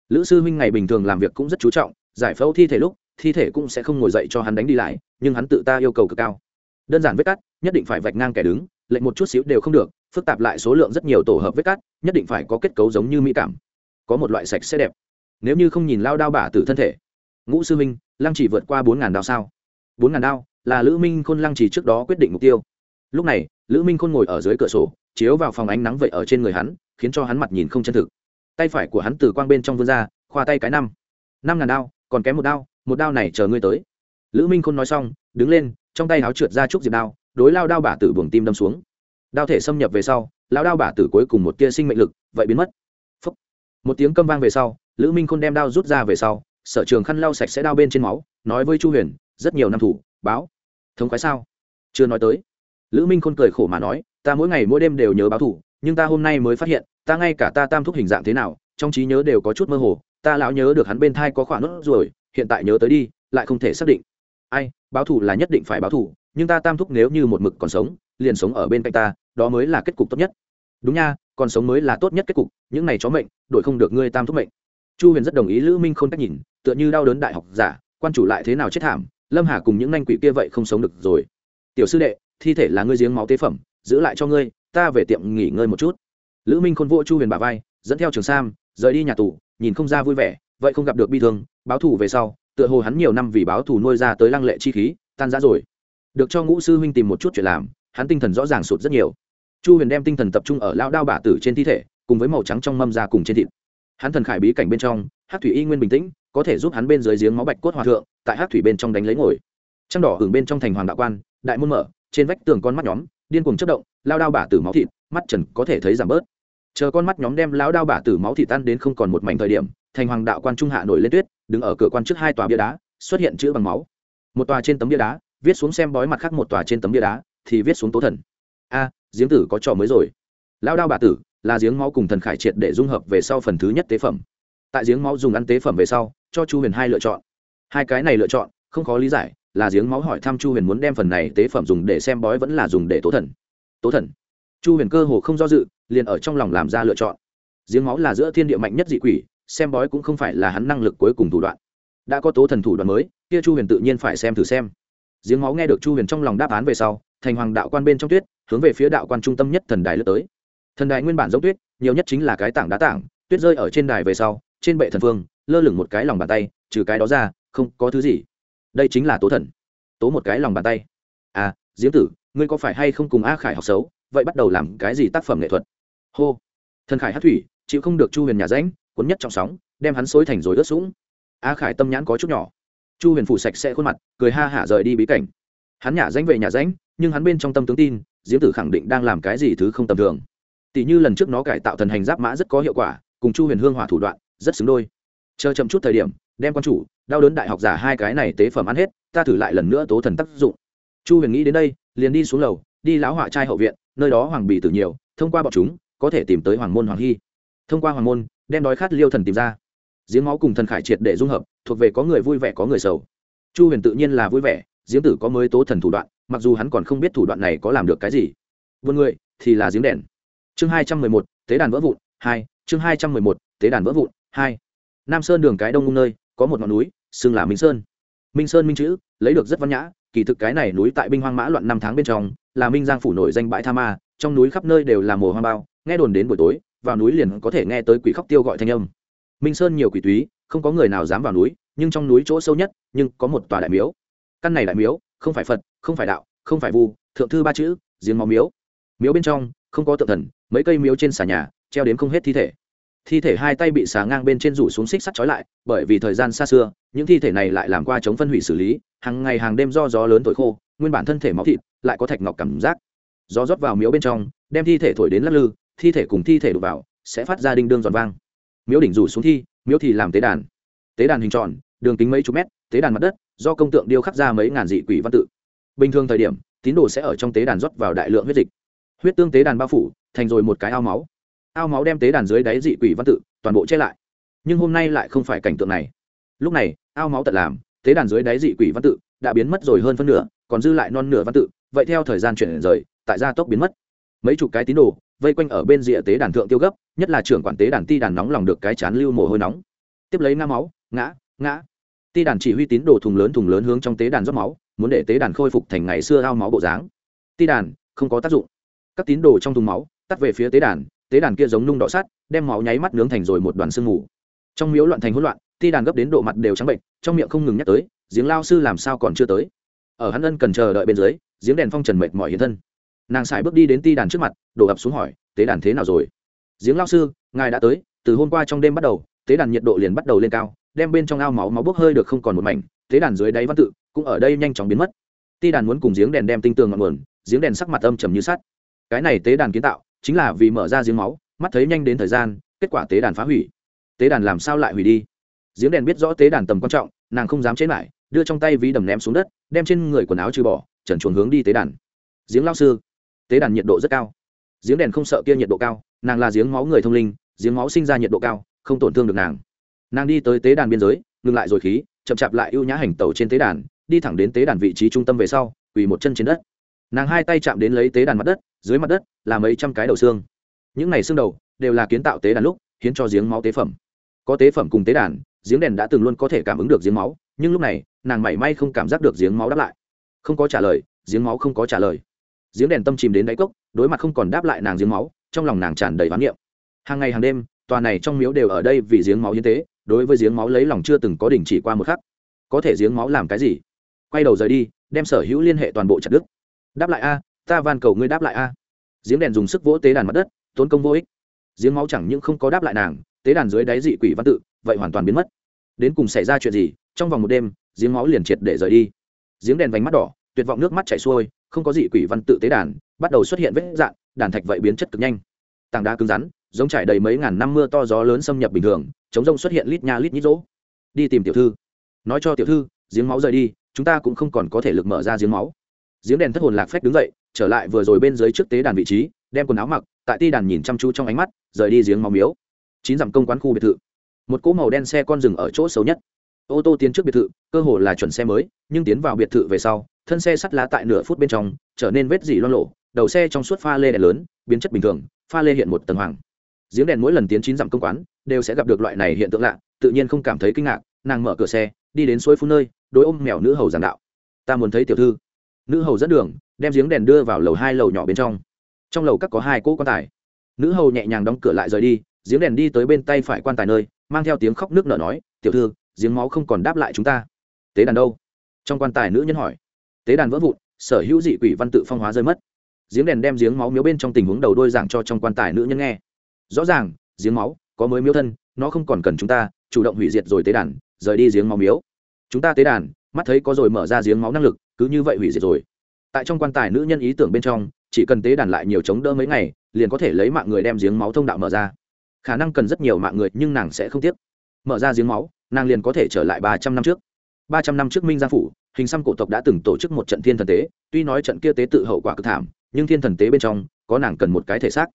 Lữ sư huynh ngày bình thường làm việc cũng rất chú trọng, giải phẫu thi thể lúc thi thể cũng sẽ không ngồi dậy cho hắn đánh đi lại, nhưng hắn tự ta yêu cầu cực cao. Đơn giản vết cắt, nhất định phải vạch ngang kẻ đứng lệnh một chút xíu đều không được, phức tạp lại số lượng rất nhiều tổ hợp vết cắt, nhất định phải có kết cấu giống như mỹ cảm. Có một loại sạch sẽ đẹp. Nếu như không nhìn lao đao bả từ thân thể. Ngũ sư minh lăng chỉ vượt qua bốn ngàn đao sao? Bốn ngàn đao, là lữ minh khôn lăng chỉ trước đó quyết định mục tiêu. Lúc này, lữ minh khôn ngồi ở dưới cửa sổ, chiếu vào phòng ánh nắng vậy ở trên người hắn, khiến cho hắn mặt nhìn không chân thực. Tay phải của hắn từ quang bên trong vươn ra, khoa tay cái năm. Năm ngàn đao, còn kém một đao một đao này chờ ngươi tới. Lữ minh khôn nói xong, đứng lên, trong tay áo trượt ra trúc diệp đao, đối lao đao bả tử buồng tim đâm xuống. Đao thể xâm nhập về sau, lao đao bả tử cuối cùng một tia sinh mệnh lực, vậy biến mất. Phúc. một tiếng câm vang về sau, lữ minh khôn đem đao rút ra về sau, sở trường khăn lau sạch sẽ đao bên trên máu, nói với chu huyền, rất nhiều năm thủ, báo. Thống khoái sao? Chưa nói tới. Lữ minh khôn cười khổ mà nói, ta mỗi ngày mỗi đêm đều nhớ báo thủ, nhưng ta hôm nay mới phát hiện, ta ngay cả ta tam thúc hình dạng thế nào, trong trí nhớ đều có chút mơ hồ, ta lão nhớ được hắn bên thai có khoảng nốt rồi hiện tại nhớ tới đi lại không thể xác định. Ai báo thù là nhất định phải báo thù, nhưng ta tam thúc nếu như một mực còn sống liền sống ở bên cạnh ta đó mới là kết cục tốt nhất. Đúng nha còn sống mới là tốt nhất kết cục những này chó mệnh đổi không được ngươi tam thúc mệnh. Chu huyền rất đồng ý lữ minh k h ô n cách nhìn tựa như đau đớn đại học giả quan chủ lại thế nào chết thảm lâm hà cùng những nanh quỷ kia vậy không sống được rồi. Tiểu sư đệ thi thể là ngươi giếng máu tế phẩm giữ lại cho ngươi ta về tiệm nghỉ ngơi một chút. Lữ minh khôn vỗ chu huyền bà vai dẫn theo trường sam rời đi nhà tù nhìn không ra vui vẻ vậy không gặp được bi thương, báo thù về sau, tựa hồ hắn nhiều năm vì báo thù nuôi ra tới lăng lệ chi khí, tan ra rồi. Được cho ngũ sư huynh tìm một chút chuyện làm, hắn tinh thần rõ ràng sụt rất nhiều. Chu huyền đem tinh thần tập trung ở lao đao bả tử trên thi thể, cùng với màu trắng trong mâm ra cùng trên thịt. Hắn thần khải bí cảnh bên trong hát thủy y nguyên bình tĩnh, có thể giúp hắn bên dưới giếng máu bạch cốt hòa thượng, tại hát thủy bên trong đánh lấy ngồi. Trăng đỏ hưởng bên trong thành hoàng đạo quan, đại môn mở, trên vách tường con mắt nhóm, điên cuồng chất động lao đao bả tử máu thịt, mắt trần có thể thấy giảm bớt. Chờ con mắt nhóm đem lao đao bả tử máu thịt tan đến không còn một mảnh thời điểm thành hoàng đạo quan trung hạ nổi lên tuyết, đứng ở cửa quan trước hai tòa bia đá, xuất hiện chữ bằng máu. Một tòa trên tấm bia đá, viết xuống xem bói mặt khác một tòa trên tấm bia đá, thì viết xuống tố thần. A, giếng tử có trò mới rồi. Lao đao bà tử, là giếng máu cùng thần khải triệt để dung hợp về sau phần thứ nhất tế phẩm. Tại giếng máu dùng ăn tế phẩm về sau, cho chu huyền hai lựa chọn. Hai cái này lựa chọn, không khó lý giải, là giếng máu hỏi thăm chu huyền muốn đem phần này tế phẩm dùng để xem bói vẫn là dùng để tố thần. Tố thần. Chu huyền cơ hồ không do dự, liền ở trong lòng làm ra lựa chọn. Giếng máu là giữa thiên địa mạnh nhất dị quỷ xem bói cũng không phải là hắn năng lực cuối cùng thủ đoạn. Đã có tố thần thủ đoạn mới, kia chu huyền tự nhiên phải xem thử xem. Giếng máu nghe được chu huyền trong lòng đáp án về sau, thành hoàng đạo quan bên trong tuyết, hướng về phía đạo quan trung tâm nhất thần đài lướt tới. Thần đài nguyên bản giống tuyết, nhiều nhất chính là cái tảng đá tảng, tuyết rơi ở trên đài về sau, trên bệ thần phương lơ lửng một cái lòng bàn tay, trừ cái đó ra, không có thứ gì. Đây chính là tố thần. Tố một cái lòng bàn tay. À diễm tử, ngươi có phải hay không cùng a khải học xấu? Vậy bắt đầu làm cái gì tác phẩm nghệ thuật? Hô. Thần khải hát thủy, chịu không được chu huyền nhà ránh cuốn nhất trong sóng, đem hắn xối thành rồi ướt sũng. A khải tâm nhãn có chút nhỏ. Chu huyền phủ sạch sẽ khuôn mặt, cười ha hả rời đi bí cảnh. Hắn nhả danh về nhà ránh, nhưng hắn bên trong tâm tướng tin, diễm tử khẳng định đang làm cái gì thứ không tầm thường. Tỷ như lần trước nó cải tạo thần hành giáp mã rất có hiệu quả, cùng chu huyền hương hỏa thủ đoạn, rất xứng đôi. Chờ chậm chút thời điểm, đem quan chủ, đau đớn đại học giả hai cái này tế phẩm ăn hết, ta thử lại lần nữa tố thần tác dụng. Chu huyền nghĩ đến đây, liền đi xuống lầu, đi lão họa trai hậu viện, nơi đó hoàng bì tử nhiều, thông qua bọn chúng, có thể tìm tới hoàng môn hoàng hy. Thông qua hoàng môn đem đói khát liêu thần tìm ra. Giếng máu cùng thần khải triệt để dung hợp, thuộc về có người vui vẻ, có người sầu. Chu huyền tự nhiên là vui vẻ, giếng tử có mới tố thần thủ đoạn, mặc dù hắn còn không biết thủ đoạn này có làm được cái gì. Vươn người, thì là giếng đèn. Chương hai trăm mười một, tế đàn vỡ vụn, hai, chương hai trăm mười một, tế đàn vỡ vụn, hai. Nam sơn đường cái đông ngung nơi, có một ngọn núi, xưng là minh sơn. Minh sơn minh chữ, lấy được rất văn nhã, kỳ thực cái này núi tại binh hoang mã loạn năm tháng bên trong, là minh giang phủ nổi danh bãi tha ma, trong núi khắp nơi đều là mồ hoang bao, nghe đồn đến buổi tối vào núi liền có thể nghe tới quỷ khóc tiêu gọi thanh âm. Minh sơn nhiều quỷ túy, không có người nào dám vào núi, nhưng trong núi chỗ sâu nhất, nhưng có một tòa đại miếu. Căn này đại miếu, không phải phật, không phải đạo, không phải vu, thượng thư ba chữ, giếng máu miếu. Miếu bên trong, không có tượng thần, mấy cây miếu trên xà nhà, treo đến không hết thi thể. Thi thể hai tay bị xà ngang bên trên rủ xuống xích sắt trói lại, bởi vì thời gian xa xưa, những thi thể này lại làm qua chống phân hủy xử lý, hàng ngày hàng đêm do gió lớn thổi khô, nguyên bản thân thể máu thịt, lại có thạch ngọc cảm giác. Gió rót vào miếu bên trong, đem thi thể thổi đến lắc lư thi thể cùng thi thể đổ vào, sẽ phát ra đinh đương giòn vang. Miếu đỉnh rủ xuống thi, miếu thì làm tế đàn. Tế đàn hình tròn, đường kính mấy chục mét, tế đàn mặt đất, do công tượng điêu khắc ra mấy ngàn dị quỷ văn tự. Bình thường thời điểm, tín đồ sẽ ở trong tế đàn rót vào đại lượng huyết dịch. Huyết tương tế đàn bao phủ, thành rồi một cái ao máu. Ao máu đem tế đàn dưới đáy dị quỷ văn tự toàn bộ che lại. Nhưng hôm nay lại không phải cảnh tượng này. Lúc này, ao máu tận làm, tế đàn dưới đáy dị quỷ văn tự đã biến mất rồi hơn phân nửa, còn dư lại non nửa văn tự. Vậy theo thời gian chuyển rời, tại gia tốc biến mất. Mấy chục cái tín đồ vây quanh ở bên rìa tế đàn thượng tiêu gấp, nhất là trưởng quản tế đàn ti đàn nóng lòng được cái chán lưu mồ hôi nóng. Tiếp lấy ngã máu, ngã ngã. Ti đàn chỉ huy tín đồ thùng lớn thùng lớn hướng trong tế đàn rót máu, muốn để tế đàn khôi phục thành ngày xưa ao máu bộ dáng. Ti đàn, không có tác dụng. Các tín đồ trong thùng máu, tắt về phía tế đàn tế đàn kia giống nung đỏ sắt, đem máu nháy mắt nướng thành rồi một đoàn sương mù. Trong miếu loạn thành hỗn loạn, ti đàn gấp đến độ mặt đều trắng bệnh trong miệng không ngừng nhắc tới, giếng lao sư làm sao còn chưa tới. Ở hắn ân cần chờ đợi bên dưới, giếng đèn phong trần mệt mỏi hiện thân nàng xài bước đi đến ti đàn trước mặt, đổ ập xuống hỏi, tế đàn thế nào rồi? Giếng lao sư, ngài đã tới, từ hôm qua trong đêm bắt đầu, tế đàn nhiệt độ liền bắt đầu lên cao, đem bên trong ao máu máu bốc hơi được không còn một mảnh, tế đàn dưới đáy văn tự cũng ở đây nhanh chóng biến mất. Ti đàn muốn cùng giếng đèn đem tinh tường ngọn nguồn, giếng đèn sắc mặt âm trầm như sắt. Cái này tế đàn kiến tạo, chính là vì mở ra giếng máu, mắt thấy nhanh đến thời gian, kết quả tế đàn phá hủy. Tế đàn làm sao lại hủy đi? Giếng đèn biết rõ tế đàn tầm quan trọng, nàng không dám chế lại, đưa trong tay ví đầm ném xuống đất, đem trên người quần áo trừ bỏ, trần chuồn hướng đi tế đàn. Giếng lao sư tế đàn nhiệt độ rất cao. Giếng đèn không sợ kia nhiệt độ cao, nàng là giếng máu người thông linh, giếng máu sinh ra nhiệt độ cao, không tổn thương được nàng. Nàng đi tới tế đàn biên giới, ngừng lại rồi khí, chậm chạp lại ưu nhã hành tẩu trên tế đàn, đi thẳng đến tế đàn vị trí trung tâm về sau, quỳ một chân trên đất. Nàng hai tay chạm đến lấy tế đàn mặt đất, dưới mặt đất là mấy trăm cái đầu xương. Những này xương đầu đều là kiến tạo tế đàn lúc, hiến cho giếng máu tế phẩm. Có tế phẩm cùng tế đàn, giếng đèn đã từng luôn có thể cảm ứng được giếng máu, nhưng lúc này, nàng mảy may không cảm giác được giếng máu đáp lại. Không có trả lời, giếng máu không có trả lời giếng đèn tâm chìm đến đáy cốc đối mặt không còn đáp lại nàng giếng máu trong lòng nàng tràn đầy ván niệm. Hàng ngày hàng đêm tòa này trong miếu đều ở đây vì giếng máu như thế, đối với giếng máu lấy lòng chưa từng có đình chỉ qua một khắc. Có thể giếng máu làm cái gì? Quay đầu rời đi đem sở hữu liên hệ toàn bộ chặt đức đáp lại a ta van cầu ngươi đáp lại a. Giếng đèn dùng sức vỗ tế đàn mặt đất tốn công vô ích. Giếng máu chẳng những không có đáp lại nàng tế đàn dưới đáy dị quỷ văn tự vậy hoàn toàn biến mất. Đến cùng xảy ra chuyện gì trong vòng một đêm giếng máu liền triệt để rời đi. Giếng đèn vành mắt đỏ tuyệt vọng nước mắt chảy xuôi không có dị quỷ văn tự tế đàn, bắt đầu xuất hiện vết dạn, đàn thạch vậy biến chất cực nhanh. Tảng đá cứng rắn, giống trải đầy mấy ngàn năm mưa to gió lớn xâm nhập bình thường, chống rông xuất hiện lít nha lít nhít rỗ. Đi tìm tiểu thư. Nói cho tiểu thư, giếng máu rời đi, chúng ta cũng không còn có thể lực mở ra giếng máu. Giếng đèn thất hồn lạc phách đứng dậy, trở lại vừa rồi bên dưới trước tế đàn vị trí, đem quần áo mặc, tại ti đàn nhìn chăm chú trong ánh mắt, rời đi giếng máu miếu. Chín dặm công quán khu biệt thự. Một cỗ màu đen xe con rừng ở chỗ xấu nhất. Ô tô tiến trước biệt thự, cơ hồ là chuẩn xe mới, nhưng tiến vào biệt thự về sau thân xe sắt lá tại nửa phút bên trong, trở nên vết dỉ loang lộ đầu xe trong suốt pha lê đèn lớn, biến chất bình thường, pha lê hiện một tầng hoàng. Giếng đèn mỗi lần tiến chín dặm công quán, đều sẽ gặp được loại này hiện tượng lạ, tự nhiên không cảm thấy kinh ngạc, nàng mở cửa xe, đi đến suối phun nơi, đối ôm mèo nữ hầu giảng đạo. Ta muốn thấy tiểu thư. Nữ hầu dẫn đường, đem giếng đèn đưa vào lầu hai lầu nhỏ bên trong. Trong lầu các có hai cỗ quan tài. Nữ hầu nhẹ nhàng đóng cửa lại rời đi, giếng đèn đi tới bên tay phải quan tài nơi, mang theo tiếng khóc nước nở nói, tiểu thư, giếng máu không còn đáp lại chúng ta. Tế đàn đâu? Trong quan tài nữ nhân hỏi tế đàn vỡ vụn, sở hữu dị quỷ văn tự phong hóa rơi mất. Giếng đèn đem giếng máu miếu bên trong tình huống đầu đôi giảng cho trong quan tài nữ nhân nghe. Rõ ràng, giếng máu có mới miếu thân, nó không còn cần chúng ta, chủ động hủy diệt rồi tế đàn, rời đi giếng máu miếu. Chúng ta tế đàn, mắt thấy có rồi mở ra giếng máu năng lực, cứ như vậy hủy diệt rồi. Tại trong quan tài nữ nhân ý tưởng bên trong, chỉ cần tế đàn lại nhiều chống đỡ mấy ngày, liền có thể lấy mạng người đem giếng máu thông đạo mở ra. Khả năng cần rất nhiều mạng người, nhưng nàng sẽ không tiếc. Mở ra giếng máu, nàng liền có thể trở lại ba trăm năm trước. Ba trăm năm trước minh gia phủ hình xăm cổ tộc đã từng tổ chức một trận thiên thần tế, tuy nói trận kia tế tự hậu quả cực thảm, nhưng thiên thần tế bên trong, có nàng cần một cái thể xác.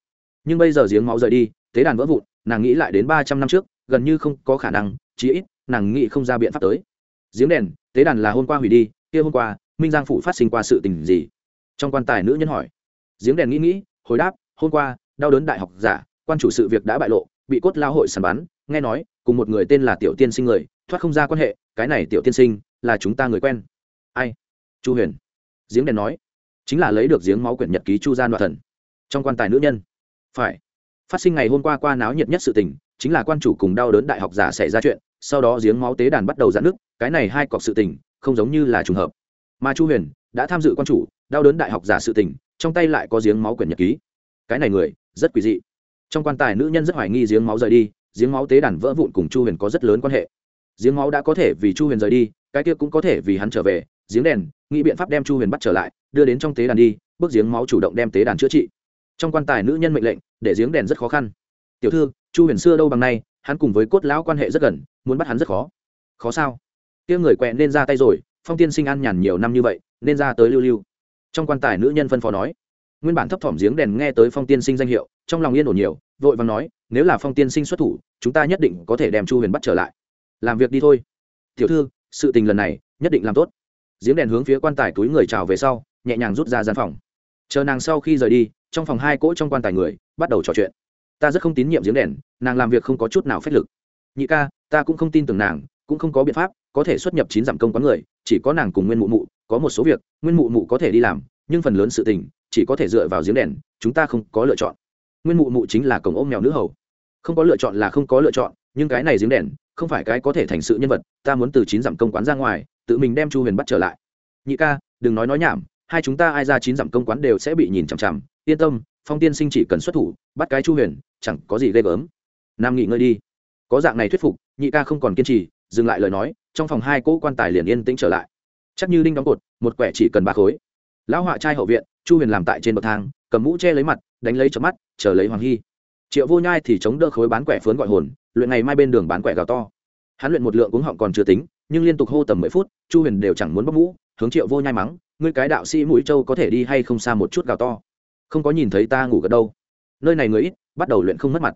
Nhưng bây giờ giếng máu rời đi, tế đàn vỡ vụn, nàng nghĩ lại đến ba trăm năm trước, gần như không có khả năng, chí ít, nàng nghĩ không ra biện pháp tới. Giếng đèn, tế đàn là hôm qua hủy đi, kia hôm qua, minh giang phủ phát sinh qua sự tình gì? Trong quan tài nữ nhân hỏi. Giếng đèn nghĩ nghĩ, hồi đáp, hôm qua, đau đớn đại học giả, quan chủ sự việc đã bại lộ, bị cốt lao hội sàn bắn, nghe nói, cùng một người tên là tiểu tiên sinh người, thoát không ra quan hệ, cái này tiểu tiên sinh là chúng ta người quen. Ai? Chu huyền. Giếng đèn nói. Chính là lấy được giếng máu quyển nhật ký chu gian đoạn thần. Trong quan tài nữ nhân. Phải. Phát sinh ngày hôm qua qua náo nhiệt nhất sự tình, chính là quan chủ cùng đau đớn đại học giả xảy ra chuyện, sau đó giếng máu tế đàn bắt đầu giãn nước cái này hai cọc sự tình, không giống như là trùng hợp. Mà chu huyền đã tham dự quan chủ, đau đớn đại học giả sự tình, trong tay lại có giếng máu quyển nhật ký. Cái này người, rất quỷ dị. Trong quan tài nữ nhân rất hoài nghi giếng máu rời đi, giếng máu tế đàn vỡ vụn cùng chu huyền có rất lớn quan hệ. Giếng máu đã có thể vì chu huyền rời đi cái kia cũng có thể vì hắn trở về, giếng đèn, nghĩ biện pháp đem chu huyền bắt trở lại, đưa đến trong tế đàn đi, bước giếng máu chủ động đem tế đàn chữa trị. Trong quan tài nữ nhân mệnh lệnh, để giếng đèn rất khó khăn. Tiểu thư, chu huyền xưa đâu bằng nay, hắn cùng với cốt lão quan hệ rất gần, muốn bắt hắn rất khó. Khó sao? Kia người quẹ nên ra tay rồi, phong tiên sinh ăn nhàn nhiều năm như vậy, nên ra tới lưu lưu. Trong quan tài nữ nhân phân phó nói. Nguyên bản thấp thỏm giếng đèn nghe tới phong tiên sinh danh hiệu, trong lòng yên ổn nhiều, vội vàng nói, nếu là phong tiên sinh xuất thủ, chúng ta nhất định có thể đem chu huyền bắt trở lại. Làm việc đi thôi. Tiểu thư sự tình lần này, nhất định làm tốt. Giếng đèn hướng phía quan tài túi người chào về sau, nhẹ nhàng rút ra gian phòng. Chờ nàng sau khi rời đi, trong phòng hai cỗ trong quan tài người bắt đầu trò chuyện. Ta rất không tín nhiệm giếng đèn, nàng làm việc không có chút nào phép lực. Nhị ca, ta cũng không tin tưởng nàng, cũng không có biện pháp, có thể xuất nhập chín giảm công quán người, chỉ có nàng cùng nguyên mụ mụ, có một số việc, nguyên mụ mụ có thể đi làm, nhưng phần lớn sự tình, chỉ có thể dựa vào giếng đèn, chúng ta không có lựa chọn. Nguyên mụ mụ chính là cổng ôm mèo nữ hầu. Không có lựa chọn là không có lựa chọn, nhưng cái này giếng đèn không phải cái có thể thành sự nhân vật, ta muốn từ chín dặm công quán ra ngoài, tự mình đem chu huyền bắt trở lại. Nhị ca, đừng nói nói nhảm, hai chúng ta ai ra chín dặm công quán đều sẽ bị nhìn chằm chằm, yên tâm, phong tiên sinh chỉ cần xuất thủ, bắt cái chu huyền, chẳng có gì ghê gớm. Nam nghỉ ngơi đi. Có dạng này thuyết phục, nhị ca không còn kiên trì, dừng lại lời nói, trong phòng hai cỗ quan tài liền yên tĩnh trở lại. Chắc như đinh đóng cột, một quẻ chỉ cần ba khối. Lão họa trai hậu viện, chu huyền làm tại trên bậc thang, cầm mũ che lấy mặt, đánh lấy chớp mắt, chờ lấy hoàng hy. Triệu vô nhai thì chống đỡ khối bán quẻ phướn gọi hồn luyện ngày mai bên đường bán quẻ gào to. Hắn luyện một lượng cuống họng còn chưa tính, nhưng liên tục hô tầm mười phút, chu huyền đều chẳng muốn bóc mũ hướng triệu vô nhai mắng, ngươi cái đạo sĩ mũi châu có thể đi hay không xa một chút gào to? Không có nhìn thấy ta ngủ gật đâu. Nơi này người ít, bắt đầu luyện không mất mặt.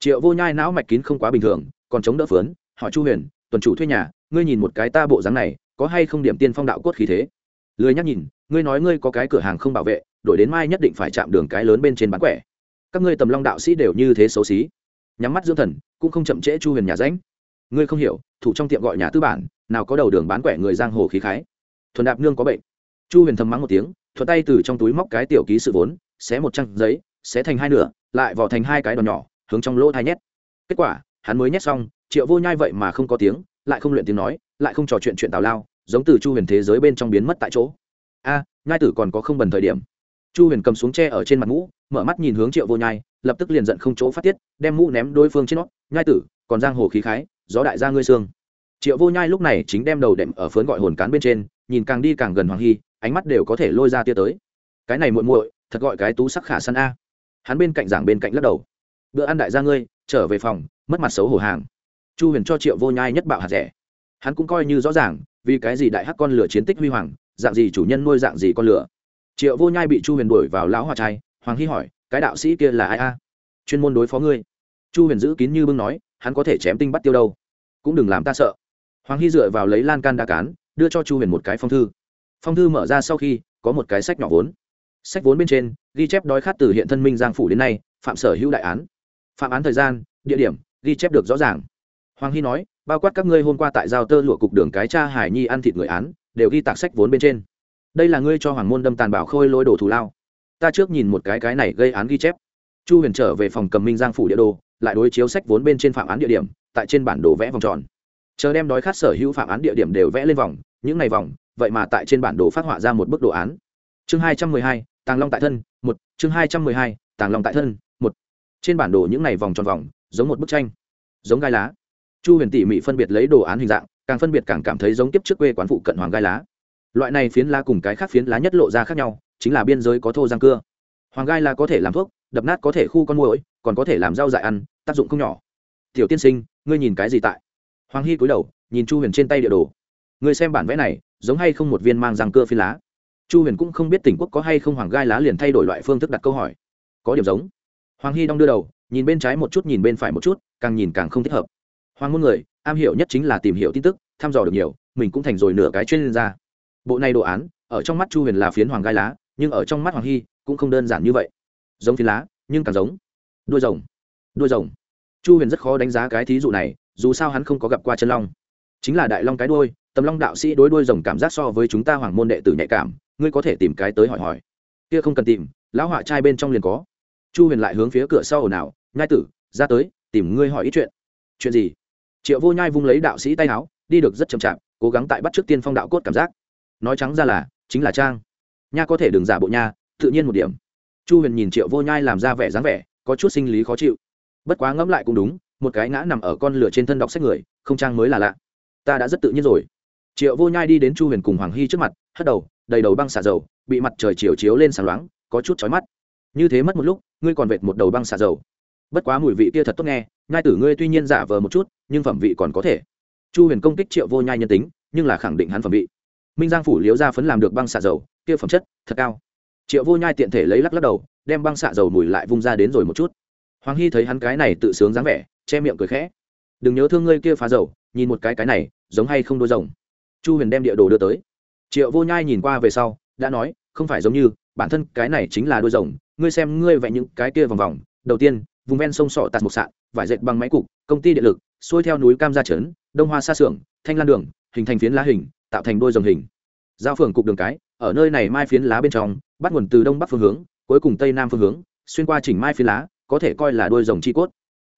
Triệu vô nhai não mạch kín không quá bình thường, còn chống đỡ phướn hỏi chu huyền, tuần chủ thuê nhà, ngươi nhìn một cái ta bộ dáng này, có hay không điểm tiên phong đạo cốt khí thế? Lười nhắc nhìn, ngươi nói ngươi có cái cửa hàng không bảo vệ, đổi đến mai nhất định phải chạm đường cái lớn bên trên bán quẻ. Các ngươi tầm long đạo sĩ đều như thế xấu xí nhắm mắt dưỡng thần, cũng không chậm trễ chu huyền nhà ránh ngươi không hiểu, thủ trong tiệm gọi nhà tư bản, nào có đầu đường bán quẻ người giang hồ khí khái. Thuần đạp nương có bệnh. Chu huyền thầm mắng một tiếng, thuận tay từ trong túi móc cái tiểu ký sự vốn, xé một trang giấy, xé thành hai nửa, lại vỏ thành hai cái đòn nhỏ, hướng trong lỗ thai nhét. Kết quả, hắn mới nhét xong, triệu vô nhai vậy mà không có tiếng, lại không luyện tiếng nói, lại không trò chuyện chuyện tào lao, giống từ chu huyền thế giới bên trong biến mất tại chỗ. A, nhai tử còn có không bần thời điểm. Chu huyền cầm xuống tre ở trên mặt mũ, mở mắt nhìn hướng triệu vô nhai lập tức liền giận không chỗ phát tiết, đem mũ ném đối phương trên nót nhai tử, còn giang hồ khí khái, gió đại gia ngươi xương. Triệu vô nhai lúc này chính đem đầu đệm ở phớn gọi hồn cán bên trên, nhìn càng đi càng gần hoàng hy, ánh mắt đều có thể lôi ra tia tới. Cái này muội muội, thật gọi cái tú sắc khả săn a. Hắn bên cạnh giảng bên cạnh lắc đầu. Bữa ăn đại gia ngươi, trở về phòng, mất mặt xấu hổ hàng. Chu huyền cho triệu vô nhai nhất bạo hạt rẻ. Hắn cũng coi như rõ ràng, vì cái gì đại hắc con lửa chiến tích huy hoàng, dạng gì chủ nhân nuôi dạng gì con lửa. Triệu vô nhai bị chu huyền đuổi vào lão hòa trai, hoàng hy hỏi cái đạo sĩ kia là ai a? Chuyên môn đối phó ngươi. Chu huyền giữ kín như bưng nói, hắn có thể chém tinh bắt tiêu đâu. Cũng đừng làm ta sợ. Hoàng hy dựa vào lấy lan can đa cán, đưa cho chu huyền một cái phong thư. Phong thư mở ra sau khi, có một cái sách nhỏ vốn. Sách vốn bên trên, ghi chép đói khát từ hiện thân minh giang phủ đến nay, phạm sở hữu đại án. Phạm án thời gian, địa điểm, ghi chép được rõ ràng. Hoàng hy nói, bao quát các ngươi hôm qua tại giao tơ lụa cục đường cái cha hải nhi ăn thịt người án, đều ghi tạc sách vốn bên trên. Đây là ngươi cho hoàng môn đâm tàn bảo khôi lôi đồ thù lao ta trước nhìn một cái cái này gây án ghi chép. Chu huyền trở về phòng cầm minh giang phủ địa đồ, lại đối chiếu sách vốn bên trên phạm án địa điểm, tại trên bản đồ vẽ vòng tròn. Chờ đem đói khát sở hữu phạm án địa điểm đều vẽ lên vòng, những ngày vòng, vậy mà tại trên bản đồ phát họa ra một bức đồ án. Chương hai trăm mười hai, tàng long tại thân, một, chương hai trăm mười hai, tàng long tại thân, một. Trên bản đồ những ngày vòng tròn vòng, giống một bức tranh, giống gai lá. Chu huyền tỉ mỉ phân biệt lấy đồ án hình dạng, càng phân biệt càng cảm thấy giống tiếp trước quê quán phụ cận hoàng gai lá. Loại này phiến lá cùng cái khác phiến lá nhất lộ ra khác nhau chính là biên giới có thô răng cưa. Hoàng gai là có thể làm thuốc, đập nát có thể khu con muỗi, còn có thể làm rau dại ăn, tác dụng không nhỏ. Tiểu tiên sinh, ngươi nhìn cái gì tại? Hoàng hy cúi đầu, nhìn chu huyền trên tay địa đồ. Ngươi xem bản vẽ này, giống hay không một viên mang răng cưa phi lá? Chu huyền cũng không biết tỉnh quốc có hay không hoàng gai lá liền thay đổi loại phương thức đặt câu hỏi. Có điểm giống. Hoàng hy đong đưa đầu, nhìn bên trái một chút, nhìn bên phải một chút, càng nhìn càng không thích hợp. Hoàng môn người, am hiểu nhất chính là tìm hiểu tin tức, thăm dò được nhiều, mình cũng thành rồi nửa cái chuyên gia. Bộ này đồ án, ở trong mắt chu huyền là phiến hoàng gai lá nhưng ở trong mắt hoàng hy cũng không đơn giản như vậy. Giống phiến lá, nhưng càng giống. Đuôi rồng đuôi rồng. Chu huyền rất khó đánh giá cái thí dụ này, dù sao hắn không có gặp qua chân long. Chính là đại long cái đuôi, tầm long đạo sĩ đối đuôi rồng cảm giác so với chúng ta hoàng môn đệ tử nhạy cảm, ngươi có thể tìm cái tới hỏi hỏi. Kia không cần tìm, lão họa trai bên trong liền có. Chu huyền lại hướng phía cửa sau ồn ào, nhai tử, ra tới, tìm ngươi hỏi ít chuyện. Chuyện gì? Triệu vô nhai vung lấy đạo sĩ tay áo, đi được rất chậm chạp, cố gắng tại bắt trước tiên phong đạo cốt cảm giác. Nói trắng ra là, chính là trang nha có thể đừng giả bộ nha, tự nhiên một điểm. Chu huyền nhìn triệu vô nhai làm ra vẻ dáng vẻ, có chút sinh lý khó chịu. Bất quá ngẫm lại cũng đúng, một cái ngã nằm ở con lửa trên thân đọc sách người, không trang mới là lạ. Ta đã rất tự nhiên rồi. Triệu vô nhai đi đến chu huyền cùng hoàng hy trước mặt, hất đầu, đầy đầu băng xả dầu, bị mặt trời chiều chiếu lên sáng loáng, có chút chói mắt. Như thế mất một lúc, ngươi còn vệt một đầu băng xả dầu. Bất quá mùi vị kia thật tốt nghe, nhai tử ngươi tuy nhiên giả vờ một chút, nhưng phẩm vị còn có thể. Chu huyền công kích triệu vô nhai nhân tính, nhưng là khẳng định hắn phẩm vị. Minh giang phủ liếu ra phấn làm được băng xả dầu kia phẩm chất, thật cao. Triệu vô nhai tiện thể lấy lắc lắc đầu, đem băng xạ dầu mùi lại vung ra đến rồi một chút. Hoàng hy thấy hắn cái này tự sướng dáng vẻ, che miệng cười khẽ. Đừng nhớ thương ngươi kia phá dầu, nhìn một cái cái này, giống hay không đôi rồng. Chu huyền đem địa đồ đưa tới. Triệu vô nhai nhìn qua về sau, đã nói, không phải giống như, bản thân cái này chính là đôi rồng, ngươi xem ngươi vẽ những cái kia vòng vòng, đầu tiên, vùng ven sông sọ tạt một sạn, vải dệt bằng máy cục, công ty điện lực, xuôi theo núi cam gia trấn, đông hoa xa xưởng thanh lan đường, hình thành phiến lá hình, tạo thành đôi rồng hình. Giao phường cục đường cái ở nơi này mai phiến lá bên trong, bắt nguồn từ đông bắc phương hướng, cuối cùng tây nam phương hướng, xuyên qua chỉnh mai phiến lá, có thể coi là đôi dòng chi cốt.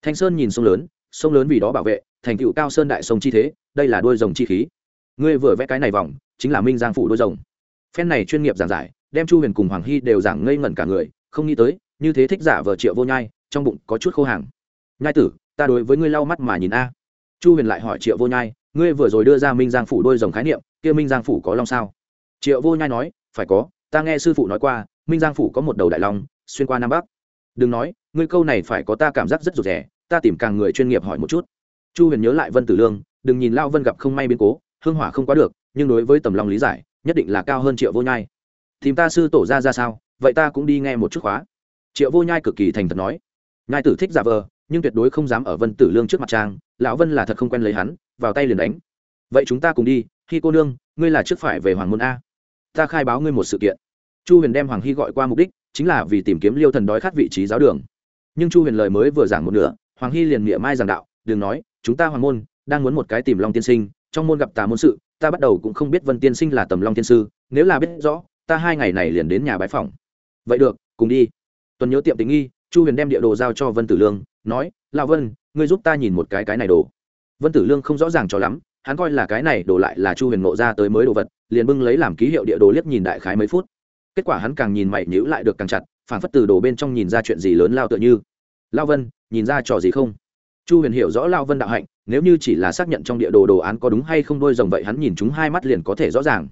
Thanh sơn nhìn sông lớn sông lớn vì đó bảo vệ, thành tựu cao sơn đại sông chi thế, đây là đôi dòng chi khí. Ngươi vừa vẽ cái này vòng, chính là minh giang phủ đôi rồng. Phen này chuyên nghiệp giảng giải, đem chu huyền cùng hoàng hy đều giảng ngây ngẩn cả người, không nghĩ tới, như thế thích giả vợ triệu vô nhai, trong bụng có chút khô hàng. Nhai tử, ta đối với ngươi lau mắt mà nhìn a. Chu huyền lại hỏi triệu vô nhai, ngươi vừa rồi đưa ra minh giang phủ đôi rồng khái niệm, kia minh giang phủ có long sao? Triệu vô nhai nói, phải có, ta nghe sư phụ nói qua, minh giang phủ có một đầu đại long, xuyên qua nam bắc. Đừng nói, ngươi câu này phải có ta cảm giác rất rụt rẻ ta tìm càng người chuyên nghiệp hỏi một chút. Chu huyền nhớ lại vân tử lương, đừng nhìn lao vân gặp không may biến cố, hương hỏa không quá được, nhưng đối với tầm long lý giải, nhất định là cao hơn triệu vô nhai. Tìm ta sư tổ ra ra sao? Vậy ta cũng đi nghe một chút khóa. Triệu vô nhai cực kỳ thành thật nói. Nhai tử thích giả vờ, nhưng tuyệt đối không dám ở vân tử lương trước mặt trang, lão vân là thật không quen lấy hắn, vào tay liền đánh. Vậy chúng ta cùng đi khi cô nương, ngươi là trước phải về hoàng môn a ta khai báo ngươi một sự kiện. Chu huyền đem hoàng hy gọi qua mục đích, chính là vì tìm kiếm liêu thần đói khát vị trí giáo đường. Nhưng chu huyền lời mới vừa giảng một nửa, hoàng hy liền miệng mai giảng đạo, đừng nói, chúng ta hoàng môn đang muốn một cái tìm long tiên sinh, trong môn gặp tà môn sự, ta bắt đầu cũng không biết vân tiên sinh là tầm long tiên sư, nếu là biết rõ, ta hai ngày này liền đến nhà bái phòng vậy được, cùng đi. Tuần nhớ tiệm tình nghi, chu huyền đem địa đồ giao cho vân tử lương, nói lao vân, ngươi giúp ta nhìn một cái cái này đồ. Vân tử lương không rõ ràng cho lắm, hắn coi là cái này đồ lại là chu huyền ngộ ra tới mới đồ vật liền bưng lấy làm ký hiệu địa đồ liếc nhìn đại khái mấy phút. Kết quả hắn càng nhìn mày nhữ lại được càng chặt, phản phất từ đồ bên trong nhìn ra chuyện gì lớn lao tựa như. Lao vân, nhìn ra trò gì không? Chu huyền hiểu rõ lao vân đạo hạnh, nếu như chỉ là xác nhận trong địa đồ đồ án có đúng hay không đôi rồng vậy hắn nhìn chúng hai mắt liền có thể rõ ràng.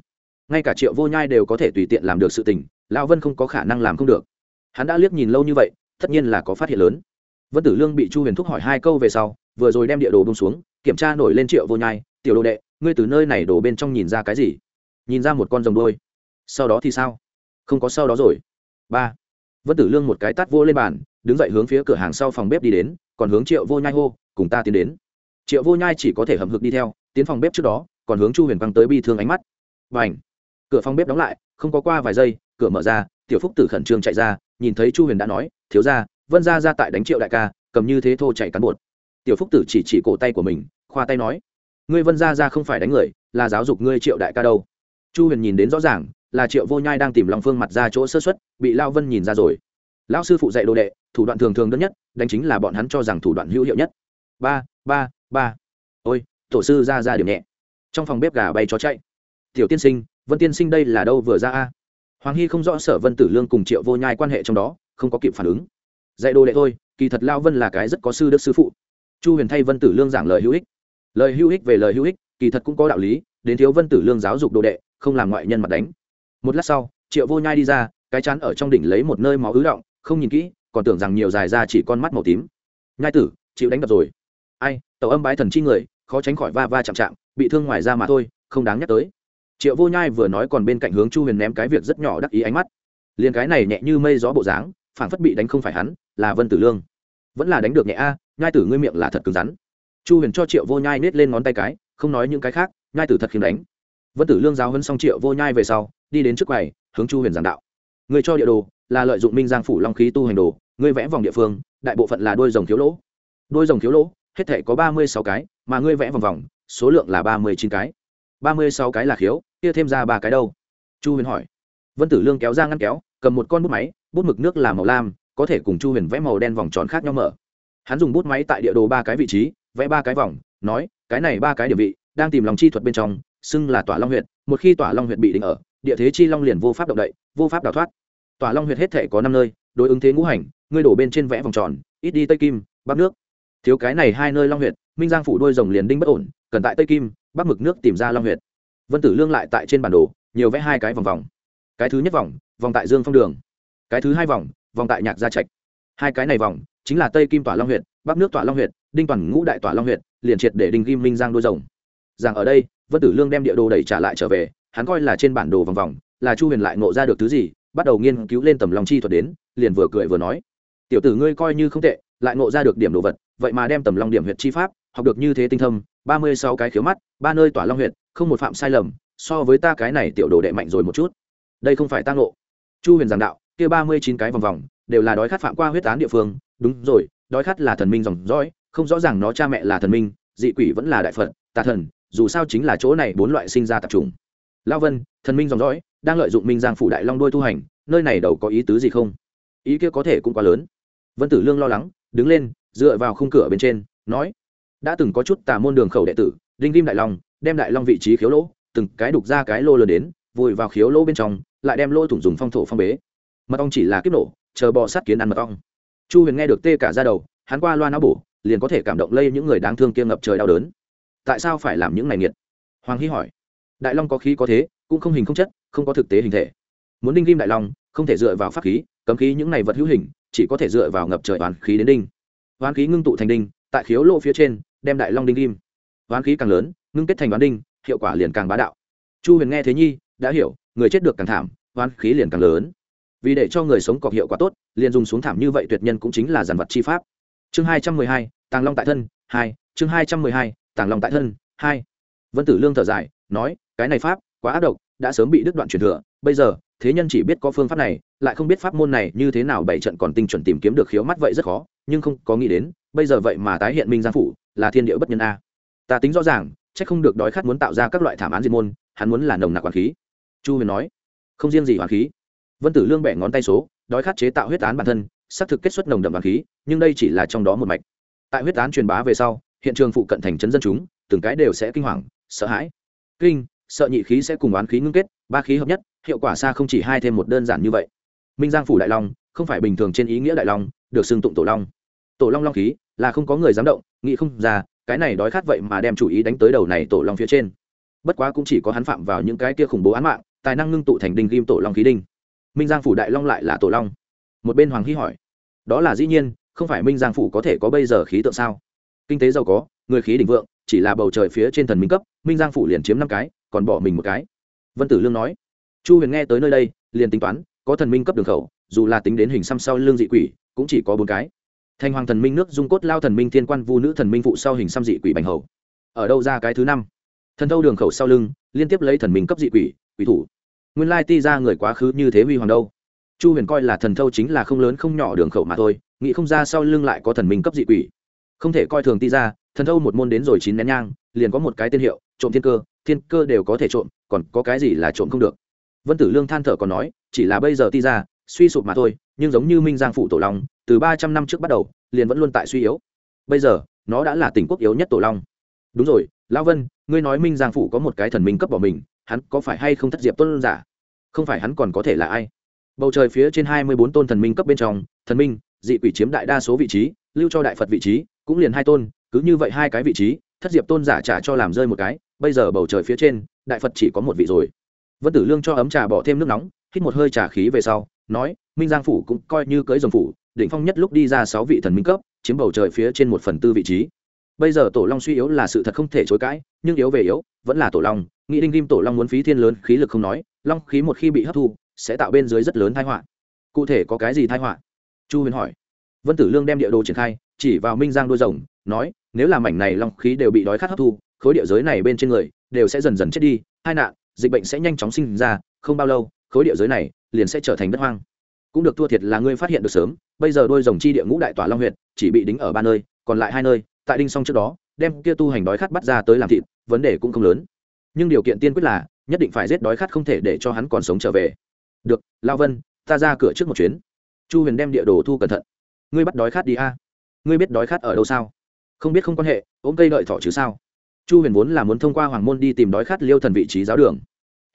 Ngay cả triệu vô nhai đều có thể tùy tiện làm được sự tình, lao vân không có khả năng làm không được. Hắn đã liếc nhìn lâu như vậy, tất nhiên là có phát hiện lớn. Vân tử lương bị chu huyền thúc hỏi hai câu về sau, vừa rồi đem địa đồ bông xuống, kiểm tra nổi lên triệu vô nhai, tiểu đồ đệ, ngươi từ nơi này đổ bên trong nhìn ra cái gì? Nhìn ra một con rồng đôi sau đó thì sao? Không có sau đó rồi. Ba. Vân tử lương một cái tát vô lên bàn, đứng dậy hướng phía cửa hàng sau phòng bếp đi đến, còn hướng triệu vô nhai hô, cùng ta tiến đến. Triệu vô nhai chỉ có thể hầm hực đi theo, tiến phòng bếp trước đó, còn hướng chu huyền băng tới bi thương ánh mắt. Và ảnh cửa phòng bếp đóng lại, không có qua vài giây, cửa mở ra, tiểu phúc tử khẩn trương chạy ra, nhìn thấy chu huyền đã nói, thiếu ra vân ra ra tại đánh triệu đại ca, cầm như thế thô chạy cán bột tiểu phúc tử chỉ chỉ cổ tay của mình, khoa tay nói, ngươi vân ra ra không phải đánh người, là giáo dục ngươi triệu đại ca đâu chu huyền nhìn đến rõ ràng, là triệu vô nhai đang tìm lòng phương mặt ra chỗ sơ xuất, bị lao vân nhìn ra rồi. Lão sư phụ dạy đồ đệ, thủ đoạn thường thường đơn nhất, đánh chính là bọn hắn cho rằng thủ đoạn hữu hiệu nhất. Ba ba ba. Ôi, tổ sư ra ra điểm nhẹ. Trong phòng bếp gà bay chó chạy. Tiểu tiên sinh, vân tiên sinh đây là đâu vừa ra a? Hoàng hy không rõ sở vân tử lương cùng triệu vô nhai quan hệ trong đó, không có kịp phản ứng. Dạy đồ đệ thôi, kỳ thật lao vân là cái rất có sư đức sư phụ. Chu huyền thay vân tử lương giảng lời hữu ích. Lời hữu ích về lời hữu ích, kỳ thật cũng có đạo lý, đến thiếu vân tử lương giáo dục đồ đệ không làm ngoại nhân mặt đánh. Một lát sau, triệu vô nhai đi ra, cái chán ở trong đỉnh lấy một nơi máu ứ động, không nhìn kỹ, còn tưởng rằng nhiều dài ra chỉ con mắt màu tím. Nhai tử, chịu đánh đập rồi. Ai, tàu âm bái thần chi người, khó tránh khỏi va va chạm chạm, bị thương ngoài ra mà thôi, không đáng nhắc tới. Triệu vô nhai vừa nói còn bên cạnh hướng chu huyền ném cái việc rất nhỏ đắc ý ánh mắt. Liền cái này nhẹ như mây gió bộ dáng phản phất bị đánh không phải hắn, là vân tử lương. Vẫn là đánh được nhẹ a, nhai tử ngươi miệng là thật cứng rắn. Chu huyền cho triệu vô nhai nết lên ngón tay cái, không nói những cái khác, nhai tử thật khiến đánh vân tử lương giáo hấn xong triệu vô nhai về sau, đi đến trước quầy, hướng chu huyền giảng đạo. Người cho địa đồ là lợi dụng minh giang phủ long khí tu hành đồ ngươi vẽ vòng địa phương, đại bộ phận là đôi rồng thiếu lỗ. Đôi rồng thiếu lỗ, hết thể có ba mươi sáu cái, mà ngươi vẽ vòng vòng, số lượng là ba mươi chín cái. Ba mươi sáu cái là khiếu, kia thêm ra ba cái đâu? Chu huyền hỏi. Vân tử lương kéo ra ngăn kéo, cầm một con bút máy, bút mực nước là màu lam, có thể cùng chu huyền vẽ màu đen vòng tròn khác nhau mở. Hắn dùng bút máy tại địa đồ ba cái vị trí, vẽ ba cái vòng, nói, cái này ba cái địa vị, đang tìm lòng chi thuật bên trong xưng là tỏa long huyện một khi tỏa long huyện bị định ở, địa thế chi long liền vô pháp động đậy, vô pháp đào thoát. Tỏa long huyện hết thể có năm nơi, đối ứng thế ngũ hành, ngươi đổ bên trên vẽ vòng tròn, ít đi tây kim, bắc nước. Thiếu cái này hai nơi long huyện minh giang phủ đôi rồng liền đinh bất ổn, cần tại tây kim, bắc mực nước tìm ra long huyện vân tử lương lại tại trên bản đồ, nhiều vẽ hai cái vòng vòng. Cái thứ nhất vòng vòng tại dương phong đường. Cái thứ hai vòng vòng tại nhạc gia trạch. Hai cái này vòng, chính là tây kim tỏa long huyện bắc nước tỏa long huyện đinh toàn ngũ đại tỏa long huyện liền triệt để đinh kim minh giang đôi rồng rằng ở đây, vân tử lương đem địa đồ đẩy trả lại trở về, hắn coi là trên bản đồ vòng vòng, là chu huyền lại ngộ ra được thứ gì, bắt đầu nghiên cứu lên tầm lòng chi thuật đến, liền vừa cười vừa nói. Tiểu tử ngươi coi như không tệ, lại ngộ ra được điểm đồ vật, vậy mà đem tầm long điểm huyện chi pháp, học được như thế tinh thâm, ba mươi sáu cái khiếu mắt, ba nơi tỏa long huyện không một phạm sai lầm, so với ta cái này tiểu đồ đệ mạnh rồi một chút. Đây không phải ta ngộ. Chu huyền giảng đạo, kia ba mươi chín cái vòng vòng, đều là đói khát phạm qua huyết án địa phương, đúng rồi, đói khát là thần minh dòng dõi, không rõ ràng nó cha mẹ là thần minh, dị quỷ vẫn là đại phật, tà thần dù sao chính là chỗ này bốn loại sinh ra tập trung lao vân, thần minh dòng dõi, đang lợi dụng minh giang phủ đại long đôi tu hành, nơi này đầu có ý tứ gì không? Ý kia có thể cũng quá lớn. Vân tử lương lo lắng, đứng lên, dựa vào khung cửa bên trên, nói, đã từng có chút tà môn đường khẩu đệ tử, đinh kim đại long, đem đại long vị trí khiếu lỗ, từng cái đục ra cái lô lớn đến, vùi vào khiếu lỗ bên trong, lại đem lô thủng dùng phong thổ phong bế. Mật ong chỉ là kiếp nổ, chờ bò sát kiến ăn mật ong. Chu huyền nghe được tê cả ra đầu, hắn qua loa não bổ, liền có thể cảm động lây những người đáng thương kia ngập trời đau đớn tại sao phải làm những này nghiệt? Hoàng hy hỏi. Đại long có khí có thế, cũng không hình không chất, không có thực tế hình thể. Muốn đinh ghim đại long, không thể dựa vào pháp khí, cấm khí những này vật hữu hình, chỉ có thể dựa vào ngập trời oán khí đến đinh. Oán khí ngưng tụ thành đinh, tại khiếu lộ phía trên, đem đại long đinh ghim. oán khí càng lớn, ngưng kết thành oán đinh, hiệu quả liền càng bá đạo. Chu huyền nghe thế nhi, đã hiểu, người chết được càng thảm, oán khí liền càng lớn. Vì để cho người sống có hiệu quả tốt, liền dùng xuống thảm như vậy tuyệt nhân cũng chính là giàn vật chi pháp. Chương hai trăm mười hai, tàng long tại thân, hai, chương hai trăm mười hai tàng lòng tại thân, hai. Vân tử lương thở dài, nói, cái này pháp, quá ác độc, đã sớm bị đứt đoạn truyền thừa, bây giờ, thế nhân chỉ biết có phương pháp này, lại không biết pháp môn này như thế nào bảy trận còn tinh chuẩn tìm kiếm được khiếu mắt vậy rất khó, nhưng không có nghĩ đến, bây giờ vậy mà tái hiện minh giang phủ, là thiên địa bất nhân a. Ta tính rõ ràng c h ắ c không được đói khát muốn tạo ra các loại thảm án diệt môn, hắn muốn là nồng nặc hoàng khí. Chu huyền nói, không riêng gì hoàng khí. Vân tử lương bẻ ngón tay số, đói khát chế tạo huyết án bản thân, xác thực kết xuất nồng đậm hoàng khí, nhưng đây chỉ là trong đó một mạch. Tại huyết án truyền bá về sau hiện trường phụ cận thành trấn dân chúng, từng cái đều sẽ kinh hoàng, sợ hãi. Kinh, sợ nhị khí sẽ cùng oán khí ngưng kết, ba khí hợp nhất, hiệu quả xa không chỉ hai thêm một đơn giản như vậy. Minh giang phủ đại long, không phải bình thường trên ý nghĩa đại long, được xưng tụng tổ long. Tổ long long khí là không có người dám động, nghĩ không ra, cái này đói khát vậy mà đem chủ ý đánh tới đầu này tổ long phía trên. Bất quá cũng chỉ có hắn phạm vào những cái kia khủng bố án mạng, tài năng ngưng tụ thành đinh kim tổ long khí đinh. Minh giang phủ đại long lại là tổ long. Một bên hoàng hy hỏi, đó là dĩ nhiên, không phải minh giang phủ có thể có bây giờ khí tượng sao? Kinh tế giàu có, người khí đỉnh vượng, chỉ là bầu trời phía trên thần minh cấp, minh giang phủ liền chiếm năm cái, còn bỏ mình một cái. Vân tử lương nói, chu huyền nghe tới nơi đây, liền tính toán, có thần minh cấp đường khẩu, dù là tính đến hình xăm sau lương dị quỷ, cũng chỉ có bốn cái. Thanh hoàng thần minh nước dung cốt lao thần minh thiên quan vu nữ thần minh phụ sau hình xăm dị quỷ bành hầu. Ở đâu ra cái thứ năm? Thần thâu đường khẩu sau lưng, liên tiếp lấy thần minh cấp dị quỷ quỷ thủ. Nguyên lai ti ra người quá khứ như thế huy hoàng đâu. Chu huyền coi là thần thâu chính là không lớn không nhỏ đường khẩu mà thôi, nghĩ không ra sau lưng lại có thần minh cấp dị quỷ không thể coi thường ti ra thần thâu một môn đến rồi chín nén nhang, liền có một cái tên hiệu, trộm thiên cơ thiên cơ đều có thể trộm, còn có cái gì là trộm không được. Vân tử lương than thở còn nói, chỉ là bây giờ ti ra suy sụp mà thôi, nhưng giống như minh giang phụ tổ long, từ ba trăm năm trước bắt đầu, liền vẫn luôn tại suy yếu. Bây giờ, nó đã là tỉnh quốc yếu nhất tổ long. Đúng rồi, lão vân, ngươi nói minh giang phụ có một cái thần minh cấp bỏ mình, hắn có phải hay không thất diệp tuân giả? Không phải hắn còn có thể là ai? Bầu trời phía trên hai mươi bốn tôn thần minh cấp bên trong, thần minh dị quỷ chiếm đại đa số vị trí, lưu cho đại phật vị trí, cũng liền hai tôn, cứ như vậy hai cái vị trí, thất diệp tôn giả trả cho làm rơi một cái, bây giờ bầu trời phía trên, đại phật chỉ có một vị rồi. Vân tử lương cho ấm trà bỏ thêm nước nóng, hít một hơi trà khí về sau, nói, minh giang phủ cũng coi như cưới dòng phủ, đỉnh phong nhất lúc đi ra sáu vị thần minh cấp, chiếm bầu trời phía trên một phần tư vị trí. Bây giờ tổ long suy yếu là sự thật không thể chối cãi, nhưng yếu về yếu, vẫn là tổ long. Nghĩ đinh kim tổ long muốn phí thiên lớn, khí lực không nói, long khí một khi bị hấp thu, sẽ tạo bên dưới rất lớn thái họa. Cụ thể có cái gì thái họa? Chu huyền hỏi. Vân tử lương đem địa đồ triển khai, chỉ vào minh giang đôi rồng, nói, nếu làm mảnh này long khí đều bị đói khát hấp thu, khối địa giới này bên trên người đều sẽ dần dần chết đi, hai nạn, dịch bệnh sẽ nhanh chóng sinh ra, không bao lâu, khối địa giới này liền sẽ trở thành đất hoang. Cũng được thua thiệt là ngươi phát hiện được sớm, bây giờ đôi rồng chi địa ngũ đại tỏa long huyện chỉ bị đính ở ba nơi, còn lại hai nơi, tại đinh xong trước đó, đem kia tu hành đói khát bắt ra tới làm thịt, vấn đề cũng không lớn. Nhưng điều kiện tiên quyết là, nhất định phải giết đói khát không thể để cho hắn còn sống trở về. Được lao vân, ta ra cửa trước một chuyến chu huyền đem địa đồ thu cẩn thận. Ngươi bắt đói khát đi a. Ngươi biết đói khát ở đâu sao? Không biết không quan hệ, ôm cây đợi thỏ chứ sao? Chu huyền vốn là muốn thông qua hoàng môn đi tìm đói khát liêu thần vị trí giáo đường.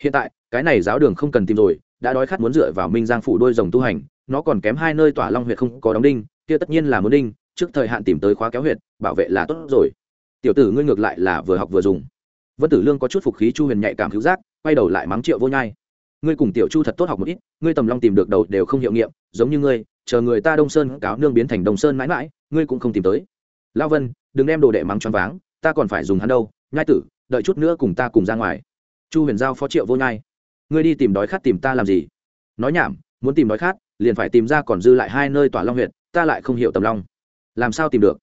Hiện tại, cái này giáo đường không cần tìm rồi, đã đói khát muốn dựa vào minh giang phủ đôi rồng tu hành, nó còn kém hai nơi tỏa long huyệt không có đóng đinh, kia tất nhiên là muốn đinh, trước thời hạn tìm tới khóa kéo huyệt, bảo vệ là tốt rồi. Tiểu tử ngươi ngược lại là vừa học vừa dùng. Vân tử lương có chút phục khí chu huyền nhạy cảm cứu giác, quay đầu lại mắng triệu vô nhai. Ngươi cùng tiểu chu thật tốt học một ít, ngươi tầm long tìm được đầu đều không hiệu nghiệm giống như ngươi, chờ người ta đông sơn cáo nương biến thành đông sơn mãi mãi, ngươi cũng không tìm tới. Lao vân, đừng đem đồ đệ mắng choáng váng, ta còn phải dùng hắn đâu, nhai tử, đợi chút nữa cùng ta cùng ra ngoài. Chu huyền giao phó triệu vô nhai. Ngươi đi tìm đói khát tìm ta làm gì? Nói nhảm, muốn tìm đói khát, liền phải tìm ra còn dư lại hai nơi tỏa long huyệt, ta lại không hiểu tầm long. Làm sao tìm được?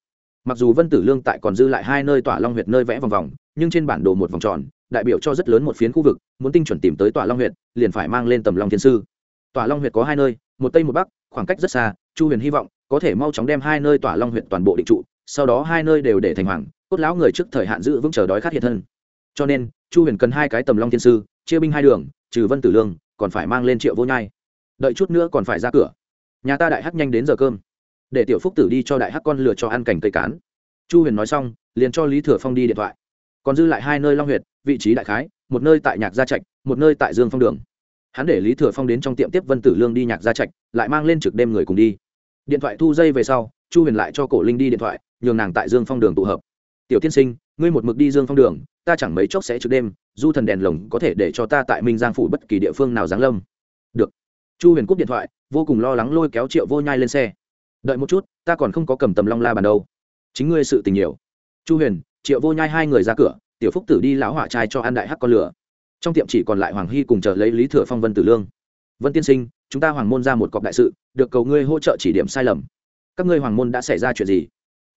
Mặc dù vân tử lương tại còn dư lại hai nơi tỏa long huyệt nơi vẽ vòng vòng, nhưng trên bản đồ một vòng tròn, đại biểu cho rất lớn một phiến khu vực, muốn tinh chuẩn tìm tới tỏa long huyệt, liền phải mang lên tầm long thiên sư. Tỏa long huyệt có hai nơi một tây một bắc, khoảng cách rất xa, chu huyền hy vọng có thể mau chóng đem hai nơi tỏa long huyệt toàn bộ định trụ, sau đó hai nơi đều để thành hoàng, cốt lão người trước thời hạn giữ vững chờ đói khát hiện thân. Cho nên, chu huyền cần hai cái tầm long thiên sư, chia binh hai đường, trừ vân tử lương, còn phải mang lên triệu vô nhai. Đợi chút nữa còn phải ra cửa. Nhà ta đại hắc nhanh đến giờ cơm. Để tiểu phúc tử đi cho đại hắc con lừa cho ăn cảnh cây cán. Chu huyền nói xong, liền cho lý thừa phong đi điện thoại. Còn dư lại hai nơi long huyệt vị trí đại khái, một nơi tại nhạc gia trạch, một nơi tại dương phong đường hắn để lý thừa phong đến trong tiệm tiếp vân tử lương đi nhạc gia trạch, lại mang lên trực đêm người cùng đi. Điện thoại thu dây về sau, chu huyền lại cho cổ linh đi điện thoại, nhường nàng tại dương phong đường tụ hợp. Tiểu tiên sinh, ngươi một mực đi dương phong đường, ta chẳng mấy chốc sẽ trực đêm, du thần đèn lồng có thể để cho ta tại minh giang phủ bất kỳ địa phương nào giáng lâm. Được. Chu huyền cúp điện thoại, vô cùng lo lắng lôi kéo triệu vô nhai lên xe. Đợi một chút, ta còn không có cầm tầm long la bàn đâu. Chính ngươi sự tình nhiều. Chu huyền, triệu vô nhai hai người ra cửa, tiểu phúc tử đi lão hỏa trai cho ăn đại hắc con lửa trong tiệm chỉ còn lại hoàng hy cùng chờ lấy lý thừa phong vân tử lương vân tiên sinh chúng ta hoàng môn ra một cọc đại sự được cầu ngươi hỗ trợ chỉ điểm sai lầm các ngươi hoàng môn đã xảy ra chuyện gì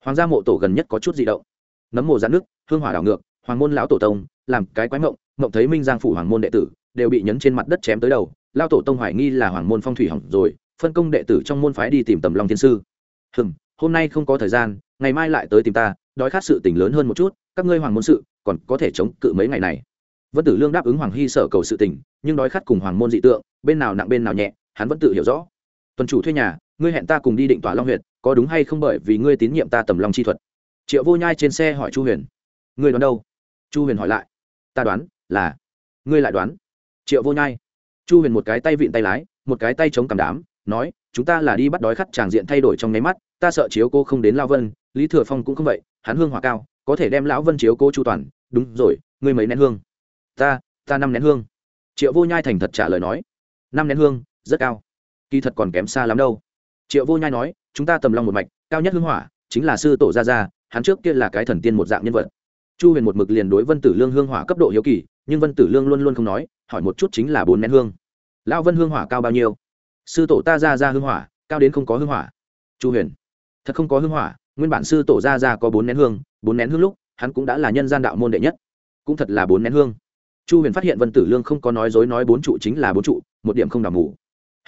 hoàng gia mộ tổ gần nhất có chút gì động nấm mồ giãn nước hương hỏa đảo ngược hoàng môn lão tổ tông làm cái quái mộng mộng thấy minh giang phủ hoàng môn đệ tử đều bị nhấn trên mặt đất chém tới đầu lao tổ tông hoài nghi là hoàng môn phong thủy hỏng rồi phân công đệ tử trong môn phái đi tìm tầm long thiên sư hừm hôm nay không có thời gian ngày mai lại tới tìm ta đói khát sự tình lớn hơn một chút các ngươi hoàng môn sự còn có thể chống cự mấy ngày này vân tử lương đáp ứng hoàng hy sở cầu sự tình, nhưng đói khát cùng hoàng môn dị tượng, bên nào nặng bên nào nhẹ, hắn vẫn tự hiểu rõ. Tuần chủ thuê nhà, ngươi hẹn ta cùng đi định tỏa long huyện có đúng hay không bởi vì ngươi tín nhiệm ta tầm lòng chi thuật? Triệu vô nhai trên xe hỏi chu huyền. Ngươi đoán đâu? Chu huyền hỏi lại. Ta đoán là, ngươi lại đoán. Triệu vô nhai. Chu huyền một cái tay vịn tay lái, một cái tay chống cằm đám, nói, chúng ta là đi bắt đói khát tràng diện thay đổi trong nháy mắt, ta sợ chiếu cô không đến lao vân, lý thừa phong cũng không vậy, hắn hương hỏa cao, có thể đem lão vân chiếu cô chu toàn. Đúng rồi, ngươi mấy nén hương? Ta ta năm nén hương. Triệu vô nhai thành thật trả lời nói, năm nén hương, rất cao. Kỳ thật còn kém xa lắm đâu. Triệu vô nhai nói, chúng ta tầm long một mạch, cao nhất hương hỏa, chính là sư tổ gia gia, hắn trước kia là cái thần tiên một dạng nhân vật. Chu huyền một mực liền đối vân tử lương hương hỏa cấp độ hiếu kỳ, nhưng vân tử lương luôn luôn không nói, hỏi một chút chính là bốn nén hương. Lão vân hương hỏa cao bao nhiêu? Sư tổ ta ra ra hương hỏa, cao đến không có hương hỏa. Chu huyền, thật không có hương hỏa, nguyên bản sư tổ ra ra có bốn nén hương, bốn nén hương lúc, hắn cũng đã là nhân gian đạo môn đệ nhất, cũng thật là bốn nén hương chu huyền phát hiện vân tử lương không có nói dối nói bốn trụ chính là bốn trụ, một điểm không đào mù.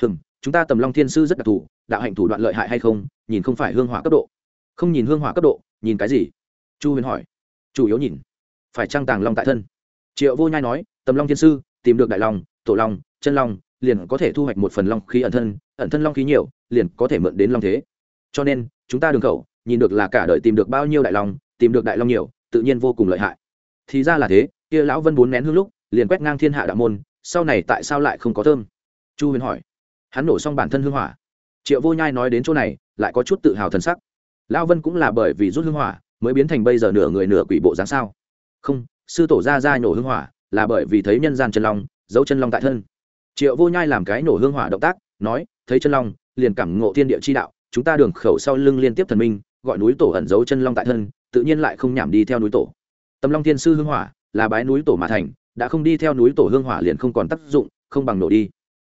Hừm, chúng ta tầm long thiên sư rất đặc thù, đạo hạnh thủ đoạn lợi hại hay không, nhìn không phải hương hỏa cấp độ. Không nhìn hương hỏa cấp độ, nhìn cái gì? Chu huyền hỏi. Chủ yếu nhìn. Phải trang tàng long tại thân? Triệu vô nhai nói, tầm long thiên sư, tìm được đại long, tổ long, chân long, liền có thể thu hoạch một phần long khí ẩn thân ẩn thân long khí nhiều, liền có thể mượn đến long thế. Cho nên, chúng ta đường khẩu, nhìn được là cả đời tìm được bao nhiêu đại long, tìm được đại long nhiều, tự nhiên vô cùng lợi hại. Thì ra là thế kia lão vân bốn nén hương lúc, liền quét ngang thiên hạ đạo môn, sau này tại sao lại không có thơm? Chu huyền hỏi. Hắn nổ xong bản thân hương hỏa. Triệu vô nhai nói đến chỗ này, lại có chút tự hào thần sắc. Lão vân cũng là bởi vì rút hương hỏa, mới biến thành bây giờ nửa người nửa quỷ bộ dáng sao? Không, sư tổ ra ra nổ hương hỏa, là bởi vì thấy nhân gian chân long giấu chân long tại thân. Triệu vô nhai làm cái nổ hương hỏa động tác, nói, thấy chân long, liền cảm ngộ thiên địa chi đạo, chúng ta đường khẩu sau lưng liên tiếp thần minh, gọi núi tổ ẩn giấu chân long tại thân, tự nhiên lại không nhảm đi theo núi tổ. Tâm long thiên sư hương hỏa là bái núi tổ mà thành, đã không đi theo núi tổ hương hỏa liền không còn tác dụng, không bằng nổ đi.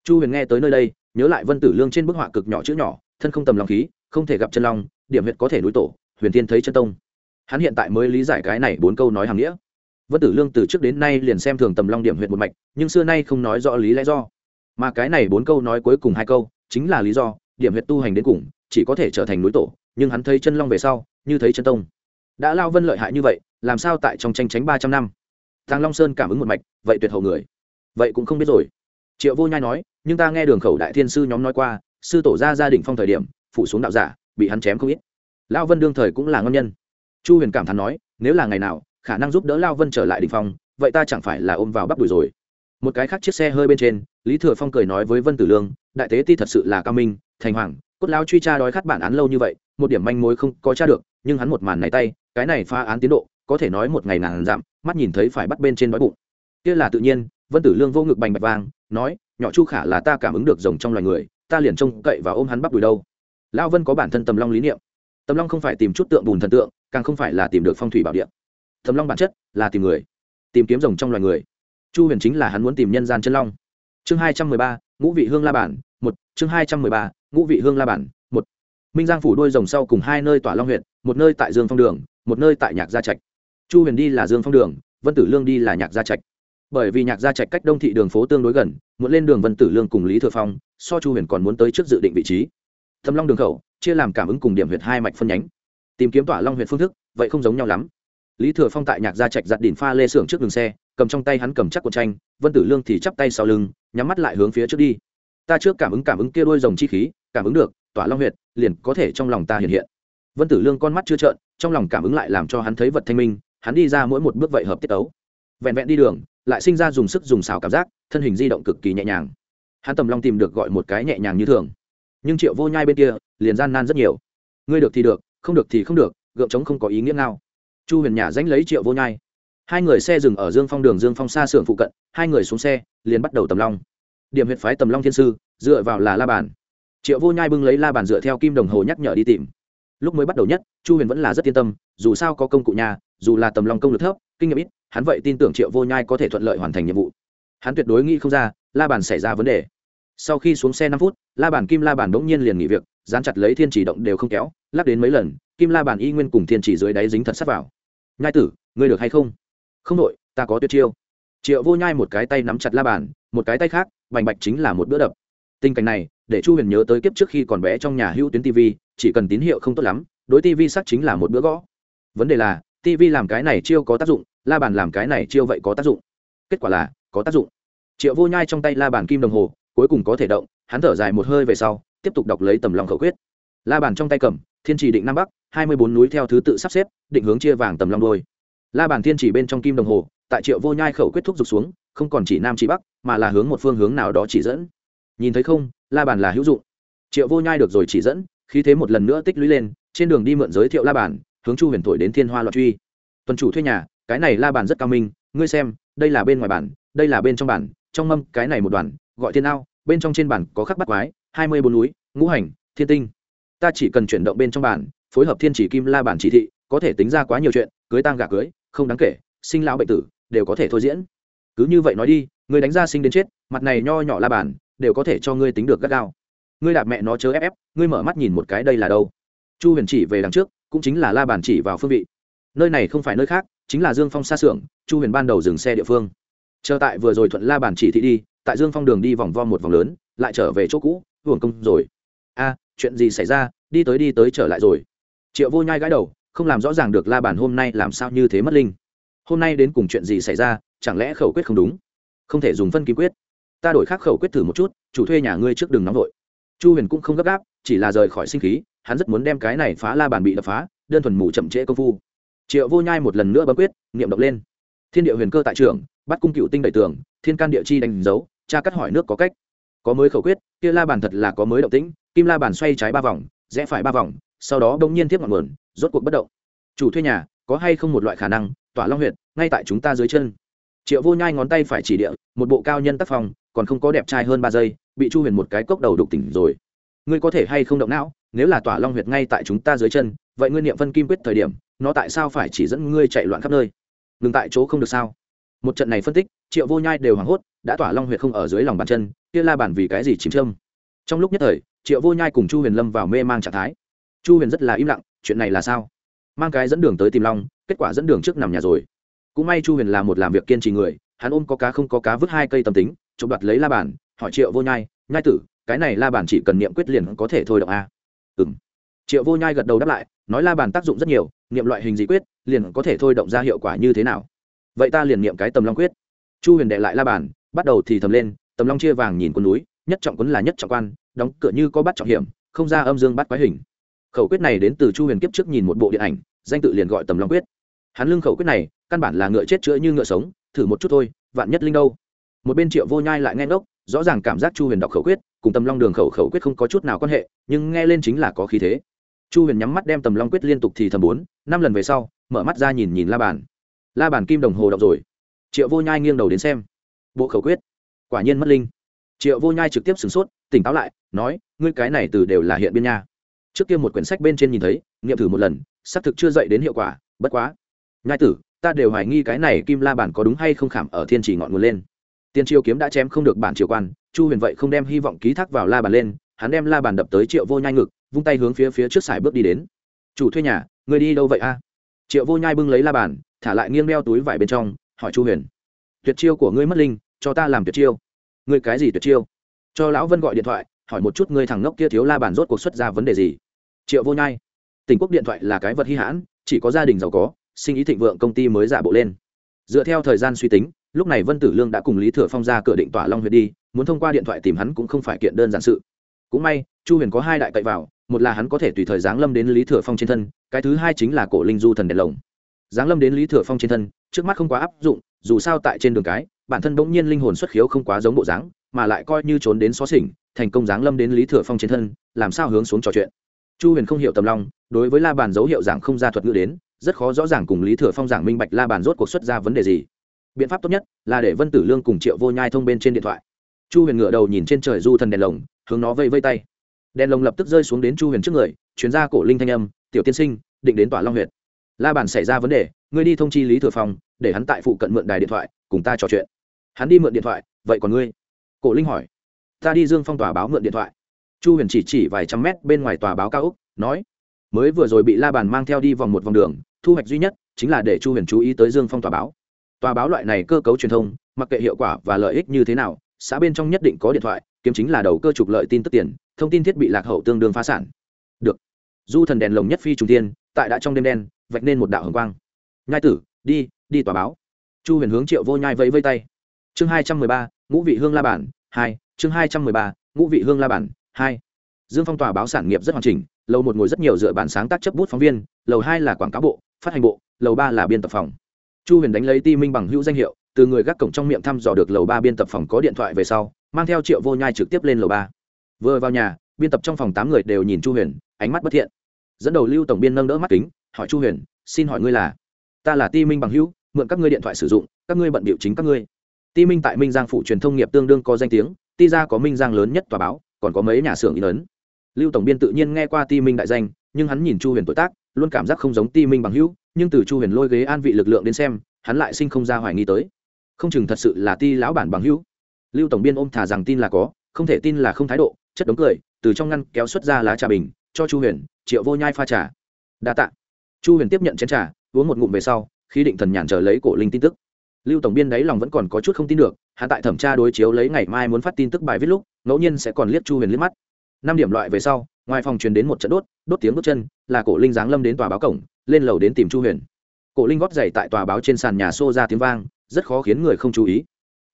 Chu huyền nghe tới nơi đây, nhớ lại vân tử lương trên bức họa cực nhỏ chữ nhỏ, thân không tầm long khí, không thể gặp chân long, điểm huyệt có thể núi tổ, huyền thiên thấy chân tông. Hắn hiện tại mới lý giải cái này bốn câu nói hàng nghĩa. Vân tử lương từ trước đến nay liền xem thường tầm long điểm huyệt một mạch, nhưng xưa nay không nói rõ lý lẽ do. Mà cái này bốn câu nói cuối cùng hai câu, chính là lý do, điểm huyệt tu hành đến cùng, chỉ có thể trở thành núi tổ, nhưng hắn thấy chân long về sau, như thấy chân tông. Đã lao vân lợi hại như vậy, làm sao tại trong tranh tránh ba trăm năm? Thằng long sơn cảm ứng một mạch, vậy tuyệt hậu người. Vậy cũng không biết rồi. Triệu vô nhai nói, nhưng ta nghe đường khẩu đại thiên sư nhóm nói qua, sư tổ ra gia đình phong thời điểm, phủ xuống đạo giả, bị hắn chém không ít. Lao vân đương thời cũng là ngon nhân. Chu huyền cảm thán nói, nếu là ngày nào, khả năng giúp đỡ lao vân trở lại đình phong, vậy ta chẳng phải là ôm vào bắp đùi rồi. Một cái khác chiếc xe hơi bên trên, lý thừa phong cười nói với vân tử lương, đại tế ti thật sự là cao minh, thành hoàng, cốt lao truy tra đói khát bản án lâu như vậy, một điểm manh mối không có tra được, nhưng hắn một màn này tay, cái này pha án tiến độ có thể nói một ngày nàng giảm mắt nhìn thấy phải bắt bên trên đói bụng. Kia là tự nhiên, vân tử lương vô ngực bành bạch vang, nói, nhỏ chu khả là ta cảm ứng được rồng trong loài người, ta liền trông cậy và ôm hắn bắp đùi đâu. Lão vân có bản thân tầm long lý niệm. Tầm long không phải tìm chút tượng bùn thần tượng, càng không phải là tìm được phong thủy bảo địa. Tầm long bản chất là tìm người, tìm kiếm rồng trong loài người. Chu huyền chính là hắn muốn tìm nhân gian chân long. Chương hai trăm mười ba, ngũ vị hương la bản, một, chương hai trăm mười ba, ngũ vị hương la bản, một. Minh giang phủ đuôi rồng sau cùng hai nơi tỏa long huyện một nơi tại dương phong đường, một nơi tại nhạc gia trạch chu huyền đi là dương phong đường, vân tử lương đi là nhạc gia trạch. Bởi vì nhạc gia trạch cách đông thị đường phố tương đối gần, muốn lên đường vân tử lương cùng lý thừa phong, so chu huyền còn muốn tới trước dự định vị trí. Thâm long đường khẩu, chia làm cảm ứng cùng điểm huyệt hai mạch phân nhánh. Tìm kiếm tỏa long huyệt phương thức, vậy không giống nhau lắm. Lý thừa phong tại nhạc gia trạch giặt đỉnh pha lê xưởng trước đường xe, cầm trong tay hắn cầm chắc cuộn tranh, vân tử lương thì chắp tay sau lưng, nhắm mắt lại hướng phía trước đi. Ta trước cảm ứng cảm ứng kia đôi dòng chi khí, cảm ứng được, tỏa long huyệt, liền có thể trong lòng ta hiện hiện. Vân tử lương con mắt chưa trợn, trong lòng cảm ứng lại làm cho hắn thấy vật thanh minh hắn đi ra mỗi một bước vậy hợp tiết ấu. Vẹn vẹn đi đường, lại sinh ra dùng sức dùng xào cảm giác, thân hình di động cực kỳ nhẹ nhàng. Hắn tầm long tìm được gọi một cái nhẹ nhàng như thường. Nhưng triệu vô nhai bên kia, liền gian nan rất nhiều. Ngươi được thì được, không được thì không được, gượng chống không có ý nghĩa nào. Chu huyền nhà dánh lấy triệu vô nhai. Hai người xe dừng ở dương phong đường dương phong xa xưởng phụ cận, hai người xuống xe, liền bắt đầu tầm long. Điểm huyện phái tầm long thiên sư, dựa vào là la bàn. Triệu vô nhai bưng lấy la bàn dựa theo kim đồng hồ nhắc nhở đi tìm. Lúc mới bắt đầu nhất, chu huyền vẫn là rất yên tâm, dù sao có công cụ nhà dù là tầm long công lực thấp, kinh nghiệm ít, hắn vậy tin tưởng triệu vô nhai có thể thuận lợi hoàn thành nhiệm vụ. Hắn tuyệt đối nghĩ không ra, la bàn xảy ra vấn đề. Sau khi xuống xe năm phút, la bàn kim la bàn bỗng nhiên liền nghỉ việc, dán chặt lấy thiên chỉ động đều không kéo, lắc đến mấy lần, kim la bàn y nguyên cùng thiên chỉ dưới đáy dính thật sắt vào. Nhai tử, ngươi được hay không? Không đội, ta có tuyệt chiêu. Triệu vô nhai một cái tay nắm chặt la bàn, một cái tay khác, bành bạch chính là một bữa đập. Tình cảnh này, để chu huyền nhớ tới kiếp trước khi còn bé trong nhà hữu tuyến tv chỉ cần tín hiệu không tốt lắm, đối tv sắc chính là một bữa gõ. Vấn đề là tv làm cái này chiêu có tác dụng, la bàn làm cái này chiêu vậy có tác dụng. Kết quả là, có tác dụng. Triệu vô nhai trong tay la bàn kim đồng hồ, cuối cùng có thể động, hắn thở dài một hơi về sau, tiếp tục đọc lấy tầm lòng khẩu quyết. La bàn trong tay cầm, thiên chỉ định nam bắc, hai mươi bốn núi theo thứ tự sắp xếp, định hướng chia vàng tầm long đôi. La bàn thiên chỉ bên trong kim đồng hồ, tại triệu vô nhai khẩu quyết thúc giục xuống, không còn chỉ nam chỉ bắc, mà là hướng một phương hướng nào đó chỉ dẫn. Nhìn thấy không, la bàn là hữu dụng. Triệu vô nhai được rồi chỉ dẫn khi thế một lần nữa tích lũy lên, trên đường đi mượn giới thiệu la bàn hướng chu huyền thổi đến thiên hoa loạn truy. Tuần chủ thuê nhà, cái này la bàn rất cao minh, ngươi xem, đây là bên ngoài bản, đây là bên trong bản, trong mâm, cái này một đoàn, gọi thiên ao, bên trong trên bản có khắc bắt quái, hai mươi bốn núi, ngũ hành, thiên tinh. Ta chỉ cần chuyển động bên trong bản, phối hợp thiên chỉ kim la bản chỉ thị, có thể tính ra quá nhiều chuyện, cưới tang gà cưới, không đáng kể, sinh lão bệnh tử, đều có thể thôi diễn. Cứ như vậy nói đi người đánh ra sinh đến chết, mặt này nho nhỏ la bản đều có thể cho ngươi tính được gắt gao. Ngươi đạp mẹ nó chớ ép ép, ngươi mở mắt nhìn một cái đây là đâu. Chu huyền chỉ về đằng trước cũng chính là la bàn chỉ vào phương vị. Nơi này không phải nơi khác, chính là dương phong xa xưởng, chu huyền ban đầu dừng xe địa phương. Chờ tại vừa rồi thuận la bàn chỉ thị đi, tại dương phong đường đi vòng vo một vòng lớn, lại trở về chỗ cũ, hưởng công rồi. A, chuyện gì xảy ra? Đi tới đi tới trở lại rồi. Triệu vô nhai gãi đầu, không làm rõ ràng được la bàn hôm nay làm sao như thế mất linh. Hôm nay đến cùng chuyện gì xảy ra, chẳng lẽ khẩu quyết không đúng? Không thể dùng phân ký quyết. Ta đổi khác khẩu quyết thử một chút, chủ thuê nhà ngươi trước đừng nóng vội. Chu huyền cũng không gấp gáp, chỉ là rời khỏi sinh khí hắn rất muốn đem cái này phá la bàn bị đập phá, đơn thuần mù chậm trễ công phu. Triệu vô nhai một lần nữa bấm quyết, niệm động lên. Thiên địa huyền cơ tại trường, bắt cung cựu tinh đầy tường, thiên can địa chi đánh dấu, cha cắt hỏi nước có cách. Có mới khẩu quyết, kia la bàn thật là có mới động tĩnh, kim la bàn xoay trái ba vòng, rẽ phải ba vòng, sau đó đông nhiên tiếp ngọn nguồn, rốt cuộc bất động. Chủ thuê nhà, có hay không một loại khả năng, tỏa long huyệt, ngay tại chúng ta dưới chân. Triệu vô nhai ngón tay phải chỉ địa, một bộ cao nhân tác phong, còn không có đẹp trai hơn ba giây, bị chu huyền một cái cốc đầu đục tỉnh rồi. Ngươi có thể hay không động não? Nếu là tỏa long huyệt ngay tại chúng ta dưới chân, vậy ngươi niệm phân kim quyết thời điểm, nó tại sao phải chỉ dẫn ngươi chạy loạn khắp nơi? Ngừng tại chỗ không được sao? Một trận này phân tích, triệu vô nhai đều hoảng hốt, đã tỏa long huyệt không ở dưới lòng bàn chân, kia la bản vì cái gì chìm châm? Trong lúc nhất thời, triệu vô nhai cùng chu huyền lâm vào mê mang trạng thái. Chu huyền rất là im lặng, chuyện này là sao? Mang cái dẫn đường tới tìm long, kết quả dẫn đường trước nằm nhà rồi. Cũng may chu huyền là một làm việc kiên trì người, hắn ôm có cá không có cá vứt hai cây tâm tính, chụp đoạt lấy la bàn, hỏi triệu vô nhai nhai tử, cái này la bàn chỉ cần niệm quyết liền có thể thôi động a m triệu vô nhai gật đầu đáp lại, nói la bàn tác dụng rất nhiều, niệm loại hình dị quyết, liền có thể thôi động ra hiệu quả như thế nào? Vậy ta liền niệm cái tầm long quyết. Chu huyền đệ lại la bàn, bắt đầu thì thầm lên, tầm long chia vàng nhìn con núi, nhất trọng quấn là nhất trọng quan, đóng cửa như có bắt trọng hiểm, không ra âm dương bắt quái hình. Khẩu quyết này đến từ chu huyền kiếp trước nhìn một bộ điện ảnh, danh tự liền gọi tầm long quyết. Hắn lưng khẩu quyết này, căn bản là ngựa chết chữa như ngựa sống, thử một chút thôi, vạn nhất linh đâu. Một bên triệu vô nhai lại nghe ngốc rõ ràng cảm giác chu huyền đọc khẩu quyết, cùng tầm long đường khẩu khẩu quyết không có chút nào quan hệ, nhưng nghe lên chính là có khí thế. Chu huyền nhắm mắt đem tầm long quyết liên tục thì thầm bốn, năm lần về sau, mở mắt ra nhìn nhìn la bàn. La bàn kim đồng hồ đọc rồi. Triệu vô nhai nghiêng đầu đến xem. Bộ khẩu quyết. Quả nhiên mất linh. Triệu vô nhai trực tiếp sửng sốt, tỉnh táo lại, nói, ngươi cái này từ đều là hiện biên nha. Trước kia một quyển sách bên trên nhìn thấy nghiệm thử một lần, xác thực chưa dậy đến hiệu quả, bất quá. Nhai tử, ta đều hoài nghi cái này kim la bản có đúng hay không khảm ở thiên trì ngọn nguồn lên tiên triều kiếm đã chém không được bản triều quan, chu huyền vậy không đem hy vọng ký thác vào la bàn lên, hắn đem la bàn đập tới triệu vô nhai ngực, vung tay hướng phía phía trước sải bước đi đến. Chủ thuê nhà, người đi đâu vậy a? Triệu vô nhai bưng lấy la bàn, thả lại nghiêng đeo túi vải bên trong, hỏi chu huyền. Tuyệt chiêu của ngươi mất linh, cho ta làm tuyệt chiêu. Ngươi cái gì tuyệt chiêu? Cho lão vân gọi điện thoại, hỏi một chút ngươi thằng ngốc kia thiếu la bàn rốt cuộc xuất ra vấn đề gì. Triệu vô nhai. Tỉnh quốc điện thoại là cái vật hy hãn, chỉ có gia đình giàu có, sinh ý thịnh vượng công ty mới giả bộ lên. Dựa theo thời gian suy tính lúc này vân tử lương đã cùng lý thừa phong ra cửa định tỏa long huyệt đi, muốn thông qua điện thoại tìm hắn cũng không phải kiện đơn giản sự. Cũng may, chu huyền có hai đại cậy vào, một là hắn có thể tùy thời giáng lâm đến lý thừa phong trên thân, cái thứ hai chính là cổ linh du thần đèn lồng. Giáng lâm đến lý thừa phong trên thân, trước mắt không quá áp dụng, dù sao tại trên đường cái, bản thân bỗng nhiên linh hồn xuất khiếu không quá giống bộ dáng, mà lại coi như trốn đến xó xỉnh, thành công giáng lâm đến lý thừa phong trên thân, làm sao hướng xuống trò chuyện. Chu huyền không hiểu tầm long đối với la bàn dấu hiệu giảng không ra thuật ngữ đến, rất khó rõ ràng cùng lý thừa phong giảng minh bạch la bàn rốt cuộc xuất ra vấn đề gì biện pháp tốt nhất là để vân tử lương cùng triệu vô nhai thông bên trên điện thoại. Chu huyền ngựa đầu nhìn trên trời du thần đèn lồng hướng nó vây vây tay. Đèn lồng lập tức rơi xuống đến chu huyền trước người chuyến ra cổ linh thanh âm tiểu tiên sinh định đến tỏa long huyện la bàn xảy ra vấn đề ngươi đi thông chi lý thừa phòng, để hắn tại phụ cận mượn đài điện thoại cùng ta trò chuyện. Hắn đi mượn điện thoại vậy còn ngươi? Cổ linh hỏi. Ta đi dương phong tòa báo mượn điện thoại. Chu huyền chỉ chỉ vài trăm mét bên ngoài tòa báo cao úc nói mới vừa rồi bị la bàn mang theo đi vòng một vòng đường thu hoạch duy nhất chính là để chu huyền chú ý tới dương phong tòa báo tòa báo loại này cơ cấu truyền thông, mặc kệ hiệu quả và lợi ích như thế nào, xã bên trong nhất định có điện thoại, kiếm chính là đầu cơ trục lợi tin tức tiền, thông tin thiết bị lạc hậu tương đương phá sản. Được. Du thần đèn lồng nhất phi trung tiên tại đã trong đêm đen, vạch nên một đạo hồng quang. Nhai tử, đi đi tòa báo. Chu huyền hướng triệu vô nhai vẫy vây tay. Chương hai trăm mười ba, ngũ vị hương la bản, hai. Chương hai trăm mười ba, ngũ vị hương la bản, hai. Dương phong tòa báo sản nghiệp rất hoàn chỉnh, lầu một ngồi rất nhiều dựa bản sáng tác chấp bút phóng viên, lầu hai là quảng cáo bộ, phát hành bộ, lầu ba là biên tập phòng chu huyền đánh lấy ti minh bằng hữu danh hiệu, từ người gác cổng trong miệng thăm dò được lầu ba biên tập phòng có điện thoại về sau, mang theo triệu vô nhai trực tiếp lên lầu ba. Vừa vào nhà, biên tập trong phòng tám người đều nhìn chu huyền, ánh mắt bất thiện. Dẫn đầu lưu tổng biên nâng đỡ mắt kính, hỏi chu huyền, xin hỏi ngươi là? Ta là ti minh bằng hữu, mượn các ngươi điện thoại sử dụng, các ngươi bận biểu chính các ngươi. Ti minh tại minh giang phụ truyền thông nghiệp tương đương có danh tiếng, ti ra có minh giang lớn nhất tòa báo, còn có mấy nhà xưởng in ấn. Lưu tổng biên tự nhiên nghe qua ti minh đại danh, nhưng hắn nhìn chu huyền tuổi tác luôn cảm giác không giống ti minh bằng hữu, nhưng từ chu huyền lôi ghế an vị lực lượng đến xem, hắn lại sinh không ra hoài nghi tới. Không chừng thật sự là ti lão bản bằng hữu. Lưu tổng biên ôm thả rằng tin là có, không thể tin là không thái độ, chất đống cười, từ trong ngăn kéo xuất ra lá trà bình, cho chu huyền, triệu vô nhai pha trà. Đa tạ. Chu huyền tiếp nhận chén trà, uống một ngụm về sau, khí định thần nhàn chờ lấy cổ linh tin tức. Lưu tổng biên đáy lòng vẫn còn có chút không tin được, hắn tại thẩm tra đối chiếu lấy ngày mai muốn phát tin tức bài viết lúc, ngẫu nhiên sẽ còn liếc chu huyền liếc mắt. Năm điểm loại về sau ngoài phòng truyền đến một trận đốt đốt tiếng bước chân, là cổ linh giáng lâm đến tòa báo cổng, lên lầu đến tìm chu huyền. Cổ linh góp giày tại tòa báo trên sàn nhà xô ra tiếng vang, rất khó khiến người không chú ý.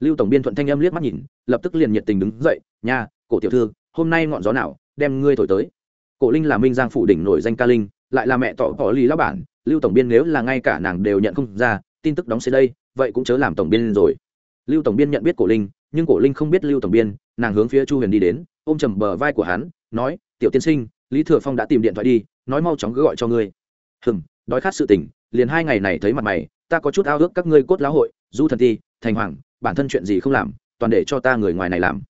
Lưu tổng biên thuận thanh âm liếc mắt nhìn, lập tức liền nhiệt tình đứng dậy, nha, cổ tiểu thư, hôm nay ngọn gió nào, đem ngươi thổi tới. Cổ linh là minh giang phủ đỉnh nổi danh ca linh, lại là mẹ tỏ tỏ lý lão bản, lưu tổng biên nếu là ngay cả nàng đều nhận không ra, tin tức đóng xe đây, vậy cũng chớ làm tổng biên rồi. Lưu tổng biên nhận biết cổ linh, nhưng cổ linh không biết lưu tổng biên, nàng hướng phía chu huyền đi đến, ôm chầm bờ vai của hắn, nói tiểu tiên sinh, lý thừa phong đã tìm điện thoại đi, nói mau chóng cứ gọi cho ngươi. Hừng đói khát sự tình, liền hai ngày này thấy mặt mày, ta có chút ao ước các ngươi cốt lão hội, du thần ti, thành hoàng, bản thân chuyện gì không làm, toàn để cho ta người ngoài này làm.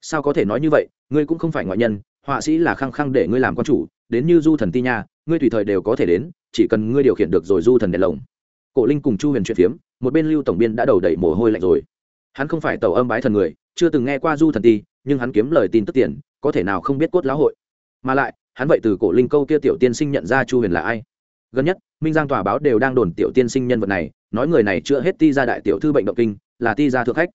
Sao có thể nói như vậy, ngươi cũng không phải ngoại nhân, họa sĩ là khăng khăng để ngươi làm con chủ, đến như du thần ti nha, ngươi tùy thời đều có thể đến, chỉ cần ngươi điều khiển được rồi du thần đèn lồng. Cổ linh cùng chu huyền chuyện phiếm, một bên lưu tổng biên đã đầu đẩy mồ hôi lạnh rồi. Hắn không phải tàu âm bái thần người, chưa từng nghe qua du thần ti, nhưng hắn kiếm lời tin tức tiền, có thể nào không biết cốt lão hội? Mà lại, hắn vậy từ cổ linh câu kia tiểu tiên sinh nhận ra chu huyền là ai? Gần nhất, minh giang tòa báo đều đang đồn tiểu tiên sinh nhân vật này, nói người này chữa hết ti ra đại tiểu thư bệnh động kinh, là ti ra thượng khách.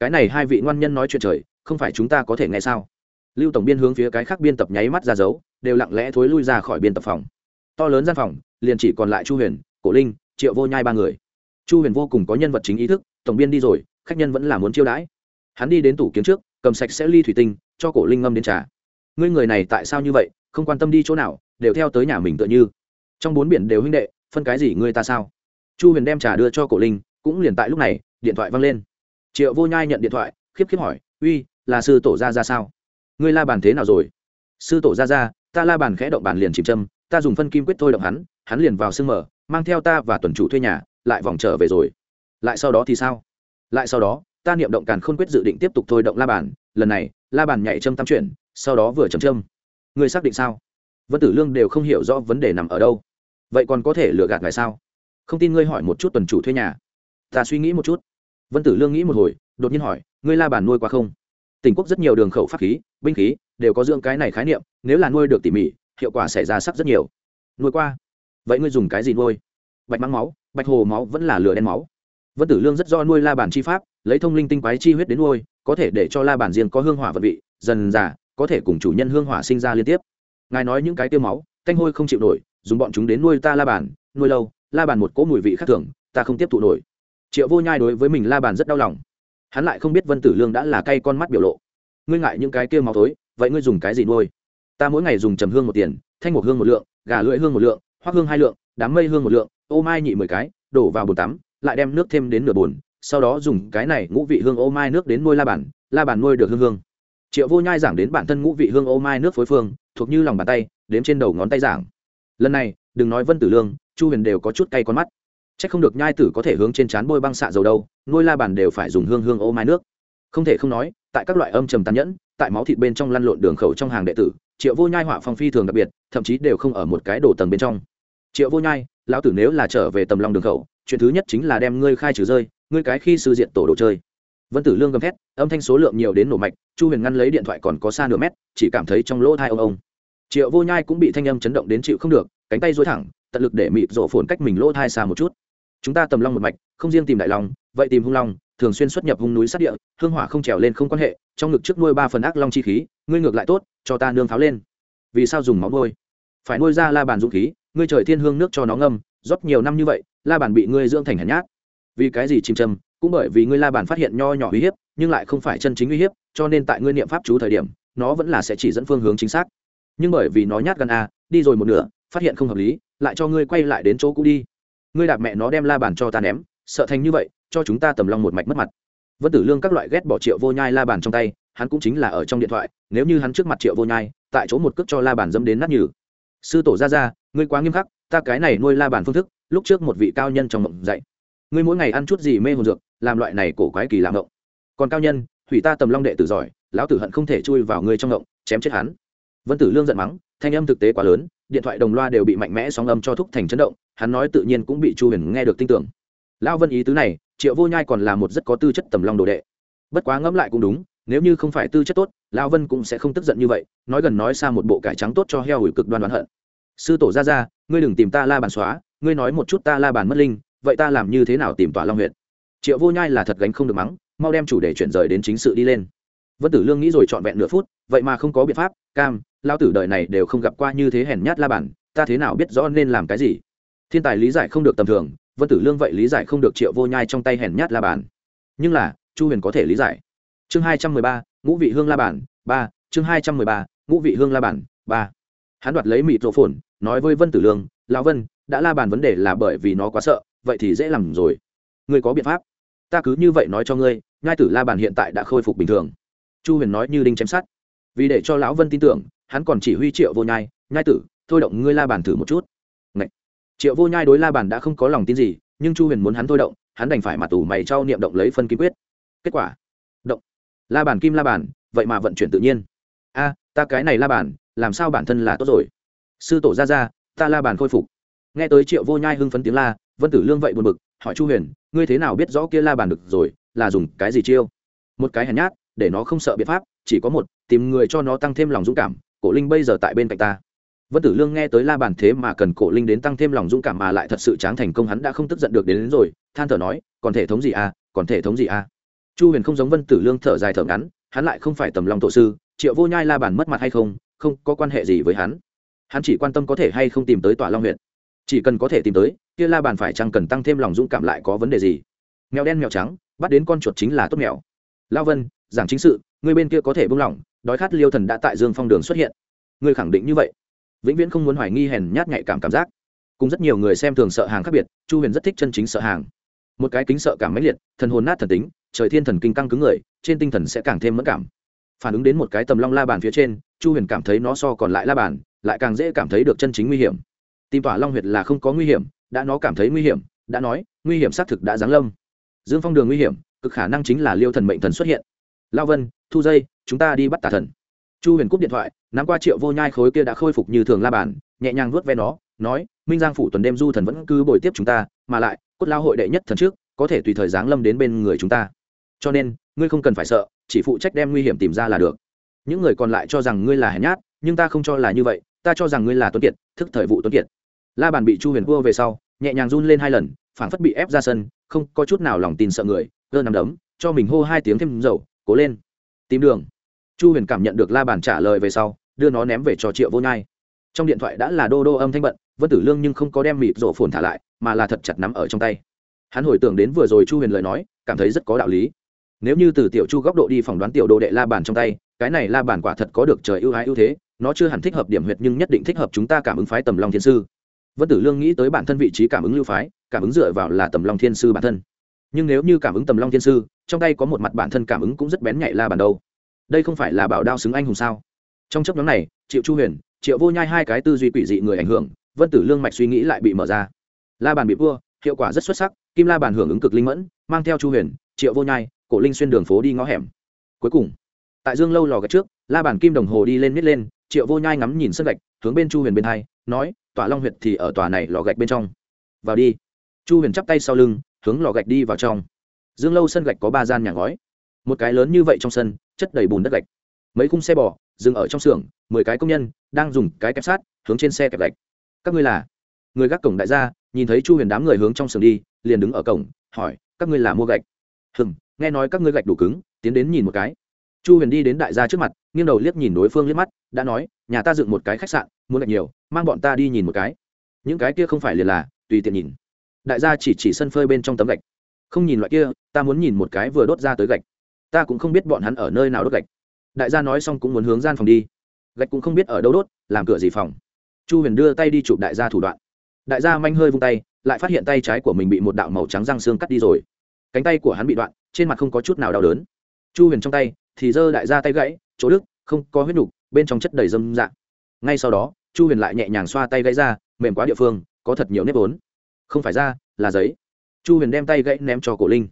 Cái này hai vị ngoan nhân nói chuyện trời, không phải chúng ta có thể nghe sao? Lưu tổng biên hướng phía cái khác biên tập nháy mắt ra dấu, đều lặng lẽ thối lui ra khỏi biên tập phòng. To lớn gian phòng, liền chỉ còn lại chu huyền, cổ linh, triệu vô nhai ba người. Chu huyền vô cùng có nhân vật chính ý thức, tổng biên đi rồi, khách nhân vẫn là muốn chiêu đãi. Hắn đi đến tủ kiếm trước, cầm sạch sẽ ly thủy tinh, cho cổ linh ngâm đến trà ngươi người này tại sao như vậy, không quan tâm đi chỗ nào, đều theo tới nhà mình tựa như. Trong bốn biển đều huynh đệ, phân cái gì ngươi ta sao? Chu huyền đem trà đưa cho cổ linh, cũng liền tại lúc này, điện thoại văng lên. Triệu vô nhai nhận điện thoại, khiếp khiếp hỏi, uy, là sư tổ ra ra sao? Ngươi la bàn thế nào rồi? Sư tổ ra ra ta la bàn khẽ động bàn liền chìm châm, ta dùng phân kim quyết thôi động hắn hắn liền vào sưng mở mang theo ta và tuần chủ thuê nhà, lại vòng trở về rồi. Lại sau đó thì sao? Lại sau đó, ta niệm động càn khôn quyết dự định tiếp tục thôi động la bàn, lần này, la bàn nhảy châm tam chuyển sau đó vừa chấm châm. Ngươi xác định sao? Vân tử lương đều không hiểu rõ vấn đề nằm ở đâu. Vậy còn có thể lừa gạt ngài sao? Không tin ngươi hỏi một chút tuần chủ thuê nhà. Ta suy nghĩ một chút. Vân tử lương nghĩ một hồi, đột nhiên hỏi, ngươi la bàn nuôi qua không? Tỉnh quốc rất nhiều đường khẩu pháp khí, binh khí, đều có dưỡng cái này khái niệm, nếu là nuôi được tỉ mỉ, hiệu quả xảy ra sắc rất nhiều. Nuôi qua. Vậy ngươi dùng cái gì nuôi? Bạch mắng máu, bạch hồ máu vẫn là lửa đen máu. Vân tử lương rất do nuôi la bàn chi pháp, lấy thông linh tinh quái chi huyết đến nuôi, có thể để cho la bàn riêng có hương hỏa vật vị, dần dà có thể cùng chủ nhân hương hỏa sinh ra liên tiếp. Ngài nói những cái tiêu máu canh hôi không chịu nổi, dùng bọn chúng đến nuôi ta la bàn, nuôi lâu, la bàn một cỗ mùi vị khác thường, ta không tiếp thụ nổi. Triệu vô nhai đối với mình la bàn rất đau lòng. Hắn lại không biết vân tử lương đã là cay con mắt biểu lộ. Ngươi ngại những cái kia máu tối vậy ngươi dùng cái gì nuôi? Ta mỗi ngày dùng trầm hương một tiền, thanh một hương một lượng, gà lưỡi hương một lượng hoác hương hai lượng, đám mây hương một lượng, ô mai nhị mười cái, đổ vào bồn tắm, lại đem nước thêm đến nửa bồn, sau đó dùng cái này ngũ vị hương ô mai nước đến nuôi la bàn la bàn nuôi được hương hương triệu vô nhai giảng đến bản thân ngũ vị hương ô mai nước phối phương, thuộc như lòng bàn tay, đếm trên đầu ngón tay giảng. Lần này, đừng nói vân tử lương, chu huyền đều có chút cay con mắt. C h ắ c không được nhai tử có thể hướng trên trán bôi băng xạ dầu đâu, nuôi la bàn đều phải dùng hương hương ô mai nước. Không thể không nói, tại các loại âm trầm tàn nhẫn, tại máu thịt bên trong lăn lộn đường khẩu trong hàng đệ tử, triệu vô nhai họa phong phi thường đặc biệt, thậm chí đều không ở một cái đổ tầng bên trong. Triệu vô nhai, lão tử nếu là trở về tầm lòng đường khẩu, chuyện thứ nhất chính là đem ngươi khai trừ rơi, ngươi cái khi sư diện tổ đồ chơi. Vân tử lương gầm thét, âm thanh số lượng nhiều đến nổ mạch chu huyền ngăn lấy điện thoại còn có xa nửa mét, chỉ cảm thấy trong lỗ thai ông ông. Triệu vô nhai cũng bị thanh âm chấn động đến chịu không được, cánh tay dối thẳng, tận lực để mịt rổ phồn cách mình lỗ thai xa một chút. Chúng ta tầm long một mạch, không riêng tìm đại long, vậy tìm hung long, thường xuyên xuất nhập hung núi sát địa, hương hỏa không trèo lên không quan hệ, trong ngực trước nuôi ba phần ác long chi khí, ngươi ngược lại tốt, cho ta nương pháo lên. Vì sao dùng máu nuôi? Phải nuôi ra la bàn dũng khí, ngươi trời thiên hương nước cho nó ngâm, rót nhiều năm như vậy, la bàn bị ngươi dưỡng thành hạt nhát. Vì cái gì chìm châm, cũng bởi vì ngươi la bàn phát hiện nho nhỏ uy hiếp nhưng lại không phải chân chính uy hiếp, cho nên tại ngươi niệm pháp chú thời điểm, nó vẫn là sẽ chỉ dẫn phương hướng chính xác. Nhưng bởi vì nó nhát gan a đi rồi một nửa, phát hiện không hợp lý, lại cho ngươi quay lại đến chỗ cũ đi. Ngươi đạp mẹ nó đem la bàn cho ta ném, sợ thành như vậy, cho chúng ta tầm long một mạch mất mặt. Vân tử lương các loại ghét bỏ triệu vô nhai la bàn trong tay, hắn cũng chính là ở trong điện thoại, nếu như hắn trước mặt triệu vô nhai, tại chỗ một cước cho la bàn dâm đến nát nhừ. Sư tổ ra ra, ngươi quá nghiêm khắc, ta cái này nuôi la bàn phương thức, lúc trước một vị cao nhân trong mộng dạy ngươi mỗi ngày ăn chút gì mê hồn dược, làm loại này cổ quái kỳ làm mộng còn cao nhân, hủy ta tầm long đệ tử giỏi, lão tử hận không thể chui vào ngươi trong ngộng, chém chết hắn. Vân tử lương giận mắng, thanh âm thực tế quá lớn, điện thoại đồng loa đều bị mạnh mẽ sóng âm cho thúc thành chấn động, hắn nói tự nhiên cũng bị chu huyền nghe được tin tưởng. Lão vân ý tứ này, triệu vô nhai còn là một rất có tư chất tầm long đồ đệ. Bất quá ngẫm lại cũng đúng, nếu như không phải tư chất tốt, lão vân cũng sẽ không tức giận như vậy, nói gần nói xa một bộ cải trắng tốt cho heo hủy cực đoan đoán hận. Sư tổ ra ra, ngươi đừng tìm ta la bàn xóa, ngươi nói một chút ta la bàn mất linh, vậy ta làm như thế nào tìm tòa long huyện triệu vô nhai là thật gánh không được mắng mau đem chủ đề chuyển rời đến chính sự đi lên. Vân tử lương nghĩ rồi trọn vẹn nửa phút, vậy mà không có biện pháp, cam, lao tử đời này đều không gặp qua như thế hèn nhát la bản ta thế nào biết rõ nên làm cái gì? Thiên tài lý giải không được tầm thường, vân tử lương vậy lý giải không được triệu vô nhai trong tay hèn nhát la bản nhưng là, chu huyền có thể lý giải. Chương hai trăm mười ba, ngũ vị hương la bản ba, chương hai trăm mười ba, ngũ vị hương la bản ba. Hắn đoạt lấy mịt rộ phồn, nói với vân tử lương, lão vân, đã la bàn vấn đề là bởi vì nó quá sợ, vậy thì dễ làm rồi. Ngươi có biện pháp. Ta cứ như vậy nói cho ngươi Ngai tử la bàn hiện tại đã khôi phục bình thường. Chu huyền nói như đinh chém sát vì để cho lão vân tin tưởng, hắn còn chỉ huy triệu vô nhai nhai tử, thôi động ngươi la bàn thử một chút. Ngậy. triệu vô nhai đối la bàn đã không có lòng tin gì, nhưng chu huyền muốn hắn thôi động, hắn đành phải mặt tủ mày trao niệm động lấy phân kim quyết. Kết quả. Động. La bàn kim la bàn, vậy mà vận chuyển tự nhiên. A, ta cái này la bàn, làm sao bản thân là tốt rồi? Sư tổ ra ra, ta la bàn khôi phục. Nghe tới triệu vô nhai hưng phấn tiếng la, vân tử lương vậy buồn bực, hỏi chu huyền, ngươi thế nào biết rõ kia la bàn được rồi là dùng cái gì chiêu? Một cái hèn nhát để nó không sợ biện pháp chỉ có một tìm người cho nó tăng thêm lòng dũng cảm cổ linh bây giờ tại bên cạnh ta. Vân tử lương nghe tới la bàn thế mà cần cổ linh đến tăng thêm lòng dũng cảm mà lại thật sự tráng thành công hắn đã không tức giận được đến, đến rồi than thở nói còn thể thống gì à còn thể thống gì à? Chu huyền không giống vân tử lương thở dài thở ngắn hắn lại không phải tầm lòng tổ sư triệu vô nhai la bàn mất mặt hay không không có quan hệ gì với hắn. Hắn chỉ quan tâm có thể hay không tìm tới tòa long huyện chỉ cần có thể tìm tới kia la bàn phải chăng cần tăng thêm lòng dũng cảm lại có vấn đề gì? Mèo đen mèo trắng bắt đến con chuột chính là tốt mèo lao vân, giảng chính sự, người bên kia có thể buông lỏng, đói khát liêu thần đã tại dương phong đường xuất hiện. Người khẳng định như vậy. Vĩnh viễn không muốn hoài nghi hèn nhát nhạy cảm cảm giác. Cùng rất nhiều người xem thường sợ hàng khác biệt, chu huyền rất thích chân chính sợ hàng. Một cái kính sợ cảm mãnh liệt, thần hồn nát thần tính, trời thiên thần kinh căng cứng người, trên tinh thần sẽ càng thêm mất cảm. Phản ứng đến một cái tầm long la bàn phía trên, chu huyền cảm thấy nó so còn lại la bàn, lại càng dễ cảm thấy được chân chính nguy hiểm. Tìm tỏa long huyệt là không có nguy hiểm, đã nó cảm thấy nguy hiểm, đã nói, nguy hiểm xác thực đã giáng lâm dương phong đường nguy hiểm, cực khả năng chính là liêu thần mệnh thần xuất hiện. Lao vân, thu dây, chúng ta đi bắt tà thần. Chu huyền cúp điện thoại, nắm qua triệu vô nhai khối kia đã khôi phục như thường la bàn, nhẹ nhàng vuốt ve nó, nói, minh giang phủ tuần đêm du thần vẫn cứ bồi tiếp chúng ta, mà lại, cốt lao hội đệ nhất thần trước, có thể tùy thời giáng lâm đến bên người chúng ta. Cho nên, ngươi không cần phải sợ, chỉ phụ trách đem nguy hiểm tìm ra là được. Những người còn lại cho rằng ngươi là hèn nhát, nhưng ta không cho là như vậy, ta cho rằng ngươi là tuấn kiệt, thức thời vụ tuấn kiệt. La bàn bị chu huyền vua về sau, nhẹ nhàng run lên hai lần, phảng phất bị ép ra sân không có chút nào lòng tin sợ người gơ nằm đấm, cho mình hô hai tiếng thêm dầu, cố lên. Tìm đường. Chu huyền cảm nhận được la bàn trả lời về sau, đưa nó ném về cho triệu vô nhai. Trong điện thoại đã là đô đô âm thanh bận, vân tử lương nhưng không có đem mịt rổ phồn thả lại, mà là thật chặt nắm ở trong tay. Hắn hồi tưởng đến vừa rồi chu huyền lời nói, cảm thấy rất có đạo lý. Nếu như từ tiểu chu góc độ đi phỏng đoán tiểu đồ đệ la bàn trong tay, cái này la bàn quả thật có được trời ưu ái ưu thế, nó chưa hẳn thích hợp điểm huyệt nhưng nhất định thích hợp chúng ta cảm ứng phái tầm long thiên sư. Vân tử lương nghĩ tới bản thân vị trí cảm ứng lưu phái cảm ứng dựa vào là tầm long thiên sư bản thân. Nhưng nếu như cảm ứng tầm long thiên sư, trong tay có một mặt bản thân cảm ứng cũng rất bén nhạy la bản đâu. Đây không phải là bảo đao xứng anh hùng sao? Trong chấp nhóm này, triệu chu huyền, triệu vô nhai hai cái tư duy quỷ dị người ảnh hưởng, vân tử lương mạch suy nghĩ lại bị mở ra. La bàn bị vua, hiệu quả rất xuất sắc, kim la bàn hưởng ứng cực linh mẫn, mang theo chu huyền, triệu vô nhai, cổ linh xuyên đường phố đi ngõ hẻm. Cuối cùng, tại dương lâu lò gạch trước, la bàn kim đồng hồ đi lên miết lên, triệu vô nhai ngắm nhìn sân gạch, hướng bên chu huyền bên hai, nói tòa long huyệt thì ở tòa này lò gạch bên trong. Vào đi chu huyền chắp tay sau lưng, hướng lò gạch đi vào trong. Dương lâu sân gạch có ba gian nhà ngói. Một cái lớn như vậy trong sân, chất đầy bùn đất gạch. Mấy khung xe bò dừng ở trong xưởng, mười cái công nhân đang dùng cái kẹp sát hướng trên xe kẹp gạch. Các ngươi là? Người gác cổng đại gia nhìn thấy chu huyền đám người hướng trong xưởng đi, liền đứng ở cổng, hỏi, các ngươi là mua gạch? Hừng nghe nói các ngươi gạch đủ cứng, tiến đến nhìn một cái. Chu huyền đi đến đại gia trước mặt, nghiêng đầu liếc nhìn đối phương liếc mắt, đã nói, nhà ta dựng một cái khách sạn, muốn gạch nhiều, mang bọn ta đi nhìn một cái. Những cái kia không phải liền là, tùy tiện nhìn đại gia chỉ chỉ sân phơi bên trong tấm gạch. Không nhìn loại kia, ta muốn nhìn một cái vừa đốt ra tới gạch. Ta cũng không biết bọn hắn ở nơi nào đốt gạch. Đại gia nói xong cũng muốn hướng gian phòng đi. Gạch cũng không biết ở đâu đốt, làm cửa gì phòng. Chu huyền đưa tay đi chụp đại gia thủ đoạn. Đại gia manh hơi vung tay, lại phát hiện tay trái của mình bị một đạo màu trắng răng xương cắt đi rồi. Cánh tay của hắn bị đoạn, trên mặt không có chút nào đau đớn. Chu huyền trong tay thì giơ đại gia tay gãy, chỗ đức, không có huyết nục bên trong chất đầy dâm dạng ngay sau đó, chu huyền lại nhẹ nhàng xoa tay gãy ra, mềm quá địa phương, có thật nhiều nếp vốn không phải da là giấy. Chu huyền đem tay gãy ném cho cổ linh.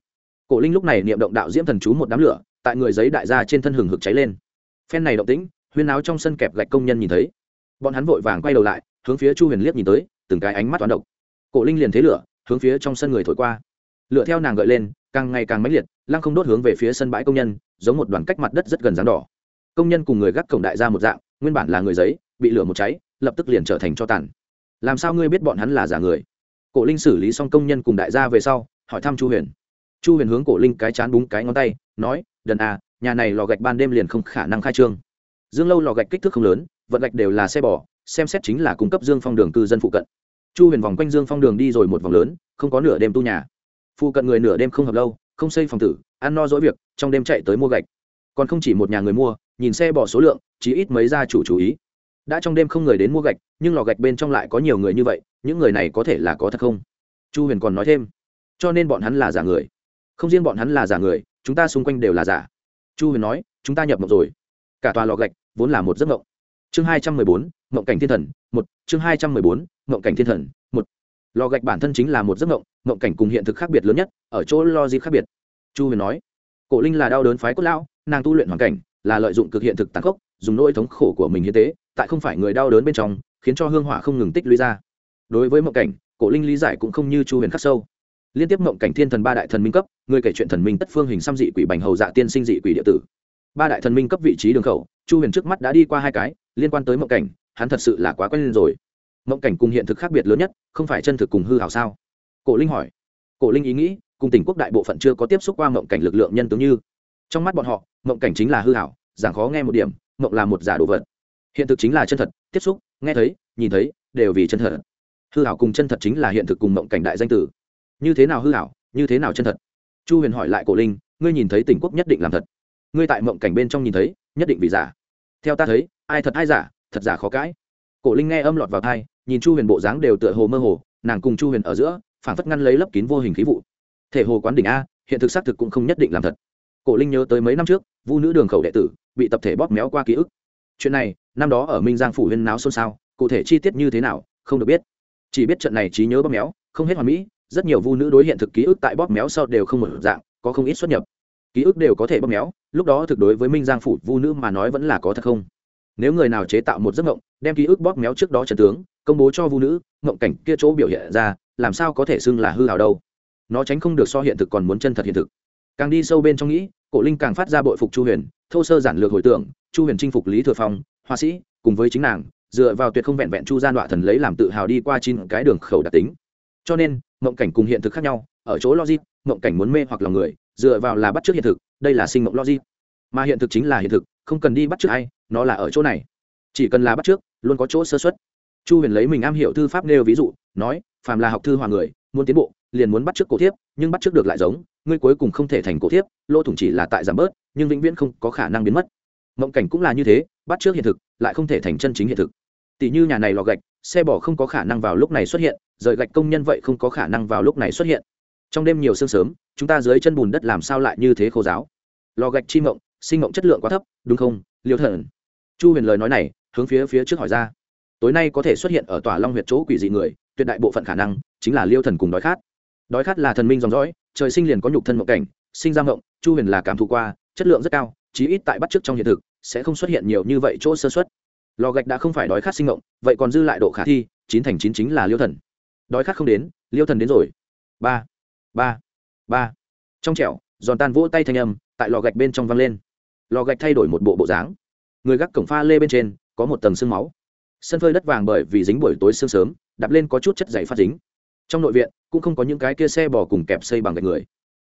Cổ linh lúc này niệm động đạo diễm thần chú một đám lửa, tại người giấy đại gia trên thân hừng hực cháy lên. Phen này động tĩnh, huyên áo trong sân kẹp gạch công nhân nhìn thấy. Bọn hắn vội vàng quay đầu lại, hướng phía chu huyền liếc nhìn tới, từng cái ánh mắt toán độc. Cổ linh liền thế lửa, hướng phía trong sân người thổi qua. Lửa theo nàng gợi lên, càng ngày càng mãnh liệt, lăng không đốt hướng về phía sân bãi công nhân, giống một đoàn cách mặt đất rất gần dáng đỏ. Công nhân cùng người gác cổng đại ra một dạng, nguyên bản là người giấy, bị lửa một cháy, lập tức liền trở thành cho tàn. Làm sao ngươi biết bọn hắn là giả người? Cổ linh xử lý xong công nhân cùng đại gia về sau, hỏi thăm chu huyền. Chu huyền hướng cổ linh cái chán búng cái ngón tay, nói, đần à nhà này lò gạch ban đêm liền không khả năng khai trương. Dương lâu lò gạch kích thước không lớn vận gạch đều là xe bò, xem xét chính là cung cấp dương phong đường cư dân phụ cận. Chu huyền vòng quanh dương phong đường đi rồi một vòng lớn, không có nửa đêm tu nhà. Phụ cận người nửa đêm không hợp lâu, không xây phòng tử, ăn no dỗi việc, trong đêm chạy tới mua gạch. Còn không chỉ một nhà người mua, nhìn xe bỏ số lượng chỉ ít mấy gia chủ chú ý đã trong đêm không người đến mua gạch, nhưng lò gạch bên trong lại có nhiều người như vậy, những người này có thể là có thật không? Chu huyền còn nói thêm. Cho nên bọn hắn là giả người. Không riêng bọn hắn là giả người, chúng ta xung quanh đều là giả. Chu huyền nói, chúng ta nhập mộng rồi. Cả tòa lò gạch vốn là một giấc mộng. Chương hai trăm mười bốn, mộng cảnh thiên thần, một. Chương hai trăm mười bốn, mộng cảnh thiên thần, một. Lò gạch bản thân chính là một giấc mộng mộng cảnh cùng hiện thực khác biệt lớn nhất, ở chỗ lo gì khác biệt. Chu huyền nói, cổ linh là đau đớn phái cốt lão, nàng tu luyện hoàn cảnh, là lợi dụng cực hiện thực tàn khốc, dùng nỗi thống khổ của mình hiến tế tại không phải người đau đớn bên trong, khiến cho hương hỏa không ngừng tích lũy ra. Đối với mộng cảnh, cổ linh lý giải cũng không như chu huyền khắc sâu. Liên tiếp mộng cảnh thiên thần ba đại thần minh cấp, người kể chuyện thần minh tất phương hình xăm dị quỷ bành hầu dạ tiên sinh dị quỷ địa tử. Ba đại thần minh cấp vị trí đường khẩu, chu huyền trước mắt đã đi qua hai cái, liên quan tới mộng cảnh, hắn thật sự là quá quen lên rồi. Mộng cảnh cùng hiện thực khác biệt lớn nhất, không phải chân thực cùng hư hảo sao? Cổ linh hỏi. Cổ linh ý nghĩ, cùng tỉnh quốc đại bộ phận chưa có tiếp xúc qua mộng cảnh lực lượng nhân tướng như. Trong mắt bọn họ, mộng cảnh chính là hư hảo giảng khó nghe một điểm, mộng là một giả đồ vật hiện thực chính là chân thật, tiếp xúc, nghe thấy, nhìn thấy, đều vì chân thật. Hư hảo cùng chân thật chính là hiện thực cùng mộng cảnh đại danh tử. Như thế nào hư hảo như thế nào chân thật? Chu huyền hỏi lại cổ linh, ngươi nhìn thấy tỉnh quốc nhất định làm thật. Ngươi tại mộng cảnh bên trong nhìn thấy, nhất định vì giả. Theo ta thấy, ai thật ai giả, thật giả khó cãi. Cổ linh nghe âm lọt vào thai nhìn chu huyền bộ dáng đều tựa hồ mơ hồ, nàng cùng chu huyền ở giữa phản phất ngăn lấy lấp kín vô hình khí vụ. Thể hồ quán đỉnh a, hiện thực xác thực cũng không nhất định làm thật. Cổ linh nhớ tới mấy năm trước, vu nữ đường khẩu đệ tử, bị tập thể bóp méo qua ký ức chuyện này, năm đó ở minh giang phủ huyên náo xôn xao, cụ thể chi tiết như thế nào, không được biết. Chỉ biết trận này trí nhớ bóp méo, không hết hoàn mỹ, rất nhiều vu nữ đối hiện thực ký ức tại bóp méo sau đều không một dạng, có không ít xuất nhập. Ký ức đều có thể bóp méo, lúc đó thực đối với minh giang phủ vu nữ mà nói vẫn là có thật không? Nếu người nào chế tạo một giấc mộng, đem ký ức bóp méo trước đó trần tướng, công bố cho vu nữ, mộng cảnh kia chỗ biểu hiện ra, làm sao có thể xưng là hư hào đâu? Nó tránh không được so hiện thực còn muốn chân thật hiện thực. Càng đi sâu bên trong nghĩ cổ linh càng phát ra bội phục chu huyền, thô sơ giản lược hồi tưởng, chu huyền chinh phục lý thừa phong, họa sĩ, cùng với chính nàng, dựa vào tuyệt không vẹn vẹn chu gian đọa thần lấy làm tự hào đi qua chín cái đường khẩu đặc tính. Cho nên, mộng cảnh cùng hiện thực khác nhau, ở chỗ logic, mộng cảnh muốn mê hoặc lòng người, dựa vào là bắt trước hiện thực, đây là sinh mộng logic. Mà hiện thực chính là hiện thực, không cần đi bắt trước ai, nó là ở chỗ này. Chỉ cần là bắt trước luôn có chỗ sơ xuất chu huyền lấy mình am hiểu thư pháp nêu ví dụ, nói, phàm là học thư hòa người, muốn tiến bộ, liền muốn bắt trước cổ thiếp, nhưng bắt trước được lại giống ngươi cuối cùng không thể thành cổ thiếp, lỗ thủng chỉ là tại giảm bớt, nhưng vĩnh viễn không có khả năng biến mất. Mộng cảnh cũng là như thế, bắt trước hiện thực, lại không thể thành chân chính hiện thực. Tỷ như nhà này lò gạch, xe bỏ không có khả năng vào lúc này xuất hiện, rời gạch công nhân vậy không có khả năng vào lúc này xuất hiện. Trong đêm nhiều sương sớm, chúng ta dưới chân bùn đất làm sao lại như thế khô giáo? Lò gạch chi mộng, sinh mộng chất lượng quá thấp, đúng không, liêu thần? Chu huyền lời nói này, hướng phía phía trước hỏi ra. Tối nay có thể xuất hiện ở tòa long huyệt chỗ quỷ dị người, tuyệt đại bộ phận khả năng chính là liêu thần cùng đói khát đói khát là thần minh dòng dõi, trời sinh liền có nhục thân mộng cảnh, sinh ra mộng, chu huyền là cảm thụ qua, chất lượng rất cao, chí ít tại bắt trước trong hiện thực, sẽ không xuất hiện nhiều như vậy chỗ sơ xuất lò gạch đã không phải đói khát sinh mộng, vậy còn dư lại độ khả thi, chín thành chín chính là liêu thần. Đói khát không đến, liêu thần đến rồi. Ba ba ba. Trong trẻo, giòn tan vỗ tay thanh âm, tại lò gạch bên trong văng lên. Lò gạch thay đổi một bộ bộ dáng. Người gác cổng pha lê bên trên, có một tầng sương máu. Sân phơi đất vàng bởi vì dính buổi tối sương sớm, đạp lên có chút chất dày phát dính trong nội viện, cũng không có những cái kia xe bò cùng kẹp xây bằng gạch người.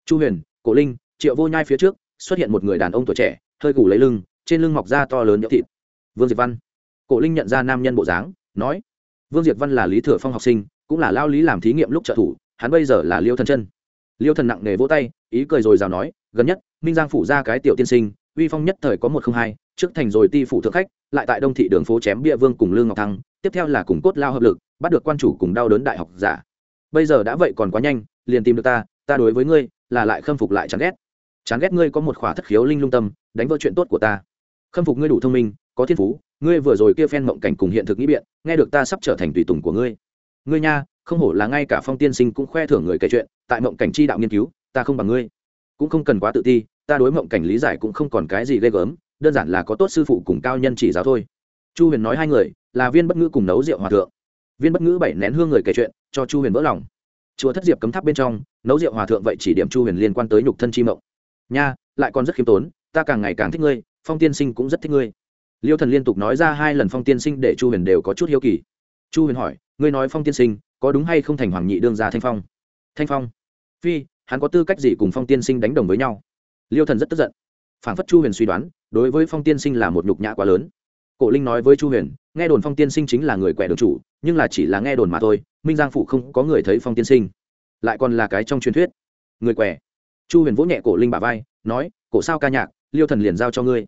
Chu huyền, cổ linh, triệu vô nhai phía trước, xuất hiện một người đàn ông tuổi trẻ, hơi gù lấy lưng, trên lưng mọc da to lớn nhỡ thịt. Vương diệp văn. Cổ linh nhận ra nam nhân bộ dáng, nói, vương diệp văn là lý thừa phong học sinh, cũng là lao lý làm thí nghiệm lúc trợ thủ, hắn bây giờ là liêu thần chân. Liêu thần nặng nề vỗ tay, ý cười rồi rào nói, gần nhất, minh giang phủ ra cái tiểu tiên sinh, uy phong nhất thời có một không hai, trước thành rồi ti phủ thượng khách, lại tại đông thị đường phố chém bia vương cùng lương ngọc thăng, tiếp theo là cùng cốt lao hợp lực, bắt được quan chủ cùng đau đớn đại học giả bây giờ đã vậy còn quá nhanh, liền tìm được ta ta đối với ngươi là lại khâm phục lại chán ghét. Chán ghét ngươi có một khỏa thất khiếu linh lung tâm, đánh vỡ chuyện tốt của ta. Khâm phục ngươi đủ thông minh, có thiên phú, ngươi vừa rồi kia phen mộng cảnh cùng hiện thực nghĩ biện, nghe được ta sắp trở thành tùy tùng của ngươi. Ngươi nha, không hổ là ngay cả phong tiên sinh cũng khoe thưởng người kể chuyện, tại mộng cảnh chi đạo nghiên cứu, ta không bằng ngươi. Cũng không cần quá tự ti, ta đối mộng cảnh lý giải cũng không còn cái gì ghê gớm, đơn giản là có tốt sư phụ cùng cao nhân chỉ giáo thôi. Chu huyền nói hai người, là viên bất ngữ cùng nấu rượu hòa thượng viên bất ngữ bảy nén hương người kể chuyện, cho chu huyền vỡ lòng. Chùa thất diệp cấm tháp bên trong, nấu rượu hòa thượng vậy chỉ điểm chu huyền liên quan tới nhục thân chi mộng. Nha, lại còn rất khiêm tốn, ta càng ngày càng thích ngươi, phong tiên sinh cũng rất thích ngươi. Liêu thần liên tục nói ra hai lần phong tiên sinh để chu huyền đều có chút hiếu kỳ. Chu huyền hỏi, ngươi nói phong tiên sinh, có đúng hay không thành hoàng nhị đương gia thanh phong? Thanh phong? Phi, hắn có tư cách gì cùng phong tiên sinh đánh đồng với nhau? Liêu thần rất tức giận. Phản phất chu huyền suy đoán, đối với phong tiên sinh là một nhục nhã quá lớn. Cổ linh nói với chu huyền, nghe đồn phong tiên sinh chính là người quẻ đường chủ nhưng là chỉ là nghe đồn mà thôi, minh giang phụ không có người thấy phong tiên sinh. Lại còn là cái trong truyền thuyết. Người què. Chu huyền vỗ nhẹ cổ linh bà vai, nói, cổ sao ca nhạc, liêu thần liền giao cho ngươi.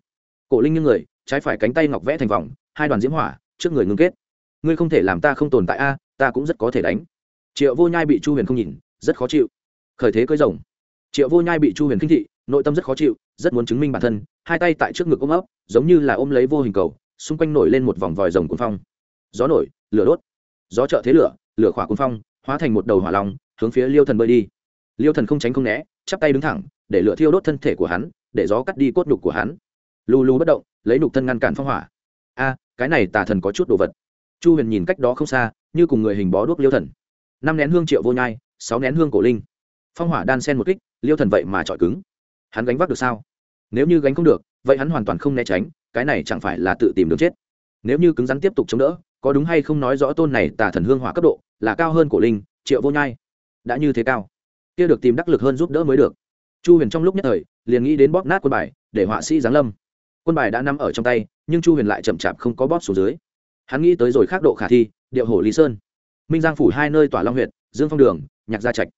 Cổ linh như người, trái phải cánh tay ngọc vẽ thành vòng, hai đoàn diễm hỏa, trước người ngưng kết. Ngươi không thể làm ta không tồn tại a, ta cũng rất có thể đánh. Triệu vô nhai bị chu huyền không nhìn, rất khó chịu. Khởi thế cơi rồng. Triệu vô nhai bị chu huyền khinh thị, nội tâm rất khó chịu, rất muốn chứng minh bản thân, hai tay tại trước ngực ôm ấp, giống như là ôm lấy vô hình cầu, xung quanh nổi lên một vòng vòi rồng cuốn phong gió nổi, lửa đốt. Gió trợ thế lửa lửa khỏa cuốn phong, hóa thành một đầu hỏa long, hướng phía liêu thần bơi đi. Liêu thần không tránh không né, chắp tay đứng thẳng, để lửa thiêu đốt thân thể của hắn, để gió cắt đi cốt nhục của hắn. Lu lu bất động, lấy đục thân ngăn cản phong hỏa. A, cái này tà thần có chút đồ vật. Chu huyền nhìn cách đó không xa, như cùng người hình bó đuốc liêu thần. Năm nén hương triệu vô nhai, sáu nén hương cổ linh. Phong hỏa đan sen một kích, liêu thần vậy mà trọi cứng. Hắn gánh vác được sao? Nếu như gánh không được, vậy hắn hoàn toàn không né tránh, cái này chẳng phải là tự tìm đường chết nếu như cứng rắn tiếp tục chống đỡ, có đúng hay không nói rõ tôn này tà thần hương hỏa cấp độ, là cao hơn cổ linh, triệu vô nhai. Đã như thế cao. Kia được tìm đắc lực hơn giúp đỡ mới được. Chu huyền trong lúc nhất thời, liền nghĩ đến bóp nát quân bài, để họa sĩ giáng lâm. Quân bài đã nằm ở trong tay, nhưng chu huyền lại chậm chạp không có bóp xuống dưới. Hắn nghĩ tới rồi khác độ khả thi, điệu hồ lý sơn. Minh giang phủ hai nơi tỏa long huyện dương phong đường, nhạc gia trạch.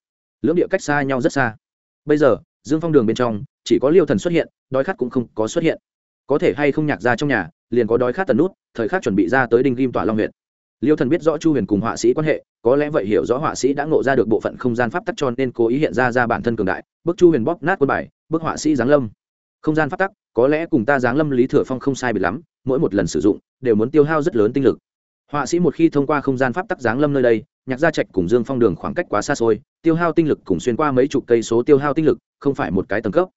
Lưỡng địa cách xa nhau rất xa. Bây giờ, dương phong đường bên trong, chỉ có liêu thần xuất hiện, đói khát cũng không có xuất hiện. Có thể hay không nhạc ra trong nhà liền có đói khát tần nút, thời khắc chuẩn bị ra tới đinh kim tỏa long huyện liêu thần biết rõ chu huyền cùng họa sĩ quan hệ, có lẽ vậy hiểu rõ họa sĩ đã ngộ ra được bộ phận không gian pháp tắc cho nên cố ý hiện ra ra bản thân cường đại. Bức chu huyền bóp nát quân bài, bức họa sĩ giáng lâm. Không gian pháp tắc, có lẽ cùng ta giáng lâm, lý thừa phong không sai bị lắm, mỗi một lần sử dụng, đều muốn tiêu hao rất lớn tinh lực. Họa sĩ một khi thông qua không gian pháp tắc giáng lâm nơi đây, nhạc gia trạch cùng dương phong đường khoảng cách quá xa xôi, tiêu hao tinh lực cùng xuyên qua mấy chục cây số tiêu hao tinh lực, không phải một cái tầng cấp.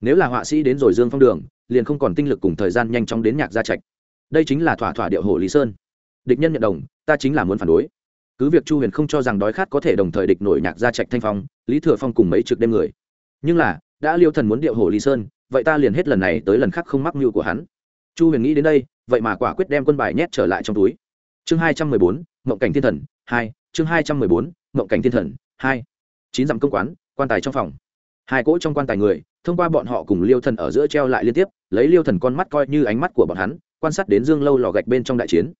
Nếu là họa sĩ đến rồi dương phong đường liền không còn tinh lực cùng thời gian nhanh chóng đến nhạc gia trạch. Đây chính là thỏa thỏa điệu hồ lý sơn. Địch nhân nhận đồng, ta chính là muốn phản đối. Cứ việc chu huyền không cho rằng đói khát có thể đồng thời địch nổi nhạc gia trạch thanh phong, lý thừa phong cùng mấy trực đêm người. Nhưng là, đã liêu thần muốn điệu hồ lý sơn, vậy ta liền hết lần này tới lần khác không mắc mưu của hắn. Chu huyền nghĩ đến đây, vậy mà quả quyết đem quân bài nhét trở lại trong túi. Chương hai trăm mười bốn, mộng cảnh thiên thần, hai, chương hai trăm mười bốn, mộng cảnh thiên thần, hai. Chín dặm công quán, quan tài trong phòng hai cỗ trong quan tài người, thông qua bọn họ cùng liêu thần ở giữa treo lại liên tiếp, lấy liêu thần con mắt coi như ánh mắt của bọn hắn, quan sát đến dương lâu lò gạch bên trong đại chiến.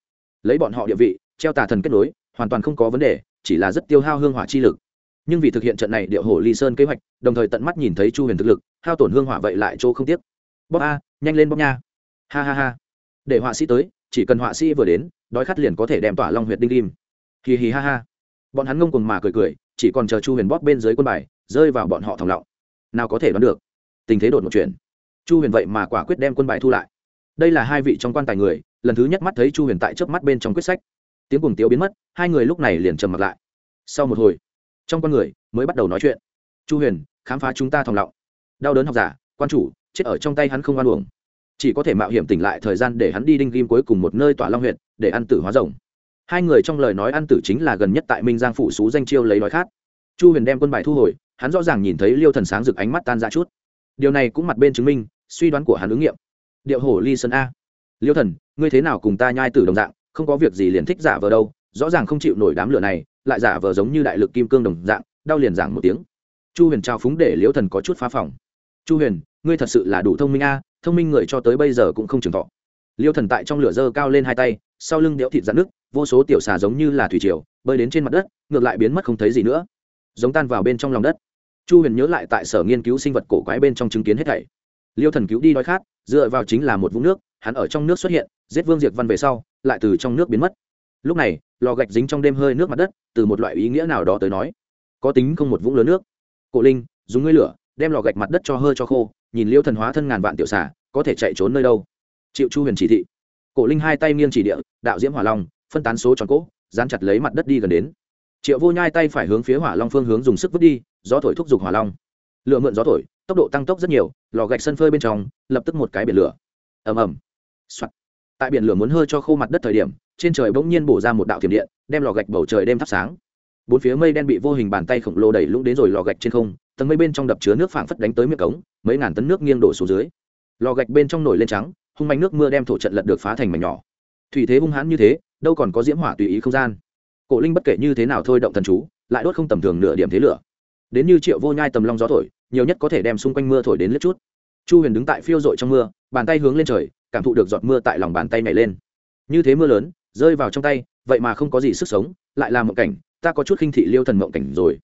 Lấy bọn họ địa vị, treo tà thần kết nối, hoàn toàn không có vấn đề, chỉ là rất tiêu hao hương hỏa chi lực. Nhưng vì thực hiện trận này điệu hổ ly sơn kế hoạch, đồng thời tận mắt nhìn thấy chu huyền thực lực, hao tổn hương hỏa vậy lại chỗ không tiếc. Bóc a, nhanh lên bóc nha. Ha ha ha. Để họa sĩ tới, chỉ cần họa sĩ vừa đến, đói khát liền có thể đem tỏa long huyệt đinh kim hì hì ha ha. Bọn hắn ngông cùng mà cười cười, chỉ còn chờ chu huyền bóp bên dưới quân bài, rơi vào bọn họ thòng lọng nào có thể đoán được. Tình thế đột một chuyện chu huyền vậy mà quả quyết đem quân bài thu lại. Đây là hai vị trong quan tài người, lần thứ nhất mắt thấy chu huyền tại trước mắt bên trong quyết sách. Tiếng cùng tiếu biến mất, hai người lúc này liền trầm mặt lại. Sau một hồi, trong con người mới bắt đầu nói chuyện. Chu huyền, khám phá chúng ta thòng lọng. Đau đớn học giả, quan chủ, chết ở trong tay hắn không oan uổng. Chỉ có thể mạo hiểm tỉnh lại thời gian để hắn đi đinh ghim cuối cùng một nơi tỏa long huyện để ăn tử hóa rồng. Hai người trong lời nói ăn tử chính là gần nhất tại minh giang phủ xú danh chiêu lấy nói khát chu huyền đem quân bài thu hồi hắn rõ ràng nhìn thấy liêu thần sáng rực ánh mắt tan ra chút. Điều này cũng mặt bên chứng minh, suy đoán của hắn ứng nghiệm. Điệu hổ ly sơn a. Liêu thần, ngươi thế nào cùng ta nhai tử đồng dạng, không có việc gì liền thích giả vờ đâu, rõ ràng không chịu nổi đám lửa này, lại giả vờ giống như đại lực kim cương đồng dạng, đau liền giảng một tiếng. Chu huyền trao phúng để liêu thần có chút phá phòng. Chu huyền, ngươi thật sự là đủ thông minh a, thông minh người cho tới bây giờ cũng không trường thọ. Liêu thần tại trong lửa dơ cao lên hai tay, sau lưng đẽo thịt dạn nước vô số tiểu xà giống như là thủy triều, bơi đến trên mặt đất, ngược lại biến mất không thấy gì nữa giống tan vào bên trong lòng đất. Chu huyền nhớ lại tại sở nghiên cứu sinh vật cổ quái bên trong chứng kiến hết thảy. Liêu thần cứu đi đói khát dựa vào chính là một vũng nước, hắn ở trong nước xuất hiện, giết vương diệt văn về sau, lại từ trong nước biến mất. Lúc này, lò gạch dính trong đêm hơi nước mặt đất, từ một loại ý nghĩa nào đó tới nói, có tính không một vũng lớn nước. Cổ linh, dùng ngươi lửa, đem lò gạch mặt đất cho hơi cho khô, nhìn liêu thần hóa thân ngàn vạn tiểu xà, có thể chạy trốn nơi đâu? Chịu chu huyền chỉ thị. Cổ linh hai tay nghiêng chỉ địa, đạo diễm hỏa long, phân tán số tròn cỗ, dán chặt lấy mặt đất đi gần đến triệu vô nhai tay phải hướng phía hỏa long phương hướng dùng sức vứt đi, gió thổi thúc giục hỏa long. Lựa mượn gió thổi, tốc độ tăng tốc rất nhiều, lò gạch sân phơi bên trong, lập tức một cái biển lửa. Ầm ầm. Tại biển lửa muốn hơi cho khô mặt đất thời điểm, trên trời bỗng nhiên bổ ra một đạo thiểm điện, đem lò gạch bầu trời đêm thắp sáng. Bốn phía mây đen bị vô hình bàn tay khổng lồ đẩy lũng đến rồi lò gạch trên không, tầng mây bên trong đập chứa nước phảng phất đánh tới miệng cống, mấy ngàn tấn nước nghiêng đổ xuống dưới. Lò gạch bên trong nổi lên trắng, hung manh nước mưa đem thổ trận lật được phá thành mảnh nhỏ. Thủy thế hung hãn như thế, đâu còn có diễm hỏa tùy ý không gian cổ linh bất kể như thế nào thôi động thần chú, lại đốt không tầm thường nửa điểm thế lửa. Đến như triệu vô nhai tầm long gió thổi, nhiều nhất có thể đem xung quanh mưa thổi đến lướt chút. Chu huyền đứng tại phiêu dội trong mưa, bàn tay hướng lên trời, cảm thụ được giọt mưa tại lòng bàn tay nhảy lên. Như thế mưa lớn, rơi vào trong tay, vậy mà không có gì sức sống, lại là mộng cảnh, ta có chút khinh thị liêu thần mộng cảnh rồi.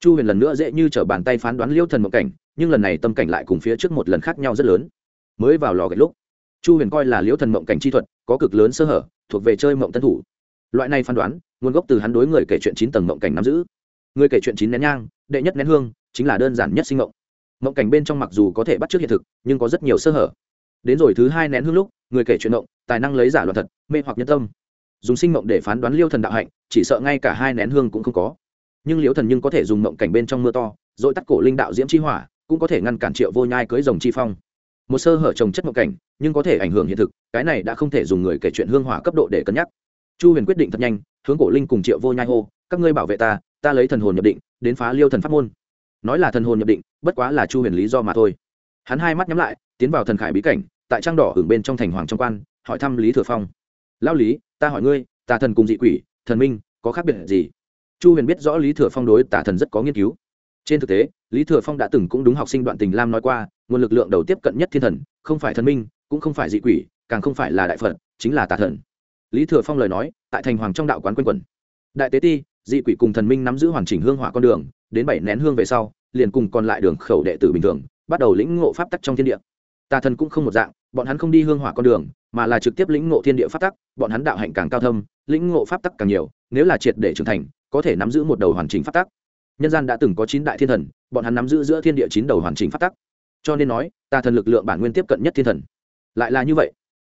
Chu huyền lần nữa dễ như t bàn tay phán đoán liêu thần mộng cảnh, nhưng lần này tâm cảnh lại cùng phía trước một lần khác nhau rất lớn. Mới vào lò gạch lúc, chu huyền coi là liêu thần mộng cảnh chi thuật, có cực lớn sơ hở, thuộc về chơi mộng tân thủ loại này phán đoán, nguồn gốc từ hắn đối người kể chuyện chín tầng mộng cảnh nắm giữ. Người kể chuyện chín nén nhang, đệ nhất nén hương, chính là đơn giản nhất sinh mộng. Mộng cảnh bên trong mặc dù có thể bắt trước hiện thực, nhưng có rất nhiều sơ hở. Đến rồi thứ hai nén hương lúc, người kể chuyện mộng, tài năng lấy giả loạn thật, mê hoặc nhân tâm. Dùng sinh mộng để phán đoán liêu thần đạo hạnh, chỉ sợ ngay cả hai nén hương cũng không có. Nhưng liêu thần nhưng có thể dùng mộng cảnh bên trong mưa to, rồi tắt cổ linh đạo diễm chi hỏa, cũng có thể ngăn cản triệu vô nhai cưới rồng chi phong. Một sơ hở trồng chất mộng cảnh, nhưng có thể ảnh hưởng hiện thực, cái này đã không thể dùng người kể chuyện hương hỏa cấp độ để cân nhắc chu huyền quyết định thật nhanh, hướng cổ linh cùng triệu vô nhai hô, các ngươi bảo vệ ta ta lấy thần hồn nhập định, đến phá liêu thần pháp môn. Nói là thần hồn nhập định, bất quá là chu huyền lý do mà thôi. Hắn hai mắt nhắm lại, tiến vào thần khải bí cảnh, tại trang đỏ hưởng bên trong thành hoàng trong quan, hỏi thăm lý thừa phong. Lao lý, ta hỏi ngươi, tà thần cùng dị quỷ, thần minh, có khác biệt gì? Chu huyền biết rõ lý thừa phong đối tà thần rất có nghiên cứu. Trên thực tế, lý thừa phong đã từng cũng đúng học sinh đoạn tình lam nói qua, nguồn lực lượng đầu tiếp cận nhất thiên thần, không phải thần minh, cũng không phải dị quỷ, càng không phải là đại phật, chính là tà thần lý thừa phong lời nói, tại thành hoàng trong đạo quán q u a n quẩn. Đại tế ti, dị quỷ cùng thần minh nắm giữ hoàn chỉnh hương hỏa con đường, đến bảy nén hương về sau, liền cùng còn lại đường khẩu đệ tử bình thường, bắt đầu lĩnh ngộ pháp tắc trong thiên địa. Tà thần cũng không một dạng, bọn hắn không đi hương hỏa con đường, mà là trực tiếp lĩnh ngộ thiên địa pháp tắc, bọn hắn đạo hạnh càng cao thâm, lĩnh ngộ pháp tắc càng nhiều, nếu là triệt để trưởng thành, có thể nắm giữ một đầu hoàn chỉnh pháp tắc. Nhân gian đã từng có chín đại thiên thần, bọn hắn nắm giữ giữa thiên địa chín đầu hoàn chỉnh pháp tắc. Cho nên nói, tà thần lực lượng bản nguyên tiếp cận nhất thiên thần. Lại là như vậy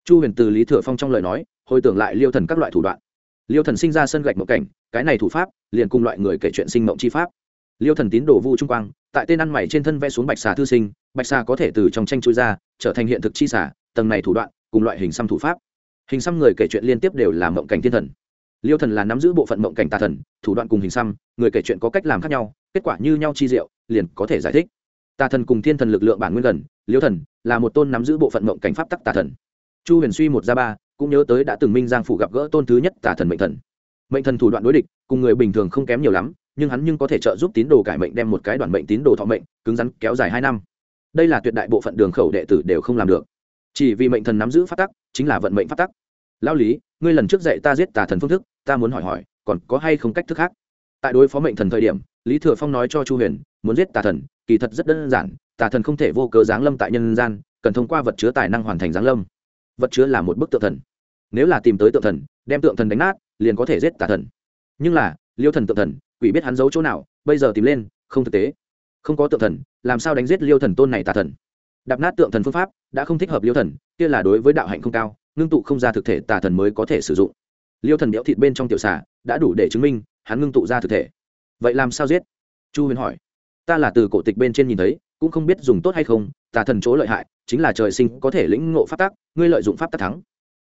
chu huyền từ lý thừa phong trong lời nói, hồi tưởng lại liêu thần các loại thủ đoạn. Liêu thần sinh ra sân gạch mộng cảnh, cái này thủ pháp, liền cùng loại người kể chuyện sinh mộng chi pháp. Liêu thần tín đồ vu trung quang, tại tên ăn mày trên thân vẽ xuống bạch xà thư sinh, bạch xà có thể từ trong tranh trôi ra, trở thành hiện thực chi xả tầng này thủ đoạn, cùng loại hình xăm thủ pháp. Hình xăm người kể chuyện liên tiếp đều là mộng cảnh thiên thần. Liêu thần là nắm giữ bộ phận mộng cảnh tà thần, thủ đoạn cùng hình xăm, người kể chuyện có cách làm khác nhau, kết quả như nhau chi diệu, liền có thể giải thích. Tà thần cùng thiên thần lực lượng bản nguyên gần, liêu thần là một tôn nắm giữ bộ phận mộng cảnh pháp tắc tà thần chu huyền suy một ra ba, cũng nhớ tới đã từng minh giang phủ gặp gỡ tôn thứ nhất tả thần mệnh thần. Mệnh thần thủ đoạn đối địch, cùng người bình thường không kém nhiều lắm, nhưng hắn nhưng có thể trợ giúp tín đồ cải mệnh đem một cái đoàn mệnh tín đồ thọ mệnh, cứng rắn kéo dài hai năm. Đây là tuyệt đại bộ phận đường khẩu đệ tử đều không làm được. Chỉ vì mệnh thần nắm giữ phát tắc, chính là vận mệnh phát tắc. Lao lý, ngươi lần trước dạy ta giết tà thần phương thức, ta muốn hỏi hỏi, còn có hay không cách thức khác? Tại đối phó mệnh thần thời điểm, lý thừa phong nói cho chu huyền, muốn giết tà thần, kỳ thật rất đơn giản, tà thần không thể vô cớ giáng lâm tại nhân gian, cần thông qua vật chứa tài năng hoàn thành giáng lâm vật chứa là một bức tượng thần. Nếu là tìm tới tượng thần, đem tượng thần đánh nát, liền có thể giết tà thần. Nhưng là, liêu thần tượng thần, quỷ biết hắn giấu chỗ nào, bây giờ tìm lên, không thực tế. Không có tượng thần, làm sao đánh giết liêu thần tôn này tà thần? Đạp nát tượng thần phương pháp, đã không thích hợp liêu thần, kia là đối với đạo hạnh không cao, ngưng tụ không ra thực thể tà thần mới có thể sử dụng. Liêu thần béo thịt bên trong tiểu xà, đã đủ để chứng minh, hắn ngưng tụ ra thực thể. Vậy làm sao giết? Chu huyền hỏi. Ta là từ cổ tịch bên trên nhìn thấy, cũng không biết dùng tốt hay không, tà thần chỗ lợi hại chính là trời sinh có thể lĩnh ngộ pháp tắc, ngươi lợi dụng pháp tắc thắng.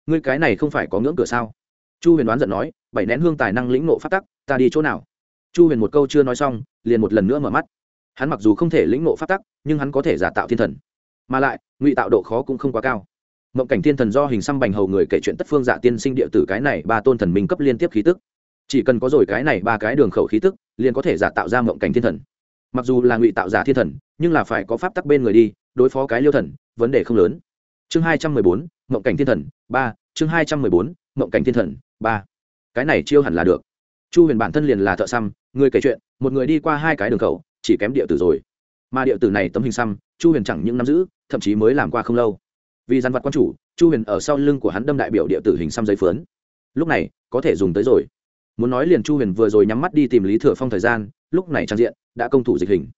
Ngươi cái này không phải có ngưỡng cửa sao? Chu huyền đoán giận nói, bảy nén hương tài năng lĩnh ngộ pháp tắc, ta đi chỗ nào? Chu huyền một câu chưa nói xong, liền một lần nữa mở mắt. Hắn mặc dù không thể lĩnh ngộ pháp tắc, nhưng hắn có thể giả tạo thiên thần. Mà lại, ngụy tạo độ khó cũng không quá cao. Mộng cảnh thiên thần do hình xăm bành hầu người kể chuyện tất phương dạ tiên sinh địa tử cái này ba tôn thần minh cấp liên tiếp khí tức. Chỉ cần có rồi cái này ba cái đường khẩu khí tức, liền có thể giả tạo ra mộng cảnh thiên thần. Mặc dù là ngụy tạo giả thiên thần nhưng là phải có pháp tắc bên người đi, đối phó cái liêu thần, vấn đề không lớn. Chương hai trăm mười bốn, mộng cảnh thiên thần, ba. Chương hai trăm mười bốn, mộng cảnh thiên thần, ba. Cái này chiêu hẳn là được. Chu huyền bản thân liền là thợ xăm, người kể chuyện, một người đi qua hai cái đường khẩu, chỉ kém địa tử rồi. Mà địa tử này tấm hình xăm, chu huyền chẳng những nắm giữ, thậm chí mới làm qua không lâu. Vì dàn vật quan chủ, chu huyền ở sau lưng của hắn đâm đại biểu địa tử hình xăm giấy phớn. Lúc này, có thể dùng tới rồi. Muốn nói liền chu huyền vừa rồi nhắm mắt đi tìm lý thừa phong thời gian, lúc này trang diện, đã công thủ dịch hình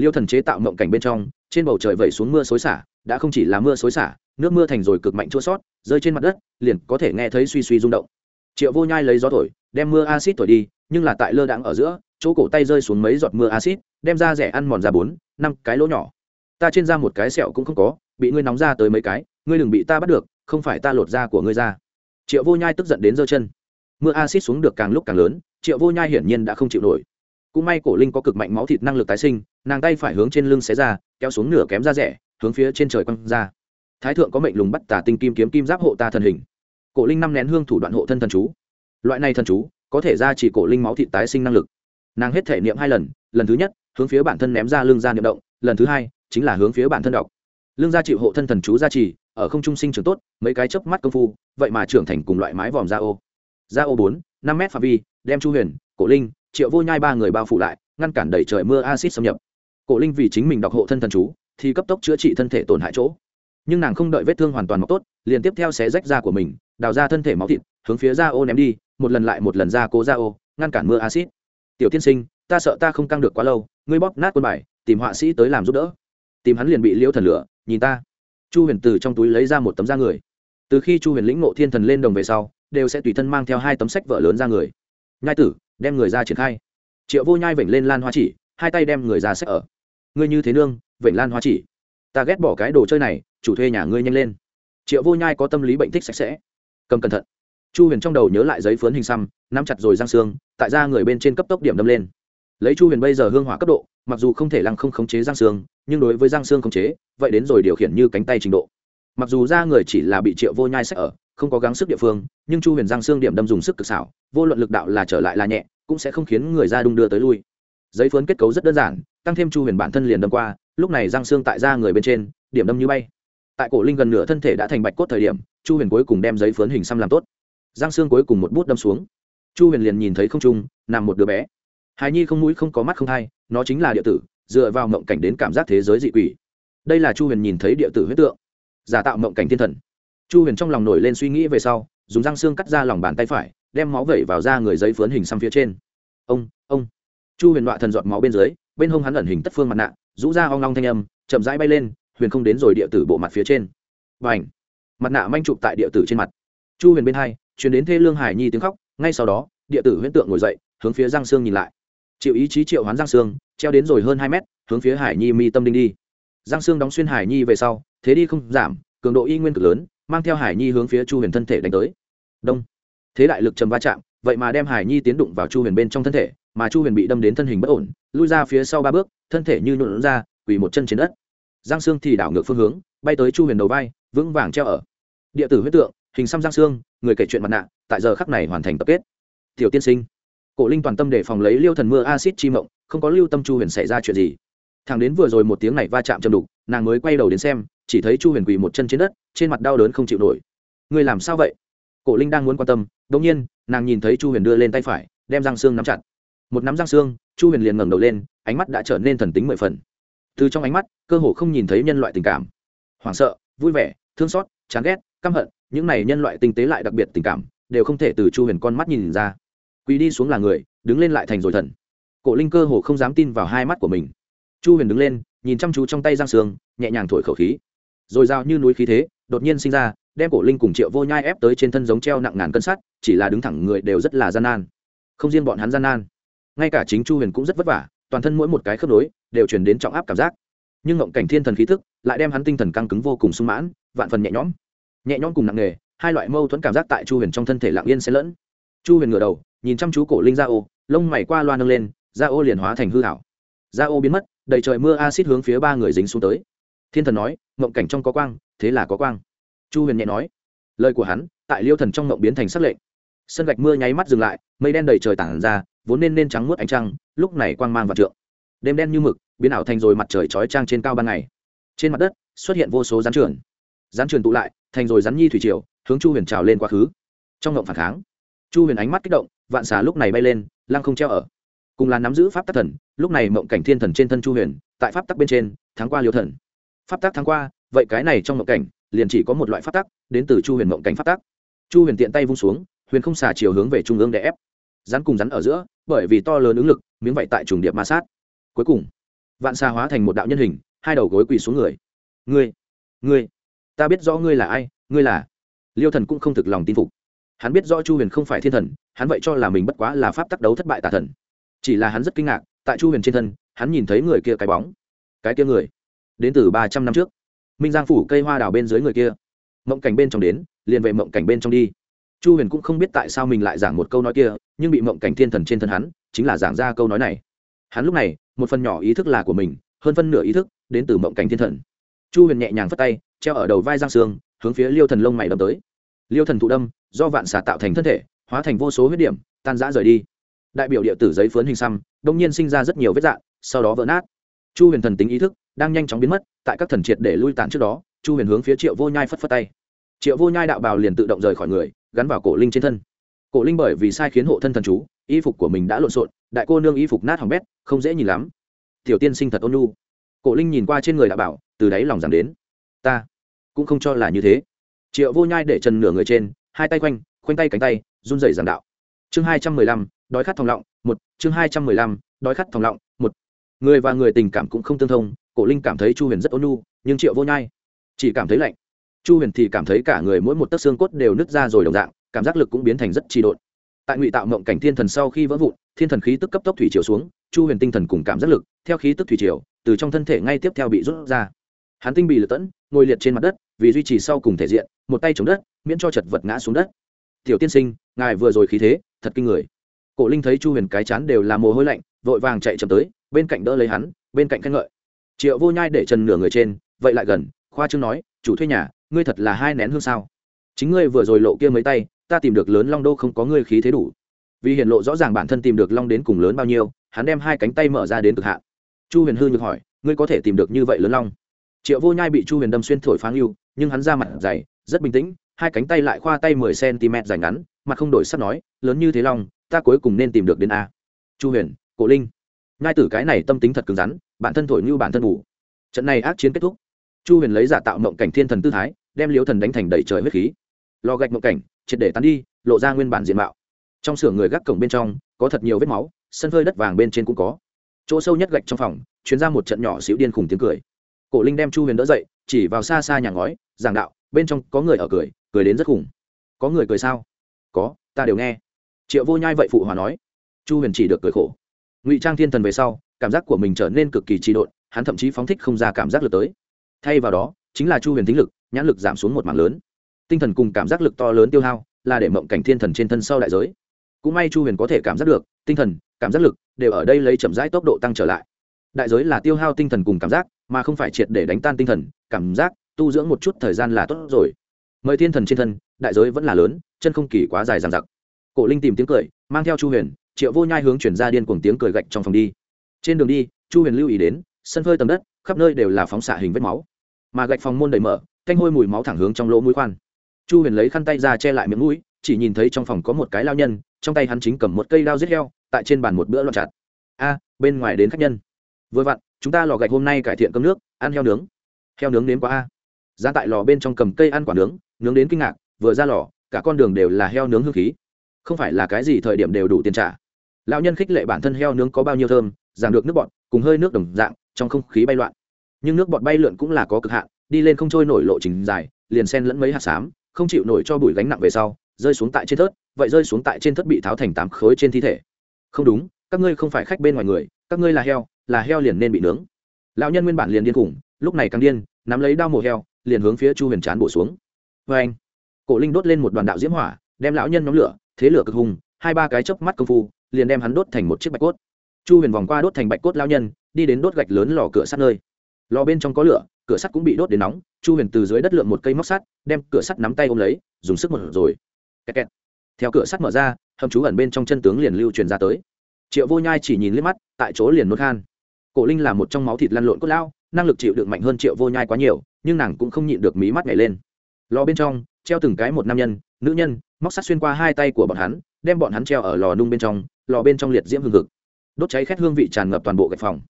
liêu thần chế tạo mộng cảnh bên trong, trên bầu trời vẩy xuống mưa xối xả, đã không chỉ là mưa xối xả, nước mưa thành rồi cực mạnh chua sót, rơi trên mặt đất, liền có thể nghe thấy suy suy rung động. Triệu vô nhai lấy gió thổi, đem mưa acid thổi đi, nhưng là tại lơ đãng ở giữa, chỗ cổ tay rơi xuống mấy giọt mưa acid đem ra rẻ ăn mòn ra bốn, năm cái lỗ nhỏ. Ta trên da một cái sẹo cũng không có, bị ngươi nóng ra tới mấy cái, ngươi đừng bị ta bắt được, không phải ta lột da của ngươi ra. Triệu vô nhai tức giận đến giơ chân. Mưa acid xuống được càng lúc càng lớn, triệu vô nhai hiển nhiên đã không chịu nổi cũng may cổ linh có cực mạnh máu thịt năng lực tái sinh, nàng tay phải hướng trên lưng xé ra, kéo xuống nửa kém ra rẻ, hướng phía trên trời quăng ra. Thái thượng có mệnh lùng bắt tà tinh kim kiếm kim giáp hộ ta thần hình. Cổ linh năm nén hương thủ đoạn hộ thân thần chú. Loại này thần chú, có thể ra chỉ cổ linh máu thịt tái sinh năng lực. Nàng hết thể niệm hai lần lần thứ nhất, hướng phía bản thân ném ra lưng ra niệm động, lần thứ hai, chính là hướng phía bản thân đọc. Lương gia chịu hộ thân thần chú gia trì, ở không trung sinh trưởng tốt, mấy cái chớp mắt công phu, vậy mà trưởng thành cùng loại mái vòm da ô. Da ô bốn, năm mét phạm vi, đem chu huyền, cổ linh triệu vô nhai ba người bao phủ lại, ngăn cản đẩy trời mưa acid xâm nhập. Cổ linh vì chính mình đọc hộ thân thần chú, thì cấp tốc chữa trị thân thể tổn hại chỗ. Nhưng nàng không đợi vết thương hoàn toàn mọc tốt, liền tiếp theo xé rách da của mình, đào ra thân thể máu thịt, hướng phía da ô ném đi, một lần lại một lần ra cố da ô, ngăn cản mưa acid tiểu tiên sinh, ta sợ ta không căng được quá lâu, ngươi bóp nát quân bài, tìm họa sĩ tới làm giúp đỡ. Tìm hắn liền bị liễu thần lửa, nhìn ta. Chu huyền từ trong túi lấy ra một tấm da người. Từ khi chu huyền lĩnh ngộ thiên thần lên đồng về sau, đều sẽ tùy thân mang theo hai tấm sách vợ lớn ra người. Nhai tử đem người ra triển khai. Triệu vô nhai vểnh lên lan hoa chỉ, hai tay đem người ra xếp ở. Ngươi như thế nương, vểnh lan hoa chỉ. Ta ghét bỏ cái đồ chơi này, chủ thuê nhà ngươi nhanh lên. Triệu vô nhai có tâm lý bệnh thích sạch sẽ. Cầm cẩn thận. Chu huyền trong đầu nhớ lại giấy phớn hình xăm, nắm chặt rồi răng xương, tại ra người bên trên cấp tốc điểm đâm lên. Lấy chu huyền bây giờ hương hỏa cấp độ, mặc dù không thể lăng không khống chế răng xương, nhưng đối với răng xương khống chế, vậy đến rồi điều khiển như cánh tay trình độ. Mặc dù ra người chỉ là bị triệu vô nhai sách ở không có gắng sức địa phương, nhưng chu huyền giang xương điểm đâm dùng sức cực xảo, vô luận lực đạo là trở lại là nhẹ, cũng sẽ không khiến người ra đung đưa tới lui. Giấy phớn kết cấu rất đơn giản, tăng thêm chu huyền bản thân liền đâm qua, lúc này giang xương tại da người bên trên, điểm đâm như bay. Tại cổ linh gần nửa thân thể đã thành bạch cốt thời điểm, chu huyền cuối cùng đem giấy phớn hình xăm làm tốt. Giang xương cuối cùng một bút đâm xuống. Chu huyền liền nhìn thấy không trung, nằm một đứa bé. Hài nhi không mũi không có mắt không thai, nó chính là địa tử, dựa vào mộng cảnh đến cảm giác thế giới dị quỷ. Đây là chu huyền nhìn thấy địa tử huyết tượng. Giả tạo mộng cảnh thiên thần chu huyền trong lòng nổi lên suy nghĩ về sau, dùng răng xương cắt ra lòng bàn tay phải, đem máu vẩy vào da người giấy phướn hình xăm phía trên. Ông ông. Chu huyền đọa thần giọt máu bên dưới, bên hông hắn ẩn hình tất phương mặt nạ, rũ ra hoang long thanh âm, chậm rãi bay lên, huyền không đến rồi địa tử bộ mặt phía trên. Và ảnh mặt nạ manh chụp tại địa tử trên mặt. Chu huyền bên hai, chuyển đến thê lương hải nhi tiếng khóc, ngay sau đó, địa tử huyễn tượng ngồi dậy, hướng phía giang sương nhìn lại. Chịu ý chí triệu hoán giang sương treo đến rồi hơn hai mét, hướng phía hải nhi mi tâm đinh đi. Giang sương đóng xuyên hải nhi về sau, thế đi không giảm, cường độ y nguyên cực lớn mang theo hải nhi hướng phía chu huyền thân thể đánh tới. Đông. Thế đại lực trầm va chạm, vậy mà đem hải nhi tiến đụng vào chu huyền bên trong thân thể, mà chu huyền bị đâm đến thân hình bất ổn, lui ra phía sau ba bước, thân thể như nhuộn ra, quỳ một chân trên đất. Giang sương thì đảo ngược phương hướng, bay tới chu huyền đầu vai, vững vàng treo ở. Địa tử huyết tượng, hình xăm giang sương, người kể chuyện mặt nạ, tại giờ khắc này hoàn thành tập kết. Tiểu tiên sinh. Cổ linh toàn tâm để phòng lấy liêu thần mưa acid chi mộng, không có lưu tâm chu huyền xảy ra chuyện gì. Thằng đến vừa rồi một tiếng này va chạm chầm đục, nàng mới quay đầu đến xem chỉ thấy chu huyền quỳ một chân trên đất, trên mặt đau đớn không chịu nổi. Người làm sao vậy? Cổ linh đang muốn quan tâm đ ỗ n g nhiên, nàng nhìn thấy chu huyền đưa lên tay phải, đem răng xương nắm chặt. Một nắm răng xương, chu huyền liền ngẩng đầu lên, ánh mắt đã trở nên thần tính mười phần. Từ trong ánh mắt, cơ hồ không nhìn thấy nhân loại tình cảm. Hoảng sợ, vui vẻ, thương xót, chán ghét, căm hận, những này nhân loại tinh tế lại đặc biệt tình cảm, đều không thể từ chu huyền con mắt nhìn ra. Quỳ đi xuống là người, đứng lên lại thành rồi thần. Cổ linh cơ hồ không dám tin vào hai mắt của mình. Chu huyền đứng lên, nhìn chăm chú trong tay giang sương nhẹ nhàng thổi khẩu khí rồi giao như núi khí thế, đột nhiên sinh ra, đem cổ linh cùng triệu vô nhai ép tới trên thân giống treo nặng ngàn cân sắt, chỉ là đứng thẳng người đều rất là gian nan. Không riêng bọn hắn gian nan, ngay cả chính chu huyền cũng rất vất vả, toàn thân mỗi một cái khớp nối đều chuyển đến trọng áp cảm giác. Nhưng ngộng cảnh thiên thần khí thức lại đem hắn tinh thần căng cứng vô cùng sung mãn, vạn phần nhẹ nhõm. Nhẹ nhõm cùng nặng nghề hai loại mâu thuẫn cảm giác tại chu huyền trong thân thể lạng yên xen lẫn. Chu huyền ngửa đầu, nhìn chăm chú cổ linh Gia ô, lông mày qua loa nâng lên da ô liền hóa thành hư hảo da ô biến mất, đầy trời mưa acid hướng phía ba người dính xuống tới thiên thần nói, mộng cảnh trong có quang, thế là có quang. Chu huyền nhẹ nói, lời của hắn, tại liêu thần trong mộng biến thành sắc lệnh. Sân gạch mưa nháy mắt dừng lại, mây đen đầy trời tản ra, vốn nên nên trắng muốt ánh trăng, lúc này quang mang và trượng. Đêm đen như mực, biến ảo thành rồi mặt trời chói trang trên cao ban ngày. Trên mặt đất, xuất hiện vô số rắn trườn rắn trườn tụ lại, thành rồi rắn nhi thủy triều, hướng chu huyền trào lên quá khứ. Trong ngộng phản kháng, chu huyền ánh mắt kích động, vạn xà lúc này bay lên, lăng không treo ở. Cùng là nắm giữ pháp tắc thần, lúc này mộng cảnh thiên thần trên thân chu huyền, tại pháp tắc bên trên tháng qua liêu thần pháp tắc tháng qua, vậy cái này trong mộng cảnh, liền chỉ có một loại pháp tắc, đến từ chu huyền mộng cảnh pháp tắc. Chu huyền tiện tay vung xuống, huyền không xả chiều hướng về trung ương để ép. Rắn cùng rắn ở giữa, bởi vì to lớn ứng lực, miếng vậy tại trùng điệp ma sát. Cuối cùng, vạn xa hóa thành một đạo nhân hình, hai đầu gối quỳ xuống người. Ngươi ngươi, ta biết rõ ngươi là ai, ngươi là. Liêu thần cũng không thực lòng tin phục. Hắn biết rõ chu huyền không phải thiên thần, hắn vậy cho là mình bất quá là pháp tác đấu thất bại tà thần. Chỉ là hắn rất kinh ngạc, tại chu huyền trên thân, hắn nhìn thấy người kia cái bóng. Cái kia người đến từ ba trăm năm trước. Minh giang phủ cây hoa đào bên dưới người kia. Mộng cảnh bên trong đến, liền về mộng cảnh bên trong đi. Chu huyền cũng không biết tại sao mình lại giảng một câu nói kia, nhưng bị mộng cảnh thiên thần trên thân hắn, chính là giảng ra câu nói này. Hắn lúc này, một phần nhỏ ý thức là của mình, hơn phân nửa ý thức đến từ mộng cảnh thiên thần. Chu huyền nhẹ nhàng phất tay, treo ở đầu vai giang sương, hướng phía liêu thần lông mày đâm tới. Liêu thần thụ đâm, do vạn xà tạo thành thân thể, hóa thành vô số huyết điểm, tan rã rời đi. Đại biểu địa tử giấy phướn hình xăm, đông nhiên sinh ra rất nhiều vết dạn, sau đó vỡ nát. Chu huyền thần tính ý thức đang nhanh chóng biến mất, tại các thần triệt để lui tán trước đó, chu huyền hướng phía triệu vô nhai phất phất tay. Triệu vô nhai đạo bào liền tự động rời khỏi người, gắn vào cổ linh trên thân. Cổ linh bởi vì sai khiến hộ thân thần chú, y phục của mình đã lộn xộn, đại cô nương y phục nát hỏng bét, không dễ nhìn lắm. Tiểu tiên sinh thật ôn nhu. Cổ linh nhìn qua trên người đạo bảo từ đáy lòng giảm đến. Ta cũng không cho là như thế. Triệu vô nhai để trần nửa người trên, hai tay quanh, khoanh tay cánh tay, run rẩy giảng đạo. Chương hai trăm mười lăm, đói khát thòng lọng, một. Chương hai trăm mười lăm, đói khát thòng lọng, một. Người và người tình cảm cũng không tương thông cổ linh cảm thấy chu huyền rất ôn nhu, nhưng triệu vô nhai chỉ cảm thấy lạnh. Chu huyền thì cảm thấy cả người mỗi một tấc xương cốt đều nứt ra rồi đồng dạng, cảm giác lực cũng biến thành rất trì độn. Tại ngụy tạo mộng cảnh thiên thần sau khi vỡ vụn, thiên thần khí tức cấp tốc thủy chiều xuống, chu huyền tinh thần cùng cảm giác lực, theo khí tức thủy chiều từ trong thân thể ngay tiếp theo bị rút ra. Hắn tinh bị lật tẫn, ngồi liệt trên mặt đất, vì duy trì sau cùng thể diện, một tay chống đất, miễn cho chật vật ngã xuống đất. Tiểu tiên sinh, ngài vừa rồi khí thế, thật kinh người. Cổ linh thấy chu huyền cái chán đều là mồ hôi lạnh, vội vàng chạy chậm tới, bên cạnh đỡ lấy hắn, bên cạnh khen ngợi triệu vô nhai để trần nửa người trên, vậy lại gần, khoa trương nói, chủ thuê nhà, ngươi thật là hai nén hương sao? Chính ngươi vừa rồi lộ kia mấy tay, ta tìm được lớn long đô không có ngươi khí thế đủ. Vì hiện lộ rõ ràng bản thân tìm được long đến cùng lớn bao nhiêu, hắn đem hai cánh tay mở ra đến cực hạn. Chu huyền hư nhược hỏi, ngươi có thể tìm được như vậy lớn long? Triệu vô nhai bị chu huyền đâm xuyên thổi pháng yêu nhưng hắn ra mặt dày, rất bình tĩnh, hai cánh tay lại khoa tay mười cm dài ngắn, mặt không đổi sắp nói, lớn như thế long, ta cuối cùng nên tìm được đến a. Chu huyền, cổ linh. Ngai tử cái này tâm tính thật cứng rắn bản thân thổi như bản thân ngủ trận này ác chiến kết thúc. Chu huyền lấy giả tạo mộng cảnh thiên thần tư thái, đem liếu thần đánh thành đầy trời huyết khí. Lò gạch mộng cảnh, triệt để tán đi, lộ ra nguyên bản diện mạo. Trong xưởng người gác cổng bên trong, có thật nhiều vết máu, sân phơi đất vàng bên trên cũng có. Chỗ sâu nhất gạch trong phòng chuyến ra một trận nhỏ xíu điên khùng tiếng cười. Cổ linh đem chu huyền đỡ dậy, chỉ vào xa xa nhà ngói, giảng đạo, bên trong có người ở cười cười đến rất khủng. Có người cười sao? Có, ta đều nghe. Triệu vô nhai vậy phụ hòa nói. Chu huyền chỉ được cười khổ. Ngụy trang thiên thần về sau cảm giác của mình trở nên cực kỳ trị độn, hắn thậm chí phóng thích không ra cảm giác lực tới. Thay vào đó, chính là chu huyền Thính lực, nhãn lực giảm xuống một mảng lớn. Tinh thần cùng cảm giác lực to lớn tiêu hao, là để mộng cảnh thiên thần trên thân sau đại giới. Cũng may chu huyền có thể cảm giác được, tinh thần, cảm giác lực đều ở đây lấy chậm rãi tốc độ tăng trở lại. Đại giới là tiêu hao tinh thần cùng cảm giác, mà không phải triệt để đánh tan tinh thần, cảm giác, tu dưỡng một chút thời gian là tốt rồi. Mời thiên thần trên thân, đại giới vẫn là lớn, chân không kỳ quá dài dằng dặc. Cổ linh tìm tiếng cười, mang theo chu huyền, triệu vô nhai hướng chuyển ra điên cuồng tiếng cười gạch trong phòng đi trên đường đi, chu huyền lưu ý đến, sân phơi tầm đất, khắp nơi đều là phóng xạ hình vết máu. Mà gạch phòng môn đầy mở, canh hôi mùi máu thẳng hướng trong lỗ mũi khoan. Chu huyền lấy khăn tay ra che lại miệng mũi, chỉ nhìn thấy trong phòng có một cái lao nhân, trong tay hắn chính cầm một cây đao giết heo, tại trên bàn một bữa loạn chặt. A, bên ngoài đến khách nhân. Vừa vặn, chúng ta lò gạch hôm nay cải thiện cơm nước, ăn heo nướng. Heo nướng đến quá a. Ra tại lò bên trong cầm cây ăn quả nướng nướng đến kinh ngạc, vừa ra lò, cả con đường đều là heo nướng hương khí. Không phải là cái gì thời điểm đều đủ tiền trả. Lão nhân khích lệ bản thân heo nướng có bao nhiêu thơm giảm được nước bọt, cùng hơi nước đồng dạng, trong không khí bay loạn. Nhưng nước bọt bay lượn cũng là có cực hạn, đi lên không trôi nổi lộ trình dài, liền sen lẫn mấy hạt xám, không chịu nổi cho bụi gánh nặng về sau, rơi xuống tại trên thớt, vậy rơi xuống tại trên thớt bị tháo thành tám khối trên thi thể. Không đúng, các ngươi không phải khách bên ngoài người, các ngươi là heo là heo liền nên bị nướng. Lão nhân nguyên bản liền điên khủng lúc này càng điên, nắm lấy đao mổ heo, liền hướng phía chu huyền chán bổ xuống. Vê anh, cổ linh đốt lên một đoàn đạo diễm hỏa, đem lão nhân nhóm lửa, thế lửa cực hùng, hai ba cái chớp mắt công phu, liền đem hắn đốt thành một chiếc bạch cốt chu huyền vòng qua đốt thành bạch cốt lao nhân, đi đến đốt gạch lớn lò cửa sắt nơi. Lò bên trong có lửa, cửa sắt cũng bị đốt đến nóng, chu huyền từ dưới đất lượm một cây móc sắt, đem cửa sắt nắm tay ôm lấy, dùng sức một rồi. Kẹt kẹt. theo cửa sắt mở ra, hầm chú ẩn bên trong chân tướng liền lưu truyền ra tới. Triệu vô nhai chỉ nhìn liếc mắt, tại chỗ liền nốt khan. Cổ linh là một trong máu thịt lăn lộn cốt lao năng lực chịu đựng mạnh hơn triệu vô nhai quá nhiều, nhưng nàng cũng không nhịn được mí mắt nhảy lên. Lò bên trong, treo từng cái một nam nhân, nữ nhân, móc sắt xuyên qua hai tay của bọn hắn, đem bọn hắn treo ở lò nung bên trong, lò bên trong liệt diễm hừng hực đốt cháy khét hương vị tràn ngập toàn bộ gạch phòng.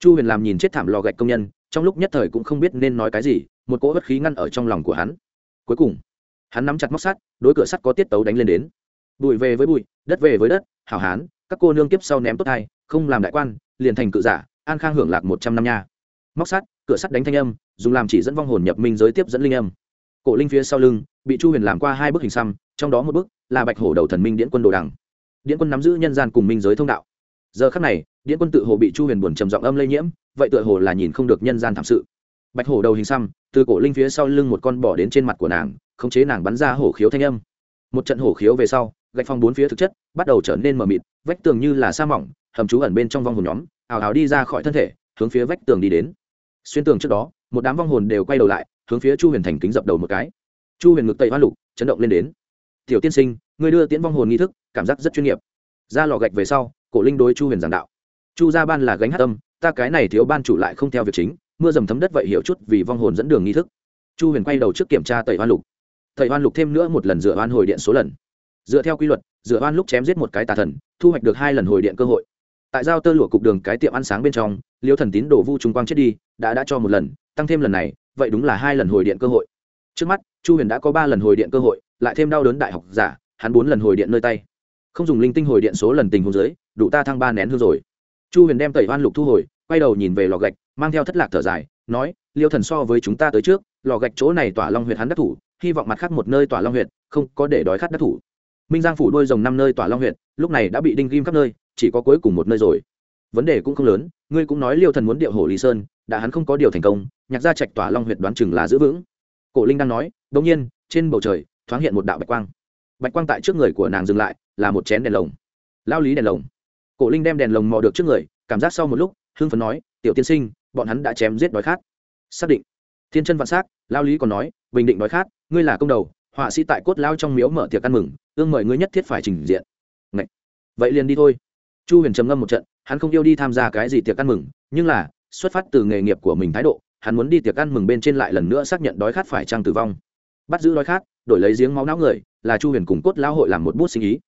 Chu huyền làm nhìn chết thảm lò gạch công nhân, trong lúc nhất thời cũng không biết nên nói cái gì, một cỗ bất khí ngăn ở trong lòng của hắn. Cuối cùng, hắn nắm chặt móc sắt, đối cửa sắt có tiết tấu đánh lên đến. Bụi về với bụi, đất về với đất, hảo hán, các cô nương kiếp sau ném tốt thai, không làm đại quan, liền thành cự giả, an khang hưởng lạc một trăm năm nha. Móc sắt, cửa sắt đánh thanh âm, dùng làm chỉ dẫn vong hồn nhập minh giới tiếp dẫn linh âm. Cổ linh phía sau lưng, bị chu huyền làm qua hai bức hình xăm, trong đó một bức là bạch hổ đầu thần minh điện quân đồ đằng. Điện quân nắm giữ nhân gian cùng minh giới thông đạo giờ khắc này điện quân tự hồ bị chu huyền buồn trầm giọng âm lây nhiễm, vậy tựa hồ là nhìn không được nhân gian thảm sự. Bạch hổ đầu hình xăm, từ cổ linh phía sau lưng một con bỏ đến trên mặt của nàng, khống chế nàng bắn ra hổ khiếu thanh âm. Một trận hổ khiếu về sau, gạch phong bốn phía thực chất bắt đầu trở nên mờ mịt, vách tường như là sa mỏng, hầm trú ẩn bên trong vong hồn nhóm, ào ào đi ra khỏi thân thể, hướng phía vách tường đi đến. Xuyên tường trước đó, một đám vong hồn đều quay đầu lại, hướng phía chu huyền thành kính dập đầu một cái. Chu huyền ngực tây hoa lục, chấn động lên đến. Tiểu tiên sinh người đưa tiễn vong hồn nghi thức, cảm giác rất chuyên nghiệp. Ra lò gạch về sau cổ linh đối chu huyền giảng đạo. Chu gia ban là gánh hát tâm ta cái này thiếu ban chủ lại không theo việc chính, mưa dầm thấm đất vậy hiểu chút vì vong hồn dẫn đường nghi thức. Chu huyền quay đầu trước kiểm tra tẩy hoan lục. Tẩy hoan lục thêm nữa một lần dựa oan hồi điện số lần. Dựa theo quy luật, dựa oan lúc chém giết một cái tà thần, thu hoạch được hai lần hồi điện cơ hội. Tại giao tơ lụa cục đường cái tiệm ăn sáng bên trong, liêu thần tín đổ vu trung quang chết đi, đã đã cho một lần, tăng thêm lần này, vậy đúng là hai lần hồi điện cơ hội. Trước mắt, chu huyền đã có ba lần hồi điện cơ hội, lại thêm đau đớn đại học giả, hắn bốn lần hồi điện nơi tay. Không dùng linh tinh hồi điện số lần tình hồ dưới đủ ta thăng ba nén hương rồi. Chu huyền đem tẩy hoan lục thu hồi, quay đầu nhìn về lò gạch, mang theo thất lạc thở dài, nói, liêu thần so với chúng ta tới trước, lò gạch chỗ này tỏa long huyệt hắn đắc thủ, hy vọng mặt khác một nơi tỏa long huyệt, không có để đói khát đắc thủ. Minh giang phủ đôi rồng năm nơi tỏa long huyệt, lúc này đã bị đinh ghim khắp nơi, chỉ có cuối cùng một nơi rồi. Vấn đề cũng không lớn, ngươi cũng nói liêu thần muốn điệu hồ lý sơn, đã hắn không có điều thành công, nhạc gia trạch tỏa long huyệt đoán chừng là giữ vững. Cổ linh đang nói đ nhiên, trên bầu trời, thoáng hiện một đạo bạch quang. Bạch quang tại trước người của nàng dừng lại, là một chén đèn lồng. Lao lý đèn lồng? Cổ linh đem đèn lồng mò được trước người, cảm giác sau một lúc, hưng phấn nói, tiểu tiên sinh, bọn hắn đã chém giết đói khát. Xác định. Thiên chân vạn s á c lao lý còn nói, bình định đói khát, ngươi là công đầu, họa sĩ tại cốt lao trong miếu mở tiệc ăn mừng, ương mời ngươi nhất thiết phải trình diện. Ngậy. vậy liền đi thôi. Chu huyền trầm ngâm một trận, hắn không yêu đi tham gia cái gì tiệc ăn mừng, nhưng là, xuất phát từ nghề nghiệp của mình thái độ, hắn muốn đi tiệc ăn mừng bên trên lại lần nữa xác nhận đói khát phải trăng tử vong. Bắt giữ đói khát, đổi lấy giếng máu não người, là chu huyền cùng cốt lao hội làm một bút sinh ý.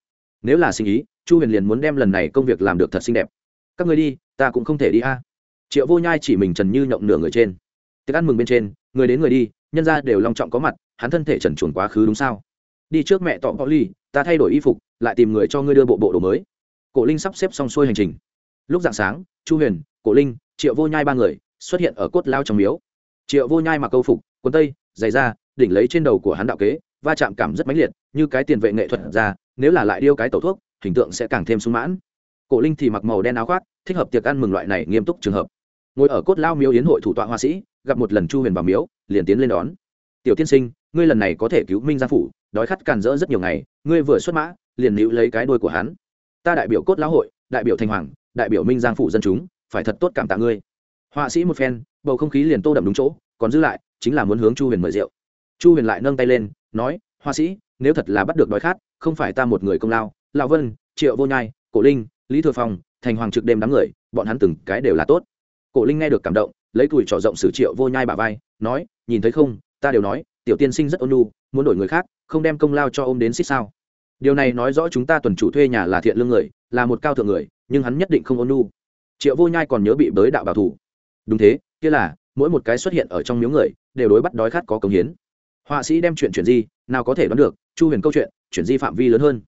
Nếu là sinh ý chu huyền liền muốn đem lần này công việc làm được thật xinh đẹp. Các người đi, ta cũng không thể đi a. Triệu vô nhai chỉ mình trần như nhộng nửa người trên. Tiệc ăn mừng bên trên, người đến người đi, nhân ra đều long trọng có mặt, hắn thân thể trần chuồn quá khứ đúng sao? Đi trước mẹ tọ võ ly, ta thay đổi y phục, lại tìm người cho ngươi đưa bộ bộ đồ mới. Cổ linh sắp xếp xong xuôi hành trình. Lúc dạng sáng, chu huyền, cổ linh, triệu vô nhai ba người xuất hiện ở cốt lao trong miếu. Triệu vô nhai mặc câu phục, quần tây, giày da, đỉnh lấy trên đầu của hắn đạo kế, va chạm cảm rất mãnh liệt, như cái tiền vệ nghệ thuật ra, nếu là lại điêu cái tẩu thuốc hình tượng sẽ càng thêm sung mãn. Cổ linh thì mặc màu đen áo khoác, thích hợp tiệc ăn mừng loại này nghiêm túc trường hợp. Ngồi ở cốt lao miếu yến hội thủ tọa hoa sĩ, gặp một lần chu huyền vào miếu, liền tiến lên đón. Tiểu tiên sinh, ngươi lần này có thể cứu minh gia phủ, đói khát càn rỡ rất nhiều ngày, ngươi vừa xuất mã, liền níu lấy cái đuôi của hắn. Ta đại biểu cốt lão hội, đại biểu thanh hoàng, đại biểu minh giang phủ dân chúng, phải thật tốt cảm tạ ngươi. Họa sĩ một phen, bầu không khí liền tô đậm đúng chỗ, còn giữ lại, chính là muốn hướng chu huyền mời rượu. Chu huyền lại nâng tay lên, nói họa sĩ, nếu thật là bắt được đói khát, không phải ta một người công lao lão vân triệu vô nhai cổ linh lý thừa phong thành hoàng trực đêm đám người bọn hắn từng cái đều là tốt. Cổ linh nghe được cảm động lấy tuổi trỏ rộng sử triệu vô nhai bà vai nói nhìn thấy không ta đều nói tiểu tiên sinh rất ôn nhu muốn đổi người khác không đem công lao cho ôm đến xích sao. Điều này nói rõ chúng ta tuần chủ thuê nhà là thiện lương người là một cao thượng người nhưng hắn nhất định không ôn nhu. Triệu vô nhai còn nhớ bị bới đạo bảo thủ. Đúng thế kia là mỗi một cái xuất hiện ở trong miếu người đều đối bắt đói khát có công hiến. Họa sĩ đem chuyện chuyển gì, nào có thể đoán được chu huyền câu chuyện chuyển di phạm vi lớn hơn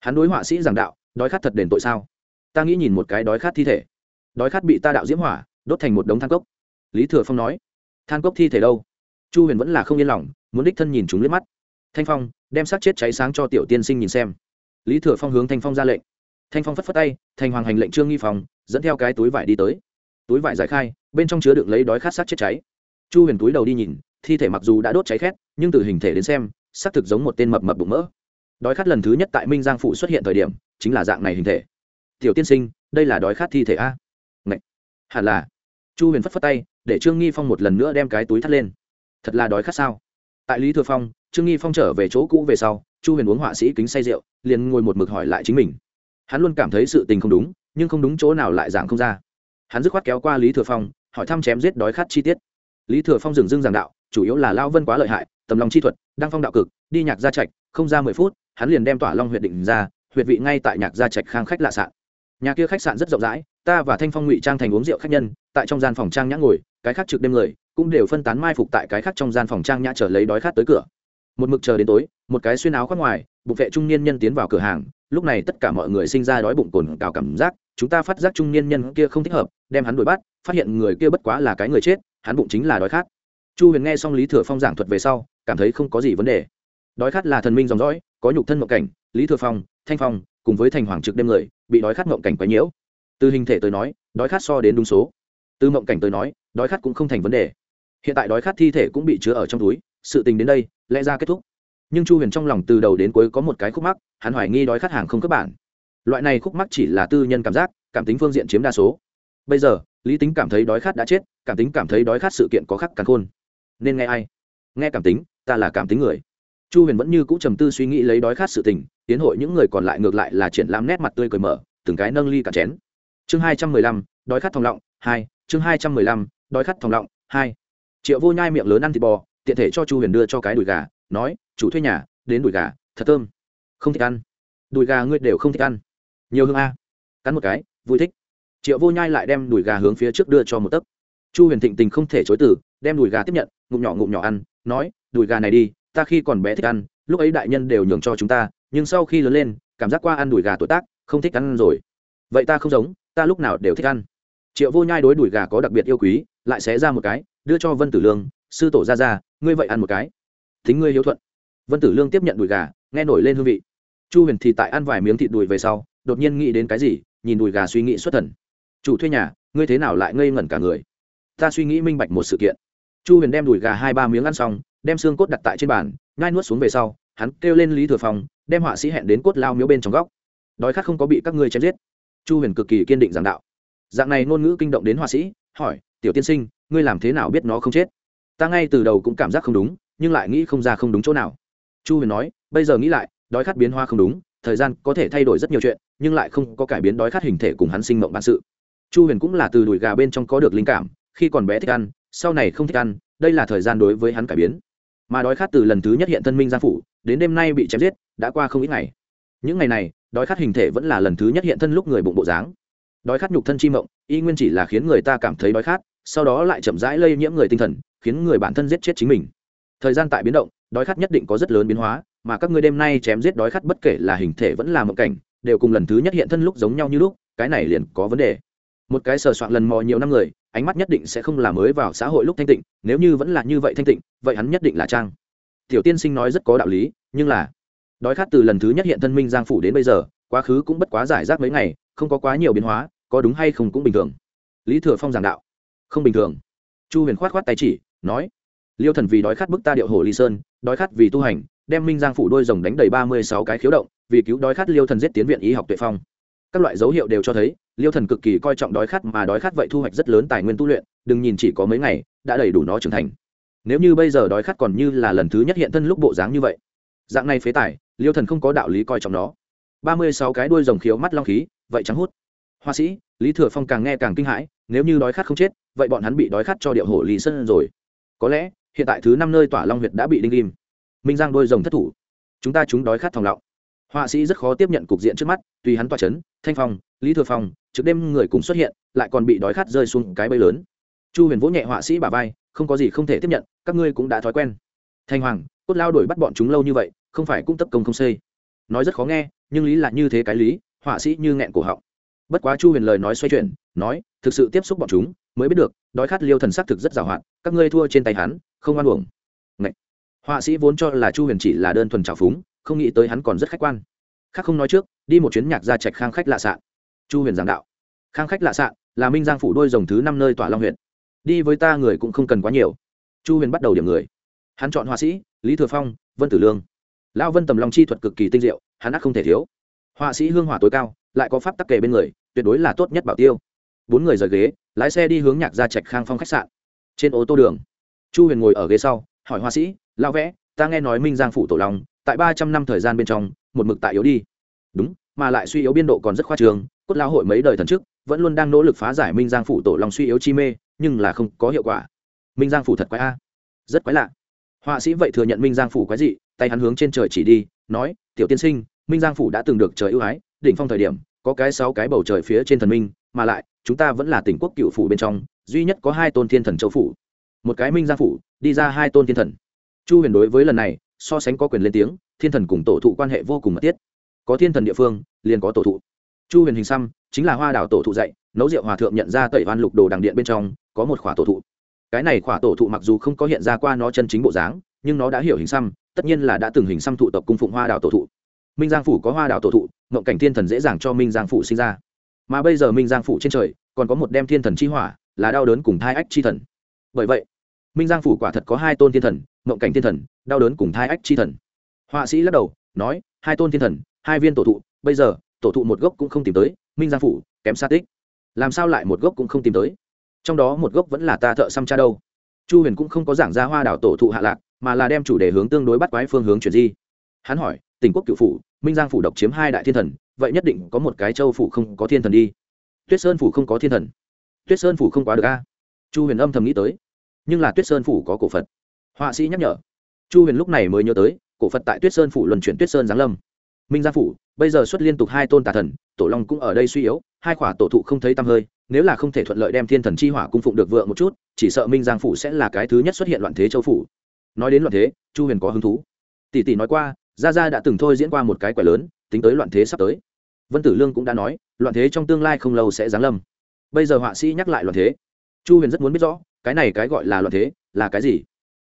hắn đối họa sĩ giảng đạo, đói khát thật đền tội sao? Ta nghĩ nhìn một cái đói khát thi thể. Đói khát bị ta đạo diễm hỏa, đốt thành một đống than cốc. Lý thừa phong nói, than cốc thi thể đâu? Chu huyền vẫn là không yên lòng, muốn đích thân nhìn chúng liếc mắt. Thanh phong, đem sát chết cháy sáng cho tiểu tiên sinh nhìn xem. Lý thừa phong hướng thanh phong ra lệnh. Thanh phong phất phất tay thành hoàng hành lệnh trương nghi phòng dẫn theo cái túi vải đi tới. Túi vải giải khai, bên trong chứa đựng lấy đói khát sát chết cháy. Chu huyền túi đầu đi nhìn, thi thể mặc dù đã đốt cháy khét, nhưng từ hình thể đến xem, xác thực giống một tên mập mập bụng mỡ đói khát lần thứ nhất tại minh giang phụ xuất hiện thời điểm, chính là dạng này hình thể. Tiểu tiên sinh, đây là đói khát thi thể a. Ngậy! hẳn là. Chu huyền phất phất tay, để trương nghi phong một lần nữa đem cái túi thắt lên. Thật là đói khát sao? Tại lý thừa phong, trương nghi phong trở về chỗ cũ về sau, chu huyền uống họa sĩ kính say rượu, liền ngồi một mực hỏi lại chính mình. Hắn luôn cảm thấy sự tình không đúng, nhưng không đúng chỗ nào lại giảng không ra. Hắn dứt khoát kéo qua lý thừa phong, hỏi thăm chém giết đói khát chi tiết. Lý thừa phong dừng dưng giảng đạo, chủ yếu là lao vân quá lợi hại, tầm lòng chi thuật đang phong đạo cực, đi nhạc ra trạch, không ra mười phút hắn liền đem tỏa long huyệt định ra, huyệt vị ngay tại nhạc gia trạch khang khách lạ sạn. Nhà kia khách sạn rất rộng rãi, ta và thanh phong ngụy trang thành uống rượu khách nhân, tại trong gian phòng trang nhã ngồi, cái khác trực đêm người cũng đều phân tán mai phục tại cái khác trong gian phòng trang nhã trở lấy đói khát tới cửa. Một mực chờ đến tối, một cái xuyên áo khoác ngoài, bụng vệ trung niên nhân tiến vào cửa hàng, lúc này tất cả mọi người sinh ra đói bụng cồn cào cảm giác, chúng ta phát giác trung niên nhân kia không thích hợp, đem hắn đuổi bắt, phát hiện người kia bất quá là cái người chết, hắn bụng chính là đói khát. Chu huyền nghe xong lý thừa phong giảng thuật về sau, cảm thấy không có gì vấn đề đói khát là thần minh dòng dõi, có nhục thân mộng cảnh, lý thừa phong, thanh phong, cùng với thành hoàng trực đêm người, bị đói khát mộng cảnh quấy nhiễu. Từ hình thể tới nói, đói khát so đến đúng số. Từ mộng cảnh tới nói, đói khát cũng không thành vấn đề. Hiện tại đói khát thi thể cũng bị chứa ở trong túi, sự tình đến đây, lẽ ra kết thúc. Nhưng chu huyền trong lòng từ đầu đến cuối có một cái khúc mắc, hắn hoài nghi đói khát hàng không cấp bản. Loại này khúc mắc chỉ là tư nhân cảm giác, cảm tính phương diện chiếm đa số. Bây giờ, lý tính cảm thấy đói khát đã chết, cảm tính cảm thấy đói khát sự kiện có khắc càng khôn. Nên nghe ai? Nghe cảm tính, ta là cảm tính người chu huyền vẫn như cũ trầm tư suy nghĩ lấy đói khát sự tình, tiến hội những người còn lại ngược lại là triển lãm nét mặt tươi cười mở, từng cái nâng ly cả chén. Chương hai trăm mười lăm, đói khát thòng lọng, hai, chương hai trăm mười lăm, đói khát thòng lọng, hai. Triệu vô nhai miệng lớn ăn thịt bò, tiện thể cho chu huyền đưa cho cái đùi gà, nói, chủ thuê nhà, đến đùi gà, thật thơm. Không thích ăn. Đùi gà ngươi đều không thích ăn. Nhiều hương a. Cắn một cái, vui thích. Triệu vô nhai lại đem đùi gà hướng phía trước đưa cho một tấc. Chu huyền thịnh tình không thể chối từ, đem đùi gà tiếp nhận, ngụm nhỏ ngụm nhỏ ăn, nói, đùi gà này đi ta khi còn bé thích ăn, lúc ấy đại nhân đều nhường cho chúng ta, nhưng sau khi lớn lên, cảm giác qua ăn đùi gà tuổi tác, không thích ăn rồi. Vậy ta không giống, ta lúc nào đều thích ăn. Triệu vô nhai đối đùi gà có đặc biệt yêu quý, lại xé ra một cái, đưa cho vân tử lương, sư tổ ra ra, ngươi vậy ăn một cái. Thính ngươi hiếu thuận. Vân tử lương tiếp nhận đùi gà, nghe nổi lên hương vị. Chu huyền thì tại ăn vài miếng thịt đùi về sau, đột nhiên nghĩ đến cái gì, nhìn đùi gà suy nghĩ xuất thần. Chủ thuê nhà, ngươi thế nào lại ngây ngẩn cả người? Ta suy nghĩ minh bạch một sự kiện. Chu huyền đem đùi gà hai ba miếng ăn xong đem xương cốt đặt tại trên bàn ngai nuốt xuống về sau, hắn kêu lên lý thừa phong, đem họa sĩ hẹn đến cốt lao miếu bên trong góc. Đói khát không có bị các ngươi chém giết. Chu huyền cực kỳ kiên định giảng đạo. Dạng này ngôn ngữ kinh động đến họa sĩ, hỏi, tiểu tiên sinh, ngươi làm thế nào biết nó không chết? Ta ngay từ đầu cũng cảm giác không đúng, nhưng lại nghĩ không ra không đúng chỗ nào. Chu huyền nói, bây giờ nghĩ lại, đói khát biến hoa không đúng, thời gian có thể thay đổi rất nhiều chuyện, nhưng lại không có cải biến đói khát hình thể cùng hắn sinh mộng bản sự. Chu huyền cũng là từ đùi gà bên trong có được linh cảm, khi còn bé thích ăn, sau này không thích ăn, đây là thời gian đối với hắn cải biến mà đói khát từ lần thứ nhất hiện thân minh gia phủ, đến đêm nay bị chém giết, đã qua không ít ngày. Những ngày này, đói khát hình thể vẫn là lần thứ nhất hiện thân lúc người bụng bộ dáng. Đói khát nhục thân chi mộng, y nguyên chỉ là khiến người ta cảm thấy đói khát, sau đó lại chậm rãi lây nhiễm người tinh thần, khiến người bản thân giết chết chính mình. Thời gian tại biến động, đói khát nhất định có rất lớn biến hóa, mà các ngươi đêm nay chém giết đói khát bất kể là hình thể vẫn là mộng cảnh, đều cùng lần thứ nhất hiện thân lúc giống nhau như lúc, cái này liền có vấn đề. Một cái sờ soạn lần mò nhiều năm người ánh mắt nhất định sẽ không là mới vào xã hội lúc thanh tịnh, nếu như vẫn là như vậy thanh tịnh, vậy hắn nhất định là trang. Tiểu tiên sinh nói rất có đạo lý, nhưng là, đói khát từ lần thứ nhất hiện thân minh giang phủ đến bây giờ, quá khứ cũng bất quá giải rác mấy ngày, không có quá nhiều biến hóa, có đúng hay không cũng bình thường. Lý thừa phong giảng đạo, không bình thường. Chu huyền khoát khoát tay chỉ, nói, liêu thần vì đói khát bức ta điệu hồ ly sơn, đói khát vì tu hành, đem minh giang phủ đôi rồng đánh đầy ba mươi sáu cái khiếu động, vì cứu đói khát liêu thần giết tiến viện y học tuệ phong. Các loại dấu hiệu đều cho thấy liêu thần cực kỳ coi trọng đói khát mà đói khát vậy thu hoạch rất lớn tài nguyên tu luyện, đừng nhìn chỉ có mấy ngày, đã đầy đủ nó trưởng thành. Nếu như bây giờ đói khát còn như là lần thứ nhất hiện thân lúc bộ dáng như vậy, dạng này phế tài, liêu thần không có đạo lý coi trọng nó. Ba mươi sáu cái đuôi rồng khiếu mắt long khí, vậy trắng hút. Hoa sĩ, lý thừa phong càng nghe càng kinh hãi, nếu như đói khát không chết, vậy bọn hắn bị đói khát cho điệu hổ lì sơn rồi. Có lẽ, hiện tại thứ năm nơi tỏa long huyệt đã bị đinh ghim minh giang đôi rồng thất thủ. Chúng ta chúng đói khát thòng lọng họa sĩ rất khó tiếp nhận cục diện trước mắt tuy hắn toa c h ấ n thanh phong, lý thừa phong trước đêm người cùng xuất hiện, lại còn bị đói khát rơi xuống cái bẫy lớn. Chu huyền vỗ nhẹ họa sĩ bà vai, không có gì không thể tiếp nhận, các ngươi cũng đã thói quen. Thanh hoàng, cốt lao đổi bắt bọn chúng lâu như vậy, không phải cũng tấp công không xây. Nói rất khó nghe, nhưng lý là như thế cái lý, họa sĩ như nghẹn cổ họng. Bất quá chu huyền lời nói xoay chuyển, nói, thực sự tiếp xúc bọn chúng, mới biết được, đói khát liêu thần s ắ c thực rất g à o hạn, các ngươi thua trên tay hắn, không oan uổng. Họa sĩ vốn cho là chu huyền chỉ là đơn thuần trào phúng không nghĩ tới hắn còn rất khách quan. Khác không nói trước, đi một chuyến nhạc ra trạch khang khách lạ sạn. Chu huyền giảng đạo. Khang khách lạ sạn là minh giang phủ đôi dòng thứ năm nơi tỏa long huyện đi với ta người cũng không cần quá nhiều. Chu huyền bắt đầu điểm người. Hắn chọn họa sĩ, lý thừa phong, vân tử lương. Lão vân tầm long chi thuật cực kỳ tinh diệu, hắn ác không thể thiếu. Họa sĩ hương hỏa tối cao, lại có pháp tắc kề bên người, tuyệt đối là tốt nhất bảo tiêu. Bốn người rời ghế, lái xe đi hướng nhạc ra trạch khang phong khách sạn. Trên ô tô đường, chu huyền ngồi ở ghế sau, hỏi họa sĩ lao vẽ, ta nghe nói minh giang phủ tổ long tại ba trăm năm thời gian bên trong, một mực tại yếu đi. Đúng, mà lại suy yếu biên độ còn rất khoa trường, cốt lao hội mấy đời thần trước vẫn luôn đang nỗ lực phá giải minh giang phủ tổ long suy yếu chi mê, nhưng là không có hiệu quả. Minh giang phủ thật quái a. Rất quái lạ. Họa sĩ vậy thừa nhận minh giang phủ quái dị, tay hắn hướng trên trời chỉ đi, nói, tiểu tiên sinh, minh giang phủ đã từng được trời ưu ái, đỉnh phong thời điểm, có cái sáu cái bầu trời phía trên thần minh, mà lại, chúng ta vẫn là tỉnh quốc cựu phủ bên trong, duy nhất có hai tôn thiên thần châu phủ. Một cái minh giang phủ, đi ra hai tôn thiên thần. Chu huyền đối với lần này so sánh có quyền lên tiếng, thiên thần cùng tổ thụ quan hệ vô cùng mật thiết. Có thiên thần địa phương, liền có tổ thụ. Chu huyền hình xăm chính là hoa đảo tổ thụ dạy, nấu rượu hòa thượng nhận ra tẩy hoan lục đồ đằng điện bên trong có một khỏa tổ thụ. Cái này khỏa tổ thụ mặc dù không có hiện ra qua nó chân chính bộ dáng, nhưng nó đã hiểu hình xăm, tất nhiên là đã từng hình xăm thụ tộc cung phụng hoa đảo tổ thụ. Minh giang phủ có hoa đảo tổ thụ, ngộng cảnh thiên thần dễ dàng cho minh giang phủ sinh ra. Mà bây giờ minh giang phủ trên trời, còn có một đem thiên thần chi hỏa, là đau đớn cùng thai ách chi thần. Bởi vậy minh giang phủ quả thật có hai tôn thiên thần mộng cảnh thiên thần đau đớn cùng thai ách chi thần họa sĩ lắc đầu nói hai tôn thiên thần hai viên tổ thụ bây giờ tổ thụ một gốc cũng không tìm tới minh giang phủ kém xa tích làm sao lại một gốc cũng không tìm tới trong đó một gốc vẫn là ta thợ xăm cha đâu chu huyền cũng không có giảng ra hoa đảo tổ thụ hạ lạc mà là đem chủ đề hướng tương đối bắt quái phương hướng chuyển di hắn hỏi tỉnh quốc cựu phủ minh giang phủ độc chiếm hai đại thiên thần vậy nhất định có một cái châu phủ không có thiên thần đi tuyết sơn phủ không có thiên thần tuyết sơn phủ không quá được a chu huyền âm thầm nghĩ tới nhưng là tuyết sơn phủ có cổ phật họa sĩ nhắc nhở chu huyền lúc này mới nhớ tới cổ phật tại tuyết sơn phủ luân chuyển tuyết sơn giáng lâm minh Gia phủ bây giờ xuất liên tục hai tôn tà thần tổ long cũng ở đây suy yếu hai khỏa tổ thụ không thấy tăm hơi nếu là không thể thuận lợi đem thiên thần chi hỏa cung phụng được vượng một chút chỉ sợ minh giang phủ sẽ là cái thứ nhất xuất hiện loạn thế châu phủ nói đến loạn thế chu huyền có hứng thú tỷ tỷ nói qua gia gia đã từng thôi diễn qua một cái quẻ lớn tính tới loạn thế sắp tới vân tử lương cũng đã nói loạn thế trong tương lai không lâu sẽ giáng lâm bây giờ họa sĩ nhắc lại loạn thế chu huyền rất muốn biết rõ cái này cái gọi là loạn thế, là cái gì?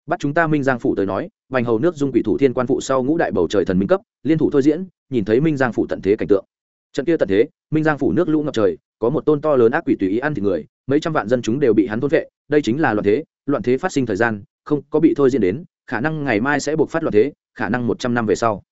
Bắt chúng ta minh giang phụ tới nói, vành hầu nước dung quỷ thủ thiên quan phụ sau ngũ đại bầu trời thần minh cấp, liên thủ thôi diễn, nhìn thấy minh giang phụ tận thế cảnh tượng. Trận kia tận thế, minh giang phủ nước lũ ngập trời, có một tôn to lớn ác quỷ tùy ý ăn thịt người, mấy trăm vạn dân chúng đều bị hắn thôn vệ, đây chính là loạn thế loạn thế phát sinh thời gian, không có bị thôi diễn đến, khả năng ngày mai sẽ buộc phát loạn thế, khả năng một trăm năm về sau.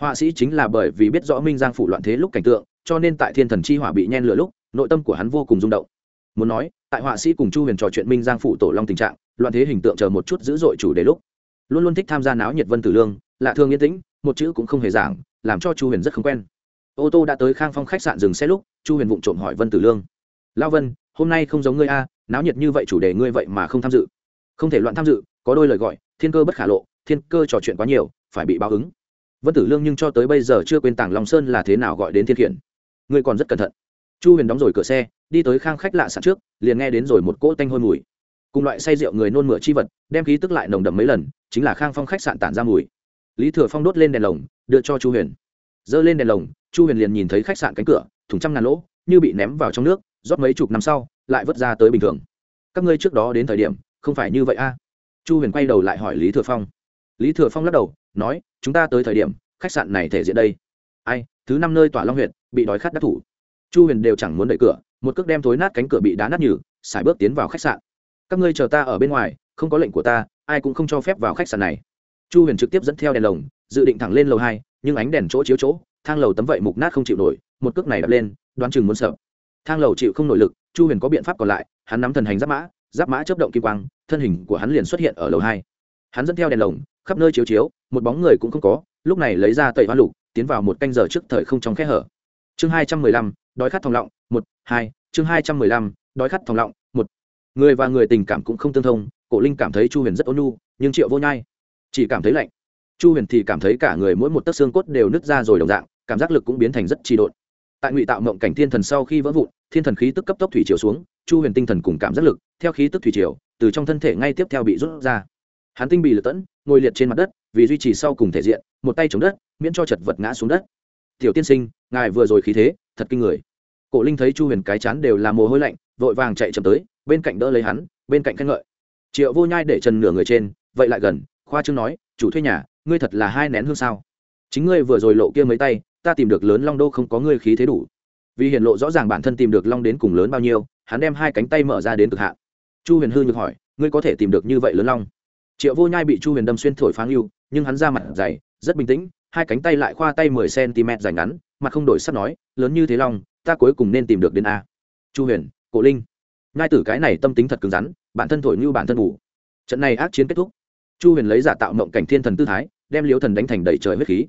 Họa sĩ chính là bởi vì biết rõ minh giang phủ loạn thế lúc cảnh tượng, cho nên tại thiên thần chi hỏa bị nhen lửa lúc, nội tâm của hắn vô cùng rung động muốn nói, tại họa sĩ cùng chu huyền trò chuyện minh giang phủ tổ long tình trạng, loạn thế hình tượng chờ một chút dữ dội chủ đề lúc. Luôn luôn thích tham gia náo nhiệt vân tử lương, lạ thương yên tĩnh, một chữ cũng không hề giảng, làm cho chu huyền rất không quen. Ô tô đã tới khang phong khách sạn dừng xe lúc, chu huyền vụng trộm hỏi vân tử lương. Lao vân, hôm nay không giống ngươi a, náo nhiệt như vậy chủ đề ngươi vậy mà không tham dự. Không thể loạn tham dự, có đôi lời gọi, thiên cơ bất khả lộ, thiên cơ trò chuyện quá nhiều, phải bị báo ứng. Vân tử lương nhưng cho tới bây giờ chưa quên tảng long sơn là thế nào gọi đến thiên khiển. Ngươi còn rất cẩn thận. Chu huyền đóng rồi cửa xe đi tới khang khách lạ sẵn trước, liền nghe đến rồi một cỗ tanh hôi mùi. Cùng loại say rượu người nôn mửa chi vật, đem khí tức lại nồng đậm mấy lần, chính là khang phong khách sạn tản ra mùi. Lý thừa phong đốt lên đèn lồng, đưa cho chu huyền. Giơ lên đèn lồng, chu huyền liền nhìn thấy khách sạn cánh cửa, thùng trăm ngàn lỗ, như bị ném vào trong nước, rót mấy chục năm sau, lại vớt ra tới bình thường. Các ngươi trước đó đến thời điểm, không phải như vậy a? Chu huyền quay đầu lại hỏi lý thừa phong. Lý thừa phong lắc đầu, nói, chúng ta tới thời điểm, khách sạn này thể diện đây. Ai, thứ năm nơi tỏa long huyện bị đói khát đắc thủ. Chu huyền đều chẳng muốn đẩy cửa một cước đem thối nát cánh cửa bị đá nát nhừ, xài bước tiến vào khách sạn. Các ngươi chờ ta ở bên ngoài, không có lệnh của ta, ai cũng không cho phép vào khách sạn này. Chu huyền trực tiếp dẫn theo đèn lồng, dự định thẳng lên lầu hai, nhưng ánh đèn chỗ chiếu chỗ, thang lầu tấm vậy mục nát không chịu nổi, một cước này đập lên, đoán chừng muốn sợ. Thang lầu chịu không nổi lực, chu huyền có biện pháp còn lại, hắn nắm thần hành giáp mã giáp mã chấp động kim quang, thân hình của hắn liền xuất hiện ở lầu hai. Hắn dẫn theo đèn lồng, khắp nơi chiếu chiếu, một bóng người cũng không có, lúc này lấy ra tẩy hoa lục, tiến vào một canh giờ trước thời không trong khe hở. Chương hai trăm mười lăm, đói khát thòng lọng, một hai, chương hai trăm mười lăm, đói khát thòng lọng, một. Người và người tình cảm cũng không tương thông, cổ linh cảm thấy chu huyền rất ôn nhu, nhưng triệu vô nhai chỉ cảm thấy lạnh. Chu huyền thì cảm thấy cả người mỗi một tấc xương cốt đều nứt ra rồi đồng dạng, cảm giác lực cũng biến thành rất trì độn. Tại ngụy tạo mộng cảnh thiên thần sau khi vỡ vụn, thiên thần khí tức cấp tốc thủy chiều xuống, chu huyền tinh thần cùng cảm giác lực, theo khí tức thủy chiều từ trong thân thể ngay tiếp theo bị rút ra. Hắn tinh bị lật tẫn, ngồi liệt trên mặt đất, vì duy trì sau cùng thể diện, một tay chống đất, miễn cho chật vật ngã xuống đất. Tiểu tiên sinh, ngài vừa rồi khí thế, thật kinh người cổ linh thấy chu huyền cái chán đều là mồ hôi lạnh, vội vàng chạy chậm tới, bên cạnh đỡ lấy hắn, bên cạnh khen ngợi. Triệu vô nhai để trần nửa người trên, vậy lại gần, khoa trương nói, chủ thuê nhà, ngươi thật là hai nén hương sao? Chính ngươi vừa rồi lộ kia mấy tay, ta tìm được lớn long đô không có ngươi khí thế đủ. Vì hiện lộ rõ ràng bản thân tìm được long đến cùng lớn bao nhiêu, hắn đem hai cánh tay mở ra đến cực hạn. Chu huyền hư nhược hỏi, ngươi có thể tìm được như vậy lớn long? Triệu vô nhai bị chu huyền đâm xuyên thổi pháng yêu nhưng hắn ra mặt dày, rất bình tĩnh, hai cánh tay lại khoa tay mười cm dài ngắn, mặt không đổi sắp nói, lớn như thế long ta cuối cùng nên tìm được đến a. Chu huyền, cổ linh. Ngai tử cái này tâm tính thật cứng rắn, bản thân thổi như bản thân ngủ trận này ác chiến kết thúc. Chu huyền lấy giả tạo mộng cảnh thiên thần tư thái, đem liếu thần đánh thành đầy trời huyết khí.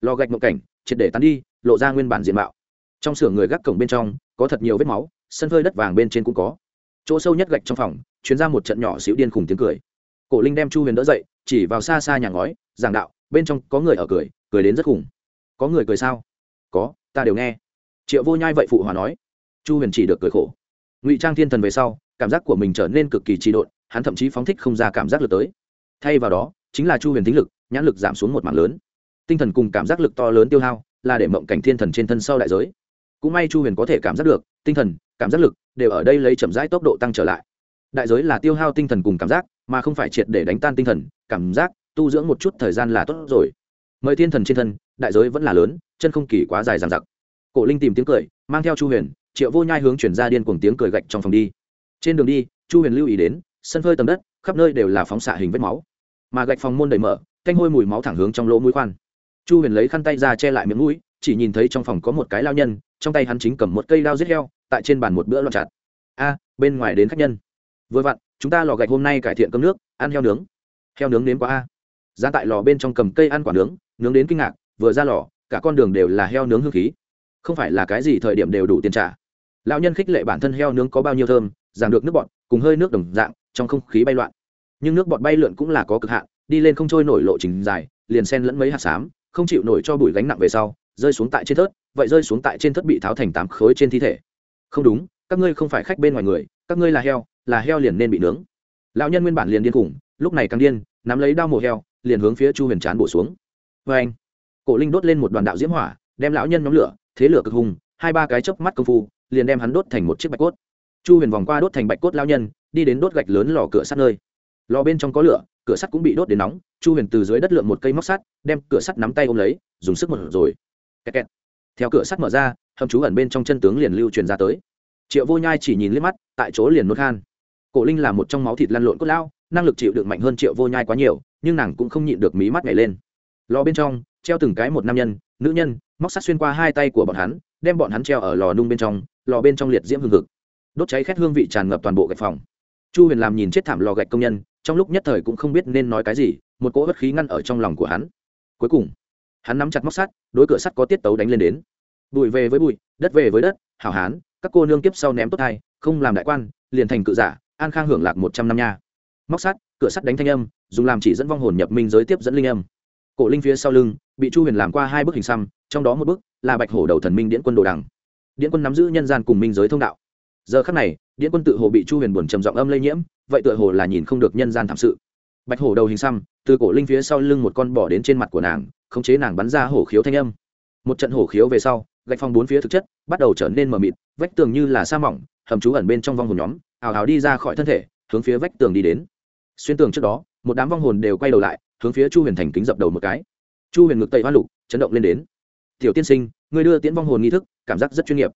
Lò gạch mộng cảnh, triệt để tán đi, lộ ra nguyên bản diện mạo. Trong xưởng người gác cổng bên trong, có thật nhiều vết máu, sân phơi đất vàng bên trên cũng có. Chỗ sâu nhất gạch trong phòng chuyến ra một trận nhỏ xíu điên khủng tiếng cười. Cổ linh đem chu huyền đỡ dậy, chỉ vào xa xa nhà ngói, giảng đạo, bên trong có người ở cười cười đến rất khủng có người cười sao? Có, ta đều nghe triệu vô nhai vậy phụ hòa nói, chu huyền chỉ được cười khổ. Ngụy trang thiên thần về sau, cảm giác của mình trở nên cực kỳ trị độn, hắn thậm chí phóng thích không ra cảm giác lực tới. Thay vào đó, chính là chu huyền tính lực, nhãn lực giảm xuống một mạng lớn. Tinh thần cùng cảm giác lực to lớn tiêu hao, là để mộng cảnh thiên thần trên thân sau đại giới. Cũng may chu huyền có thể cảm giác được, tinh thần, cảm giác lực đều ở đây lấy chậm rãi tốc độ tăng trở lại. Đại giới là tiêu hao tinh thần cùng cảm giác, mà không phải triệt để đánh tan tinh thần, cảm giác, tu dưỡng một chút thời gian là tốt rồi. Mời thiên thần trên thân, đại giới vẫn là lớn, chân không kỳ quá dài dằng dặc cổ linh tìm tiếng cười, mang theo chu huyền, triệu vô nhai hướng chuyển ra điên cuồng tiếng cười gạch trong phòng đi. Trên đường đi, chu huyền lưu ý đến, sân phơi tầm đất, khắp nơi đều là phóng xạ hình vết máu. Mà gạch phòng môn đầy mở canh hôi mùi máu thẳng hướng trong lỗ mũi khoan. Chu huyền lấy khăn tay ra che lại miệng mũi, chỉ nhìn thấy trong phòng có một cái lao nhân, trong tay hắn chính cầm một cây đao giết heo, tại trên bàn một bữa loạn chặt. A, bên ngoài đến khách nhân. Vừa vặn, chúng ta lò gạch hôm nay cải thiện cơm nước, ăn heo nướng. Heo nướng nếm quá a. Ra tại lò bên trong cầm cây ăn quả nướng nướng đến kinh ngạc, vừa ra lò, cả con đường đều là heo nướng hương khí không phải là cái gì thời điểm đều đủ tiền trả. Lão nhân khích lệ bản thân heo nướng có bao nhiêu thơm giảm được nước bọt, cùng hơi nước đồng dạng, trong không khí bay loạn. Nhưng nước bọt bay lượn cũng là có cực hạn, đi lên không trôi nổi lộ trình dài, liền sen lẫn mấy hạt xám, không chịu nổi cho bụi gánh nặng về sau, rơi xuống tại trên thớt, vậy rơi xuống tại trên thớt bị tháo thành tám khối trên thi thể. Không đúng, các ngươi không phải khách bên ngoài người, các ngươi là heo là heo liền nên bị nướng. Lão nhân nguyên bản liền điên khủng lúc này càng điên, nắm lấy đao mổ heo, liền hướng phía chu huyền chán bổ xuống. Vê anh cổ linh đốt lên một đoàn đạo diễm hỏa, đem lão nhân nhóm lửa thế lửa cực hùng hai ba cái chớp mắt công phu, liền đem hắn đốt thành một chiếc bạch cốt. Chu huyền vòng qua đốt thành bạch cốt lao nhân, đi đến đốt gạch lớn lò cửa sắt nơi. Lò bên trong có lửa, cửa sắt cũng bị đốt đến nóng, chu huyền từ dưới đất lượm một cây móc sắt, đem cửa sắt nắm tay ôm lấy, dùng sức một rồi. Kẹt kẹt. theo cửa sắt mở ra, hầm chú ẩn bên trong chân tướng liền lưu truyền ra tới. Triệu vô nhai chỉ nhìn liếc mắt, tại chỗ liền nốt khan. Cổ linh là một trong máu thịt lăn lộn cốt lao, năng lực chịu đựng mạnh hơn triệu vô nhai quá nhiều, nhưng nàng cũng không nhịn được mí mắt nhảy lên. Lò bên trong, treo từng cái một nam nhân, nữ nhân móc sắt xuyên qua hai tay của bọn hắn, đem bọn hắn treo ở lò nung bên trong, lò bên trong liệt diễm hương thực đốt cháy khét hương vị tràn ngập toàn bộ gạch phòng. Chu huyền làm nhìn chết thảm lò gạch công nhân, trong lúc nhất thời cũng không biết nên nói cái gì, một cỗ bất khí ngăn ở trong lòng của hắn. Cuối cùng, hắn nắm chặt móc sắt, đối cửa sắt có tiết tấu đánh lên đến. Bụi về với bụi, đất về với đất, hảo hán, các cô nương kiếp sau ném tốt thai không làm đại quan, liền thành cự giả, an khang hưởng lạc một trăm năm nha. Móc sắt, cửa sắt đánh thanh âm, dùng làm chỉ dẫn vong hồn nhập minh giới tiếp dẫn linh âm. Cổ linh phía sau lưng bị chu huyền làm qua hai bức hình xăm, trong đó một bức là bạch hổ đầu thần minh điện quân đồ đằng. Điện quân nắm giữ nhân gian cùng minh giới thông đạo. Giờ khắc này điện quân tự hồ bị chu huyền buồn trầm giọng âm lây nhiễm, vậy tựa hồ là nhìn không được nhân gian thảm sự. Bạch hổ đầu hình xăm, từ cổ linh phía sau lưng một con bỏ đến trên mặt của nàng, khống chế nàng bắn ra hổ khiếu thanh âm. Một trận hổ khiếu về sau, gạch phong bốn phía thực chất bắt đầu trở nên mờ mịt, vách tường như là sa mỏng, hầm trú ẩn bên trong vong hồn nhóm, ào ào đi ra khỏi thân thể, hướng phía vách tường đi đến. Xuyên tường trước đó, một đám vong hồn đều quay đầu lại, hướng phía chu huyền thành kính dập đầu một cái chu huyền ngực tẩy hoa lục, chấn động lên đến. Tiểu tiên sinh người đưa tiễn vong hồn nghi thức, cảm giác rất chuyên nghiệp.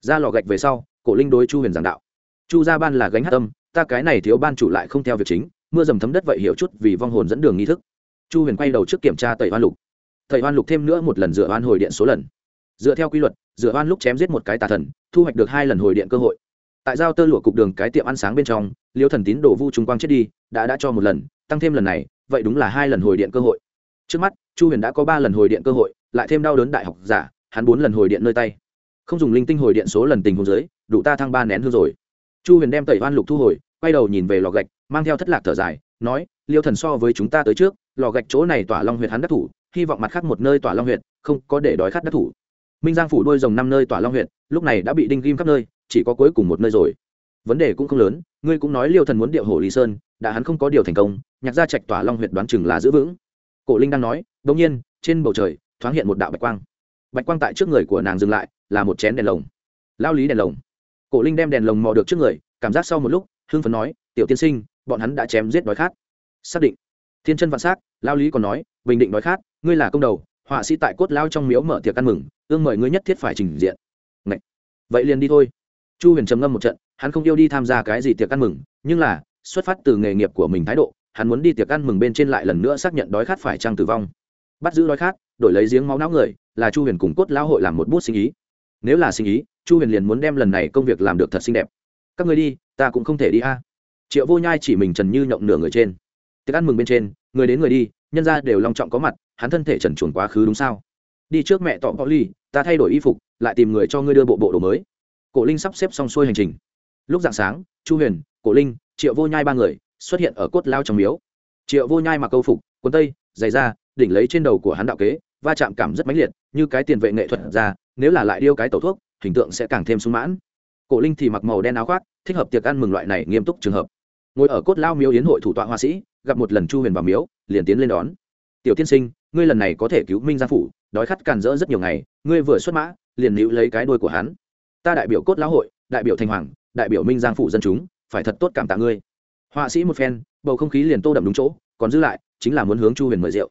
Ra lò gạch về sau, cổ linh đối chu huyền giảng đạo. Chu gia ban là gánh hát tâm ta cái này thiếu ban chủ lại không theo việc chính, mưa dầm thấm đất vậy hiểu chút vì vong hồn dẫn đường nghi thức. Chu huyền quay đầu trước kiểm tra tẩy hoan lục. Tẩy hoan lục thêm nữa một lần dựa hoan hồi điện số lần. Dựa theo quy luật, dựa hoan lúc chém giết một cái tà thần, thu hoạch được hai lần hồi điện cơ hội. Tại giao tơ lụa cục đường cái tiệm ăn sáng bên trong, liêu thần tín đổ vu trung quang chết đi, đã đã cho một lần, tăng thêm lần này, vậy đúng là hai lần hồi điện cơ hội. Trước mắt chu huyền đã có ba lần hồi điện cơ hội, lại thêm đau đớn đại học giả, hắn bốn lần hồi điện nơi tay. Không dùng linh tinh hồi điện số lần tình hồ dưới, đủ ta thăng ba nén hương rồi. Chu huyền đem tẩy oan lục thu hồi, quay đầu nhìn về lò gạch, mang theo thất lạc thở dài, nói, liêu thần so với chúng ta tới trước, lò gạch chỗ này tỏa long huyện hắn đắc thủ, hy vọng mặt khác một nơi tỏa long huyện không có để đói khát đắc thủ. Minh giang phủ đôi rồng năm nơi tỏa long huyện lúc này đã bị đinh ghim khắp nơi, chỉ có cuối cùng một nơi rồi. Vấn đề cũng không lớn, ngươi cũng nói liêu thần muốn điệu hồ lý sơn, đã hắn không có điều thành công, nhạc gia trạch tỏa long huyện đoán chừng là giữ vững. Cổ linh đang nói đ nhiên, trên bầu trời thoáng hiện một đạo bạch quang. Bạch quang tại trước người của nàng dừng lại, là một chén đèn lồng. Lao lý đèn lồng. Cổ linh đem đèn lồng mò được trước người, cảm giác sau một lúc, hưng phấn nói, tiểu tiên sinh, bọn hắn đã chém giết đói khát. Xác định. Thiên chân vạn s á c lao lý còn nói, bình định đói khát, ngươi là công đầu, họa sĩ tại cốt lao trong miếu mở tiệc ăn mừng ương mời ngươi nhất thiết phải trình diện. Ngậy. vậy liền đi thôi. Chu huyền trầm ngâm một trận, hắn không yêu đi tham gia cái gì tiệc ăn mừng, nhưng là, xuất phát từ nghề nghiệp của mình thái độ, hắn muốn đi tiệc ăn mừng bên trên lại lần nữa xác nhận đói khát phải trăng tử vong bắt giữ đói khát, đổi lấy giếng máu não người, là chu huyền cùng cốt lao hội làm một bút sinh ý. Nếu là sinh ý, chu huyền liền muốn đem lần này công việc làm được thật xinh đẹp. Các người đi, ta cũng không thể đi a. Triệu vô nhai chỉ mình trần như nhộng nửa người trên. Tiệc ăn mừng bên trên, người đến người đi, nhân ra đều long trọng có mặt, hắn thân thể trần chuồn quá khứ đúng sao? Đi trước mẹ tọ ly ta thay đổi y phục, lại tìm người cho ngươi đưa bộ bộ đồ mới. Cổ linh sắp xếp xong xuôi hành trình. Lúc dạng sáng, chu huyền, cổ linh, triệu vô nhai ba người xuất hiện ở cốt lao trong miếu. Triệu vô nhai mặc câu phục, quần tây, giày da đỉnh lấy trên đầu của hắn đạo kế, va chạm cảm rất mãnh liệt, như cái tiền vệ nghệ thuật ra, nếu là lại điêu cái tẩu thuốc, hình tượng sẽ càng thêm sung mãn. Cổ linh thì mặc màu đen áo khoác, thích hợp tiệc ăn mừng loại này nghiêm túc trường hợp. Ngồi ở cốt lao miếu yến hội thủ tọa hoa sĩ, gặp một lần chu huyền vào miếu, liền tiến lên đón. Tiểu tiên sinh, ngươi lần này có thể cứu minh gia phủ, đói khát càn rỡ rất nhiều ngày, ngươi vừa xuất mã, liền níu lấy cái đuôi của hắn. Ta đại biểu cốt lão hội, đại biểu thanh hoàng, đại biểu minh giang phủ dân chúng, phải thật tốt cảm tạ ngươi. Họa sĩ một phen, bầu không khí liền tô đậm đúng chỗ, còn giữ lại, chính là muốn hướng chu huyền mời rượu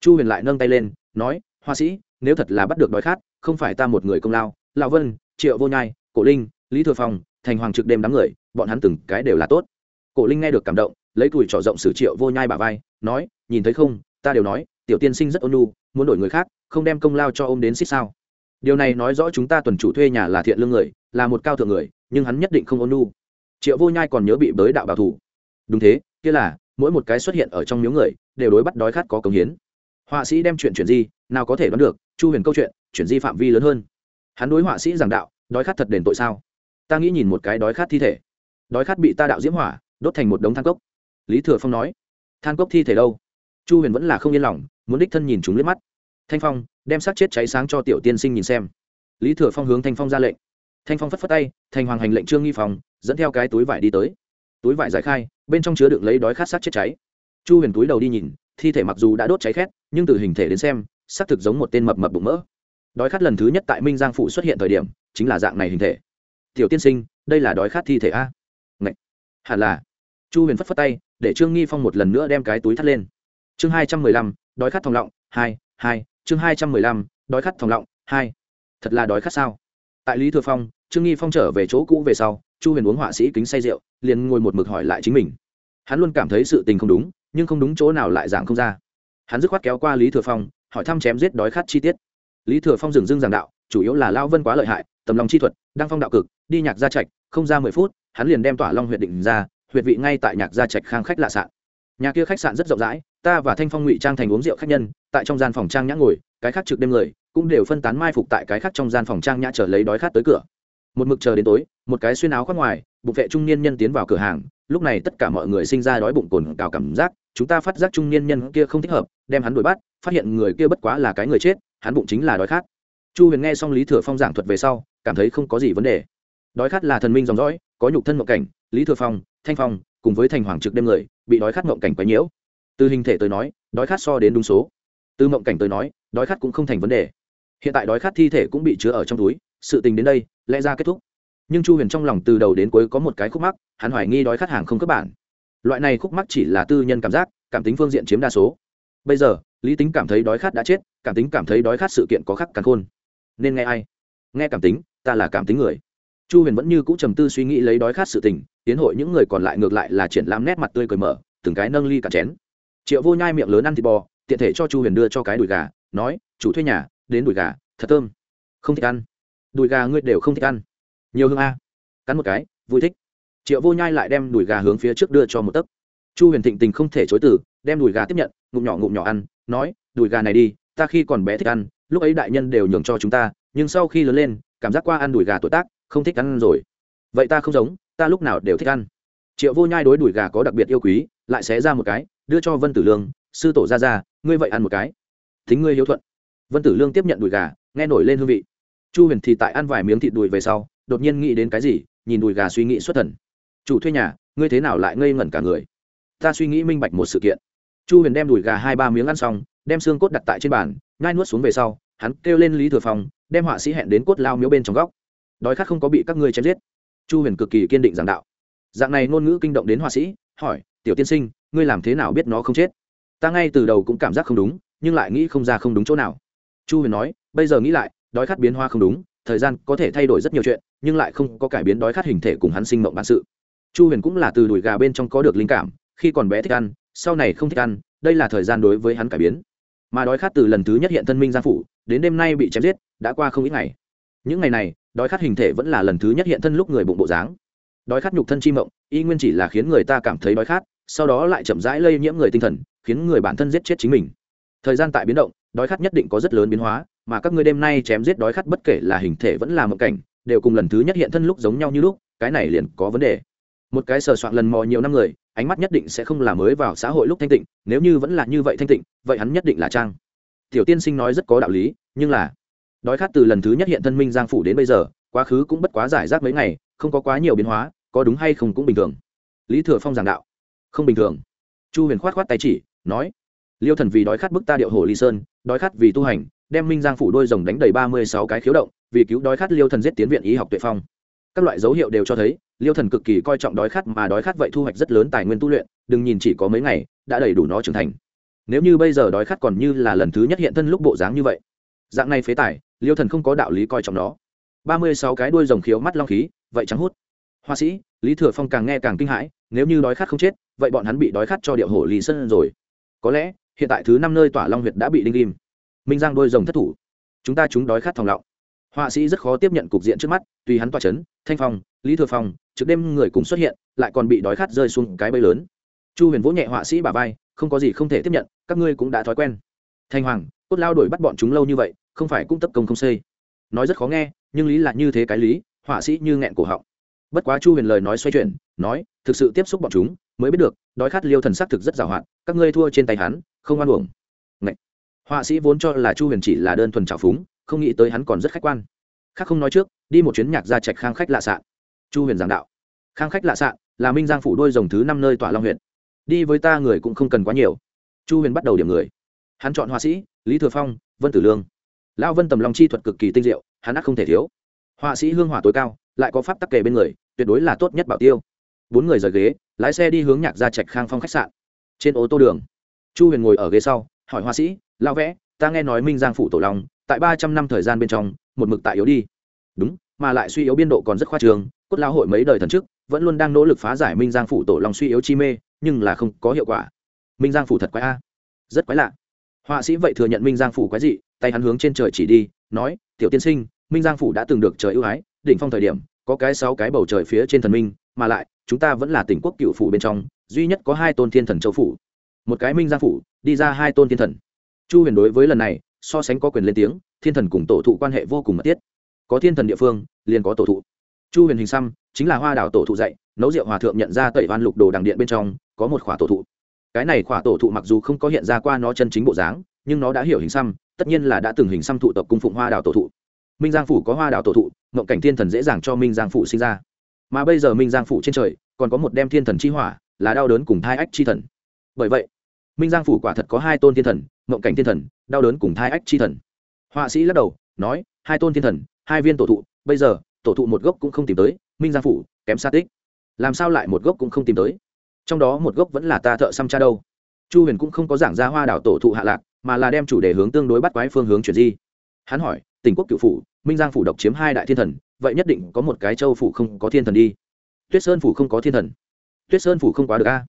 chu huyền lại nâng tay lên, nói Hoa sĩ, nếu thật là bắt được đói khát, không phải ta một người công lao. Lão vân, triệu vô nhai, cổ linh, lý thừa phong, thành hoàng trực đêm đám người, bọn hắn từng cái đều là tốt. Cổ linh nghe được cảm động, lấy tuổi trỏ rộng sử triệu vô nhai bà vai, nói, nhìn thấy không, ta đều nói, tiểu tiên sinh rất ôn nhu, muốn đổi người khác, không đem công lao cho ôm đến xích sao. Điều này nói rõ chúng ta tuần chủ thuê nhà là thiện lương người, là một cao thượng người, nhưng hắn nhất định không ôn nhu. Triệu vô nhai còn nhớ bị bới đạo bảo thủ. Đúng thế, kia là, mỗi một cái xuất hiện ở trong miếu người, đều đối bắt đói khát có công hiến họa sĩ đem chuyện chuyển di, nào có thể đoán được, chu huyền câu chuyện, chuyển di phạm vi lớn hơn. Hắn đối họa sĩ giảng đạo, đói khát thật đền tội sao? Ta nghĩ nhìn một cái đói khát thi thể. Đói khát bị ta đạo diễm hỏa, đốt thành một đống than cốc. Lý thừa phong nói, than cốc thi thể đâu? Chu huyền vẫn là không yên lòng, muốn đích thân nhìn chúng liếc mắt. Thanh phong, đem sát chết cháy sáng cho tiểu tiên sinh nhìn xem. Lý thừa phong hướng thanh phong ra lệnh. Thanh phong phất phất tay thành hoàng hành lệnh trương nghi phòng dẫn theo cái túi vải đi tới. Túi vải giải khai, bên trong chứa đựng lấy đói khát sát chết cháy. Chu huyền túi đầu đi nhìn thi thể mặc dù đã đốt cháy khét, nhưng từ hình thể đến xem, xác thực giống một tên mập mập bụng mỡ. Đói khát lần thứ nhất tại minh giang phụ xuất hiện thời điểm, chính là dạng này hình thể. Tiểu tiên sinh, đây là đói khát thi thể a? Ngậy. hẳn là. Chu huyền phất phất tay, để trương nghi phong một lần nữa đem cái túi thắt lên. Chương hai trăm mười lăm, đói khát thòng lọng, hai hai, chương hai trăm mười lăm, đói khát thòng lọng, hai. Thật là đói khát sao? Tại lý thừa phong, trương nghi phong trở về chỗ cũ về sau, chu huyền uống họa sĩ kính say rượu, liền ngồi một mực hỏi lại chính mình. Hắn luôn cảm thấy sự tình không đúng nhưng không đúng chỗ nào lại giảng không ra. Hắn dứt khoát kéo qua lý thừa phong, hỏi thăm chém giết đói khát chi tiết. Lý thừa phong dừng dưng giảng đạo, chủ yếu là lao vân quá lợi hại, tầm lòng chi thuật đang phong đạo cực, đi nhạc gia trạch, không ra mười phút, hắn liền đem tỏa long huyện định ra, huyệt vị ngay tại nhạc gia trạch khang khách lạ sạn. Nhà kia khách sạn rất rộng rãi, ta và thanh phong ngụy trang thành uống rượu khách nhân, tại trong gian phòng trang nhã ngồi, cái khác trực đêm người cũng đều phân tán mai phục tại cái khác trong gian phòng trang nhã chờ lấy đói khát tới cửa. Một mực chờ đến tối, một cái xuyên áo khoác ngoài, bụng vệ trung niên nhân tiến vào cửa hàng lúc này tất cả mọi người sinh ra đói bụng cồn cào cảm giác, chúng ta phát giác trung niên nhân kia không thích hợp, đem hắn đuổi bắt, phát hiện người kia bất quá là cái người chết, hắn bụng chính là đói khát. Chu huyền nghe xong lý thừa phong giảng thuật về sau, cảm thấy không có gì vấn đề. Đói khát là thần minh dòng dõi, có nhục thân mộng cảnh, lý thừa phong, thanh phong, cùng với thành hoàng trực đêm người, bị đói khát mộng cảnh quấy nhiễu. Từ hình thể tới nói, đói khát so đến đúng số. Từ mộng cảnh tới nói, đói khát cũng không thành vấn đề. Hiện tại đói khát thi thể cũng bị chứa ở trong túi, sự tình đến đây, lẽ ra kết thúc nhưng chu huyền trong lòng từ đầu đến cuối có một cái khúc mắc, hắn hoài nghi đói khát hàng không cấp bản. Loại này khúc mắc chỉ là tư nhân cảm giác, cảm tính phương diện chiếm đa số. Bây giờ, lý tính cảm thấy đói khát đã chết, cảm tính cảm thấy đói khát sự kiện có khắc càng khôn. Nên nghe ai? Nghe cảm tính, ta là cảm tính người. Chu huyền vẫn như cũ trầm tư suy nghĩ lấy đói khát sự tình, tiến hội những người còn lại ngược lại là triển lãm nét mặt tươi cười mở, từng cái nâng ly cả chén. Triệu vô nhai miệng lớn ăn thịt bò, tiện thể cho chu huyền đưa cho cái đùi gà, nói, chủ thuê nhà, đến đùi gà, thật thơm. Không thích ăn. Đùi gà ngươi đều không thích ăn nhiều hương a. Cắn một cái, vui thích. Triệu vô nhai lại đem đùi gà hướng phía trước đưa cho một tấc. Chu huyền thịnh tình không thể chối từ, đem đùi gà tiếp nhận, ngụm nhỏ ngụm nhỏ ăn, nói, đùi gà này đi, ta khi còn bé thích ăn, lúc ấy đại nhân đều nhường cho chúng ta, nhưng sau khi lớn lên, cảm giác qua ăn đùi gà tuổi tác, không thích ăn rồi. Vậy ta không giống, ta lúc nào đều thích ăn. Triệu vô nhai đối đùi gà có đặc biệt yêu quý, lại xé ra một cái, đưa cho vân tử lương, sư tổ ra ra, ngươi vậy ăn một cái. Thính ngươi hiếu thuận. Vân tử lương tiếp nhận đùi gà, nghe nổi lên hương vị. Chu huyền thì tại ăn vài miếng thịt đùi về sau đột nhiên nghĩ đến cái gì, nhìn đùi gà suy nghĩ xuất thần. Chủ thuê nhà, ngươi thế nào lại ngây ngẩn cả người? Ta suy nghĩ minh bạch một sự kiện. Chu huyền đem đùi gà hai ba miếng ăn xong, đem xương cốt đặt tại trên bàn ngai nuốt xuống về sau, hắn kêu lên lý thừa phong, đem họa sĩ hẹn đến cốt lao miếu bên trong góc. Đói khát không có bị các ngươi chém giết. Chu huyền cực kỳ kiên định giảng đạo. Dạng này ngôn ngữ kinh động đến họa sĩ, hỏi, tiểu tiên sinh, ngươi làm thế nào biết nó không chết? Ta ngay từ đầu cũng cảm giác không đúng, nhưng lại nghĩ không ra không đúng chỗ nào. Chu huyền nói, bây giờ nghĩ lại, đói khát biến hoa không đúng thời gian có thể thay đổi rất nhiều chuyện, nhưng lại không có cải biến đói khát hình thể cùng hắn sinh mộng bản sự. Chu huyền cũng là từ đùi gà bên trong có được linh cảm, khi còn bé thích ăn, sau này không thích ăn, đây là thời gian đối với hắn cải biến. Mà đói khát từ lần thứ nhất hiện thân minh gia phủ, đến đêm nay bị chém giết, đã qua không ít ngày. Những ngày này, đói khát hình thể vẫn là lần thứ nhất hiện thân lúc người bụng bộ dáng. Đói khát nhục thân chi mộng, y nguyên chỉ là khiến người ta cảm thấy đói khát, sau đó lại chậm rãi lây nhiễm người tinh thần, khiến người bản thân giết chết chính mình thời gian tại biến động, đói khát nhất định có rất lớn biến hóa, mà các ngươi đêm nay chém giết đói khát bất kể là hình thể vẫn là mộng cảnh, đều cùng lần thứ nhất hiện thân lúc giống nhau như lúc, cái này liền có vấn đề. Một cái sờ soạn lần mò nhiều năm người, ánh mắt nhất định sẽ không là mới vào xã hội lúc thanh tịnh, nếu như vẫn là như vậy thanh tịnh, vậy hắn nhất định là trang. Tiểu tiên sinh nói rất có đạo lý, nhưng là đói khát từ lần thứ nhất hiện thân minh giang phủ đến bây giờ, quá khứ cũng bất quá giải rác mấy ngày, không có quá nhiều biến hóa, có đúng hay không cũng bình thường. Lý thừa phong giảng đạo, không bình thường. Chu huyền khoát khoát tay chỉ, nói liêu thần vì đói khát bức ta điệu hồ ly sơn, đói khát vì tu hành, đem minh giang phủ đôi rồng đánh đầy ba mươi sáu cái khiếu động, vì cứu đói khát liêu thần giết tiến viện y học tuệ phong. Các loại dấu hiệu đều cho thấy, liêu thần cực kỳ coi trọng đói khát mà đói khát vậy thu hoạch rất lớn tài nguyên tu luyện, đừng nhìn chỉ có mấy ngày, đã đầy đủ nó trưởng thành. Nếu như bây giờ đói khát còn như là lần thứ nhất hiện thân lúc bộ dáng như vậy, dạng này phế tài, liêu thần không có đạo lý coi trọng nó. ba mươi sáu cái đuôi rồng khiếu mắt long khí, vậy trắng hút. Hoa sĩ, lý thừa phong càng nghe càng kinh hãi, nếu như đói khát không chết, vậy bọn hắn bị đói khát cho điệu hổ Lý sân rồi. Có lẽ hiện tại thứ năm nơi tỏa long huyệt đã bị đinh ghim. Minh giang đôi rồng thất thủ. Chúng ta chúng đói khát thòng lọng. Họa sĩ rất khó tiếp nhận cục diện trước mắt tuy hắn tỏa c thanh phong, lý thừa phong trước đêm người cùng xuất hiện, lại còn bị đói khát rơi xuống cái bẫy lớn. Chu huyền vỗ nhẹ họa sĩ bà vai, không có gì không thể tiếp nhận, các ngươi cũng đã thói quen. Thanh hoàng, cốt lao đuổi bắt bọn chúng lâu như vậy, không phải cũng tấp công không xây. Nói rất khó nghe, nhưng lý là như thế cái lý, họa sĩ như nghẹn cổ họng. Bất quá chu huyền lời nói xoay chuyển, nói, thực sự tiếp xúc bọn chúng, mới biết được, đói khát liêu thần sắc thực rất giàu hạn, các ngươi thua trên tay hắn không oan uổng. Ngậy. họa sĩ vốn cho là chu huyền chỉ là đơn thuần trào phúng, không nghĩ tới hắn còn rất khách quan. Khác không nói trước, đi một chuyến nhạc ra trạch khang khách lạ sạn. Chu huyền giảng đạo. Khang khách lạ sạn là minh giang phủ đôi dòng thứ năm nơi tỏa long huyện. Đi với ta người cũng không cần quá nhiều. Chu huyền bắt đầu điểm người. Hắn chọn họa sĩ, lý thừa phong, vân tử lương. Lão vân tầm long chi thuật cực kỳ tinh diệu, hắn ác không thể thiếu. Họa sĩ hương hỏa tối cao, lại có pháp tắc kề bên người, tuyệt đối là tốt nhất bảo tiêu. Bốn người rời ghế, lái xe đi hướng nhạc ra trạch khang phong khách sạn. Trên ô tô đường chu huyền ngồi ở ghế sau, hỏi họa sĩ lao vẽ, ta nghe nói minh giang phủ tổ long, tại ba trăm năm thời gian bên trong, một mực tại yếu đi. Đúng, mà lại suy yếu biên độ còn rất khoa trường, cốt lao hội mấy đời thần trước vẫn luôn đang nỗ lực phá giải minh giang phủ tổ long suy yếu chi mê, nhưng là không có hiệu quả. Minh giang phủ thật quái a. Rất quái lạ. Họa sĩ vậy thừa nhận minh giang phủ quái dị, tay hắn hướng trên trời chỉ đi, nói, tiểu tiên sinh, minh giang phủ đã từng được trời ưu ái, đỉnh phong thời điểm, có cái sáu cái bầu trời phía trên thần minh, mà lại, chúng ta vẫn là tỉnh quốc cựu phủ bên trong, duy nhất có hai tôn thiên thần châu phủ một cái minh giang phủ, đi ra hai tôn thiên thần. Chu huyền đối với lần này, so sánh có quyền lên tiếng, thiên thần cùng tổ thụ quan hệ vô cùng mật thiết. Có thiên thần địa phương, liền có tổ thụ. Chu huyền hình xăm, chính là hoa đảo tổ thụ dạy, nấu rượu hòa thượng nhận ra tẩy hoan lục đồ đằng điện bên trong, có một khỏa tổ thụ. Cái này khỏa tổ thụ mặc dù không có hiện ra qua nó chân chính bộ dáng, nhưng nó đã hiểu hình xăm, tất nhiên là đã từng hình xăm thụ tập cung phụng hoa đảo tổ thụ. Minh giang phủ có hoa đảo tổ thụ, ngộng cảnh thiên thần dễ dàng cho minh giang phủ sinh ra. Mà bây giờ minh giang phủ trên trời, còn có một đem thiên thần chi hỏa, là đau đớn cùng thai ách chi thần. Bởi vậy minh giang phủ quả thật có hai tôn thiên thần mộng cảnh thiên thần, đau đớn cùng thai ách chi thần. Họa sĩ lắc đầu, nói, hai tôn thiên thần, hai viên tổ thụ, bây giờ, tổ thụ một gốc cũng không tìm tới, minh giang phủ, kém xa tích. Làm sao lại một gốc cũng không tìm tới? Trong đó một gốc vẫn là ta thợ xăm cha đâu. Chu huyền cũng không có giảng ra hoa đảo tổ thụ hạ lạc, mà là đem chủ đề hướng tương đối bắt quái phương hướng chuyển di. Hắn hỏi, tỉnh quốc cựu phủ, minh giang phủ độc chiếm hai đại thiên thần, vậy nhất định có một cái châu phủ không có thiên thần đi. Tuyết sơn phủ không có thiên thần. Tuyết sơn phủ không quá được a.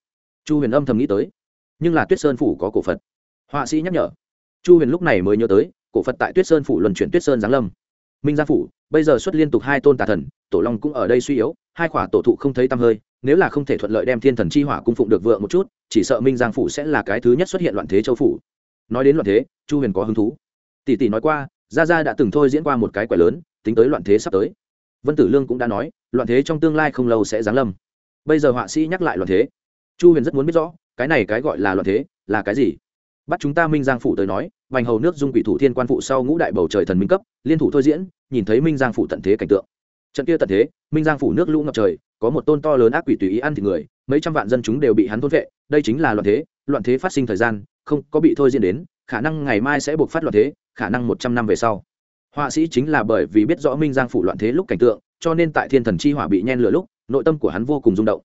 Chu huyền âm thầm nghĩ tới nhưng là tuyết sơn phủ có cổ phật họa sĩ nhắc nhở chu huyền lúc này mới nhớ tới cổ phật tại tuyết sơn phủ luân chuyển tuyết sơn giáng lâm minh giang phủ bây giờ xuất liên tục hai tôn tà thần tổ long cũng ở đây suy yếu hai khỏa tổ thụ không thấy tăm hơi nếu là không thể thuận lợi đem thiên thần chi hỏa cung phụng được vượng một chút chỉ sợ minh giang phủ sẽ là cái thứ nhất xuất hiện loạn thế châu phủ nói đến loạn thế chu huyền có hứng thú tỷ tỷ nói qua gia gia đã từng thôi diễn qua một cái quẻ lớn tính tới loạn thế sắp tới vân tử lương cũng đã nói loạn thế trong tương lai không lâu sẽ giáng lâm bây giờ họa sĩ nhắc lại loạn thế chu huyền rất muốn biết rõ cái này cái gọi là loạn thế, là cái gì? Bắt chúng ta minh giang phủ tới nói, vành hầu nước dung quỷ thủ thiên quan phụ sau ngũ đại bầu trời thần minh cấp, liên thủ thôi diễn, nhìn thấy minh giang phủ tận thế cảnh tượng. Trận kia tận thế, minh giang phủ nước lũ ngập trời, có một tôn to lớn ác quỷ tùy ý ăn thịt người, mấy trăm vạn dân chúng đều bị hắn thôn vệ, đây chính là loạn thế loạn thế phát sinh thời gian, không có bị thôi diễn đến, khả năng ngày mai sẽ buộc phát loạn thế, khả năng một trăm năm về sau. Họa sĩ chính là bởi vì biết rõ minh giang phủ loạn thế lúc cảnh tượng, cho nên tại thiên thần chi hỏa bị nhen lửa lúc, nội tâm của hắn vô cùng rung động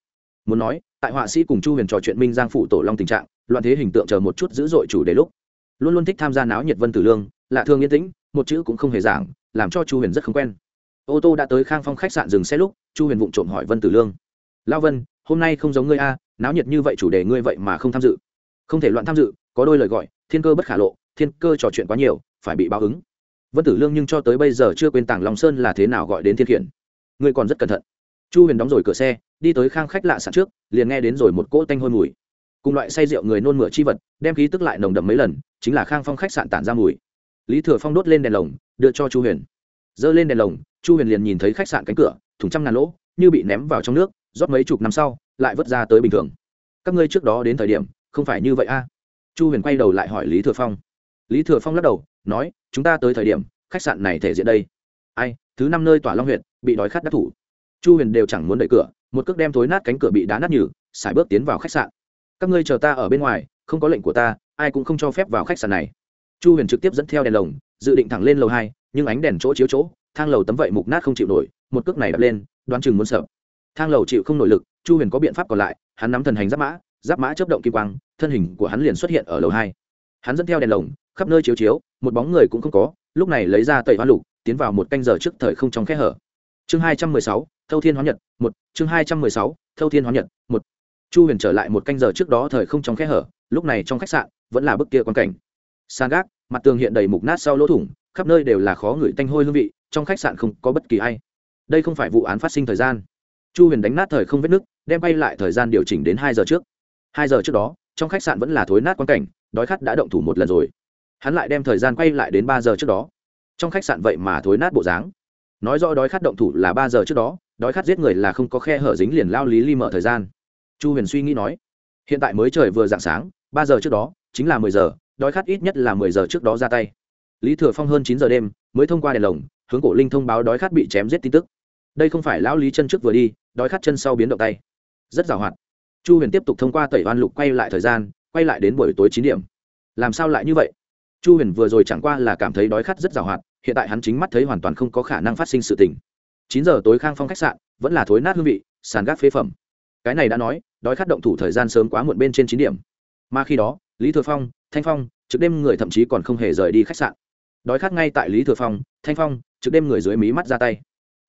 muốn nói, tại họa sĩ cùng chu huyền trò chuyện minh giang phủ tổ long tình trạng, loạn thế hình tượng chờ một chút dữ dội chủ đề lúc. Luôn luôn thích tham gia náo nhiệt vân tử lương, lạ thương yên tĩnh, một chữ cũng không hề giảng, làm cho chu huyền rất không quen. Ô tô đã tới khang phong khách sạn dừng xe lúc, chu huyền vụng trộm hỏi vân tử lương. Lao vân, hôm nay không giống ngươi a, náo nhiệt như vậy chủ đề ngươi vậy mà không tham dự. Không thể loạn tham dự, có đôi lời gọi, thiên cơ bất khả lộ, thiên cơ trò chuyện quá nhiều, phải bị báo ứng. Vân tử lương nhưng cho tới bây giờ chưa quên tảng lòng sơn là thế nào gọi đến thiên khiển. Ngươi còn rất cẩn thận chu huyền đóng rồi cửa xe, đi tới khang khách lạ sạn trước, liền nghe đến rồi một cỗ tanh hôi mùi. Cùng loại say rượu người nôn mửa chi vật, đem khí tức lại nồng đậm mấy lần, chính là khang phong khách sạn tản ra mùi. Lý thừa phong đốt lên đèn lồng, đưa cho chu huyền. Giơ lên đèn lồng, chu huyền liền nhìn thấy khách sạn cánh cửa, thùng trăm ngàn lỗ, như bị ném vào trong nước, rót mấy chục năm sau, lại vớt ra tới bình thường. Các ngươi trước đó đến thời điểm, không phải như vậy a? Chu huyền quay đầu lại hỏi lý thừa phong. Lý thừa phong lắc đầu, nói, chúng ta tới thời điểm, khách sạn này thể diện đây. Ai, thứ năm nơi tỏa long huyện bị đói khát đắc thủ chu huyền đều chẳng muốn đẩy cửa, một cước đem thối nát cánh cửa bị đá nát nhừ, xài bước tiến vào khách sạn. Các ngươi chờ ta ở bên ngoài, không có lệnh của ta, ai cũng không cho phép vào khách sạn này. Chu huyền trực tiếp dẫn theo đèn lồng, dự định thẳng lên lầu hai, nhưng ánh đèn chỗ chiếu chỗ, thang lầu tấm vậy mục nát không chịu nổi, một cước này đập lên, đoán chừng muốn sợ. Thang lầu chịu không nổi lực, chu huyền có biện pháp còn lại, hắn nắm thần hành giáp mã giáp mã chấp động kim quang, thân hình của hắn liền xuất hiện ở lầu hai. Hắn dẫn theo đèn lồng, khắp nơi chiếu chiếu, một bóng người cũng không có, lúc này lấy ra tẩy hoa lục, tiến vào một canh giờ trước thời không trong khe hở. Chương hai trăm mười sáu thâu thiên hóa nhật, một, chương hai trăm mười sáu, thâu thiên hóa nhật, một. Chu huyền trở lại một canh giờ trước đó thời không trong khe hở, lúc này trong khách sạn, vẫn là bức kia quan cảnh. Sàn gác, mặt tường hiện đầy mục nát sau lỗ thủng, khắp nơi đều là khó ngửi tanh hôi hương vị, trong khách sạn không có bất kỳ ai. Đây không phải vụ án phát sinh thời gian. Chu huyền đánh nát thời không vết nứt, đem bay lại thời gian điều chỉnh đến hai giờ trước. Hai giờ trước đó, trong khách sạn vẫn là thối nát quan cảnh, đói khát đã động thủ một lần rồi. Hắn lại đem thời gian quay lại đến ba giờ trước đó. Trong khách sạn vậy mà thối nát bộ dáng. Nói rõ đói khát động thủ là ba giờ trước đó đói khát giết người là không có khe hở dính liền lao lý ly mở thời gian. Chu huyền suy nghĩ nói, hiện tại mới trời vừa d ạ n g sáng, ba giờ trước đó, chính là mười giờ, đói khát ít nhất là mười giờ trước đó ra tay. Lý thừa phong hơn chín giờ đêm mới thông qua đèn lồng, hướng cổ linh thông báo đói khát bị chém giết tin tức. Đây không phải lão lý chân trước vừa đi, đói khát chân sau biến động tay. Rất giàu hoạt. Chu huyền tiếp tục thông qua tẩy oan lục quay lại thời gian, quay lại đến buổi tối chín điểm. Làm sao lại như vậy? Chu huyền vừa rồi chẳng qua là cảm thấy đói khát rất giàu hoạt, hiện tại hắn chính mắt thấy hoàn toàn không có khả năng phát sinh sự tình chín giờ tối khang phong khách sạn, vẫn là thối nát hương vị, sàn gác phế phẩm. Cái này đã nói, đói khát động thủ thời gian sớm quá muộn bên trên chín điểm. Mà khi đó, lý thừa phong, thanh phong, trực đêm người thậm chí còn không hề rời đi khách sạn. Đói khát ngay tại lý thừa phong, thanh phong, trực đêm người dưới mí mắt ra tay.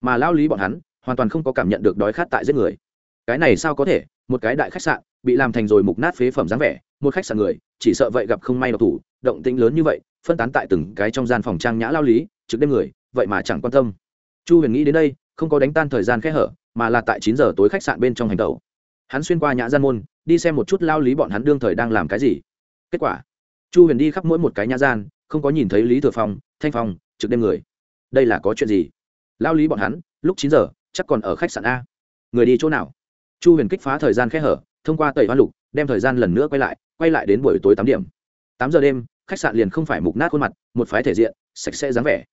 Mà lao lý bọn hắn, hoàn toàn không có cảm nhận được đói khát tại giết người. Cái này sao có thể? Một cái đại khách sạn, bị làm thành rồi mục nát phế phẩm dáng vẻ, một khách sạn người, chỉ sợ vậy gặp không may độc thủ, động tĩnh lớn như vậy, phân tán tại từng cái trong gian phòng trang nhã lao lý, trực đêm người, vậy mà chẳng quan tâm chu huyền nghĩ đến đây, không có đánh tan thời gian khẽ hở, mà là tại chín giờ tối khách sạn bên trong hành tàu hắn xuyên qua nhã gian môn, đi xem một chút lao lý bọn hắn đương thời đang làm cái gì. Kết quả, chu huyền đi khắp mỗi một cái nhã gian, không có nhìn thấy lý thừa phong, thanh phong, trực đêm người. Đây là có chuyện gì? Lao lý bọn hắn, lúc chín giờ, chắc còn ở khách sạn a. Người đi chỗ nào? Chu huyền kích phá thời gian khẽ hở, thông qua tẩy hoa lục, đem thời gian lần nữa quay lại quay lại đến buổi tối tám điểm. Tám giờ đêm, khách sạn liền không phải mục nát khuôn mặt, một phái thể diện, sạch sẽ dáng vẻ.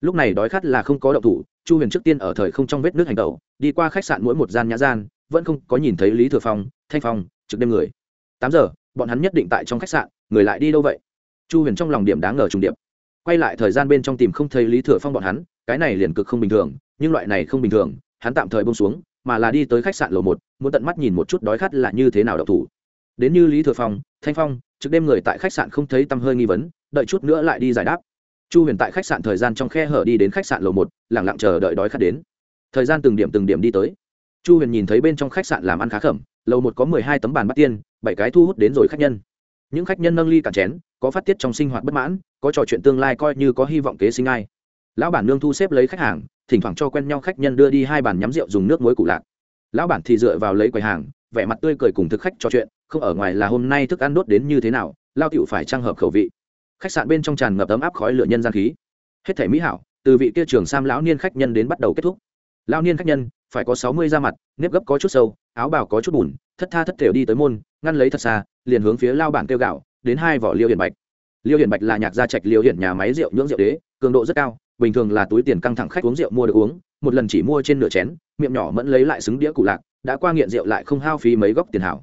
Lúc này đói khát là không có động thủ chu huyền trước tiên ở thời không trong vết nước hành tẩu, đi qua khách sạn mỗi một gian nhã gian, vẫn không có nhìn thấy lý thừa phong, thanh phong, trực đêm người. Tám giờ, bọn hắn nhất định tại trong khách sạn, người lại đi đâu vậy? Chu huyền trong lòng điểm đáng ngờ trùng điệp. Quay lại thời gian bên trong tìm không thấy lý thừa phong bọn hắn, cái này liền cực không bình thường, nhưng loại này không bình thường, hắn tạm thời bông xuống, mà là đi tới khách sạn lầu một, muốn tận mắt nhìn một chút đói khát là như thế nào đậu thủ. Đến như lý thừa phong, thanh phong, trực đêm người tại khách sạn không thấy tăm hơi nghi vấn, đợi chút nữa lại đi giải đáp chu huyền tại khách sạn thời gian trong khe hở đi đến khách sạn lầu một lẳng lặng chờ đợi đói khát đến. Thời gian từng điểm từng điểm đi tới. Chu huyền nhìn thấy bên trong khách sạn làm ăn khá khẩm, lầu một có mười hai tấm bàn bắt tiên, bảy cái thu hút đến rồi khách nhân. Những khách nhân nâng ly cả chén, có phát tiết trong sinh hoạt bất mãn, có trò chuyện tương lai coi như có hy vọng kế sinh ai. Lão bản nương thu xếp lấy khách hàng, thỉnh thoảng cho quen nhau khách nhân đưa đi hai bàn nhắm rượu dùng nước muối cụ lạc. Lão bản thì dựa vào lấy quầy hàng, vẻ mặt tươi cười cùng thực khách trò chuyện, không ở ngoài là hôm nay thức ăn đốt đến như thế nào, lao tiểu phải trang hợp khẩu vị khách sạn bên trong tràn ngập ấm áp khói lửa nhân gian khí. Hết thể mỹ hảo, từ vị kia trường sam lão niên khách nhân đến bắt đầu kết thúc. Lão niên khách nhân, phải có sáu mươi da mặt, nếp gấp có chút sâu, áo bào có chút bùn, thất tha thất thểu đi tới môn, ngăn lấy thật xa, liền hướng phía lao bản kêu gạo, đến hai vỏ liêu hiển bạch. Liêu hiển bạch là nhạc gia trạch liêu hiển nhà máy rượu nhưỡng rượu đế, cường độ rất cao, bình thường là túi tiền căng thẳng khách uống rượu mua được uống, một lần chỉ mua trên nửa chén, miệng nhỏ mẫn lấy lại xứng đĩa cụ lạc, đã qua nghiện rượu lại không hao phí mấy góc tiền hảo.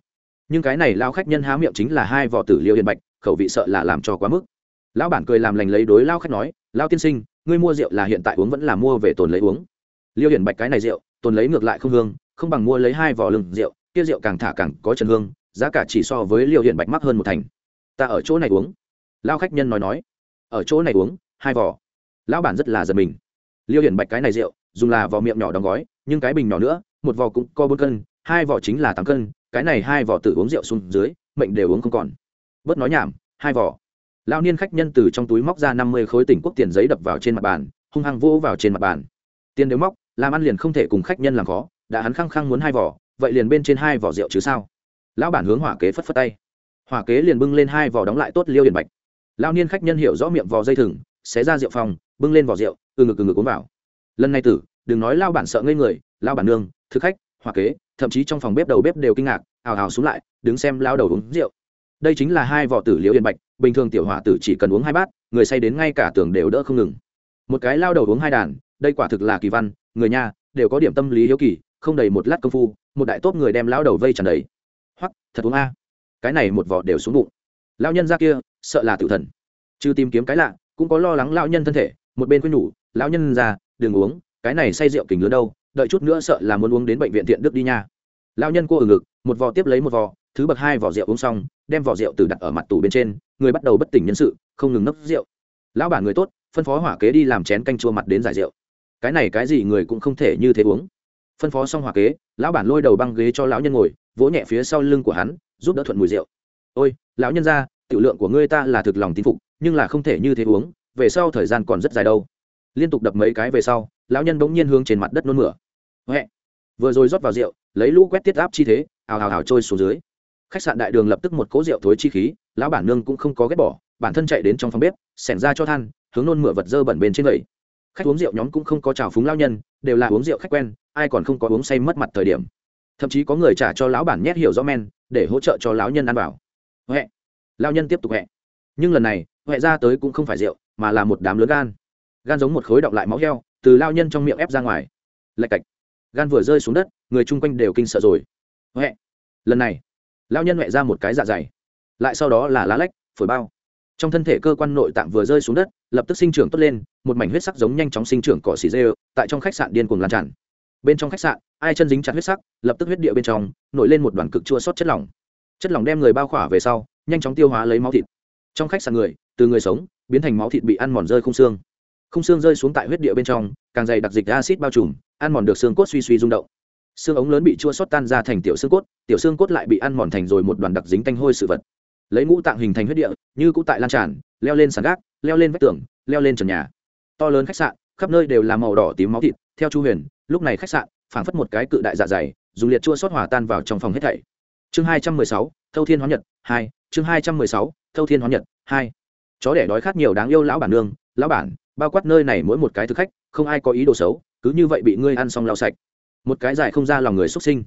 Nhưng cái này lao khách nhân há miệng chính là hai vỏ tử liêu hiền bạch, khẩu vị sợ là làm cho quá mức lão bản cười làm lành lấy đối lao khách nói, lao tiên sinh, ngươi mua rượu là hiện tại uống vẫn là mua về tồn lấy uống? Liêu hiển bạch cái này rượu, tồn lấy ngược lại không hương, không bằng mua lấy hai vỏ lừng rượu, kia rượu càng thả càng có trần hương, giá cả chỉ so với liêu hiển bạch mắc hơn một thành. Ta ở chỗ này uống. Lao khách nhân nói nói, ở chỗ này uống, hai vỏ lão bản rất là giật mình. Liêu hiển bạch cái này rượu, dùng là vỏ miệng nhỏ đóng gói, nhưng cái bình nhỏ nữa, một vỏ cũng co bốn cân, hai vỏ chính là tám cân, cái này hai vỏ tự uống rượu xuống dưới, mệnh đều uống không còn. Bớt nói nhảm, hai vỏ lao niên khách nhân từ trong túi móc ra năm mươi khối tỉnh quốc tiền giấy đập vào trên mặt bàn, hung hăng vỗ vào trên mặt bàn. Tiền nếu móc, làm ăn liền không thể cùng khách nhân làm khó, đã hắn khăng khăng muốn hai vỏ, vậy liền bên trên hai vỏ rượu chứ sao? Lão bản hướng hỏa kế phất phất tay. Hỏa kế liền bưng lên hai vỏ đóng lại tốt liêu hiền bạch. Lao niên khách nhân hiểu rõ miệng vò dây thừng, xé ra rượu phòng, bưng lên vỏ rượu, từ ngực từ ngực uống vào. Lần này tử, đừng nói lao bản sợ ngây người lao bản nương, thực khách, hỏa kế, thậm chí trong phòng bếp đầu bếp đều kinh ngạc, ào ào xuống lại, đứng xem lao đầu uống rượu. Đây chính là hai vỏ tử liễu yên bạch bình thường tiểu hỏa tử chỉ cần uống hai bát, người say đến ngay cả tường đều đỡ không ngừng. Một cái lao đầu uống hai đàn, đây quả thực là kỳ văn, người nhà, đều có điểm tâm lý hiếu kỳ, không đầy một lát công phu, một đại tốt người đem lao đầu vây tràn đầy. Hoặc thật uống a. Cái này một vỏ đều xuống bụng. Lao nhân ra kia, sợ là tự thần. Chứ tìm kiếm cái lạ, cũng có lo lắng lao nhân thân thể, một bên quên nhủ, lão nhân ra, đừng uống, cái này say rượu kình lớn đâu, đợi chút nữa sợ là muốn uống đến bệnh viện thiện đức đi nha. Lão nhân cô ở ngực, một vò tiếp lấy một vò, thứ bậc hai vỏ rượu uống xong đem vỏ rượu từ đặt ở mặt tủ bên trên, người bắt đầu bất tỉnh nhân sự, không ngừng nốc rượu. Lão bản người tốt, phân phó hỏa kế đi làm chén canh chua mặt đến giải rượu. Cái này cái gì người cũng không thể như thế uống. Phân phó xong hỏa kế, lão bản lôi đầu băng ghế cho lão nhân ngồi, vỗ nhẹ phía sau lưng của hắn, giúp đỡ thuận mùi rượu. Ôi, lão nhân ra tiểu lượng của ngươi ta là thực lòng tín phục, nhưng là không thể như thế uống, về sau thời gian còn rất dài đâu. Liên tục đập mấy cái về sau, lão nhân bỗng nhiên hướng trên mặt đất nôn mửa. Huệ. Vừa rồi rót vào rượu, lấy lũ quét tiết áp chi thế, ào ào ào trôi xuống dưới khách sạn đại đường lập tức một cỗ rượu thối chi khí, lão bản nương cũng không có ghét bỏ, bản thân chạy đến trong phòng bếp xẻn ra cho than, hướng nôn mửa vật dơ bẩn bên trên gậy khách uống rượu nhóm cũng không có trào phúng lao nhân, đều là uống rượu khách quen, ai còn không có uống say mất mặt thời điểm. Thậm chí có người trả cho lão bản nhét hiểu rõ men, để hỗ trợ cho lão nhân ăn vào. Huệ. Lao nhân tiếp tục huệ. Nhưng lần này, huệ ra tới cũng không phải rượu, mà là một đám lớn gan. Gan giống một khối động lại máu heo, từ lao nhân trong miệng ép ra ngoài. Lạch cạch. Gan vừa rơi xuống đất, người chung quanh đều kinh sợ rồi. Huệ. Lần này lao nhân huệ ra một cái dạ dày. Lại sau đó là lá lách, phổi bao. Trong thân thể cơ quan nội tạng vừa rơi xuống đất, lập tức sinh trưởng tốt lên, một mảnh huyết sắc giống nhanh chóng sinh trưởng cỏ xì dê tại trong khách sạn điên cuồng lan tràn. Bên trong khách sạn, ai chân dính chặt huyết sắc, lập tức huyết địa bên trong, nổi lên một đoàn cực chua sót chất lỏng. Chất lỏng đem người bao khỏa về sau, nhanh chóng tiêu hóa lấy máu thịt. Trong khách sạn người, từ người sống, biến thành máu thịt bị ăn mòn rơi khung xương. Khung xương rơi xuống tại huyết địa bên trong, càng dày đặc dịch acid bao trùm, ăn mòn được xương cốt suy suy rung động xương ống lớn bị chua sót tan ra thành tiểu xương cốt, tiểu xương cốt lại bị ăn mòn thành rồi một đoàn đặc dính tanh hôi sự vật. Lấy ngũ tạng hình thành huyết địa, như cũ tại lan tràn, leo lên sàn gác, leo lên vách tường, leo lên trần nhà. To lớn khách sạn, khắp nơi đều là màu đỏ tím máu thịt. Theo chu huyền, lúc này khách sạn, phảng phất một cái cự đại dạ dày, dùng liệt chua sót hòa tan vào trong phòng hết thảy. Chương hai trăm mười sáu, thâu thiên hóa nhật hai, chương hai trăm mười sáu, thâu thiên hóa nhật hai. Chó đẻ đói khát nhiều đáng yêu lão bản nương, lão bản, bao quát nơi này mỗi một cái thực khách, không ai có ý đồ xấu, cứ như vậy bị ngươi ăn xong lau sạch một cái dài không ra lòng người xuất sinh.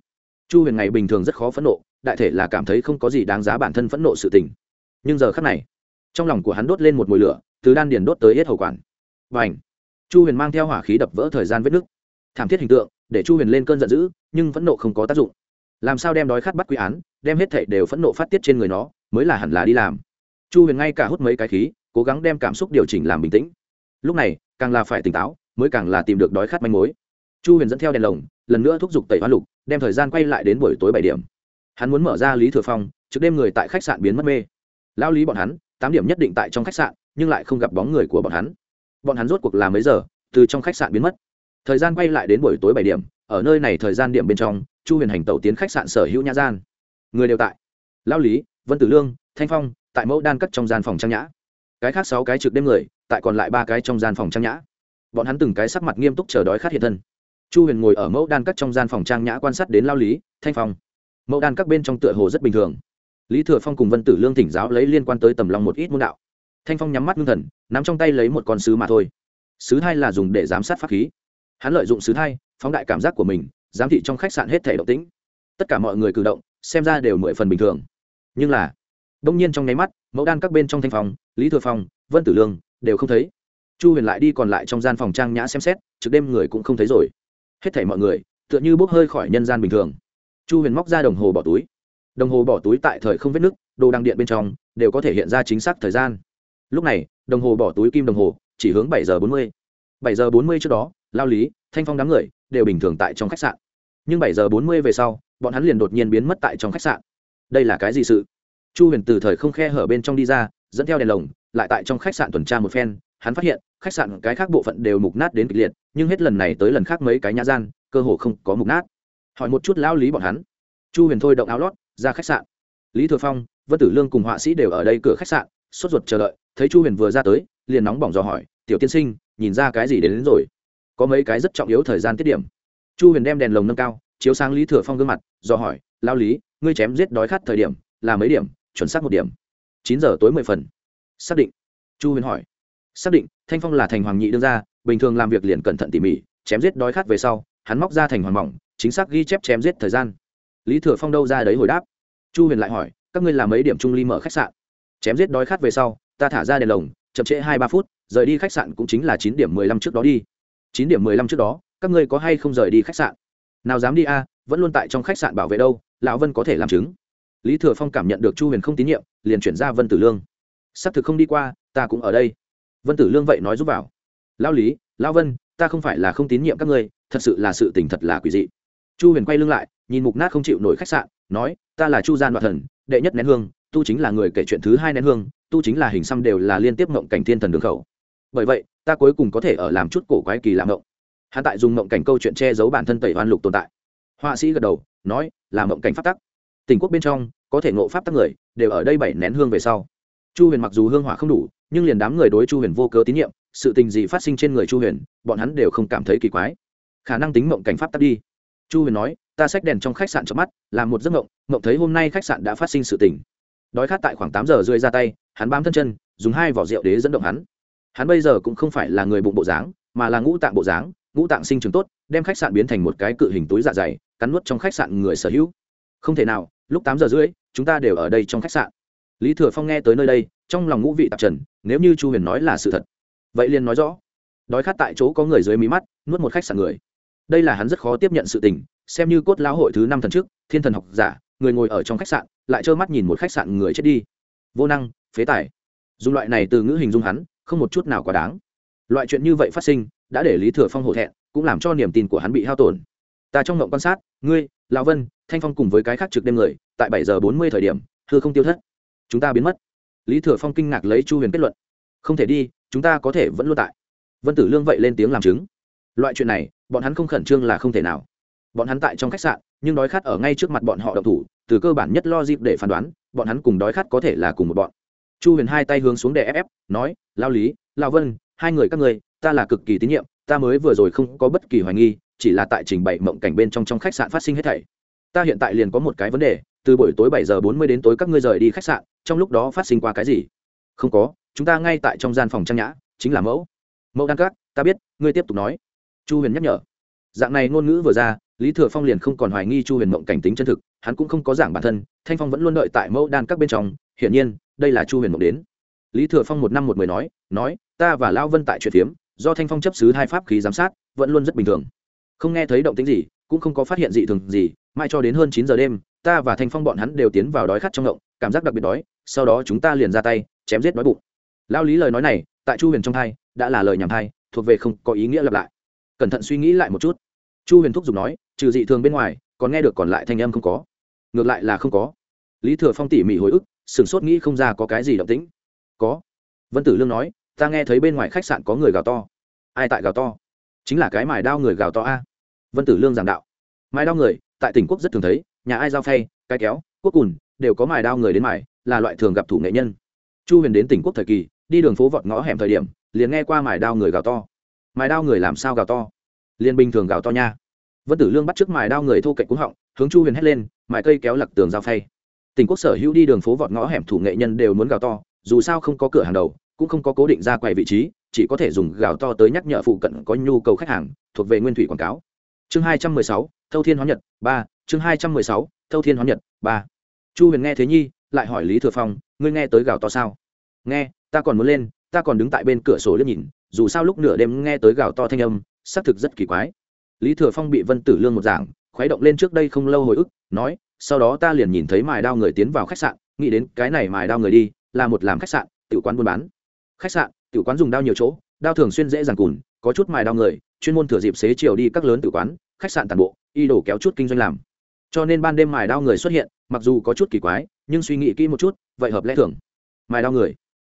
Chu huyền ngày bình thường rất khó phẫn nộ, đại thể là cảm thấy không có gì đáng giá bản thân phẫn nộ sự tình. Nhưng giờ khắc này, trong lòng của hắn đốt lên một mùi lửa, từ đan điền đốt tới hết hầu quản. Và ảnh chu huyền mang theo hỏa khí đập vỡ thời gian vết nứt. Thảm thiết hình tượng, để chu huyền lên cơn giận dữ, nhưng phẫn nộ không có tác dụng. Làm sao đem đói khát bắt quy án, đem hết thảy đều phẫn nộ phát tiết trên người nó, mới là hẳn là đi làm. Chu huyền ngay cả hút mấy cái khí, cố gắng đem cảm xúc điều chỉnh làm bình tĩnh. Lúc này, càng là phải tỉnh táo, mới càng là tìm được đói khát manh mối chu huyền dẫn theo đèn lồng, lần nữa thúc giục tẩy hoa lục, đem thời gian quay lại đến buổi tối bảy điểm. Hắn muốn mở ra lý thừa phong, trước đêm người tại khách sạn biến mất mê. Lao lý bọn hắn, tám điểm nhất định tại trong khách sạn, nhưng lại không gặp bóng người của bọn hắn. Bọn hắn rốt cuộc là mấy giờ, từ trong khách sạn biến mất. Thời gian quay lại đến buổi tối bảy điểm, ở nơi này thời gian điểm bên trong, chu huyền hành tẩu tiến khách sạn sở hữu nhã gian. Người đều tại. Lao lý, vân tử lương, thanh phong, tại mẫu đan cất trong gian phòng trang nhã. Cái khác sáu cái trực đêm người, tại còn lại ba cái trong gian phòng trang nhã. Bọn hắn từng cái sắc mặt nghiêm túc chờ đói khát hiện thân chu huyền ngồi ở mẫu đan cắt trong gian phòng trang nhã quan sát đến lao lý, thanh phong. Mẫu đan các bên trong tựa hồ rất bình thường. Lý thừa phong cùng vân tử lương thỉnh giáo lấy liên quan tới tầm lòng một ít môn đạo. Thanh phong nhắm mắt ngưng thần n ắ m trong tay lấy một con sứ mà thôi. Sứ thai là dùng để giám sát pháp khí. Hắn lợi dụng sứ thai, phóng đại cảm giác của mình, giám thị trong khách sạn hết thể động tĩnh. Tất cả mọi người cử động, xem ra đều mười phần bình thường. Nhưng là, đông nhiên trong nháy mắt, mẫu đan các bên trong thanh phong, lý thừa phong, vân tử lương đều không thấy. Chu huyền lại đi còn lại trong gian phòng trang nhã xem xét, trực đêm người cũng không thấy rồi hết thảy mọi người, tựa như bốc hơi khỏi nhân gian bình thường. Chu huyền móc ra đồng hồ bỏ túi. Đồng hồ bỏ túi tại thời không vết nứt đồ đăng điện bên trong, đều có thể hiện ra chính xác thời gian. Lúc này, đồng hồ bỏ túi kim đồng hồ, chỉ hướng bảy giờ bốn mươi. Bảy giờ bốn mươi trước đó, lao lý, thanh phong đám người, đều bình thường tại trong khách sạn. Nhưng bảy giờ bốn mươi về sau, bọn hắn liền đột nhiên biến mất tại trong khách sạn. Đây là cái gì sự? Chu huyền từ thời không khe hở bên trong đi ra, dẫn theo đèn lồng, lại tại trong khách sạn tuần tra một phen, hắn phát hiện khách sạn cái khác bộ phận đều mục nát đến kịch liệt nhưng hết lần này tới lần khác mấy cái nhã gian cơ hồ không có mục nát. Hỏi một chút lao lý bọn hắn. Chu huyền thôi động áo lót ra khách sạn. Lý thừa phong vân tử lương cùng họa sĩ đều ở đây cửa khách sạn sốt ruột chờ đợi thấy chu huyền vừa ra tới liền nóng bỏng dò hỏi tiểu tiên sinh nhìn ra cái gì đến, đến rồi? Có mấy cái rất trọng yếu thời gian tiết điểm. Chu huyền đem đèn lồng nâng cao chiếu sáng lý thừa phong gương mặt dò hỏi lao lý ngươi chém giết đói khát thời điểm là mấy điểm? Chuẩn xác một điểm. chín giờ tối mười phần. Xác định. Chu huyền hỏi xác định, thanh phong là thành hoàng nhị đương ra bình thường làm việc liền cẩn thận tỉ mỉ, chém giết đói khát về sau, hắn móc ra thành hoàng mỏng, chính xác ghi chép chém giết thời gian. Lý thừa phong đâu ra đấy hồi đáp. Chu huyền lại hỏi, các ngươi làm mấy điểm trung ly mở khách sạn? Chém giết đói khát về sau, ta thả ra đèn lồng, chậm trễ hai ba phút, rời đi khách sạn cũng chính là chín điểm mười lăm trước đó đi. Chín điểm mười lăm trước đó, các ngươi có hay không rời đi khách sạn? Nào dám đi a, vẫn luôn tại trong khách sạn bảo vệ đâu, lão vân có thể làm chứng. Lý thừa phong cảm nhận được chu huyền không tín nhiệm, liền chuyển ra vân tử lương. Xác thực không đi qua, ta cũng ở đây vân tử lương vậy nói giúp vào. Lao lý lao vân, ta không phải là không tín nhiệm các ngươi, thật sự là sự tình thật là quỷ dị. Chu huyền quay lưng lại, nhìn mục nát không chịu nổi khách sạn, nói, ta là chu Gia đoạn thần, đệ nhất nén hương, tu chính là người kể chuyện thứ hai nén hương, tu chính là hình xăm đều là liên tiếp mộng cảnh thiên thần đường khẩu. Bởi vậy, ta cuối cùng có thể ở làm chút cổ quái kỳ làm mộng hạ tại dùng mộng cảnh câu chuyện che giấu bản thân tẩy hoan lục tồn tại. Họa sĩ gật đầu, nói, là mộng cảnh pháp tắc. Tình quốc bên trong, có thể ngộ pháp tắc người, đều ở đây bảy nén hương về sau. Chu huyền mặc dù hương hỏa không đủ nhưng liền đám người đối chu huyền vô cớ tín nhiệm, sự tình gì phát sinh trên người chu huyền, bọn hắn đều không cảm thấy kỳ quái. Khả năng tính mộng cảnh pháp tắt đi. Chu huyền nói, ta xách đèn trong khách sạn cho mắt, làm một giấc mộng mộng thấy hôm nay khách sạn đã phát sinh sự tình. Đói khát tại khoảng tám giờ rưỡi ra tay, hắn bám thân chân, dùng hai vỏ rượu đế dẫn động hắn. Hắn bây giờ cũng không phải là người bụng bộ dáng, mà là ngũ tạng bộ dáng, ngũ tạng sinh trưởng tốt, đem khách sạn biến thành một cái cự hình túi dạ dày, cắn nuốt trong khách sạn người sở hữu. Không thể nào, lúc tám giờ rưỡi, chúng ta đều ở đây trong khách sạn. Lý thừa phong nghe tới nơi đây trong lòng ngũ vị tạp trần, nếu như chu huyền nói là sự thật, vậy liền nói rõ. Đói khát tại chỗ có người dưới mí mắt, nuốt một khách sạn người. Đây là hắn rất khó tiếp nhận sự tình, xem như cốt lão hội thứ năm thần trước, thiên thần học giả, người ngồi ở trong khách sạn, lại trơ mắt nhìn một khách sạn người chết đi. Vô năng, phế tài. Dùng loại này từ ngữ hình dung hắn, không một chút nào quá đáng. Loại chuyện như vậy phát sinh, đã để lý thừa phong hổ thẹn, cũng làm cho niềm tin của hắn bị hao tổn. Ta trong ngộng quan sát, ngươi, lão vân, thanh phong cùng với cái khác trực đêm người, tại bảy giờ bốn mươi thời điểm thưa không tiêu thất. Chúng ta biến mất lý thừa phong kinh ngạc lấy chu huyền kết luận. Không thể đi, chúng ta có thể vẫn luôn tại. Vân tử lương vậy lên tiếng làm chứng. Loại chuyện này, bọn hắn không khẩn trương là không thể nào. Bọn hắn tại trong khách sạn, nhưng đói khát ở ngay trước mặt bọn họ độc thủ, từ cơ bản nhất lo dịp để phán đoán, bọn hắn cùng đói khát có thể là cùng một bọn. Chu huyền hai tay hướng xuống để ép ép nói, lao lý, lao vân, hai người các người ta là cực kỳ tín nhiệm, ta mới vừa rồi không có bất kỳ hoài nghi, chỉ là tại trình bày mộng cảnh bên trong trong khách sạn phát sinh hết thảy. Ta hiện tại liền có một cái vấn đề từ buổi tối bảy giờ bốn mươi đến tối các ngươi rời đi khách sạn, trong lúc đó phát sinh qua cái gì? Không có, chúng ta ngay tại trong gian phòng trang nhã, chính là mẫu. Mẫu đan cát ta biết, ngươi tiếp tục nói. Chu huyền nhắc nhở. Dạng này ngôn ngữ vừa ra, lý thừa phong liền không còn hoài nghi chu huyền mộng cảnh tính chân thực, hắn cũng không có giảng bản thân, thanh phong vẫn luôn đợi tại mẫu đan các bên trong, hiển nhiên, đây là chu huyền mộng đến. Lý thừa phong một năm một mười nói nói, ta và lão vân tại chuyện phiếm, do thanh phong chấp sứ hai pháp khí giám sát, vẫn luôn rất bình thường. Không nghe thấy động tính gì, cũng không có phát hiện dị thường gì mai cho đến hơn chín giờ đêm ta và thanh phong bọn hắn đều tiến vào đói khát trong ngộng, cảm giác đặc biệt đói, sau đó chúng ta liền ra tay, chém giết đói bụng. Lao lý lời nói này, tại chu huyền trong thai, đã là lời nhảm thai, thuộc về không có ý nghĩa lặp lại. Cẩn thận suy nghĩ lại một chút. Chu huyền thúc giục nói, trừ dị thường bên ngoài, còn nghe được còn lại thanh âm không có. Ngược lại là không có. Lý thừa phong tỉ mỉ hồi ức, sửng sốt nghĩ không ra có cái gì động tĩnh. Có. Vân tử lương nói, ta nghe thấy bên ngoài khách sạn có người gào to. Ai tại gào to? Chính là cái mài đao người gào to a. Vân tử lương giảng đạo. Mài đao người, tại tỉnh quốc rất thường thấy nhà ai giao phay, cái kéo, quốc cùn, đều có mài đao người đến mài, là loại thường gặp thủ nghệ nhân. Chu huyền đến tỉnh quốc thời kỳ, đi đường phố vọt ngõ hẻm thời điểm, liền nghe qua mài đao người gào to. Mài đao người làm sao gào to? Liền bình thường gào to nha. Vân tử lương bắt trước mài đao người thu cạnh cúng họng, hướng chu huyền hét lên, mài cây kéo lặc tường giao phay. Tỉnh quốc sở hữu đi đường phố vọt ngõ hẻm thủ nghệ nhân đều muốn gào to, dù sao không có cửa hàng đầu, cũng không có cố định ra quầy vị trí, chỉ có thể dùng gào to tới nhắc nhở phụ cận có nhu cầu khách hàng, thuộc về nguyên thủy quảng cáo. Chương hai trăm mười sáu, thâu thiên hóa nhật, ba chương hai trăm mười sáu, thâu thiên hóa nhật, ba. Chu huyền nghe thế nhi, lại hỏi lý thừa phong, ngươi nghe tới gào to sao? Nghe, ta còn muốn lên, ta còn đứng tại bên cửa sổ liếc nhìn, dù sao lúc nửa đêm nghe tới gào to thanh âm, xác thực rất kỳ quái. Lý thừa phong bị vân tử lương một giảng khuấy động lên trước đây không lâu hồi ức, nói, sau đó ta liền nhìn thấy mài đao người tiến vào khách sạn, nghĩ đến cái này mài đao người đi, là một làm khách sạn tự quán buôn bán. Khách sạn tự quán dùng đao nhiều chỗ, đao thường xuyên dễ dàng cùn, có chút mài đao người, chuyên môn thừa dịp xế chiều đi các lớn tự quán, khách sạn tàn bộ, y đổ kéo chút kinh doanh làm cho nên ban đêm mài đao người xuất hiện, mặc dù có chút kỳ quái, nhưng suy nghĩ kỹ một chút, vậy hợp lẽ thường. Mài đao người.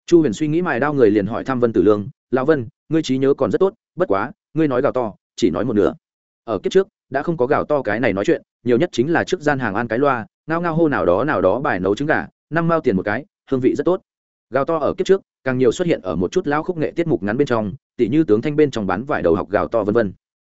Chu huyền suy nghĩ mài đao người liền hỏi thăm vân tử lương, lão vân, ngươi trí nhớ còn rất tốt, bất quá, ngươi nói gào to, chỉ nói một nửa. Ở kiếp trước, đã không có gào to cái này nói chuyện, nhiều nhất chính là trước gian hàng ăn cái loa, ngao ngao hô nào đó nào đó bài nấu trứng gà, năm mao tiền một cái, hương vị rất tốt. Gào to ở kiếp trước, càng nhiều xuất hiện ở một chút lão khúc nghệ tiết mục ngắn bên trong, tỉ như tướng thanh bên trong bán vải đầu học gào to vân vân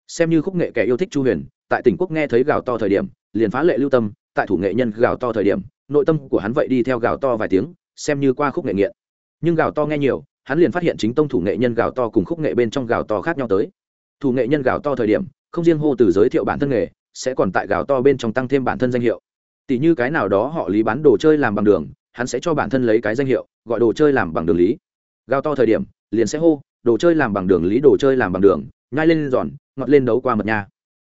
xem như khúc nghệ kẻ yêu thích chu huyền, tại tỉnh quốc nghe thấy gào to thời điểm, liền phá lệ lưu tâm, tại thủ nghệ nhân gào to thời điểm, nội tâm của hắn vậy đi theo gào to vài tiếng, xem như qua khúc nghệ nghiện. Nhưng gào to nghe nhiều, hắn liền phát hiện chính tông thủ nghệ nhân gào to cùng khúc nghệ bên trong gào to khác nhau tới. Thủ nghệ nhân gào to thời điểm, không riêng hô từ giới thiệu bản thân nghề, sẽ còn tại gào to bên trong tăng thêm bản thân danh hiệu. Tỷ như cái nào đó họ lý bán đồ chơi làm bằng đường, hắn sẽ cho bản thân lấy cái danh hiệu, gọi đồ chơi làm bằng đường lý. Gào to thời điểm, liền sẽ hô, đồ chơi làm bằng đường lý, đồ chơi làm bằng đường nhai lên giòn, ngọt lên đấu qua mật nha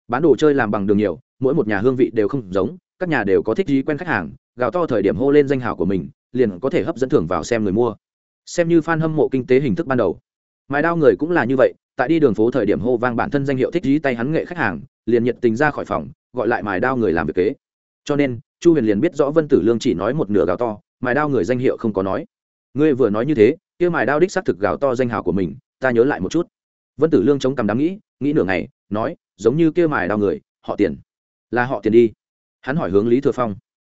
bán đồ chơi làm bằng đường nhiều, mỗi một nhà hương vị đều không giống, các nhà đều có thích trí quen khách hàng, gào to thời điểm hô lên danh hào của mình, liền có thể hấp dẫn thưởng vào xem người mua. Xem như f a n hâm mộ kinh tế hình thức ban đầu. Mài đao người cũng là như vậy, tại đi đường phố thời điểm hô vang bản thân danh hiệu thích dí tay hắn nghệ khách hàng, liền nhiệt tình ra khỏi phòng, gọi lại mài đao người làm việc kế. Cho nên, chu huyền liền biết rõ vân tử lương chỉ nói một nửa gào to mài đao người danh hiệu không có nói. Ngươi vừa nói như thế, kia mài đao đích xác thực gào to danh hào của mình, ta nhớ lại một chút vân tử lương chống cằm đám nghĩ nghĩ nửa ngày, nói, giống như kia mài đao người, họ tiền. Là họ tiền đi. Hắn hỏi hướng lý thừa phong.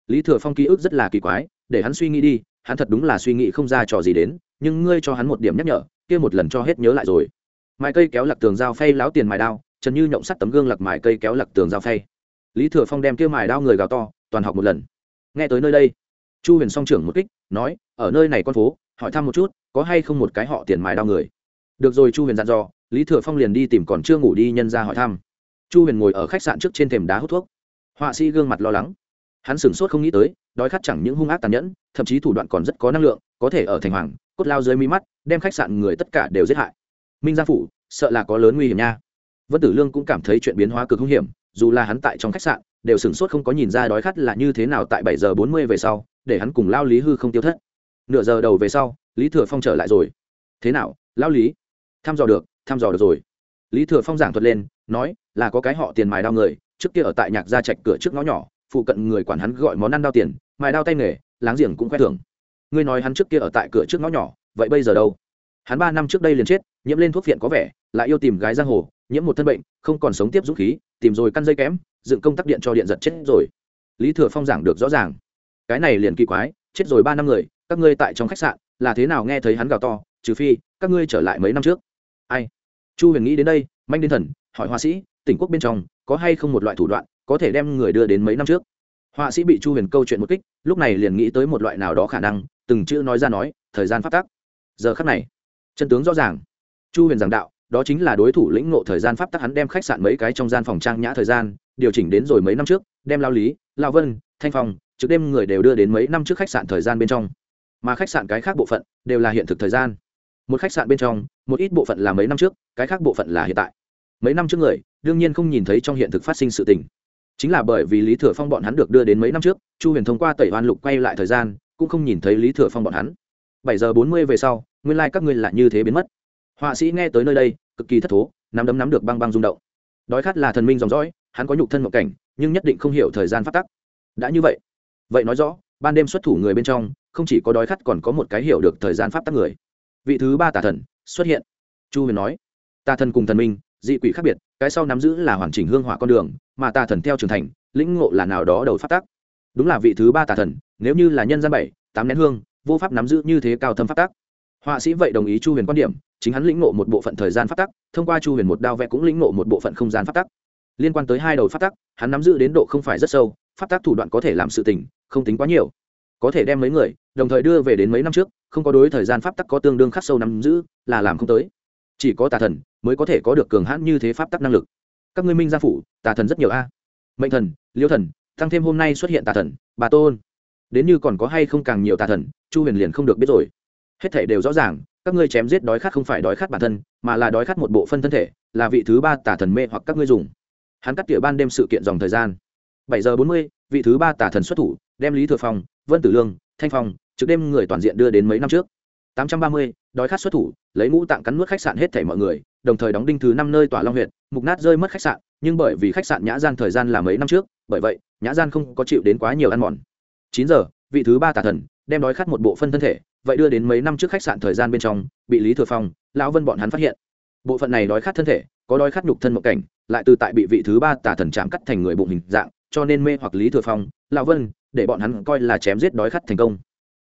Lý thừa phong ký ức rất là kỳ quái, để hắn suy nghĩ đi, hắn thật đúng là suy nghĩ không ra trò gì đến, nhưng ngươi cho hắn một điểm nhắc nhở, kia một lần cho hết nhớ lại rồi. Mài cây kéo lặc tường dao phay láo tiền mài đao, trần như nhộng sắt tấm gương lặc mài cây kéo lặc tường dao phay. Lý thừa phong đem kia mài đao người gào to, toàn học một lần. Nghe tới nơi đây, chu huyền song trưởng một kích, nói, ở nơi này con phố, hỏi thăm một chút, có hay không một cái họ tiền mài đao người? Được rồi, chu huyền dặn dò lý thừa phong liền đi tìm còn chưa ngủ đi nhân ra hỏi thăm. Chu huyền ngồi ở khách sạn trước trên thềm đá hút thuốc. Họa sĩ gương mặt lo lắng. Hắn sửng sốt không nghĩ tới, đói khát chẳng những hung ác tàn nhẫn, thậm chí thủ đoạn còn rất có năng lượng, có thể ở thành hoàng, cốt lao dưới mi mắt, đem khách sạn người tất cả đều giết hại. Minh gia phủ, sợ là có lớn nguy hiểm nha. Vân tử lương cũng cảm thấy chuyện biến hóa cực hung hiểm, dù là hắn tại trong khách sạn, đều sửng sốt không có nhìn ra đói khát là như thế nào tại bảy giờ bốn mươi về sau, để hắn cùng lao lý hư không tiêu thất. Nửa giờ đầu về sau, lý thừa phong trở lại rồi. Thế nào, lao lý? Thăm dò được thăm dò được rồi. Lý thừa phong giảng thuật lên, nói, là có cái họ tiền mài đao người, trước kia ở tại nhạc gia trạch cửa trước ngõ nhỏ, phụ cận người quản hắn gọi món ăn đao tiền, mài đao tay nghề, láng giềng cũng khoe thưởng. Ngươi nói hắn trước kia ở tại cửa trước ngõ nhỏ, vậy bây giờ đâu? Hắn ba năm trước đây liền chết, nhiễm lên thuốc viện có vẻ, lại yêu tìm gái giang hồ, nhiễm một thân bệnh, không còn sống tiếp dũng khí, tìm rồi căn dây kém, dựng công tắc điện cho điện giật chết rồi. Lý thừa phong giảng được rõ ràng. Cái này liền kỳ quái, chết rồi ba năm người, các ngươi tại trong khách sạn, là thế nào nghe thấy hắn gào to, trừ phi, các ngươi trở lại mấy năm trước? Ai? Chu huyền nghĩ đến đây, manh đến thần, hỏi họa sĩ, tỉnh quốc bên trong, có hay không một loại thủ đoạn có thể đem người đưa đến mấy năm trước? Họa sĩ bị chu huyền câu chuyện một kích, lúc này liền nghĩ tới một loại nào đó khả năng, từng chữ nói ra nói, thời gian phát tác giờ khắc này, chân tướng rõ ràng. Chu huyền giảng đạo, đó chính là đối thủ lĩnh ngộ thời gian pháp tắc hắn đem khách sạn mấy cái trong gian phòng trang nhã thời gian, điều chỉnh đến rồi mấy năm trước, đem lao lý, lao vân, thanh phong trước đêm người đều đưa đến mấy năm trước khách sạn thời gian bên trong. Mà khách sạn cái khác bộ phận đều là hiện thực thời gian. Một khách sạn bên trong một ít bộ phận là mấy năm trước, cái khác bộ phận là hiện tại. Mấy năm trước người, đương nhiên không nhìn thấy trong hiện thực phát sinh sự tình. Chính là bởi vì lý thừa phong bọn hắn được đưa đến mấy năm trước, chu huyền thông qua tẩy hoan lục quay lại thời gian, cũng không nhìn thấy lý thừa phong bọn hắn. Bảy giờ bốn mươi về sau, nguyên lai、like、các ngươi lại như thế biến mất. Họa sĩ nghe tới nơi đây, cực kỳ thất thố, nắm đấm nắm được băng băng rung động. Đói khát là thần minh dòng dõi, hắn có nhục thân mộng cảnh, nhưng nhất định không hiểu thời gian phát tắc. Đã như vậy vậy nói rõ, ban đêm xuất thủ người bên trong, không chỉ có đói khát còn có một cái hiểu được thời gian pháp tắc người. Vị thứ ba tà thần xuất hiện. Chu huyền nói tà thần cùng thần minh, dị quỷ khác biệt, cái sau nắm giữ là hoàn chỉnh hương hỏa con đường, mà tà thần theo trưởng thành, lĩnh ngộ là nào đó đầu phát tác đúng là vị thứ ba tà thần, nếu như là nhân gian bảy, tám nén hương, vô pháp nắm giữ như thế cao thâm phát tác họa sĩ vậy đồng ý chu huyền quan điểm, chính hắn lĩnh ngộ một bộ phận thời gian phát tắc, thông qua chu huyền một đao vẽ cũng lĩnh ngộ một bộ phận không gian phát tắc. Liên quan tới hai đầu phát tắc, hắn nắm giữ đến độ không phải rất sâu phát tác thủ đoạn có thể làm sự tình, không tính quá nhiều. Có thể đem mấy người, đồng thời đưa về đến mấy năm trước không có đối thời gian pháp tắc có tương đương khắc sâu nắm giữ, là làm không tới. Chỉ có tà thần mới có thể có được cường hãn như thế pháp tắc năng lực. Các ngươi minh gia phủ, tà thần rất nhiều a. À? Mệnh thần, liêu thần, tăng thêm hôm nay xuất hiện tà thần, bà tôn. Đến như còn có hay không càng nhiều tà thần, chu huyền liền không được biết rồi. Hết thể đều rõ ràng, các ngươi chém giết đói khát không phải đói khát bản thân, mà là đói khát một bộ phân thân thể, là vị thứ ba tà thần mê hoặc các ngươi dùng. Hắn cắt tỉa ban đêm sự kiện dòng thời gian. Bảy giờ bốn mươi, vị thứ ba tà thần xuất thủ, đem lý thừa phong, vân tử lương, thanh phong trực đêm người toàn diện đưa đến mấy năm trước. Tám trăm ba mươi, đói khát xuất thủ, lấy ngũ tạng cắn nuốt khách sạn hết thảy mọi người, đồng thời đóng đinh thứ năm nơi tỏa long huyện mục nát rơi mất khách sạn, nhưng bởi vì khách sạn nhã gian thời gian là mấy năm trước, bởi vậy, nhã gian không có chịu đến quá nhiều ăn mòn. Chín giờ, vị thứ ba tà thần, đem đói khát một bộ phân thân thể, vậy đưa đến mấy năm trước khách sạn thời gian bên trong, bị lý thừa phong, lão vân bọn hắn phát hiện. Bộ phận này đói khát thân thể, có đói khát nhục thân một cảnh, lại từ tại bị vị thứ ba tà thần chạm cắt thành người bụng hình dạng, cho nên mê hoặc lý thừa phong, lão vân, để bọn hắn coi là chém giết đói khát thành công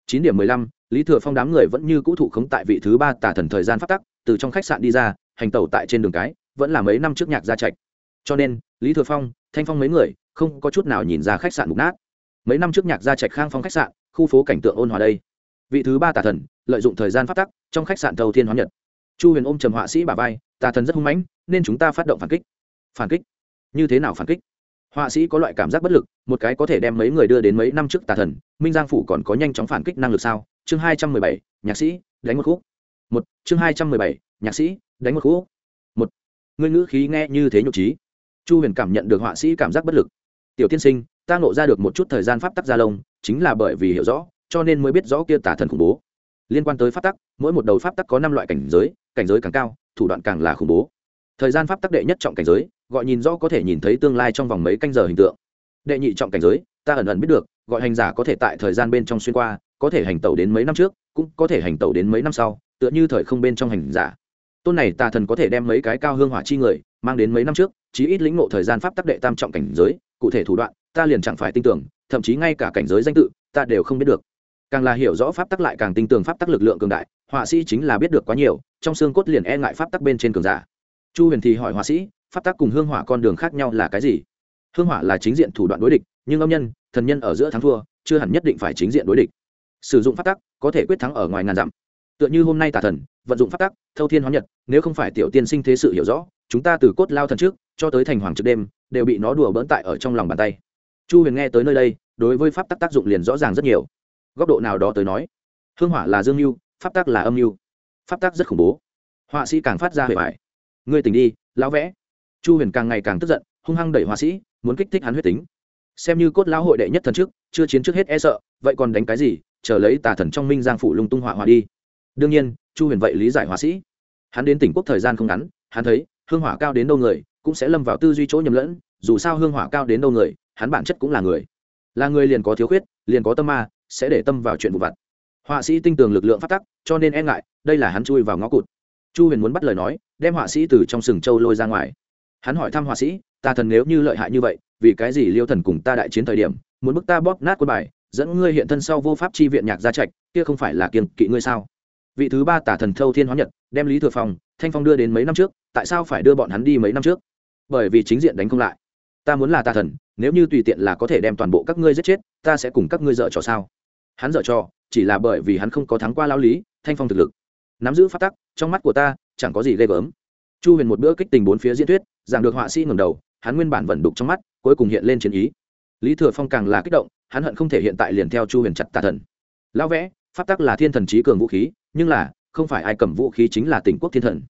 chín điểm mười lăm, lý thừa phong đám người vẫn như cũ thủ khống tại vị thứ ba tà thần thời gian phát tắc, từ trong khách sạn đi ra, hành tẩu tại trên đường cái, vẫn là mấy năm trước nhạc gia trạch. Cho nên, lý thừa phong, thanh phong mấy người, không có chút nào nhìn ra khách sạn mục nát. Mấy năm trước nhạc gia trạch khang phong khách sạn, khu phố cảnh tượng ôn hòa đây. Vị thứ ba tà thần, lợi dụng thời gian phát tắc, trong khách sạn thầu thiên hóa nhật. Chu huyền ôm trầm họa sĩ bà vai, tà thần rất hung mãnh, nên chúng ta phát động phản kích. Phản kích? Như thế nào phản kích? Họa sĩ có loại cảm giác bất lực, một cái có thể đem mấy người đưa đến mấy năm trước tà thần, minh giang phủ còn có nhanh chóng phản kích năng lực sao? Chương hai trăm mười bảy, nhạc sĩ, đánh một khúc. Một, chương hai trăm mười bảy, nhạc sĩ, đánh một khúc. Một, ngươi ngữ khí nghe như thế nhục trí. Chu huyền cảm nhận được họa sĩ cảm giác bất lực. Tiểu tiên sinh, ta ngộ ra được một chút thời gian pháp tắc gia lông, chính là bởi vì hiểu rõ, cho nên mới biết rõ kia tà thần khủng bố. Liên quan tới pháp tắc, mỗi một đầu pháp tắc có năm loại cảnh giới cảnh giới càng cao, thủ đoạn càng là khủng bố. Thời gian pháp tắc đệ nhất trọng cảnh giới gọi nhìn rõ có thể nhìn thấy tương lai trong vòng mấy canh giờ hình tượng. Đệ nhị trọng cảnh giới, ta ẩn ẩn biết được, gọi hành giả có thể tại thời gian bên trong xuyên qua, có thể hành tẩu đến mấy năm trước, cũng có thể hành tẩu đến mấy năm sau, tựa như thời không bên trong hành giả. Tôn này tà thần có thể đem mấy cái cao hương hỏa chi người, mang đến mấy năm trước, chí ít lĩnh ngộ thời gian pháp tắc đệ tam trọng cảnh giới, cụ thể thủ đoạn, ta liền chẳng phải tin tưởng, thậm chí ngay cả cảnh giới danh tự, ta đều không biết được. Càng là hiểu rõ pháp tắc lại càng tin tưởng pháp tắc lực lượng cường đại, họa sĩ chính là biết được quá nhiều, trong xương cốt liền e ngại pháp tắc bên trên cường giả. Chu huyền thì hỏi họa sĩ pháp tắc cùng hương hỏa con đường khác nhau là cái gì? Hương hỏa là chính diện thủ đoạn đối địch, nhưng âm nhân, thần nhân ở giữa thắng thua, chưa hẳn nhất định phải chính diện đối địch. Sử dụng phát tắc có thể quyết thắng ở ngoài ngàn dặm. Tựa như hôm nay tà thần, vận dụng phát tắc thâu thiên hóa nhật, nếu không phải tiểu tiên sinh thế sự hiểu rõ, chúng ta từ cốt lao thần trước, cho tới thành hoàng trước đêm, đều bị nó đùa bỡn tại ở trong lòng bàn tay. Chu huyền nghe tới nơi đây, đối với pháp tắc tác dụng liền rõ ràng rất nhiều. Góc độ nào đó tới nói, hương hỏa là dương mưu, pháp tắc là âm mưu. Pháp tắc rất khủng bố. Họa sĩ càng phát ra hệ hoại ngươi tỉnh đi, lão vẽ chu huyền càng ngày càng tức giận, hung hăng đẩy họa sĩ, muốn kích thích hắn huyết tính. Xem như cốt lão hội đệ nhất thần trước, chưa chiến trước hết e sợ, vậy còn đánh cái gì, chờ lấy tà thần trong minh giang phủ lung tung họa họa đi. Đương nhiên, chu huyền vậy lý giải họa sĩ. Hắn đến tỉnh quốc thời gian không ngắn, hắn thấy, hương hỏa cao đến đâu người, cũng sẽ lâm vào tư duy chỗ nhầm lẫn, dù sao hương hỏa cao đến đâu người, hắn bản chất cũng là người. Là người liền có thiếu khuyết, liền có tâm ma, sẽ để tâm vào chuyện vụ vặt. Họa sĩ tinh tường lực lượng phát tắc, cho nên e ngại, đây là hắn chui vào ngõ cụt. Chu huyền muốn bắt lời nói, đem họa sĩ từ trong sừng châu lôi ra ngoài hắn hỏi thăm họa sĩ, ta thần nếu như lợi hại như vậy, vì cái gì liêu thần cùng ta đại chiến thời điểm, muốn bức ta bóp nát quân bài, dẫn ngươi hiện thân sau vô pháp chi viện nhạc gia trạch, kia không phải là kiềng kỵ ngươi sao? Vị thứ ba tả thần thâu thiên hóa nhật, đem lý thừa phong, thanh phong đưa đến mấy năm trước, tại sao phải đưa bọn hắn đi mấy năm trước? Bởi vì chính diện đánh không lại. Ta muốn là tà thần, nếu như tùy tiện là có thể đem toàn bộ các ngươi giết chết, ta sẽ cùng các ngươi dợ trò sao? Hắn dợ trò, chỉ là bởi vì hắn không có thắng qua lao lý, thanh phong thực lực. Nắm giữ phát tắc, trong mắt của ta, chẳng có gì ghê gớm chu huyền một bữa kích tình bốn phía diễn thuyết, giảng được họa sĩ ngầm đầu, hắn nguyên bản vẩn đục trong mắt, cuối cùng hiện lên chiến ý. Lý thừa phong càng là kích động, hắn hận không thể hiện tại liền theo chu huyền chặt tà thần. Lão vẽ, pháp tắc là thiên thần trí cường vũ khí, nhưng là, không phải ai cầm vũ khí chính là tỉnh quốc thiên thần.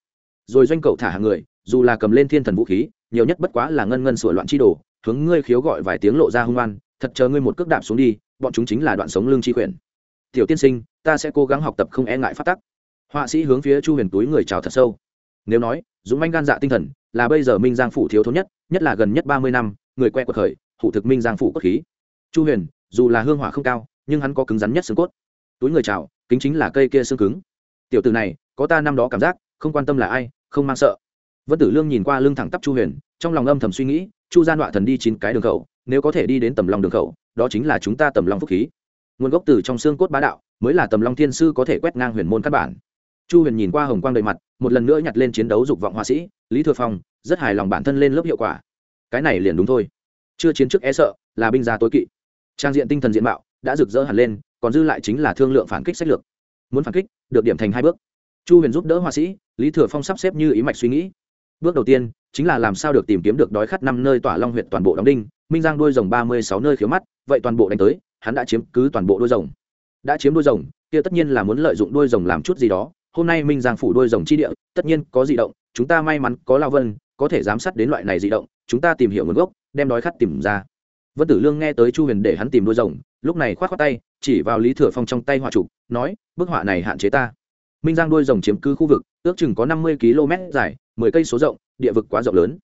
Rồi doanh cậu thả hàng người, dù là cầm lên thiên thần vũ khí, nhiều nhất bất quá là ngân ngân sửa loạn chi đồ, hướng ngươi khiếu gọi vài tiếng lộ ra hung oan, thật chờ ngươi một cước đạp xuống đi, bọn chúng chính là đoạn sống lương chi quyền tiểu tiên sinh, ta sẽ cố gắng học tập không e ngại pháp tắc. Họa sĩ hướng phía chu huyền túi người chào thật sâu nếu nói, dũng manh gan dạ tinh thần là bây giờ minh giang phủ thiếu thốn nhất nhất là gần nhất ba mươi năm, người que quật khởi Hủ thực minh giang phủ cốt khí. Chu huyền, dù là hương hỏa không cao, nhưng hắn có cứng rắn nhất xương cốt. Túi người chào, kính chính là cây kia xương cứng. Tiểu từ này, có ta năm đó cảm giác, không quan tâm là ai, không mang sợ. Vân tử lương nhìn qua lưng thẳng tắp chu huyền, trong lòng âm thầm suy nghĩ, chu gian đọa thần đi chín cái đường khẩu, nếu có thể đi đến tầm long đường khẩu, đó chính là chúng ta tầm long phúc khí. Nguồn gốc từ trong xương cốt bá đạo, mới là tầm long thiên sư có thể quét ngang huyền môn các bản chu huyền nhìn qua hồng quang đầy mặt, một lần nữa nhặt lên chiến đấu dục vọng họa sĩ, lý thừa phong, rất hài lòng bản thân lên lớp hiệu quả. Cái này liền đúng thôi. Chưa chiến trước e sợ, là binh gia tối kỵ. Trang diện tinh thần diện mạo đã rực rỡ hẳn lên, còn dư lại chính là thương lượng phản kích sách lược. Muốn phản kích, được điểm thành hai bước. Chu huyền giúp đỡ họa sĩ, lý thừa phong sắp xếp như ý mạch suy nghĩ. Bước đầu tiên, chính là làm sao được tìm kiếm được đói khát năm nơi tỏa long huyện toàn bộ đóng đinh, minh giang đôi rồng ba mươi sáu nơi khiếu mắt, vậy toàn bộ đánh tới, hắn đã chiếm cứ toàn bộ đôi rồng. Đã chiếm đôi rồng, kia tất nhiên là muốn lợi dụng đôi rồng làm chút gì đó hôm nay minh giang phủ đôi rồng chi địa, tất nhiên có di động, chúng ta may mắn có lao vân, có thể giám sát đến loại này di động, chúng ta tìm hiểu nguồn gốc, đem đói khát tìm ra. Vân tử lương nghe tới chu huyền để hắn tìm đôi rồng, lúc này k h o á t khoác tay, chỉ vào lý thừa phong trong tay họa trục, nói, bức họa này hạn chế ta. Minh giang đôi rồng chiếm cứ khu vực, ước chừng có năm mươi km dài, mười cây số rộng, địa vực quá rộng lớn.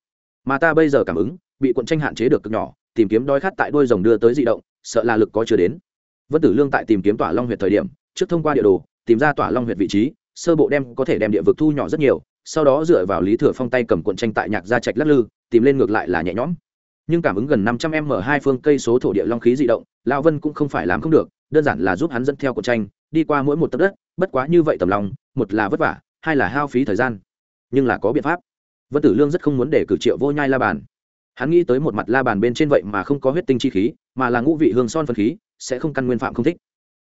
Mà ta bây giờ cảm ứng, bị quận tranh hạn chế được cực nhỏ, tìm kiếm đói khát tại đôi rồng đưa tới di động, sợ là lực có chưa đến. Vân tử lương tại tìm kiếm tỏa long huyệt thời điểm, trước thông qua địa đồ, tìm ra tỏa long huyệt vị trí sơ bộ đem có thể đem địa vực thu nhỏ rất nhiều, sau đó dựa vào lý thừa phong tay cầm cuộn tranh tại nhạc gia trạch lắc lư, tìm lên ngược lại là nhẹ nhõm. Nhưng cảm ứng gần năm trăm m hai phương cây số thổ địa long khí di động lao vân cũng không phải làm không được, đơn giản là giúp hắn dẫn theo cuộn tranh, đi qua mỗi một tấc đất, bất quá như vậy tầm lòng, một là vất vả, hai là hao phí thời gian. Nhưng là có biện pháp. Vân tử lương rất không muốn để cử triệu vô nhai la bàn. Hắn nghĩ tới một mặt la bàn bên trên vậy mà không có huyết tinh chi khí, mà là ngũ vị hương son phân khí, sẽ không căn nguyên phạm không thích.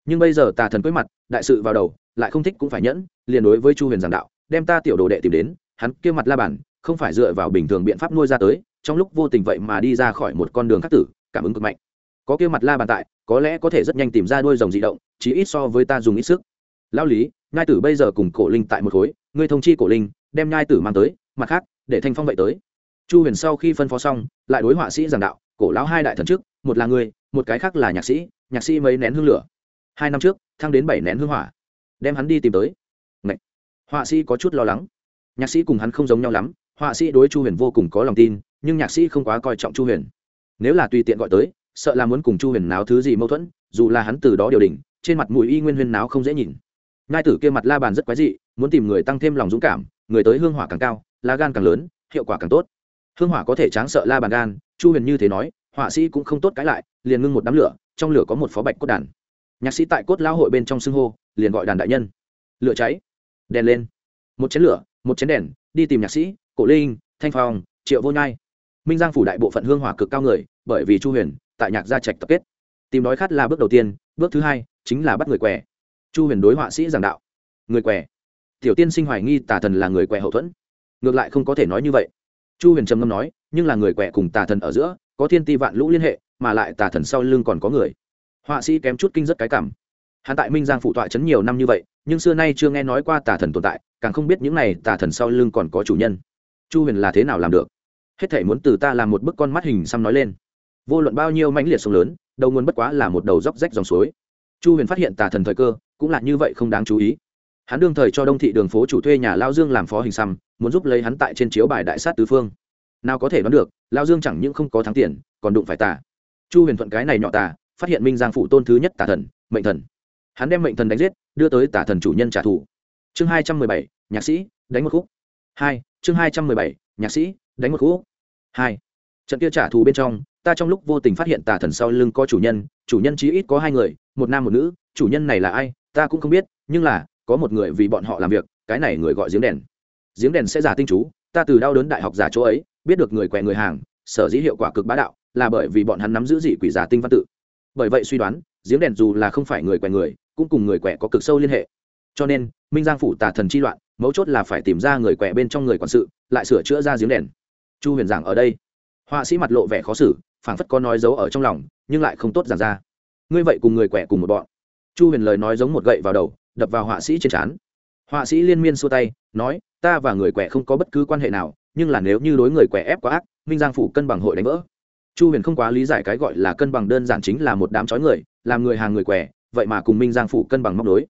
Nhưng bây giờ tà thần quấy mặt, đại sự vào đầu lại không thích cũng phải nhẫn, liền đối với chu huyền giảng đạo, đem ta tiểu đồ đệ tìm đến, hắn kia mặt la bàn, không phải dựa vào bình thường biện pháp nuôi ra tới, trong lúc vô tình vậy mà đi ra khỏi một con đường khắc tử, cảm ứng cực mạnh. Có kia mặt la bàn tại, có lẽ có thể rất nhanh tìm ra đuôi rồng di động chỉ ít so với ta dùng ít sức. Lao lý, nhai tử bây giờ cùng cổ linh tại một khối, ngươi thông chi cổ linh, đem nhai tử mang tới, mặt khác, để thanh phong vậy tới. Chu huyền sau khi phân phó xong, lại đối họa sĩ giảng đạo, cổ lão hai đại thần trước, một là ngươi, một cái khác là nhạc sĩ nhạc sĩ mấy nén hương lửa. Hai năm trước, thăng đến bảy nén hương hỏa đem hắn đi tìm tới. Ngậy! họa sĩ có chút lo lắng. Nhạc sĩ cùng hắn không giống nhau lắm, họa sĩ đối chu huyền vô cùng có lòng tin, nhưng nhạc sĩ không quá coi trọng chu huyền. Nếu là tùy tiện gọi tới, sợ là muốn cùng chu huyền náo thứ gì mâu thuẫn, dù là hắn từ đó điều đình trên mặt mùi y nguyên huyền náo không dễ nhìn. Ngai tử kia mặt la bàn rất quái dị, muốn tìm người tăng thêm lòng dũng cảm, người tới hương hỏa càng cao, lá gan càng lớn, hiệu quả càng tốt. Hương hỏa có thể tráng sợ la bàn gan, chu huyền như thế nói, họa sĩ cũng không tốt cãi lại, liền ngưng một đám lửa, trong lửa có một phó bạch cốt đàn. Nhạc sĩ tại cốt lao hội bên trong xưng hô liền gọi đàn đại nhân. Lửa cháy. Đèn lên. Một chén lửa, một chén đèn, đi tìm nhạc sĩ, cổ linh, thanh phong, triệu vô nhai. Minh giang phủ đại bộ phận hương hỏa cực cao người, bởi vì chu huyền tại nhạc gia trạch tập kết. Tìm đói khát là bước đầu tiên, bước thứ hai chính là bắt người què. Chu huyền đối họa sĩ giảng đạo. Người què. Tiểu tiên sinh hoài nghi tà thần là người què hậu thuẫn. Ngược lại không có thể nói như vậy. Chu huyền trầm ngâm nói, nhưng là người què cùng tà thần ở giữa, có thiên ti vạn lũ liên hệ, mà lại tà thần sau lưng còn có người. Họa sĩ kém chút kinh rất cái cảm hắn tại minh giang phụ tọa chấn nhiều năm như vậy, nhưng xưa nay chưa nghe nói qua tà thần tồn tại, càng không biết những này tà thần sau lưng còn có chủ nhân. Chu huyền là thế nào làm được? Hết thể muốn từ ta làm một bức con mắt hình xăm nói lên. Vô luận bao nhiêu mãnh liệt sông lớn, đầu nguồn bất quá là một đầu dốc rách dòng suối. Chu huyền phát hiện tà thần thời cơ, cũng là như vậy không đáng chú ý. Hắn đương thời cho đông thị đường phố chủ thuê nhà lao dương làm phó hình xăm, muốn giúp lấy hắn tại trên chiếu bài đại sát tứ phương. Nào có thể đoán được, lao dương chẳng những không có thắng tiền, còn đụng phải tà. Chu huyền thuận cái này nhọ tà, phát hiện minh giang phụ tôn thứ nhất tà thần, mệnh thần hắn đem mệnh thần đánh giết, đưa tới tả thần chủ nhân trả thù. Chương hai trăm mười bảy, nhạc sĩ, đánh một khúc. Hai, chương hai trăm mười bảy, nhạc sĩ, đánh một khúc. Hai, trận kia trả thù bên trong, ta trong lúc vô tình phát hiện tà thần sau lưng có chủ nhân chủ nhân chí ít có hai người, một nam một nữ, chủ nhân này là ai, ta cũng không biết, nhưng là, có một người vì bọn họ làm việc, cái này người gọi giếng đèn. Giếng đèn sẽ giả tinh chú, ta từ đau đớn đại học giả chỗ ấy, biết được người què người hàng, sở dĩ hiệu quả cực bá đạo, là bởi vì bọn hắn nắm giữ dị quỷ giả tinh văn tự bởi vậy suy đoán, giếng đèn dù là không phải người quẹ người, cũng cùng người quẹ có cực sâu liên hệ. Cho nên, minh giang phủ tà thần chi loạn, mấu chốt là phải tìm ra người quẹ bên trong người quản sự, lại sửa chữa ra giếng đèn. Chu huyền giảng ở đây. Họa sĩ mặt lộ vẻ khó xử, phảng phất có nói giấu ở trong lòng, nhưng lại không tốt giảng ra. Ngươi vậy cùng người quẹ cùng một bọn. Chu huyền lời nói giống một gậy vào đầu, đập vào họa sĩ trên trán. Họa sĩ liên miên xua tay, nói, ta và người quẻ không có bất cứ quan hệ nào, nhưng là nếu như đối người quẻ ép quá ác, minh giang phủ cân bằng hội đánh vỡ chu huyền không quá lý giải cái gọi là cân bằng đơn giản chính là một đám chói người làm người hàng người què, vậy mà cùng minh giang phủ cân bằng móc đối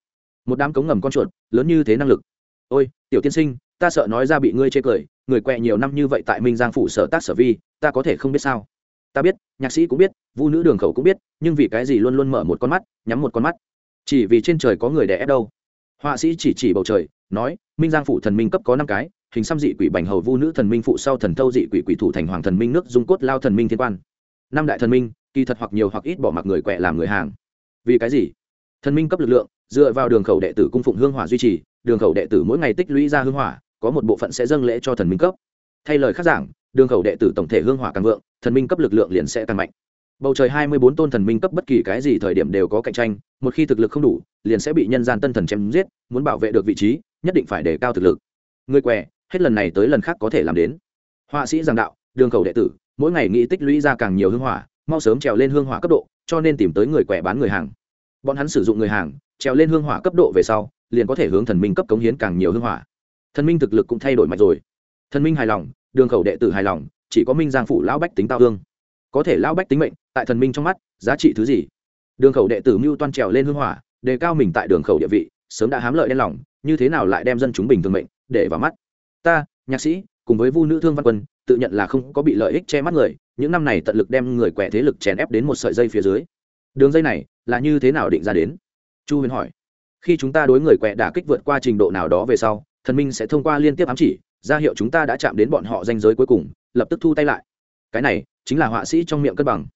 một đám cống ngầm con chuột lớn như thế năng lực. Ôi tiểu tiên sinh ta sợ nói ra bị ngươi chê cười người què nhiều năm như vậy tại minh giang phủ sở tác sở vi ta có thể không biết sao? Ta biết nhạc sĩ cũng biết vu nữ đường khẩu cũng biết nhưng vì cái gì luôn luôn mở một con mắt nhắm một con mắt? Chỉ vì trên trời có người đè ép đâu họa sĩ chỉ chỉ bầu trời, nói, minh giang phụ thần minh cấp có năm cái, hình xăm dị quỷ bành hầu vu nữ thần minh phụ sau thần thâu dị quỷ quỷ thủ thành hoàng thần minh nước dung cốt lao thần minh thiên quan. Năm đại thần minh, kỳ thật hoặc nhiều hoặc ít bỏ mặc người quẹ làm người hàng. Vì cái gì? Thần minh cấp lực lượng, dựa vào đường khẩu đệ tử cung phụng hương hỏa duy trì, đường khẩu đệ tử mỗi ngày tích lũy ra hương hỏa, có một bộ phận sẽ dâng lễ cho thần minh cấp. Thay lời khác giảng, đường khẩu đệ tử tổng thể hương hỏa càng vượng, thần minh cấp lực lượng liền sẽ càng mạnh bầu trời hai mươi bốn tôn thần minh cấp bất kỳ cái gì thời điểm đều có cạnh tranh, một khi thực lực không đủ, liền sẽ bị nhân gian tân thần chém giết, muốn bảo vệ được vị trí, nhất định phải đề cao thực lực. Người què, hết lần này tới lần khác có thể làm đến. Họa sĩ giảng đạo, đường khẩu đệ tử, mỗi ngày nghĩ tích lũy ra càng nhiều hương hỏa, mau sớm trèo lên hương hỏa cấp độ, cho nên tìm tới người què bán người hàng. Bọn hắn sử dụng người hàng, trèo lên hương hỏa cấp độ về sau, liền có thể hướng thần minh cấp cống hiến càng nhiều hương hỏa. Thần minh thực lực cũng thay đổi mạnh rồi. Thần minh hài lòng, đường khẩu đệ tử hài lòng, chỉ có minh giang phủ lão bách tính tao hương có thể lão bách tính mệnh, tại thần minh trong mắt, giá trị thứ gì? Đường khẩu đệ tử mưu toan trèo lên hương hỏa, đề cao mình tại đường khẩu địa vị, sớm đã hám lợi đen lòng, như thế nào lại đem dân chúng bình thường mệnh, để vào mắt? Ta, nhạc sĩ, cùng với vu nữ thương văn quân, tự nhận là không có bị lợi ích che mắt người, những năm này tận lực đem người quẻ thế lực chèn ép đến một sợi dây phía dưới. Đường dây này, là như thế nào định ra đến? Chu huyền hỏi. Khi chúng ta đối người quẹ đả kích vượt qua trình độ nào đó về sau, thần minh sẽ thông qua liên tiếp ám chỉ, ra hiệu chúng ta đã chạm đến bọn họ danh giới cuối cùng, lập tức thu tay lại cái này chính là họa sĩ trong miệng cân bằng.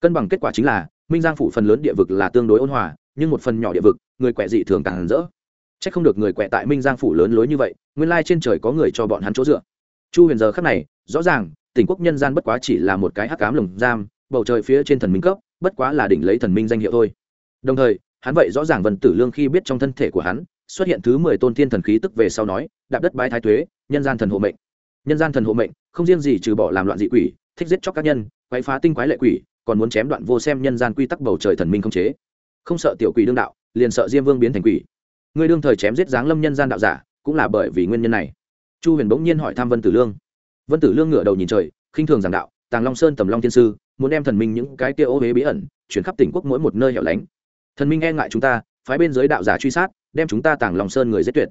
Cân bằng kết quả chính là, minh giang phủ phần lớn địa vực là tương đối ôn hòa, nhưng một phần nhỏ địa vực, người quẹ dị thường càng rỡ. C h ắ c không được người quẹ tại minh giang phủ lớn lối như vậy, nguyên lai trên trời có người cho bọn hắn chỗ dựa. Chu huyền giờ khắc này, rõ ràng tỉnh quốc nhân gian bất quá chỉ là một cái hắc cám lồng giam, bầu trời phía trên thần minh cấp, bất quá là đỉnh lấy thần minh danh hiệu thôi. Đồng thời, hắn vậy rõ ràng vần tử lương khi biết trong thân thể của hắn, xuất hiện thứ mười tôn thiên thần khí tức về sau nói, đạp đất bái thái thuế nhân gian thần hộ mệnh. Nhân gian thần hộ mệnh, không riêng gì trừ bỏ làm loạn dị quỷ thích giết chóc các nhân, quấy phá tinh quái lệ quỷ, còn muốn chém đoạn vô xem nhân gian quy tắc bầu trời thần minh không chế. Không sợ tiểu quỷ đương đạo, liền sợ diêm vương biến thành quỷ. Người đương thời chém giết giáng lâm nhân gian đạo giả, cũng là bởi vì nguyên nhân này. Chu huyền bỗng nhiên hỏi thăm vân tử lương. Vân tử lương ngửa đầu nhìn trời, khinh thường giảng đạo, tàng long sơn tầm long thiên sư, muốn đem thần minh những cái kia ô huế bí ẩn, chuyển khắp tỉnh quốc mỗi một nơi hẻo lánh. Thần minh e ngại chúng ta, phái bên giới đạo giả truy sát, đem chúng ta tàng long sơn người giết tuyệt.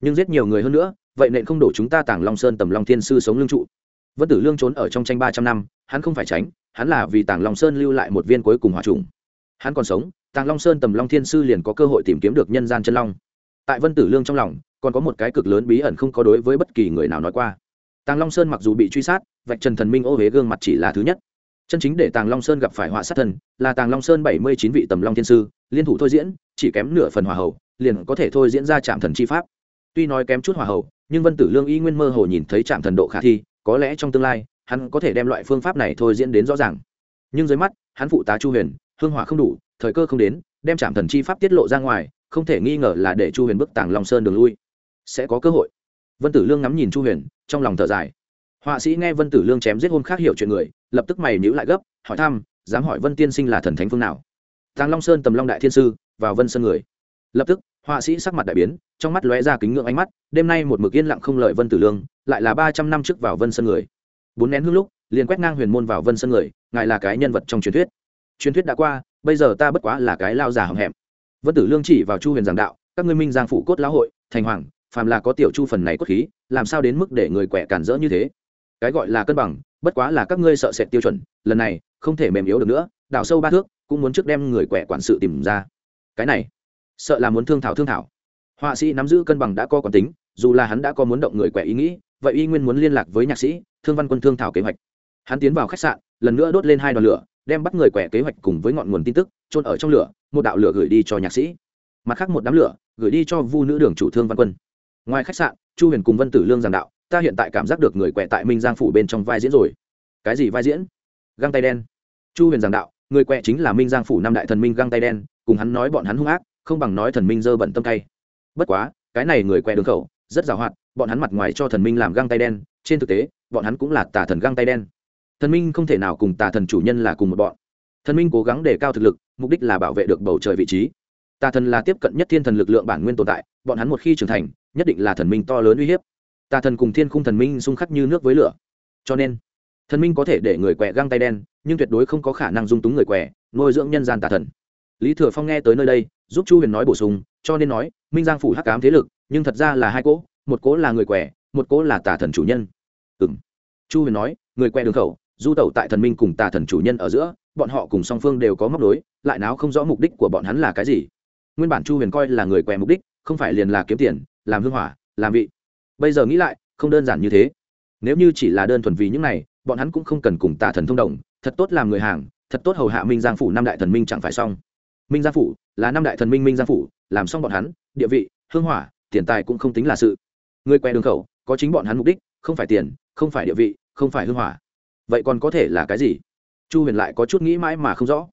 Nhưng giết nhiều người hơn nữa, vậy nện không đổ chúng ta tàng long sơn tầm long thiên sư sống lương trụ vân tử lương trốn ở trong tranh ba trăm năm, hắn không phải tránh, hắn là vì tàng long sơn lưu lại một viên cuối cùng hòa trùng. Hắn còn sống, tàng long sơn tầm long thiên sư liền có cơ hội tìm kiếm được nhân gian chân long. Tại vân tử lương trong lòng, còn có một cái cực lớn bí ẩn không có đối với bất kỳ người nào nói qua. Tàng long sơn mặc dù bị truy sát, vạch trần thần minh ô huế gương mặt chỉ là thứ nhất. Chân chính để tàng long sơn gặp phải họa sát thần, là tàng long sơn bảy mươi chín vị tầm long thiên sư, liên thủ thôi diễn, chỉ kém nửa phần hòa hậu liền có thể thôi diễn ra trạm thần chi pháp. Tuy nói kém chút hòa hậu nhưng vân tử lương y nguyên mơ hồ nhìn thấy trạm thần độ khả thi có lẽ trong tương lai, hắn có thể đem loại phương pháp này thôi diễn đến rõ ràng. Nhưng dưới mắt, hắn phụ tá chu huyền, hương hỏa không đủ, thời cơ không đến, đem trạm thần chi pháp tiết lộ ra ngoài, không thể nghi ngờ là để chu huyền bức tàng long sơn đường lui. Sẽ có cơ hội. Vân tử lương ngắm nhìn chu huyền, trong lòng thở dài. Họa sĩ nghe vân tử lương chém giết hôn khác hiểu chuyện người, lập tức mày nhữ lại gấp, hỏi thăm, dám hỏi vân tiên sinh là thần thánh phương nào? Tàng long sơn tầm long đại thiên sư, vào vân sơn người. Lập tức họa sĩ sắc mặt đại biến, trong mắt lóe ra kính ngưỡng ánh mắt, đêm nay một mực yên lặng không lợi vân tử lương, lại là ba trăm năm trước vào vân sơn người. Bốn nén hương lúc, liền quét ngang huyền môn vào vân sơn người, ngài là cái nhân vật trong truyền thuyết. Truyền thuyết đã qua, bây giờ ta bất quá là cái lao già hầm hẹm. Vân tử lương chỉ vào chu huyền giảng đạo, các ngươi minh giang phủ cốt lão hội, thành hoàng, phàm là có tiểu chu phần này cốt khí, làm sao đến mức để người quẻ cản rỡ như thế? Cái gọi là cân bằng, bất quá là các ngươi sợ sệt tiêu chuẩn, lần này không thể mềm yếu được nữa, đào sâu ba thước, cũng muốn trước đem người quẻ quản sự tìm ra. Cái này sợ là muốn thương thảo thương thảo. Họa sĩ nắm giữ cân bằng đã có còn tính, dù là hắn đã có muốn động người quẻ ý nghĩ, vậy y nguyên muốn liên lạc với nhạc sĩ, thương văn quân thương thảo kế hoạch. Hắn tiến vào khách sạn, lần nữa đốt lên hai đoàn lửa, đem bắt người quẻ kế hoạch cùng với ngọn nguồn tin tức trôn ở trong lửa, một đạo lửa gửi đi cho nhạc sĩ. Mặt khác một đám lửa, gửi đi cho vu nữ đường chủ thương văn quân. Ngoài khách sạn, chu huyền cùng vân tử lương giảng đạo, ta hiện tại cảm giác được người quẹ tại minh giang phủ bên trong vai diễn rồi. Cái gì vai diễn? Găng tay đen. Chu huyền giảng đạo, người quẹ chính là minh giang phủ năm đại thần minh găng tay đen, cùng hắn nói bọn hắn hung ác không bằng nói thần minh dơ bẩn tâm tay bất quá, cái này người quẹ đường khẩu, rất giàu hoạt bọn hắn mặt ngoài cho thần minh làm găng tay đen, trên thực tế, bọn hắn cũng là tà thần găng tay đen. Thần minh không thể nào cùng tà thần chủ nhân là cùng một bọn. Thần minh cố gắng để cao thực lực, mục đích là bảo vệ được bầu trời vị trí. Tà thần là tiếp cận nhất thiên thần lực lượng bản nguyên tồn tại, bọn hắn một khi trưởng thành, nhất định là thần minh to lớn uy hiếp. Tà thần cùng thiên khung thần minh xung khắc như nước với lửa. Cho nên, thần minh có thể để người quẹ găng tay đen, nhưng tuyệt đối không có khả năng dung túng người quẻ nuôi dưỡng nhân gian tà thần lý thừa phong nghe tới nơi đây, giúp chu huyền nói bổ sung, cho nên nói, minh giang phủ hắc cám thế lực, nhưng thật ra là hai cỗ, một cỗ là người quẻ, một cỗ là tà thần chủ nhân. Ừ m chu huyền nói, người quẻ đường khẩu, du tẩu tại thần minh cùng tà thần chủ nhân ở giữa, bọn họ cùng song phương đều có móc đối lại náo không rõ mục đích của bọn hắn là cái gì. Nguyên bản chu huyền coi là người quẻ mục đích, không phải liền là kiếm tiền, làm hương hỏa, làm vị. Bây giờ nghĩ lại, không đơn giản như thế. Nếu như chỉ là đơn thuần vì những này, bọn hắn cũng không cần cùng tà thần thông đồng, thật tốt làm người hàng, thật tốt hầu hạ minh giang phủ năm đại thần minh chẳng phải xong minh gia phủ, là năm đại thần minh minh gia phủ, làm xong bọn hắn, địa vị, hương hỏa, tiền tài cũng không tính là sự. Người quẹ đường khẩu, có chính bọn hắn mục đích, không phải tiền, không phải địa vị, không phải hương hỏa. Vậy còn có thể là cái gì? Chu huyền lại có chút nghĩ mãi mà không rõ.